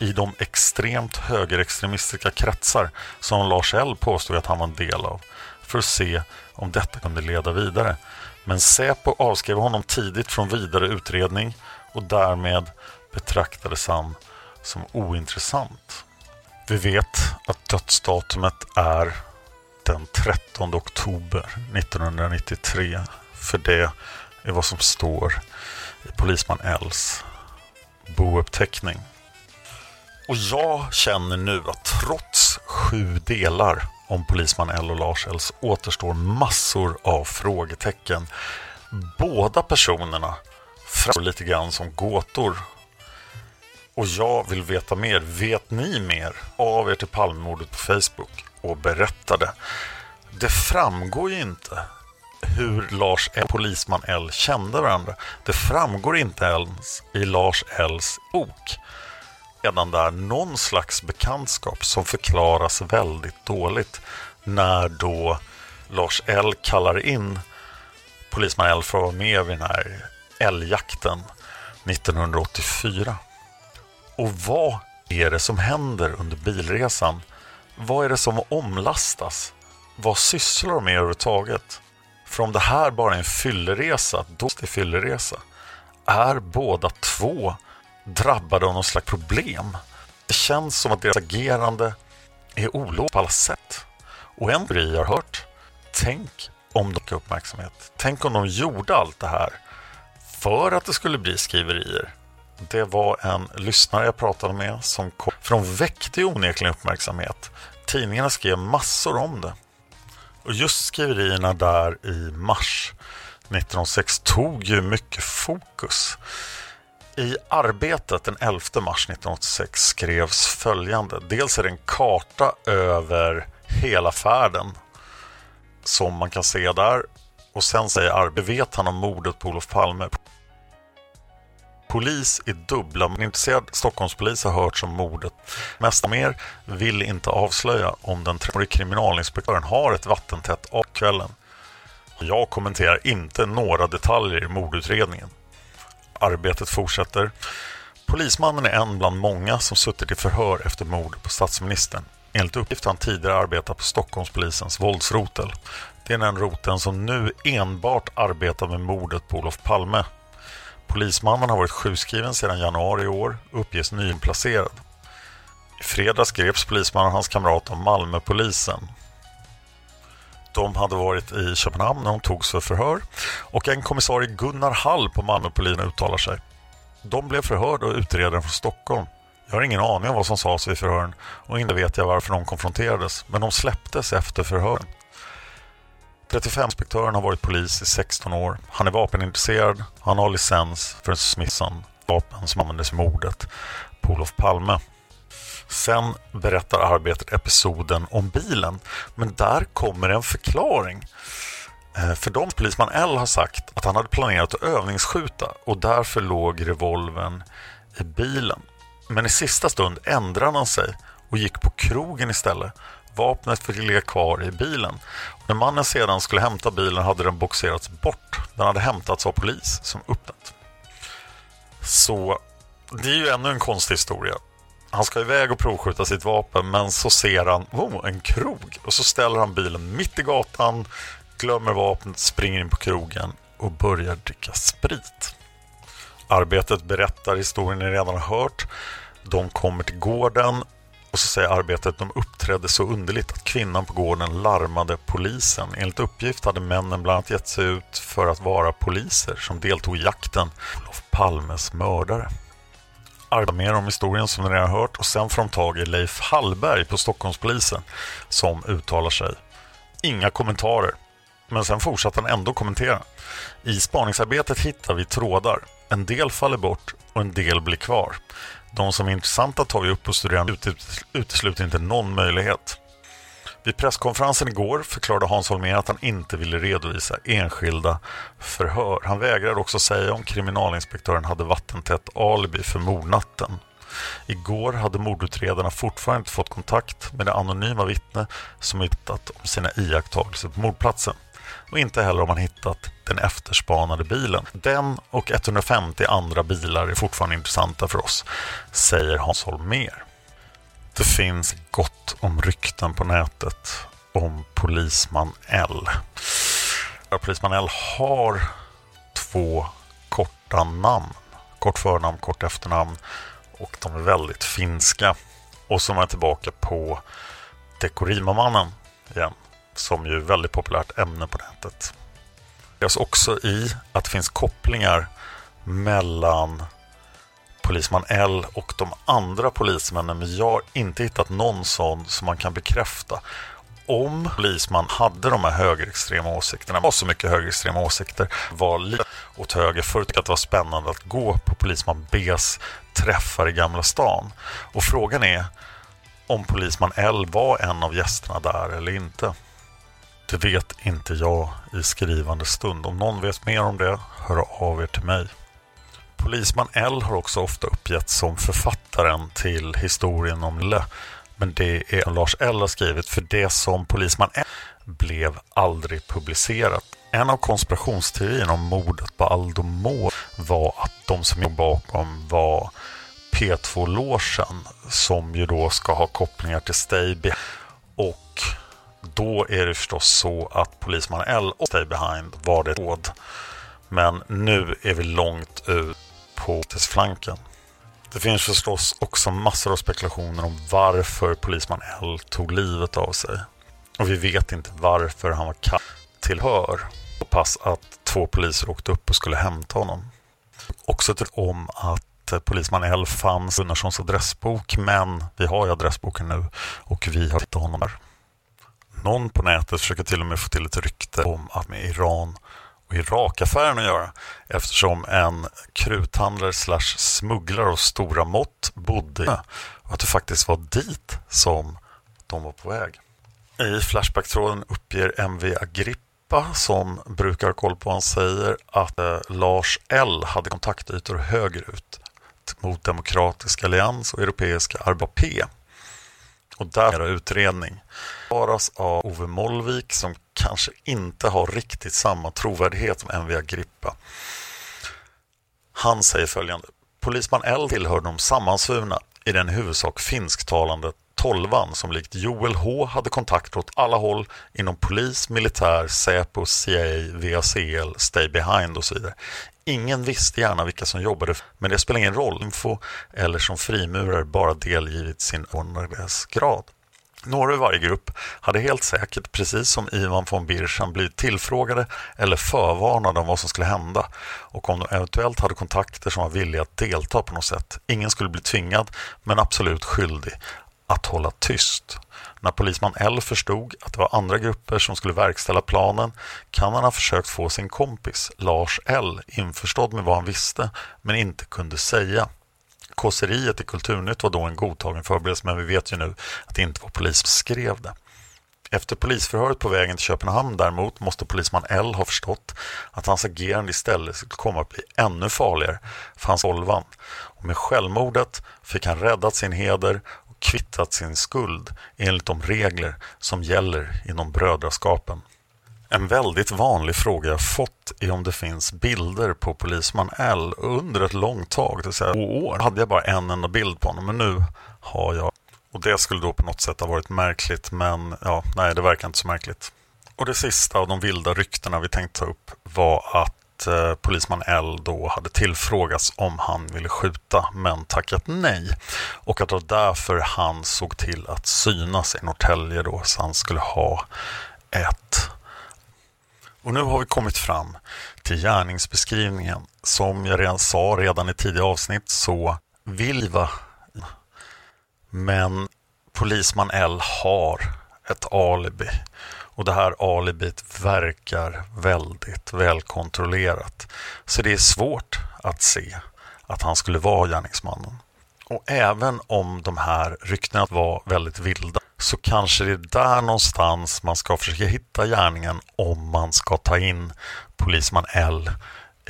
I de extremt högerextremistiska kretsar som Lars L påstod att han var en del av. För att se om detta kunde leda vidare. Men Säpo avskrev honom tidigt från vidare utredning och därmed betraktades han som ointressant. Vi vet att dödsdatumet är den 13 oktober 1993. För det är vad som står i polisman Ls bouppteckning. Och jag känner nu att trots sju delar om polisman L och Lars Els återstår massor av frågetecken. Båda personerna framstår lite grann som gåtor. Och jag vill veta mer. Vet ni mer? Av er till Palmemordet på Facebook och berätta det. Det framgår ju inte hur Lars L och polisman L kände varandra. Det framgår inte ens i Lars Ls bok. Redan där någon slags bekantskap som förklaras väldigt dåligt när då Lars L kallar in polisman L för att vara med vid den här älgjakten 1984. Och vad är det som händer under bilresan? Vad är det som omlastas? Vad sysslar de med överhuvudtaget? För om det här bara är en fylleresa, då är det fylleresa. Är båda två drabbade av någon slags problem? Det känns som att deras agerande är olåst på alla sätt. Och en teori jag har hört, tänk om de fick uppmärksamhet. Tänk om de gjorde allt det här för att det skulle bli skriverier. Det var en lyssnare jag pratade med som kom, för de väckte onekligen uppmärksamhet. Tidningarna skrev massor om det. Och just skriverierna där i mars 1906 tog ju mycket fokus. I Arbetet den 11 mars 1986 skrevs följande. Dels är det en karta över hela färden som man kan se där. Och sen säger Arbe, vet han om mordet på Olof Palme? Polis är dubbla, men intresserad Stockholmspolis har hört om mordet. Mest mer vill inte avslöja om den treårige kriminalinspektören har ett vattentätt av kvällen. Jag kommenterar inte några detaljer i mordutredningen. Arbetet fortsätter. Polismannen är en bland många som suttit i förhör efter mord på statsministern. Enligt uppgift har han tidigare arbetat på Stockholmspolisens våldsrotel. Det är den roten som nu enbart arbetar med mordet på Olof Palme. Polismannen har varit sjukskriven sedan januari i år och uppges nyinplacerad. I fredags greps polismannen och hans kamrat av Malmöpolisen. De hade varit i Köpenhamn när de togs för förhör och en kommissarie Gunnar Hall på Malmöpolisen uttalar sig. De blev förhörda och utredaren från Stockholm. Jag har ingen aning om vad som sades vid förhören och inte vet jag varför de konfronterades, men de släpptes efter förhören. 35-inspektören har varit polis i 16 år. Han är vapenintresserad. Han har licens för en Smithson vapen som användes i mordet på Olof Palme. Sen berättar arbetet episoden om bilen, men där kommer en förklaring. Eh, för de polisman L har sagt att han hade planerat att övningsskjuta och därför låg revolven i bilen. Men i sista stund ändrade han sig och gick på krogen istället. Vapnet fick ligga kvar i bilen. Och när mannen sedan skulle hämta bilen hade den boxerats bort. Den hade hämtats av polis som öppnat. Så det är ju ännu en konstig historia. Han ska iväg och provskjuta sitt vapen men så ser han oh, en krog och så ställer han bilen mitt i gatan, glömmer vapnet, springer in på krogen och börjar dricka sprit. Arbetet berättar historien ni redan har hört. De kommer till gården och så säger arbetet att de uppträdde så underligt att kvinnan på gården larmade polisen. Enligt uppgift hade männen bland annat gett sig ut för att vara poliser som deltog i jakten på Olof Palmes mördare. Arbetar mer om historien som ni redan har hört och sen får de tag i Leif Hallberg på Stockholmspolisen som uttalar sig. Inga kommentarer. Men sen fortsatte han ändå kommentera. I spaningsarbetet hittar vi trådar. En del faller bort och en del blir kvar. De som är intressanta tar vi upp och studerar utesluter inte någon möjlighet. Vid presskonferensen igår förklarade Hans Holmér att han inte ville redovisa enskilda förhör. Han vägrade också säga om kriminalinspektören hade vattentätt alibi för mordnatten. Igår hade mordutredarna fortfarande inte fått kontakt med det anonyma vittne som hittat om sina iakttagelser på mordplatsen. Och inte heller har man hittat den efterspanade bilen. Den och 150 andra bilar är fortfarande intressanta för oss, säger Hans Holmér. Det finns gott om rykten på nätet om polisman L. Polisman L har två korta namn. Kort förnamn, kort efternamn och de är väldigt finska. Och så är man tillbaka på Dekorima-mannen igen, som ju är ett väldigt populärt ämne på nätet. Det är också i att det finns kopplingar mellan polisman L och de andra polismännen men jag har inte hittat någon sån som man kan bekräfta. Om polisman hade de här högerextrema åsikterna, var så mycket högerextrema åsikter, var lite åt höger förut att det var spännande att gå på polisman B's träffar i Gamla stan. Och frågan är om polisman L var en av gästerna där eller inte. Det vet inte jag i skrivande stund. Om någon vet mer om det, hör av er till mig. Polisman L har också ofta uppgetts som författaren till historien om Le. Men det är Lars L har skrivit för det som Polisman L blev aldrig publicerat. En av konspirationsteorierna om mordet på Aldo Mår var att de som låg bakom var P2-låsen som ju då ska ha kopplingar till Stay Och då är det förstås så att Polisman L och Stay Behind var det råd. Men nu är vi långt ut på flanken. Det finns förstås också massor av spekulationer om varför polisman L tog livet av sig. Och vi vet inte varför han var kall Tillhör. pass att två poliser åkte upp och skulle hämta honom. Också till om att polisman L fanns i Gunnarssons adressbok men vi har ju adressboken nu och vi har hittat honom där. Någon på nätet försöker till och med få till ett rykte om att med Iran och Irakaffären att göra eftersom en kruthandlare slash smugglare av stora mått bodde och att det faktiskt var dit som de var på väg. I Flashback-tråden uppger MV Agrippa som brukar ha koll på vad han säger att eh, Lars L hade kontaktytor högerut mot Demokratisk Allians och Europeiska RBP. Och där är utredning. Svaras av Ove Mollvik som kanske inte har riktigt samma trovärdighet som MV Agrippa. Han säger följande. Polisman L tillhör de sammansvurna i den huvudsak finsktalande tolvan som likt Joel H hade kontakter åt alla håll inom polis, militär, Säpo, CIA, VACL, Stay Behind och så vidare. Ingen visste gärna vilka som jobbade, men det spelar ingen roll. Info eller som frimurare bara delgivit sin grad. Några i varje grupp hade helt säkert, precis som Ivan von Birchan, blivit tillfrågade eller förvarnade om vad som skulle hända och om de eventuellt hade kontakter som var villiga att delta på något sätt. Ingen skulle bli tvingad, men absolut skyldig att hålla tyst. När polisman L förstod att det var andra grupper som skulle verkställa planen kan han ha försökt få sin kompis Lars L införstådd med vad han visste men inte kunde säga. Kåseriet i Kulturnytt var då en godtagen förberedelse men vi vet ju nu att det inte var polis som skrev det. Efter polisförhöret på vägen till Köpenhamn däremot måste polisman L ha förstått att hans agerande istället skulle komma att bli ännu farligare för hans olvan. Och med självmordet fick han räddat sin heder kvittat sin skuld enligt de regler som gäller inom brödraskapen. En väldigt vanlig fråga jag fått är om det finns bilder på polisman L under ett långt tag, det vill säga två år, hade jag bara en enda bild på honom, men nu har jag. Och det skulle då på något sätt ha varit märkligt, men ja, nej, det verkar inte så märkligt. Och det sista av de vilda ryktena vi tänkte ta upp var att eh, polisman L då hade tillfrågats om han ville skjuta, men tackat nej. Och att det var därför han såg till att synas i Norrtälje då, så han skulle ha ett och nu har vi kommit fram till gärningsbeskrivningen. Som jag redan sa redan i tidigare avsnitt så vill va men polisman L har ett alibi. Och det här alibit verkar väldigt välkontrollerat. Så det är svårt att se att han skulle vara gärningsmannen. Och även om de här ryktena var väldigt vilda så kanske det är där någonstans man ska försöka hitta gärningen om man ska ta in polisman L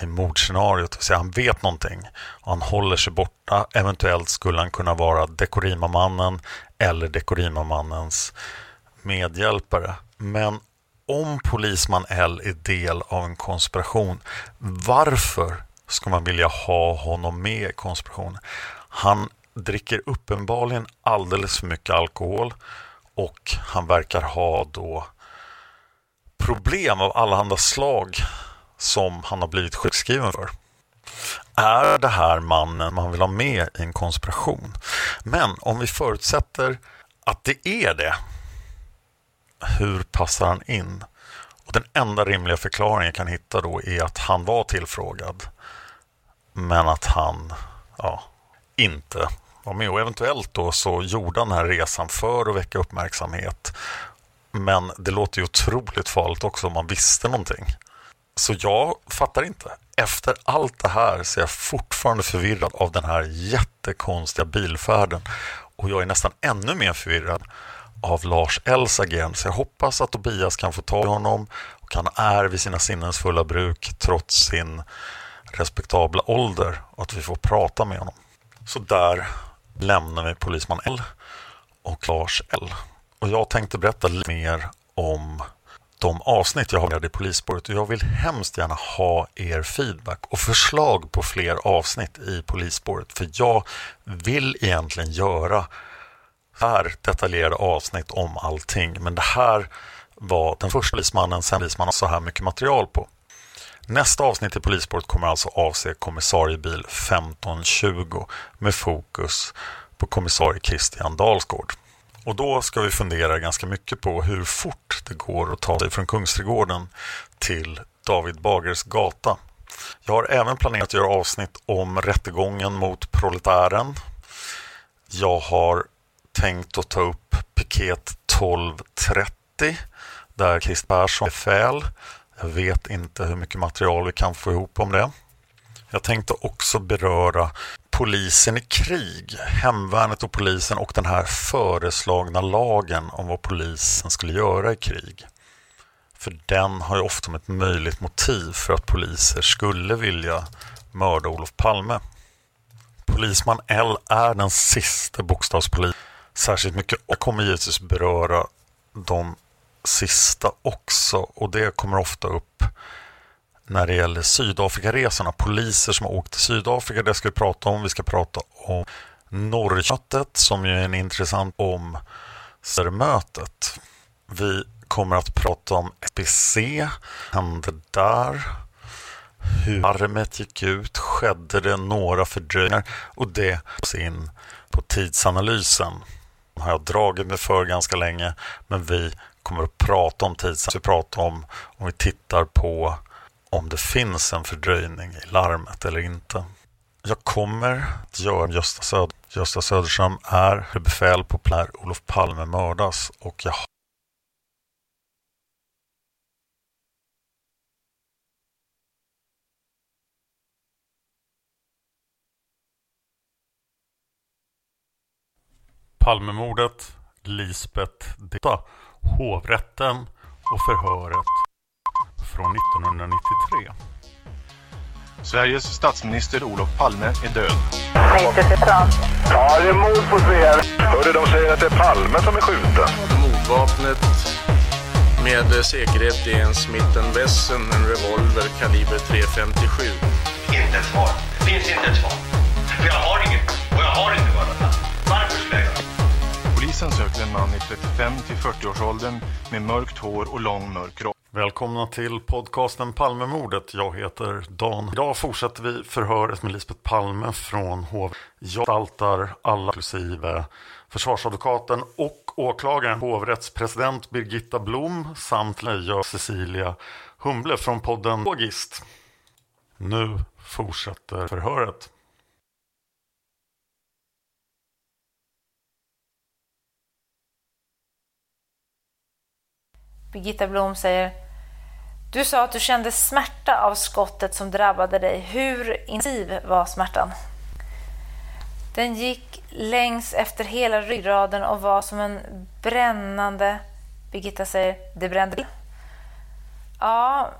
i mordscenariot. Det vill säga han vet någonting och han håller sig borta. Eventuellt skulle han kunna vara Dekorima-mannen eller Dekorima-mannens medhjälpare. Men om polisman L är del av en konspiration, varför ska man vilja ha honom med i konspirationen? Han dricker uppenbarligen alldeles för mycket alkohol och han verkar ha då problem av allehanda slag som han har blivit sjukskriven för. Är det här mannen man vill ha med i en konspiration? Men om vi förutsätter att det är det, hur passar han in? Och Den enda rimliga förklaringen jag kan hitta då är att han var tillfrågad men att han ja, inte var med. Och eventuellt då så gjorde han den här resan för att väcka uppmärksamhet. Men det låter ju otroligt farligt också om man visste någonting. Så jag fattar inte. Efter allt det här så är jag fortfarande förvirrad av den här jättekonstiga bilfärden. Och jag är nästan ännu mer förvirrad av Lars Ls agerande. Så jag hoppas att Tobias kan få tag i honom och han är vid sina sinnens fulla bruk trots sin respektabla ålder och att vi får prata med honom. Så där lämnar vi polisman L och Lars L. Och jag tänkte berätta lite mer om de avsnitt jag har med i Polisspåret och jag vill hemskt gärna ha er feedback och förslag på fler avsnitt i Polisspåret för jag vill egentligen göra är detaljerade avsnitt om allting men det här var den första polismannen sen polismannen så här mycket material på. Nästa avsnitt i Polisspåret kommer alltså avse kommissariebil 1520 med fokus på kommissarie Christian Dalsgård. Och då ska vi fundera ganska mycket på hur fort det går att ta sig från Kungsträdgården till David Bagers gata. Jag har även planerat att göra avsnitt om rättegången mot proletären. Jag har tänkt att ta upp piket 1230 där Christer Persson är befäl. Jag vet inte hur mycket material vi kan få ihop om det. Jag tänkte också beröra polisen i krig, hemvärnet och polisen och den här föreslagna lagen om vad polisen skulle göra i krig. För den har ju ofta ett möjligt motiv för att poliser skulle vilja mörda Olof Palme. Polisman L är den sista bokstavspolisen Särskilt mycket. Jag kommer givetvis beröra de sista också och det kommer ofta upp när det gäller Sydafrikaresorna. Poliser som har åkt till Sydafrika, det ska vi prata om. Vi ska prata om Norrköttet som ju är en intressant om mötet. Vi kommer att prata om SBC, hände där? Hur larmet gick ut? Skedde det några fördröjningar? Och det in på tidsanalysen. Har jag dragit mig för ganska länge, men vi kommer att prata om tidsanalysen. Vi pratar om, om vi tittar på om det finns en fördröjning i larmet eller inte. Jag kommer att göra Gösta, Söder. Gösta Söderström är befäl på när Olof Palme mördas och jag Palmemordet, Lisbeth Detta, hovrätten och förhöret från 1993. Sveriges statsminister Olof Palme är död. Ja, det är mord på Svea. Hörde de säger att det är Palme som är skjuten. Mordvapnet med säkerhet är en Smith Wesson, en revolver kaliber .357. Inte ett svar. Finns inte ett svar. För jag har inget. Och jag har inte varit Polisen söker en man i 35 till 40-årsåldern med mörkt hår och lång mörk rock. Välkomna till podcasten Palmemordet. Jag heter Dan. Idag fortsätter vi förhöret med Lisbeth Palme från HV. Jag gestaltar alla inklusive försvarsadvokaten och åklagaren hovrättspresident Birgitta Blom samt jag Cecilia Humble från podden Logist. Nu fortsätter förhöret. Birgitta Blom säger Du sa att du kände smärta av skottet som drabbade dig. Hur intensiv var smärtan? Den gick längs efter hela ryggraden och var som en brännande... Birgitta säger, det brände till. Ja,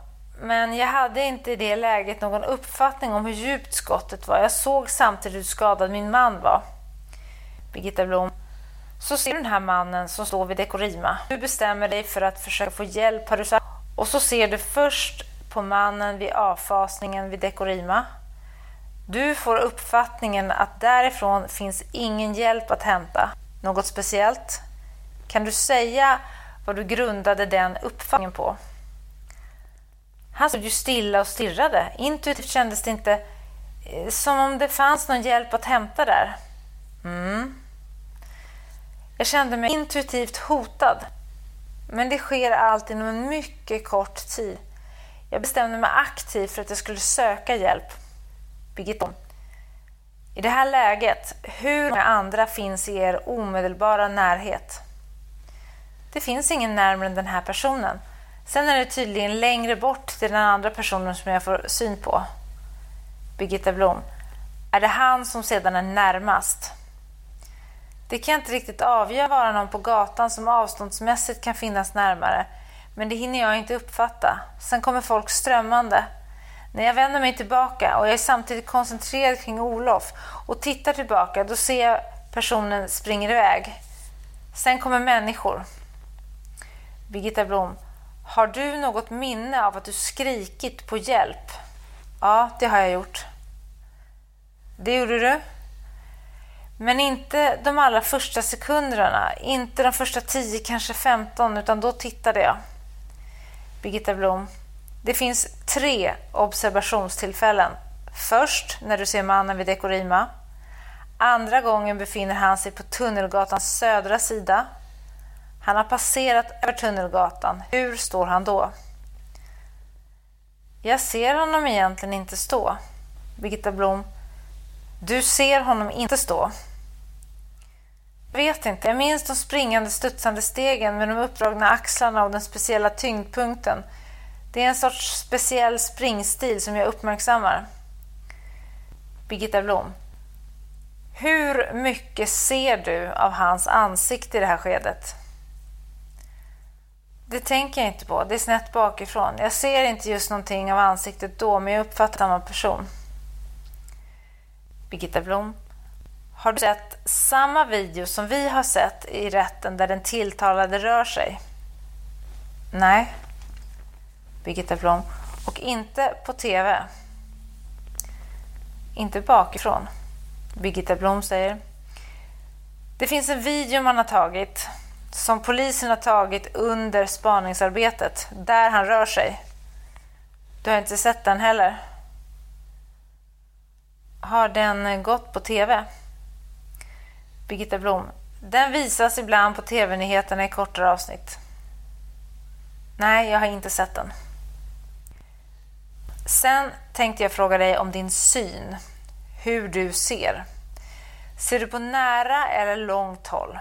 men jag hade inte i det läget någon uppfattning om hur djupt skottet var. Jag såg samtidigt hur skadad min man var. Birgitta Blom. Så ser du den här mannen som står vid Dekorima. Du bestämmer dig för att försöka få hjälp, har du sagt. Och så ser du först på mannen vid avfasningen vid Dekorima. Du får uppfattningen att därifrån finns ingen hjälp att hämta. Något speciellt? Kan du säga vad du grundade den uppfattningen på? Han stod ju stilla och stirrade. Intuitivt kändes det inte eh, som om det fanns någon hjälp att hämta där. Mm. Jag kände mig intuitivt hotad. Men det sker allt inom en mycket kort tid. Jag bestämde mig aktivt för att jag skulle söka hjälp. Birgitta. I det här läget, hur många andra finns i er omedelbara närhet? Det finns ingen närmare än den här personen. Sen är det tydligen längre bort till den andra personen som jag får syn på. Birgitta Blom. Är det han som sedan är närmast? Det kan jag inte riktigt avgöra vara någon på gatan som avståndsmässigt kan finnas närmare. Men det hinner jag inte uppfatta. Sen kommer folk strömmande. När jag vänder mig tillbaka och jag är samtidigt koncentrerad kring Olof och tittar tillbaka, då ser jag personen springer iväg. Sen kommer människor. Birgitta Blom. Har du något minne av att du skrikit på hjälp? Ja, det har jag gjort. Det gjorde du? Men inte de allra första sekunderna, inte de första 10, kanske 15, utan då tittade jag. Birgitta Blom. Det finns tre observationstillfällen. Först när du ser mannen vid Dekorima. Andra gången befinner han sig på Tunnelgatans södra sida. Han har passerat över Tunnelgatan. Hur står han då? Jag ser honom egentligen inte stå. Birgitta Blom. Du ser honom inte stå. Jag vet inte. Jag minns de springande studsande stegen med de uppdragna axlarna och den speciella tyngdpunkten. Det är en sorts speciell springstil som jag uppmärksammar. Birgitta Blom. Hur mycket ser du av hans ansikte i det här skedet? Det tänker jag inte på. Det är snett bakifrån. Jag ser inte just någonting av ansiktet då, men jag uppfattar samma person. Birgitta Blom. Har du sett samma video som vi har sett i rätten där den tilltalade rör sig? Nej. Birgitta Blom. Och inte på TV? Inte bakifrån? Birgitta Blom säger. Det finns en video man har tagit som polisen har tagit under spaningsarbetet där han rör sig. Du har inte sett den heller? Har den gått på TV? Birgitta Blom. Den visas ibland på TV-nyheterna i kortare avsnitt. Nej, jag har inte sett den. Sen tänkte jag fråga dig om din syn. Hur du ser. Ser du på nära eller långt håll?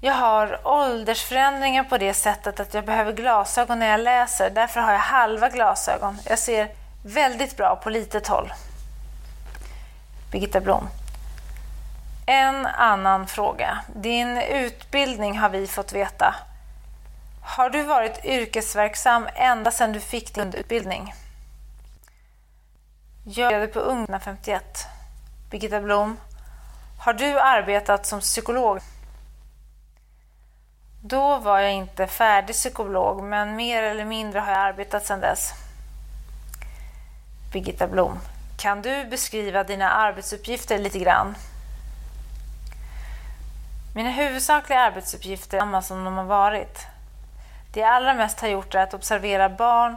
Jag har åldersförändringar på det sättet att jag behöver glasögon när jag läser. Därför har jag halva glasögon. Jag ser väldigt bra på litet håll. Birgitta Blom. En annan fråga. Din utbildning har vi fått veta. Har du varit yrkesverksam ända sedan du fick din utbildning? Jag började på Ungna 51. Birgitta Blom. Har du arbetat som psykolog? Då var jag inte färdig psykolog, men mer eller mindre har jag arbetat sedan dess. Birgitta Blom. Kan du beskriva dina arbetsuppgifter lite grann? Mina huvudsakliga arbetsuppgifter är samma som de har varit. Det jag allra mest har gjort är att observera barn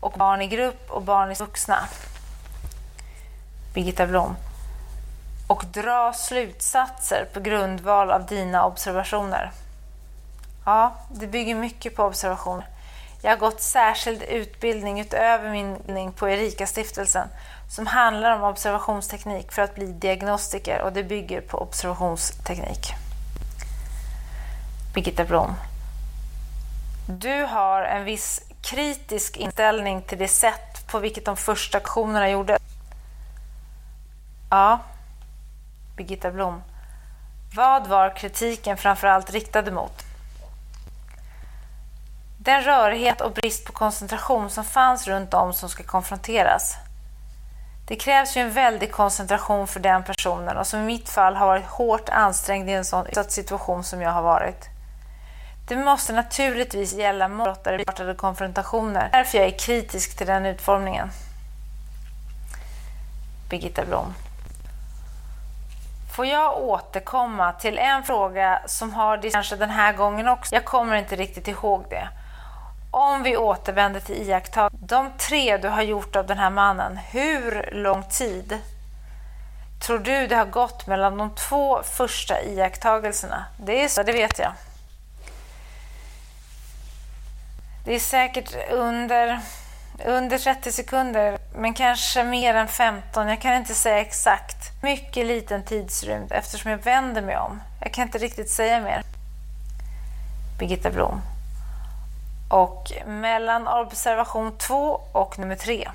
och barn i grupp och barn i vuxna. Birgitta Blom. Och dra slutsatser på grundval av dina observationer. Ja, det bygger mycket på observation. Jag har gått särskild utbildning utöver min utbildning på Erika-stiftelsen som handlar om observationsteknik för att bli diagnostiker och det bygger på observationsteknik. Birgitta Blom. Du har en viss kritisk inställning till det sätt på vilket de första aktionerna gjordes. Ja, Birgitta Blom. Vad var kritiken framförallt riktad mot? Den rörighet och brist på koncentration som fanns runt om som ska konfronteras. Det krävs ju en väldig koncentration för den personen och som i mitt fall har varit hårt ansträngd i en sån utsatt situation som jag har varit. Det måste naturligtvis gälla brottare konfrontationer. Därför jag är kritisk till den utformningen. Birgitta Blom. Får jag återkomma till en fråga som har kanske den här gången också. Jag kommer inte riktigt ihåg det. Om vi återvänder till iakttag. De tre du har gjort av den här mannen, hur lång tid tror du det har gått mellan de två första iakttagelserna? Det är så, det vet jag. Det är säkert under, under 30 sekunder, men kanske mer än 15. Jag kan inte säga exakt. Mycket liten tidsrymd eftersom jag vänder mig om. Jag kan inte riktigt säga mer. Birgitta Blom. Och mellan observation 2 och nummer 3.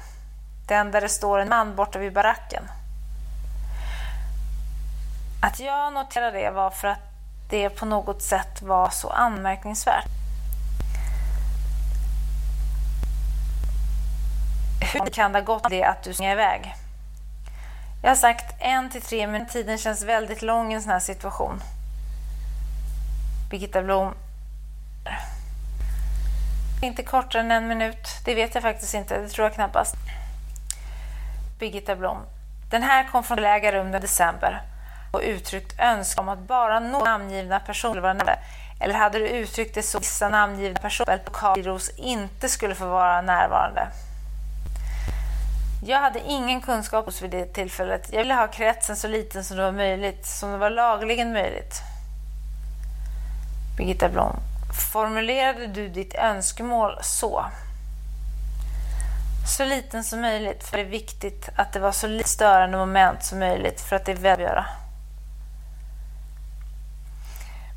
Den där det står en man borta vid baracken. Att jag noterade det var för att det på något sätt var så anmärkningsvärt. Hur kan det ha gått det att du springer iväg? Jag har sagt en till tre men Tiden känns väldigt lång i en sån här situation. Birgitta Blom. Inte kortare än en minut. Det vet jag faktiskt inte. Det tror jag knappast. Birgitta Blom. Den här kom från rum i december och uttryckt önskan om att bara några namngivna personer var närvarande. Eller hade du uttryckt det så att vissa namngivna personer på Kairos inte skulle få vara närvarande? Jag hade ingen kunskap hos vid det tillfället. Jag ville ha kretsen så liten som det var möjligt, som det var lagligen möjligt. Birgitta Blom. Formulerade du ditt önskemål så? Så liten som möjligt, för det är viktigt att det var så lite störande moment som möjligt för att det är välgöra.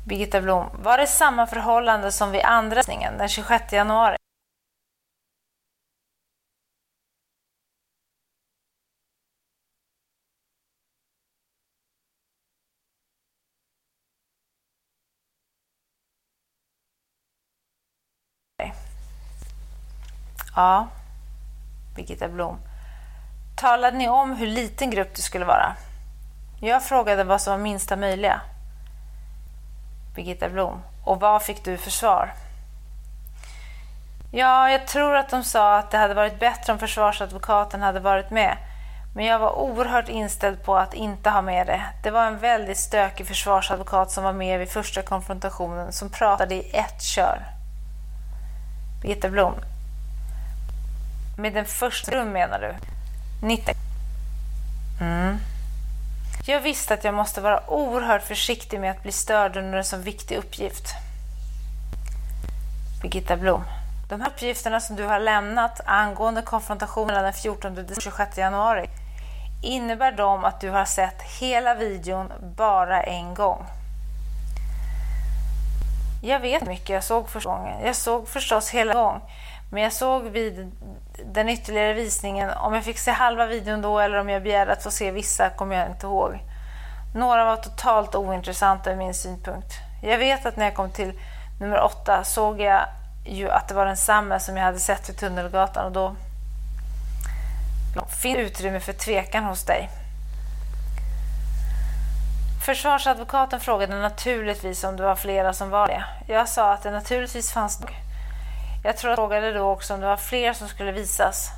Birgitta Blom. Var det samma förhållande som vid andra den 26 januari? Ja, Birgitta Blom. Talade ni om hur liten grupp det skulle vara? Jag frågade vad som var minsta möjliga. Birgitta Blom. Och vad fick du för svar? Ja, jag tror att de sa att det hade varit bättre om försvarsadvokaten hade varit med. Men jag var oerhört inställd på att inte ha med det. Det var en väldigt stökig försvarsadvokat som var med vid första konfrontationen som pratade i ett kör. Birgitta Blom. Med den första rum menar du? 90. Mm. Jag visste att jag måste vara oerhört försiktig med att bli störd under en så viktig uppgift. Birgitta Blom. De här uppgifterna som du har lämnat angående konfrontationen den 14 och 26 januari, innebär de att du har sett hela videon bara en gång? Jag vet mycket jag såg första gången. Jag såg förstås hela gången. Men jag såg vid den ytterligare visningen, om jag fick se halva videon då eller om jag begärde att få se vissa kommer jag inte ihåg. Några var totalt ointressanta ur min synpunkt. Jag vet att när jag kom till nummer åtta såg jag ju att det var densamma som jag hade sett vid Tunnelgatan och då finns utrymme för tvekan hos dig. Försvarsadvokaten frågade naturligtvis om det var flera som var det. Jag sa att det naturligtvis fanns nog. Jag tror att jag frågade då också om det var fler som skulle visas.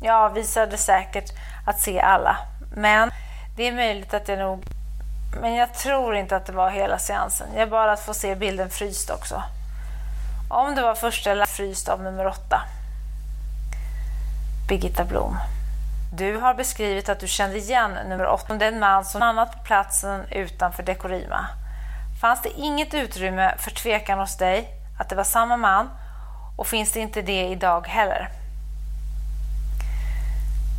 Jag avvisade säkert att se alla, men det är möjligt att jag nog... Men jag tror inte att det var hela seansen. Jag bad att få se bilden fryst också. Om det var första eller fryst av nummer åtta. Birgitta Blom. Du har beskrivit att du kände igen nummer åtta, den man som annat på platsen utanför Dekorima. Fanns det inget utrymme för tvekan hos dig att det var samma man och finns det inte det idag heller?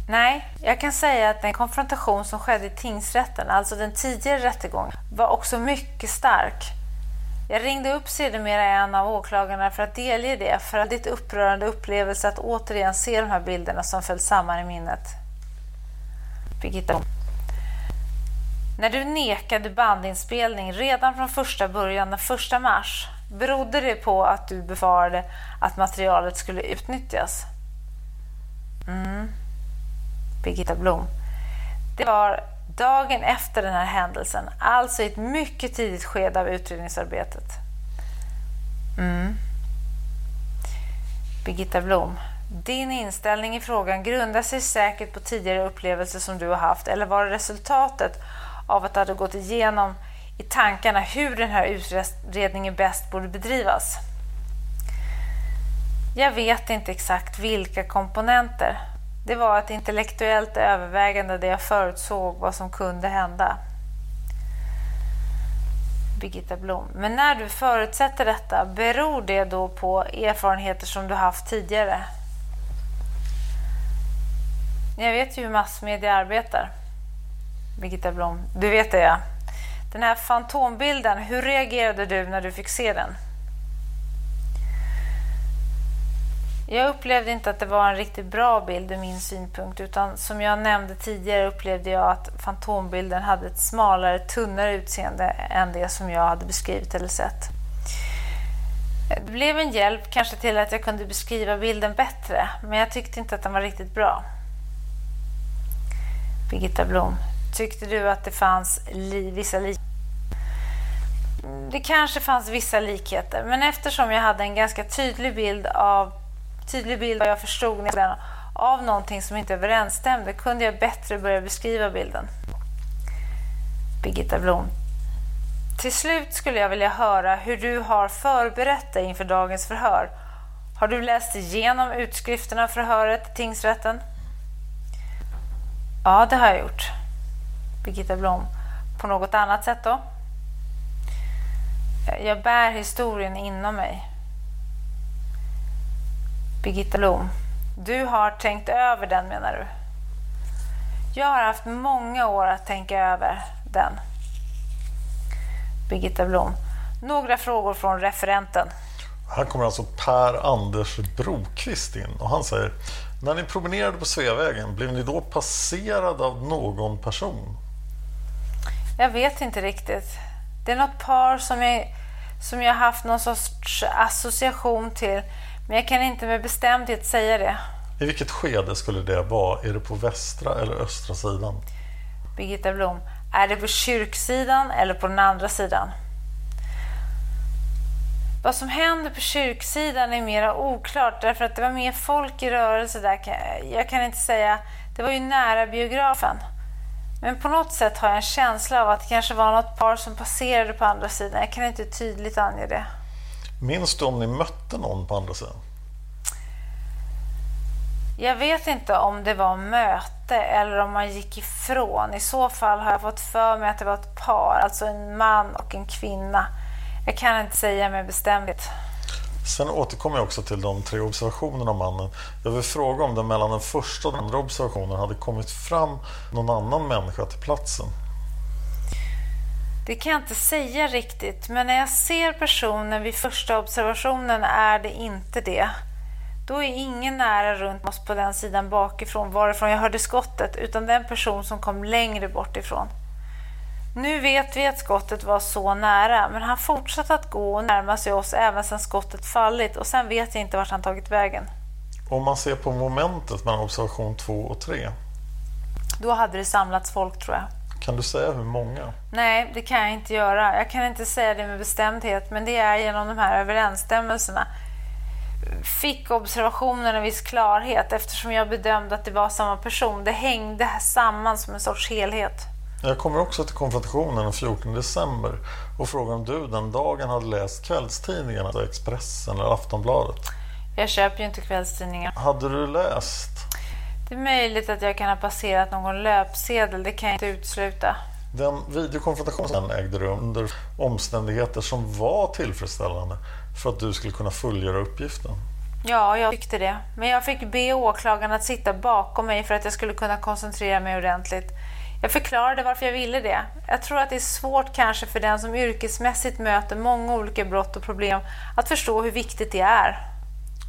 Nej, jag kan säga att den konfrontation som skedde i tingsrätten, alltså den tidigare rättegången, var också mycket stark. Jag ringde upp sedermera en av åklagarna för att delge det, för att det är ett upprörande upplevelse att återigen se de här bilderna som föll samman i minnet. Birgitta När du nekade bandinspelning redan från första början den första mars, berodde det på att du befarade att materialet skulle utnyttjas? Mm. Birgitta Blom. Det var dagen efter den här händelsen, alltså i ett mycket tidigt skede av utredningsarbetet. Mm. Birgitta Blom. Din inställning i frågan grundar sig säkert på tidigare upplevelser som du har haft eller var resultatet av att du hade gått igenom i tankarna hur den här utredningen bäst borde bedrivas? Jag vet inte exakt vilka komponenter. Det var ett intellektuellt övervägande där jag förutsåg vad som kunde hända. Birgitta Blom. Men när du förutsätter detta, beror det då på erfarenheter som du haft tidigare? Jag vet ju hur massmedia arbetar. Birgitta Blom. Du vet det ja. Den här fantombilden, hur reagerade du när du fick se den? Jag upplevde inte att det var en riktigt bra bild ur min synpunkt utan som jag nämnde tidigare upplevde jag att fantombilden hade ett smalare, tunnare utseende än det som jag hade beskrivit eller sett. Det blev en hjälp kanske till att jag kunde beskriva bilden bättre men jag tyckte inte att den var riktigt bra. Birgitta Blom, tyckte du att det fanns li vissa likheter? Det kanske fanns vissa likheter men eftersom jag hade en ganska tydlig bild av tydlig bild vad jag förstod av någonting som inte överensstämde kunde jag bättre börja beskriva bilden. Birgitta Blom. Till slut skulle jag vilja höra hur du har förberett dig inför dagens förhör. Har du läst igenom utskrifterna av förhöret i tingsrätten? Ja, det har jag gjort. Birgitta Blom. På något annat sätt då? Jag bär historien inom mig. Birgitta Blom. Du har tänkt över den menar du? Jag har haft många år att tänka över den. Birgitta Blom. Några frågor från referenten. Här kommer alltså Per Anders Brokvist in och han säger När ni promenerade på Sveavägen, blev ni då passerad av någon person? Jag vet inte riktigt. Det är något par som jag, som jag haft någon sorts association till men jag kan inte med bestämdhet säga det. I vilket skede skulle det vara? Är det på västra eller östra sidan? Birgitta Blom. Är det på kyrksidan eller på den andra sidan? Vad som händer på kyrksidan är mera oklart därför att det var mer folk i rörelse där. Jag kan inte säga. Det var ju nära biografen. Men på något sätt har jag en känsla av att det kanske var något par som passerade på andra sidan. Jag kan inte tydligt ange det. Minns du om ni mötte någon på andra sidan? Jag vet inte om det var möte eller om man gick ifrån. I så fall har jag fått för mig att det var ett par, alltså en man och en kvinna. Jag kan inte säga med bestämdhet. Sen återkommer jag också till de tre observationerna av mannen. Jag vill fråga om det mellan den första och den andra observationen hade kommit fram någon annan människa till platsen. Det kan jag inte säga riktigt, men när jag ser personen vid första observationen är det inte det. Då är ingen nära runt oss på den sidan bakifrån varifrån jag hörde skottet, utan den person som kom längre bort ifrån. Nu vet vi att skottet var så nära, men han fortsatte att gå och närma sig oss även sedan skottet fallit och sen vet jag inte vart han tagit vägen. Om man ser på momentet mellan observation 2 och 3. Då hade det samlats folk tror jag. Kan du säga hur många? Nej, det kan jag inte göra. Jag kan inte säga det med bestämdhet, men det är genom de här överensstämmelserna. Fick observationen en viss klarhet eftersom jag bedömde att det var samma person. Det hängde samman som en sorts helhet. Jag kommer också till konfrontationen den 14 december och frågar om du den dagen hade läst kvällstidningarna, alltså Expressen eller Aftonbladet. Jag köper ju inte kvällstidningar. Hade du läst? Det är möjligt att jag kan ha passerat någon löpsedel, det kan jag inte utesluta. Den videokonfrontationen ägde rum under omständigheter som var tillfredsställande för att du skulle kunna fullgöra uppgiften. Ja, jag tyckte det. Men jag fick be åklagaren att sitta bakom mig för att jag skulle kunna koncentrera mig ordentligt. Jag förklarade varför jag ville det. Jag tror att det är svårt kanske för den som yrkesmässigt möter många olika brott och problem att förstå hur viktigt det är.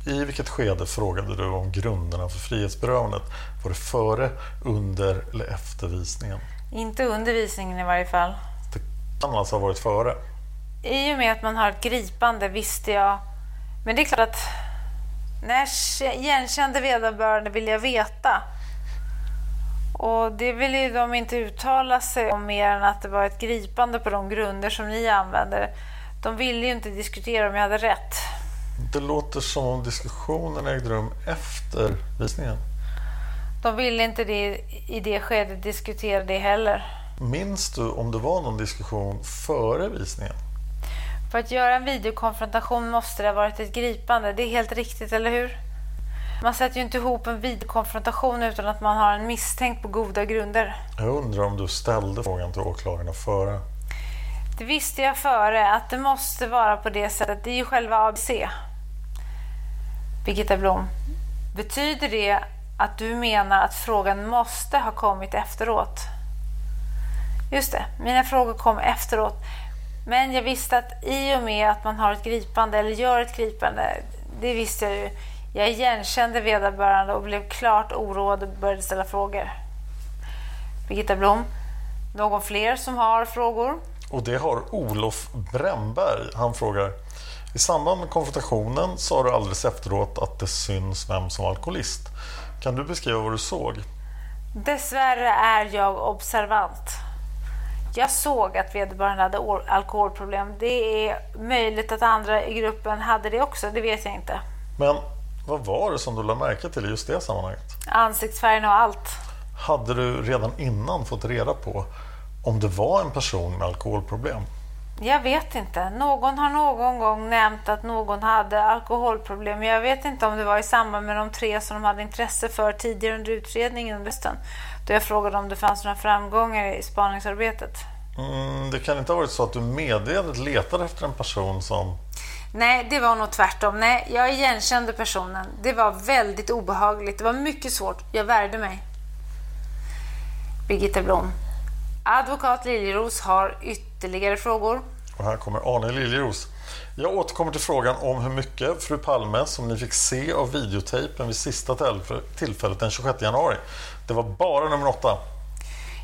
I vilket skede frågade du om grunderna för frihetsberövandet? Var det före, under eller efter visningen? Inte undervisningen i varje fall. Det kan alltså ha varit före. I och med att man har ett gripande visste jag... Men det är klart att när jag kä- igenkände vederbörande vill jag veta. Och det vill ju de inte uttala sig om mer än att det var ett gripande på de grunder som ni använder. De ville ju inte diskutera om jag hade rätt. Det låter som om diskussionen ägde rum efter visningen. De ville inte det, i det skedet diskutera det heller. Minns du om det var någon diskussion före visningen? För att göra en videokonfrontation måste det ha varit ett gripande. Det är helt riktigt, eller hur? Man sätter ju inte ihop en videokonfrontation utan att man har en misstänkt på goda grunder. Jag undrar om du ställde frågan till åklagarna före. Det visste jag före, att det måste vara på det sättet. Det är ju själva ABC. Birgitta Blom, betyder det att du menar att frågan måste ha kommit efteråt? Just det, mina frågor kom efteråt. Men jag visste att i och med att man har ett gripande, eller gör ett gripande, det visste jag ju. Jag igenkände vederbörande och blev klart oroad och började ställa frågor. Birgitta Blom, någon fler som har frågor? Och det har Olof Brännberg. Han frågar I samband med konfrontationen sa du alldeles efteråt att det syns vem som var alkoholist. Kan du beskriva vad du såg? Dessvärre är jag observant. Jag såg att vederbörande hade alkoholproblem. Det är möjligt att andra i gruppen hade det också, det vet jag inte. Men vad var det som du lade märke till i just det sammanhanget? Ansiktsfärgen och allt. Hade du redan innan fått reda på om det var en person med alkoholproblem? Jag vet inte. Någon har någon gång nämnt att någon hade alkoholproblem. Jag vet inte om det var i samband med de tre som de hade intresse för tidigare under utredningen under hösten. Då jag frågade om det fanns några framgångar i spaningsarbetet. Mm, det kan inte ha varit så att du medvetet letade efter en person som... Nej, det var nog tvärtom. Nej, jag igenkände personen. Det var väldigt obehagligt. Det var mycket svårt. Jag värde mig. Birgitta Blom. Advokat Liljeros har ytterligare frågor. Och här kommer Arne Liljeros. Jag återkommer till frågan om hur mycket fru Palme som ni fick se av videotejpen vid sista tillf- tillfället den 26 januari. Det var bara nummer åtta.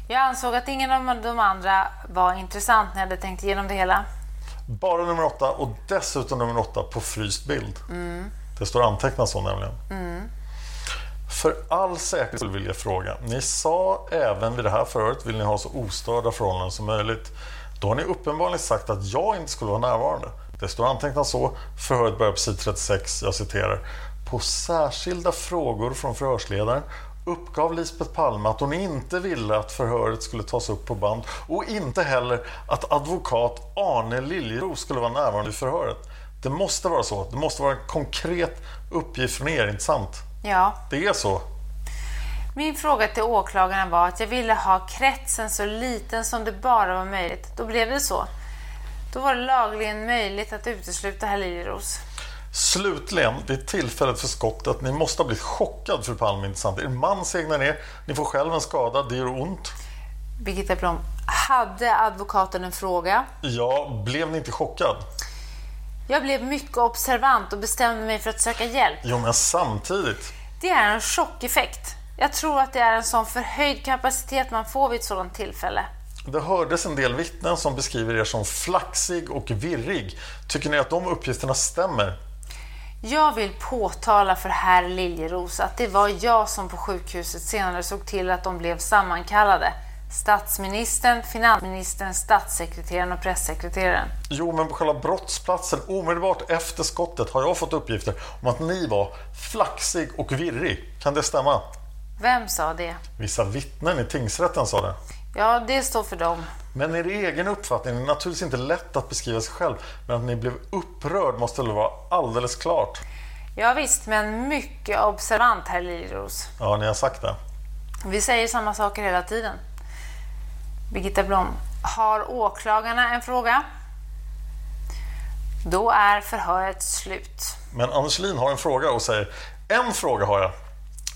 Jag ansåg att ingen av de andra var intressant när jag hade tänkt igenom det hela. Bara nummer åtta och dessutom nummer åtta på fryst bild. Mm. Det står antecknat så nämligen. Mm. För all säkerhet skulle jag vilja fråga. Ni sa även vid det här förhöret vill ni ha så ostörda förhållanden som möjligt. Då har ni uppenbarligen sagt att jag inte skulle vara närvarande. Det står antecknat så. Förhöret börjar på sid 36. Jag citerar. På särskilda frågor från förhörsledaren uppgav Lisbeth Palme att hon inte ville att förhöret skulle tas upp på band och inte heller att advokat Arne Liljeros skulle vara närvarande vid förhöret. Det måste vara så. Det måste vara en konkret uppgift från er, inte sant? Ja, Det är så. min fråga till åklagaren var att jag ville ha kretsen så liten som det bara var möjligt. Då blev det så. Då var det lagligen möjligt att utesluta herr Liljeros. Slutligen, vid tillfället för skottet, ni måste ha blivit chockad fru Palme, inte sant? Er man segnar ner, ni får själv en skada, det gör ont. Birgitta Blom, hade advokaten en fråga? Ja, blev ni inte chockad? Jag blev mycket observant och bestämde mig för att söka hjälp. Jo, men samtidigt. Det är en chockeffekt. Jag tror att det är en sån förhöjd kapacitet man får vid ett sådant tillfälle. Det hördes en del vittnen som beskriver er som flaxig och virrig. Tycker ni att de uppgifterna stämmer? Jag vill påtala för herr Liljeros att det var jag som på sjukhuset senare såg till att de blev sammankallade. Statsministern, finansministern, statssekreteraren och pressekreteraren. Jo, men på själva brottsplatsen omedelbart efter skottet har jag fått uppgifter om att ni var flaxig och virrig. Kan det stämma? Vem sa det? Vissa vittnen i tingsrätten sa det. Ja, det står för dem. Men er egen uppfattning, det är naturligtvis inte lätt att beskriva sig själv, men att ni blev upprörd måste väl vara alldeles klart? Ja, visst, men mycket observant, herr Liljeros. Ja, ni har sagt det. Vi säger samma saker hela tiden. Birgitta Blom, har åklagarna en fråga? Då är förhöret slut. Men Anders Lin har en fråga och säger En fråga har jag.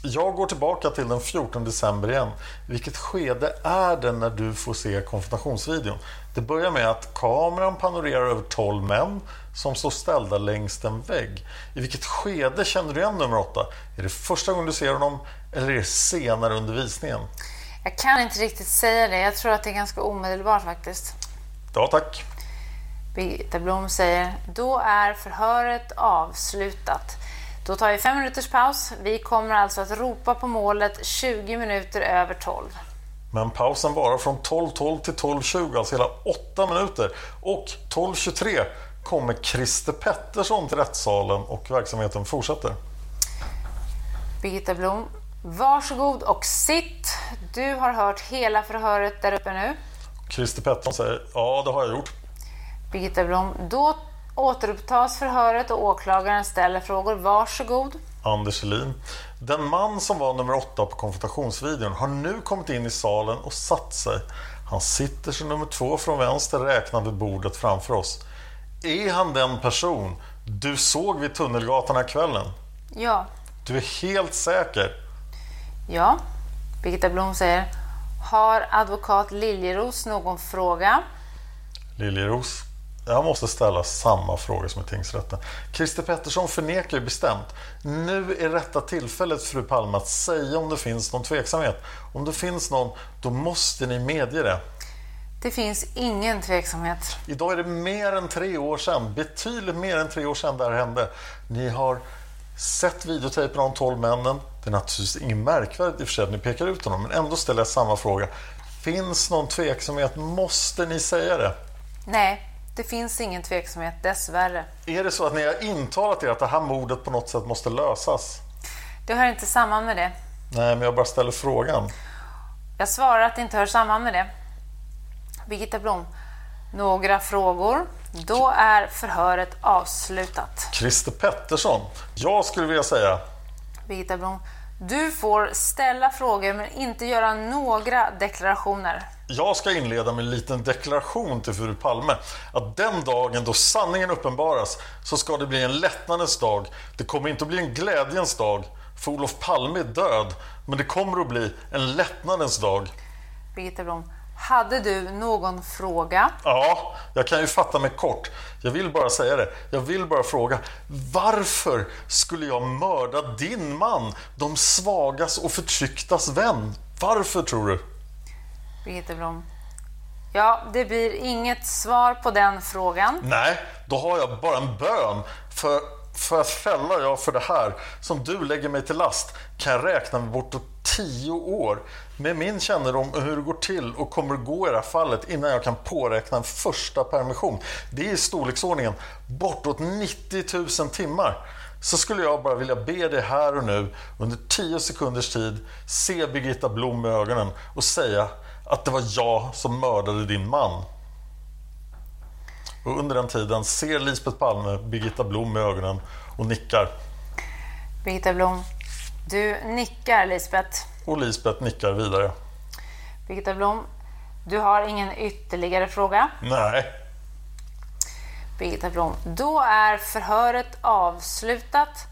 Jag går tillbaka till den 14 december igen. Vilket skede är det när du får se konfrontationsvideon? Det börjar med att kameran panorerar över 12 män som står ställda längs en vägg. I vilket skede känner du igen nummer 8? Är det första gången du ser honom eller är det senare under visningen? Jag kan inte riktigt säga det. Jag tror att det är ganska omedelbart faktiskt. Ja, tack. Birgitta Blom säger, då är förhöret avslutat. Då tar vi fem minuters paus. Vi kommer alltså att ropa på målet 20 minuter över 12. Men pausen varar från 12.12 till 12.20, alltså hela 8 minuter. Och 12.23 kommer Christer Pettersson till rättssalen och verksamheten fortsätter. Birgitta Blom, varsågod och sitt. Du har hört hela förhöret där uppe nu. Christer Pettersson säger ja, det har jag gjort. Birgitta Blom, då återupptas förhöret och åklagaren ställer frågor. Varsågod. Anders Selin. Den man som var nummer åtta på konfrontationsvideon har nu kommit in i salen och satt sig. Han sitter som nummer två från vänster räknad vid bordet framför oss. Är han den person du såg vid Tunnelgatan här kvällen? Ja. Du är helt säker? Ja. Birgitta Blom säger, har advokat Liljeros någon fråga? Liljeros. Jag måste ställa samma fråga som i tingsrätten. Christer Pettersson förnekar ju bestämt. Nu är rätta tillfället, fru Palme, att säga om det finns någon tveksamhet. Om det finns någon, då måste ni medge det. Det finns ingen tveksamhet. Idag är det mer än tre år sedan, betydligt mer än tre år sedan det här hände. Ni har sett videotejpen av de 12 männen. Det är naturligtvis inget märkvärdigt i och för sig att ni pekar ut honom, men ändå ställer jag samma fråga. Finns någon tveksamhet? Måste ni säga det? Nej, det finns ingen tveksamhet, dessvärre. Är det så att ni har intalat er att det här mordet på något sätt måste lösas? Det hör inte samman med det. Nej, men jag bara ställer frågan. Jag svarar att det inte hör samman med det. Birgitta Blom, några frågor? Då är förhöret avslutat. Christer Pettersson. Jag skulle vilja säga Birgitta Blom, du får ställa frågor men inte göra några deklarationer. Jag ska inleda med en liten deklaration till fru Palme. Att den dagen då sanningen uppenbaras så ska det bli en lättnadens dag. Det kommer inte att bli en glädjens dag. För Olof Palme är död. Men det kommer att bli en lättnadens dag. Birgitta Blom, hade du någon fråga? Ja, jag kan ju fatta mig kort. Jag vill bara säga det. Jag vill bara fråga. Varför skulle jag mörda din man? De svagas och förtrycktas vän. Varför tror du? Birgitta Blom. Ja, det blir inget svar på den frågan. Nej, då har jag bara en bön. För, för att fälla jag för det här som du lägger mig till last kan jag räkna med bortåt tio år. Med min kännedom om hur det går till och kommer att gå i det här fallet innan jag kan påräkna en första permission. Det är i storleksordningen bortåt 90 000 timmar. Så skulle jag bara vilja be dig här och nu under 10 sekunders tid se Birgitta Blom i ögonen och säga att det var jag som mördade din man. Och under den tiden ser Lisbeth Palme Birgitta Blom i ögonen och nickar. Birgitta Blom, du nickar Lisbeth. Och Lisbeth nickar vidare. Birgitta Blom, du har ingen ytterligare fråga? Nej. Birgitta Blom, då är förhöret avslutat.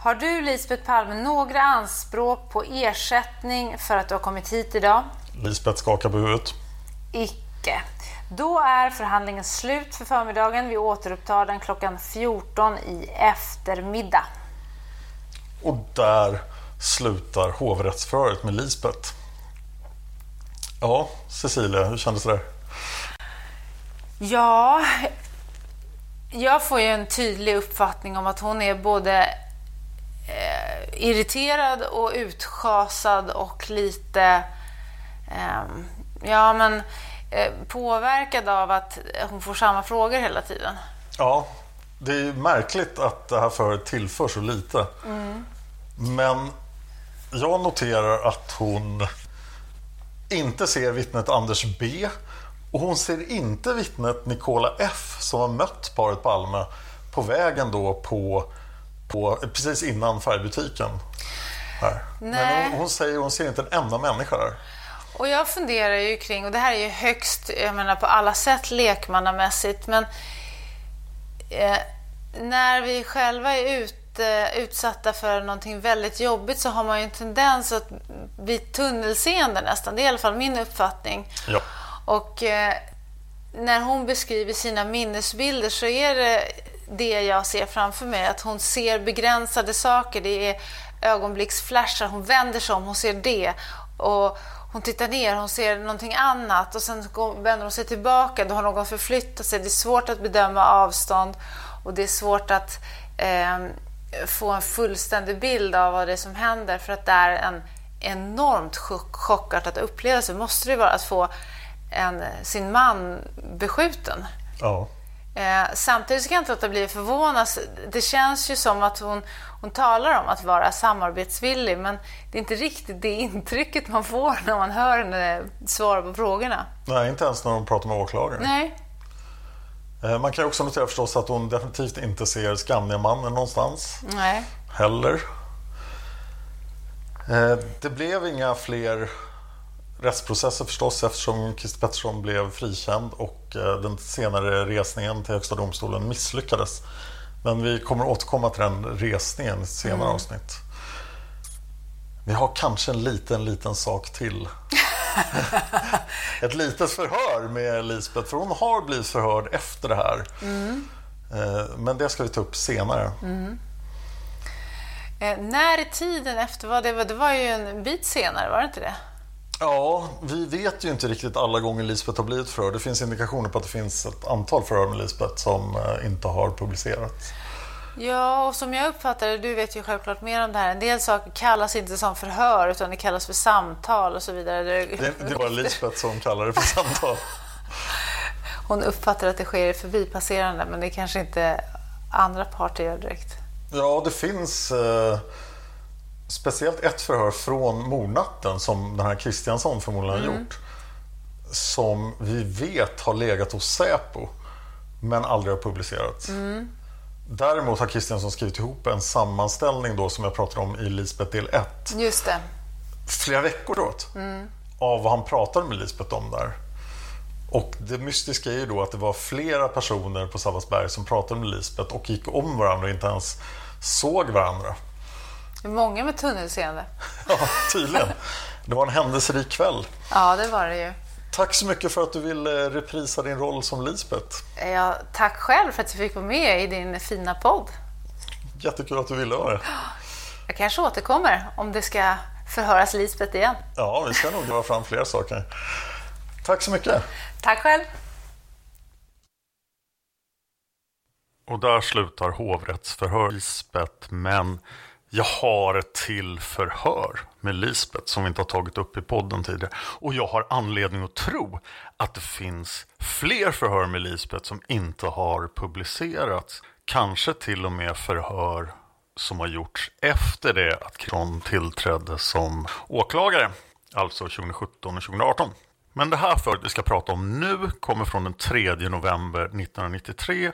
Har du Lisbeth Palme några anspråk på ersättning för att du har kommit hit idag? Lisbeth skakar på huvudet. Icke. Då är förhandlingen slut för förmiddagen. Vi återupptar den klockan 14 i eftermiddag. Och där slutar hovrättsförhöret med Lisbeth. Ja, Cecilia, hur kändes det där? Ja, jag får ju en tydlig uppfattning om att hon är både eh, irriterad och utschasad och lite ja, men, eh, påverkad av att hon får samma frågor hela tiden. Ja, det är märkligt att det här förhöret tillför så lite. Mm. Men jag noterar att hon inte ser vittnet Anders B och hon ser inte vittnet Nicola F som har mött paret Palme på vägen då på, på precis innan färgbutiken. Här. Men Nej. hon, hon säger hon ser inte en enda människa där. Och jag funderar ju kring, och det här är ju högst, jag menar på alla sätt lekmannamässigt, men eh, när vi själva är ute utsatta för någonting väldigt jobbigt så har man ju en tendens att bli tunnelseende nästan. Det är i alla fall min uppfattning. Ja. Och eh, när hon beskriver sina minnesbilder så är det det jag ser framför mig. Att hon ser begränsade saker. Det är ögonblicksflashar. Hon vänder sig om, hon ser det. Och hon tittar ner, hon ser någonting annat. Och sen vänder hon sig tillbaka. Då har någon förflyttat sig. Det är svårt att bedöma avstånd. Och det är svårt att eh, få en fullständig bild av vad det är som händer. För att det är en enormt chock, chockartad upplevelse. Måste det vara att få en, sin man beskjuten. Ja. Eh, samtidigt ska jag inte låta bli att förvånas. Det känns ju som att hon, hon talar om att vara samarbetsvillig men det är inte riktigt det intrycket man får när man hör henne svara på frågorna. Nej, inte ens när de pratar med åklagaren. Nej. Eh, Man kan också notera förstås att hon definitivt inte ser Skandiamannen någonstans Nej. heller. Eh, Det blev inga fler rättsprocesser förstås eftersom Christer Pettersson blev frikänd och eh, den senare resningen till Högsta domstolen misslyckades. Men vi kommer återkomma till den resningen i ett senare Mm. avsnitt. Vi har kanske en liten, liten sak till. Ett litet förhör med Lisbeth, för hon har blivit förhörd efter det här. Mm. Eh, Men det ska vi ta upp senare. Mm. Eh, när i tiden efter var det? var- Det var ju en bit senare, var det inte det? Ja, vi vet ju inte riktigt alla gånger Lisbeth har blivit förhörd. Det finns indikationer på att det finns ett antal förhör med Lisbeth som eh, inte har publicerats. Ja, och som jag uppfattar det, du vet ju självklart mer om det här, en del saker kallas inte som förhör utan det kallas för samtal och så vidare. Det, det är bara Lisbeth som kallar det för samtal. Hon uppfattar att det sker i förbipasserande men det kanske inte andra parter gör direkt. Ja, det finns eh, speciellt ett förhör från mordnatten som den här Kristiansson förmodligen har Mm. gjort. Som vi vet har legat hos Säpo men aldrig har publicerats. Mm. Däremot har Kristiansson skrivit ihop en sammanställning då som jag pratade om i Lisbeth del 1. Just det. Flera veckor då Mm. av vad han pratade med Lisbeth om där. Och det mystiska är ju då att det var flera personer på Sabbatsberg som pratade med Lisbeth och gick om varandra och inte ens såg varandra. Det är många med tunnelseende. Ja, tydligen. Det var en händelserik kväll. Ja, det var det ju. Tack så mycket för att du ville reprisa din roll som Lisbeth. Ja, tack själv för att jag fick vara med i din fina podd. Jättekul att du ville vara det. Jag kanske återkommer om det ska förhöras Lisbeth igen. Ja, vi ska nog gräva fram fler saker. Tack så mycket. Tack själv. Och där slutar hovrättsförhör Lisbeth, men jag har ett till förhör med Lisbeth som vi inte har tagit upp i podden tidigare. Och jag har anledning att tro att det finns fler förhör med Lisbeth som inte har publicerats. Kanske till och med förhör som har gjorts efter det att Kron tillträdde som åklagare, alltså 2017 och 2018. Men det här förhöret vi ska prata om nu kommer från den 3 november 1993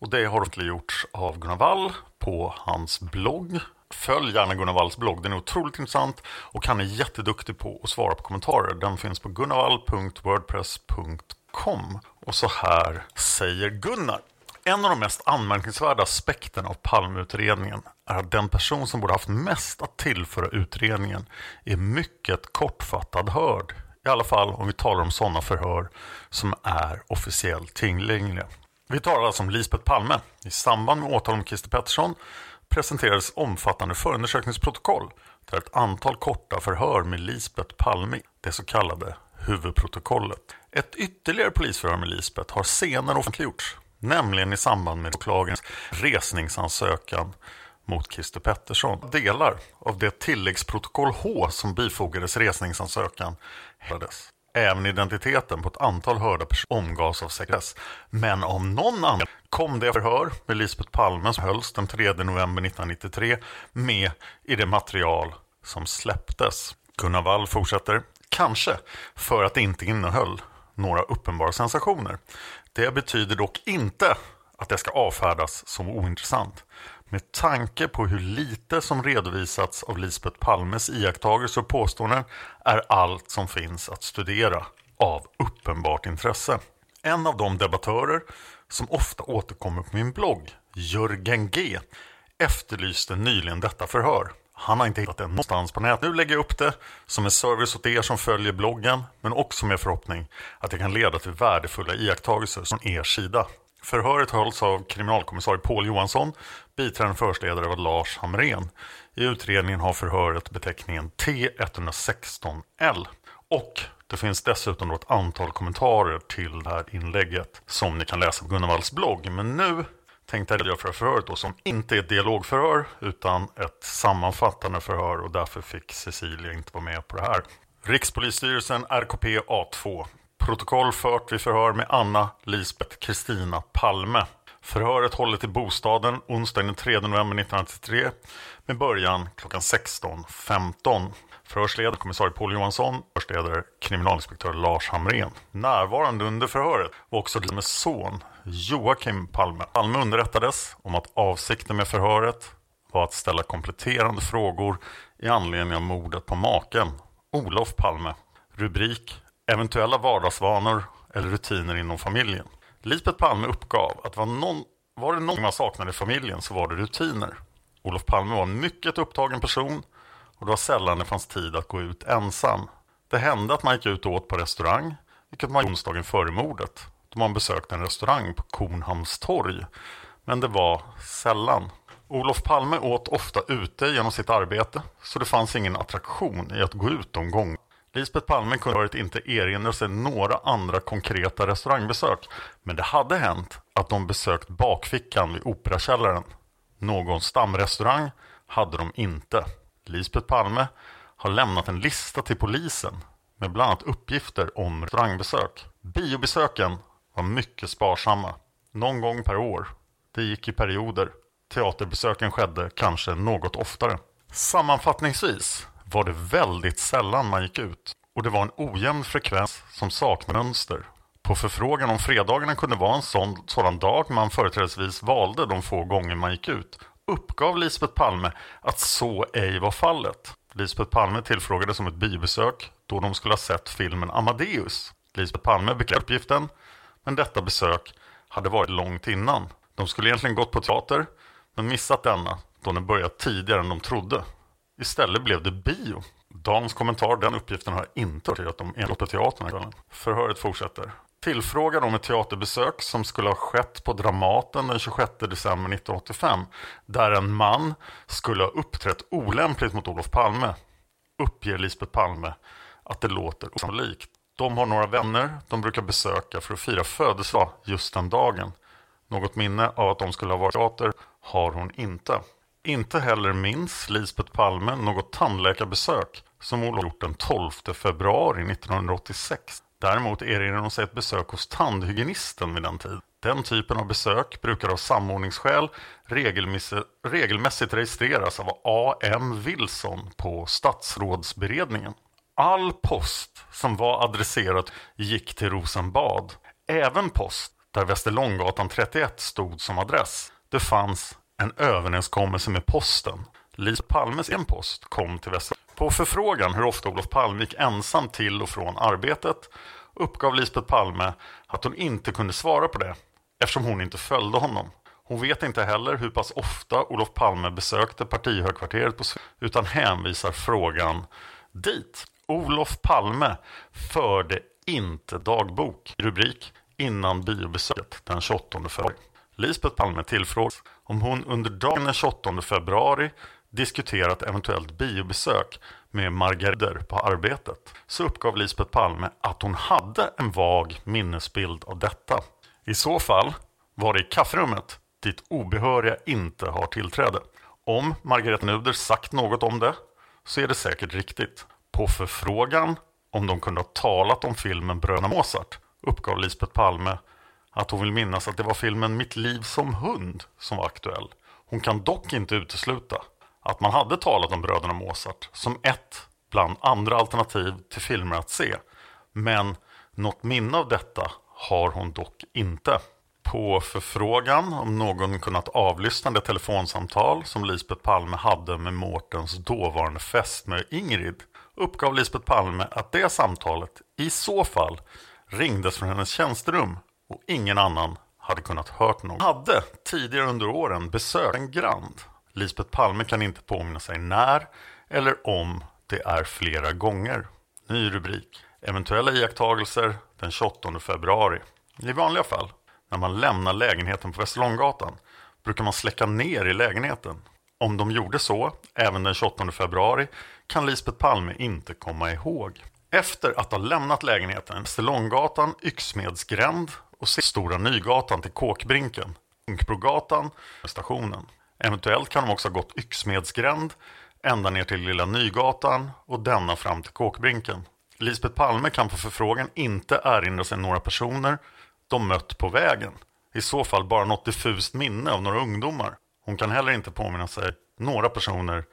och det har offentliggjorts av Gunnar Wall på hans blogg. Följ gärna Gunnar Walls blogg, den är otroligt intressant och han är jätteduktig på att svara på kommentarer. Den finns på gunnarwall.wordpress.com. Och så här säger Gunnar. En av de mest anmärkningsvärda aspekterna av Palmeutredningen är att den person som borde haft mest att tillföra utredningen är mycket kortfattad hörd. I alla fall om vi talar om sådana förhör som är officiellt tillgängliga. Vi talar alltså om Lisbeth Palme. I samband med åtal om Christer Pettersson presenterades omfattande förundersökningsprotokoll där ett antal korta förhör med Lisbeth Palme, det så kallade huvudprotokollet. Ett ytterligare polisförhör med Lisbeth har senare offentliggjorts, nämligen i samband med åklagarens resningsansökan mot Christer Pettersson. Delar av det tilläggsprotokoll H som bifogades resningsansökan hävdades. Även identiteten på ett antal hörda personer omgavs av sekretess. Men om någon annan kom det förhör med Lisbeth Palme som hölls den 3 november 1993 med i det material som släpptes. Gunnar Wall fortsätter. Kanske för att det inte innehöll några uppenbara sensationer. Det betyder dock inte att det ska avfärdas som ointressant. Med tanke på hur lite som redovisats av Lisbeth Palmes iakttagelser och påståenden är allt som finns att studera av uppenbart intresse. En av de debattörer som ofta återkommer på min blogg, Jörgen G, efterlyste nyligen detta förhör. Han har inte hittat det någonstans på nätet. Nu lägger jag upp det som en service åt er som följer bloggen, men också med förhoppning att det kan leda till värdefulla iakttagelser från er sida. Förhöret hölls av kriminalkommissarie Paul Johansson, biträdande förhörsledare var Lars Hamrén. I utredningen har förhöret beteckningen T116L. Och det finns dessutom ett antal kommentarer till det här inlägget som ni kan läsa på Gunnavalls blogg. Men nu tänkte jag redogöra för förhöret då, som inte är ett dialogförhör utan ett sammanfattande förhör och därför fick Cecilia inte vara med på det här. Rikspolisstyrelsen RKP A2. Protokoll fört vid förhör med Anna Lisbeth Kristina Palme. Förhöret hållet i bostaden onsdagen den 3 november 1993 med början klockan 16.15. Förhörsledare kommissarie Paul Johansson, förhörsledare kriminalinspektör Lars Hamrén. Närvarande under förhöret var också med son Joakim Palme. Palme underrättades om att avsikten med förhöret var att ställa kompletterande frågor i anledning av mordet på maken, Olof Palme. Rubrik Eventuella vardagsvanor eller rutiner inom familjen. Lisbeth Palme uppgav att var, någon, var det någon man saknade i familjen så var det rutiner. Olof Palme var en mycket upptagen person och det var sällan det fanns tid att gå ut ensam. Det hände att man gick ut och åt på restaurang, vilket man gjorde onsdagen före mordet, då man besökte en restaurang på Kornhamns torg. Men det var sällan. Olof Palme åt ofta ute genom sitt arbete, så det fanns ingen attraktion i att gå ut de gångerna. Lisbeth Palme kunde varit inte erinra sig några andra konkreta restaurangbesök, men det hade hänt att de besökt bakfickan vid Operakällaren. Någon stamrestaurang hade de inte. Lisbeth Palme har lämnat en lista till polisen med bland annat uppgifter om restaurangbesök. Biobesöken var mycket sparsamma, någon gång per år. Det gick i perioder. Teaterbesöken skedde kanske något oftare. Sammanfattningsvis var det väldigt sällan man gick ut och det var en ojämn frekvens som saknade mönster. På förfrågan om fredagarna kunde vara en sån, sådan dag man företrädesvis valde de få gånger man gick ut uppgav Lisbeth Palme att så ej var fallet. Lisbeth Palme tillfrågades om ett biobesök då de skulle ha sett filmen Amadeus. Lisbeth Palme bekräftade uppgiften, men detta besök hade varit långt innan. De skulle egentligen gått på teater, men missat denna då den börjat tidigare än de trodde. Istället blev det bio. Dans kommentar, den uppgiften har jag inte hört att de enligt på teatern kvällen. Förhöret fortsätter. Tillfrågad om ett teaterbesök som skulle ha skett på Dramaten den 26 december 1985 där en man skulle ha uppträtt olämpligt mot Olof Palme uppger Lisbeth Palme att det låter osannolikt. De har några vänner de brukar besöka för att fira födelsedag just den dagen. Något minne av att de skulle ha varit teater har hon inte. Inte heller minns Lisbeth Palme något tandläkarbesök som hon gjort den 12 februari 1986. Däremot erinrar hon sig ett besök hos tandhygienisten vid den tiden. Den typen av besök brukar av samordningsskäl regelmässigt, regelmässigt registreras av A.M. Wilson på statsrådsberedningen. All post som var adresserad gick till Rosenbad. Även post där Västerlånggatan 31 stod som adress. Det fanns en överenskommelse med posten. Lisbeth Palmes en post kom till Västra... På förfrågan hur ofta Olof Palme gick ensam till och från arbetet uppgav Lisbeth Palme att hon inte kunde svara på det eftersom hon inte följde honom. Hon vet inte heller hur pass ofta Olof Palme besökte partihögkvarteret på utan hänvisar frågan dit. Olof Palme förde inte dagbok. Rubrik innan biobesöket den 28 februari. Lisbeth Palme tillfrågas om hon under dagen den 28 februari diskuterat eventuellt biobesök med Margareder på arbetet så uppgav Lisbeth Palme att hon hade en vag minnesbild av detta. I så fall var det i kafferummet dit obehöriga inte har tillträde. Om Margareta Nuder sagt något om det så är det säkert riktigt. På förfrågan om de kunde ha talat om filmen Bröderna Mozart uppgav Lisbeth Palme att hon vill minnas att det var filmen Mitt liv som hund som var aktuell. Hon kan dock inte utesluta att man hade talat om Bröderna Mozart som ett bland andra alternativ till filmer att se. Men något minne av detta har hon dock inte. På förfrågan om någon kunnat avlyssna det telefonsamtal som Lisbeth Palme hade med Mårtens dåvarande fästmö Ingrid uppgav Lisbeth Palme att det samtalet i så fall ringdes från hennes tjänsterum och ingen annan hade kunnat hört något. Hade tidigare under åren besökt en Grand. Lisbeth Palme kan inte påminna sig när eller om det är flera gånger. Ny rubrik. Eventuella iakttagelser den 28 februari. I vanliga fall, när man lämnar lägenheten på Västerlånggatan, brukar man släcka ner i lägenheten. Om de gjorde så, även den 28 februari, kan Lisbeth Palme inte komma ihåg. Efter att ha lämnat lägenheten Västerlånggatan, Yxmedsgränd och se Stora Nygatan till Kåkbrinken, Munkbrogatan, stationen. Eventuellt kan de också ha gått Yxmedsgränd ända ner till Lilla Nygatan och denna fram till Kåkbrinken. Lisbeth Palme kan på förfrågan inte erinra sig några personer de mött på vägen. I så fall bara något diffust minne av några ungdomar. Hon kan heller inte påminna sig några personer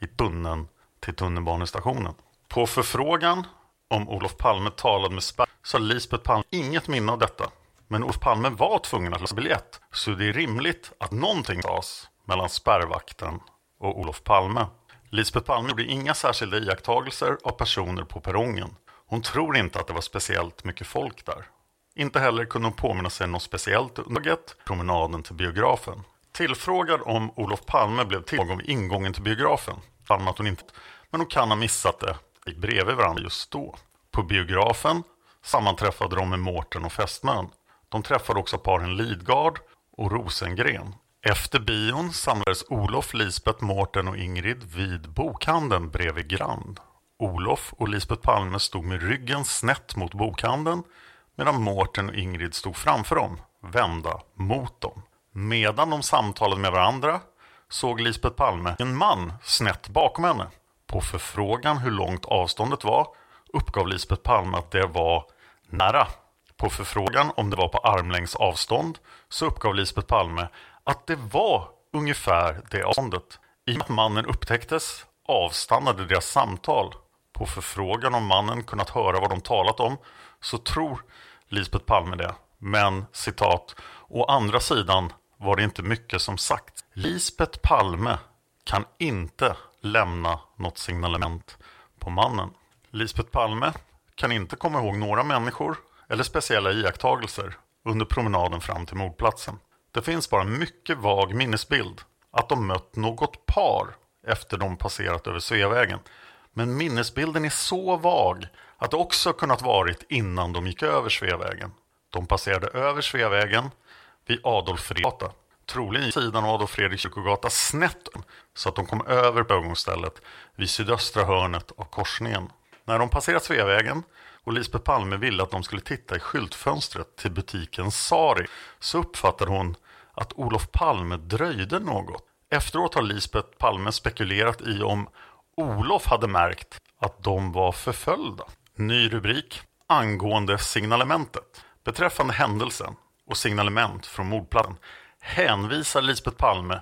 i bunnen till tunnelbanestationen. På förfrågan om Olof Palme talade med Spärr så har Lisbeth Palme inget minne av detta. Men Olof Palme var tvungen att lösa biljett så det är rimligt att någonting sades mellan spärrvakten och Olof Palme. Lisbeth Palme gjorde inga särskilda iakttagelser av personer på perrongen. Hon tror inte att det var speciellt mycket folk där. Inte heller kunde hon påminna sig något speciellt under promenaden till biografen. Tillfrågad om Olof Palme blev tillfrågad vid ingången till biografen fann att hon inte, men hon kan ha missat det, gick bredvid varandra just då. På biografen sammanträffade de med Mårten och fästmön. De träffade också paren Lidgard och Rosengren. Efter bion samlades Olof, Lisbeth, Mårten och Ingrid vid bokhandeln bredvid Grand. Olof och Lisbeth Palme stod med ryggen snett mot bokhandeln medan Mårten och Ingrid stod framför dem, vända mot dem. Medan de samtalade med varandra såg Lisbeth Palme en man snett bakom henne. På förfrågan hur långt avståndet var uppgav Lisbeth Palme att det var nära. På förfrågan om det var på armlängds avstånd så uppgav Lisbeth Palme att det var ungefär det avståndet. I och med att mannen upptäcktes avstannade deras samtal. På förfrågan om mannen kunnat höra vad de talat om så tror Lisbeth Palme det. Men citat, å andra sidan var det inte mycket som sagt. Lisbeth Palme kan inte lämna något signalement på mannen. Lisbeth Palme kan inte komma ihåg några människor eller speciella iakttagelser under promenaden fram till mordplatsen. Det finns bara en mycket vag minnesbild att de mött något par efter de passerat över Sveavägen. Men minnesbilden är så vag att det också kunnat varit innan de gick över Sveavägen. De passerade över Sveavägen vid Adolf Fredriksgata, troligen i sidan av Adolf Fredriks kyrkogata snett så att de kom över på övergångsstället vid sydöstra hörnet av korsningen. När de passerat Sveavägen och Lisbeth Palme ville att de skulle titta i skyltfönstret till butiken Sari så uppfattade hon att Olof Palme dröjde något. Efteråt har Lisbeth Palme spekulerat i om Olof hade märkt att de var förföljda. Ny rubrik angående signalementet. Beträffande händelsen och signalement från mordplatsen hänvisar Lisbeth Palme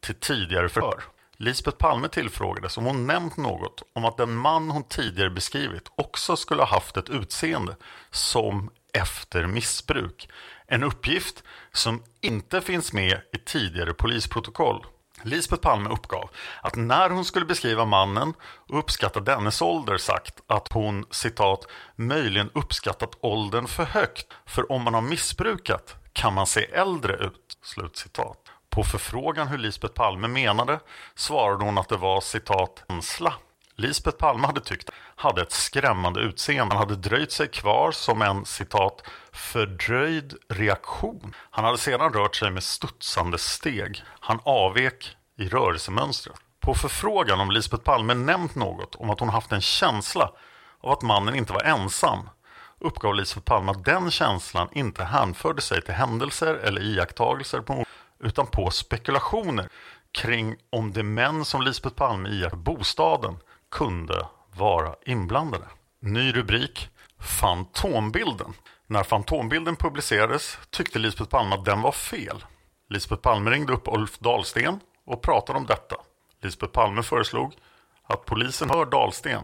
till tidigare förhör. Lisbeth Palme tillfrågades om hon nämnt något om att den man hon tidigare beskrivit också skulle ha haft ett utseende som efter missbruk. En uppgift som inte finns med i tidigare polisprotokoll. Lisbeth Palme uppgav att när hon skulle beskriva mannen och uppskatta dennes ålder sagt att hon citat möjligen uppskattat åldern för högt för om man har missbrukat kan man se äldre ut. Slut citat. På förfrågan hur Lisbeth Palme menade svarade hon att det var citat känsla. Lisbeth Palme hade tyckt hade ett skrämmande utseende. Han hade dröjt sig kvar som en citat fördröjd reaktion. Han hade sedan rört sig med studsande steg. Han avvek i rörelsemönstret. På förfrågan om Lisbeth Palme nämnt något om att hon haft en känsla av att mannen inte var ensam uppgav Lisbeth Palme att den känslan inte hänförde sig till händelser eller iakttagelser på utan på spekulationer kring om de män som Lisbeth Palme iakttog bostaden kunde vara inblandade. Ny rubrik Fantombilden. När Fantombilden publicerades tyckte Lisbeth Palme att den var fel. Lisbeth Palme ringde upp Ulf Dahlsten och pratade om detta. Lisbeth Palme föreslog att polisen hör Dahlsten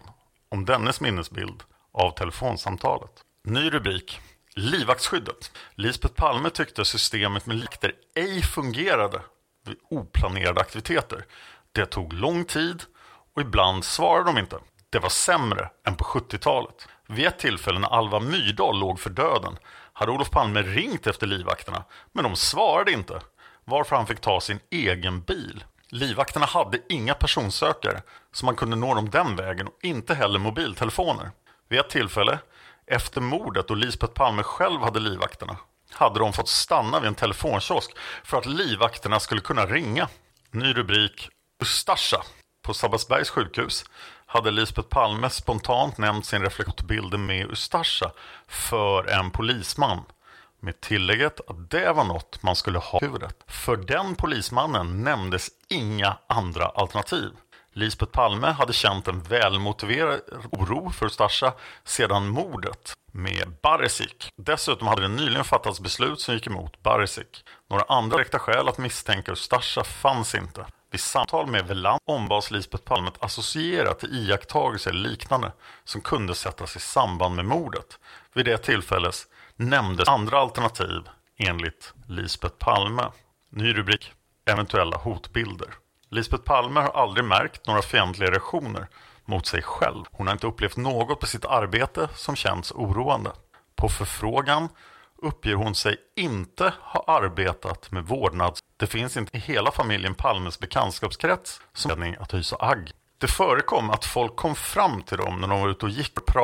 om dennes minnesbild av telefonsamtalet. Ny rubrik Livvaktsskyddet. Lisbeth Palme tyckte systemet med likter ej fungerade vid oplanerade aktiviteter. Det tog lång tid och ibland svarade de inte. Det var sämre än på 70-talet. Vid ett tillfälle när Alva Myrdal låg för döden hade Olof Palme ringt efter livvakterna men de svarade inte varför han fick ta sin egen bil. Livvakterna hade inga personsökare så man kunde nå dem den vägen och inte heller mobiltelefoner. Vid ett tillfälle, efter mordet och Lisbeth Palme själv hade livvakterna, hade de fått stanna vid en telefonkiosk för att livvakterna skulle kunna ringa. Ny rubrik Ustasja. På Sabbatsbergs sjukhus hade Lisbeth Palme spontant nämnt sin reflektionsbilder med Ustasja för en polisman. Med tillägget att det var något man skulle ha i huvudet. För den polismannen nämndes inga andra alternativ. Lisbeth Palme hade känt en välmotiverad oro för Ustasja sedan mordet med Baresic. Dessutom hade det nyligen fattats beslut som gick emot Baresic. Några andra direkta skäl att misstänka Ustasja fanns inte. Vid samtal med Veland ombads Lisbeth Palme att associera till iakttagelser eller liknande som kunde sättas i samband med mordet. Vid det tillfället nämndes andra alternativ enligt Lisbeth Palme. Ny rubrik Eventuella hotbilder. Lisbeth Palme har aldrig märkt några fientliga reaktioner mot sig själv. Hon har inte upplevt något på sitt arbete som känns oroande. På förfrågan uppger hon sig inte ha arbetat med vårdnads... Det finns inte i hela familjen Palmes bekantskapskrets som ...ledning att hysa agg. Det förekom att folk kom fram till dem när de var ute och gick och pratade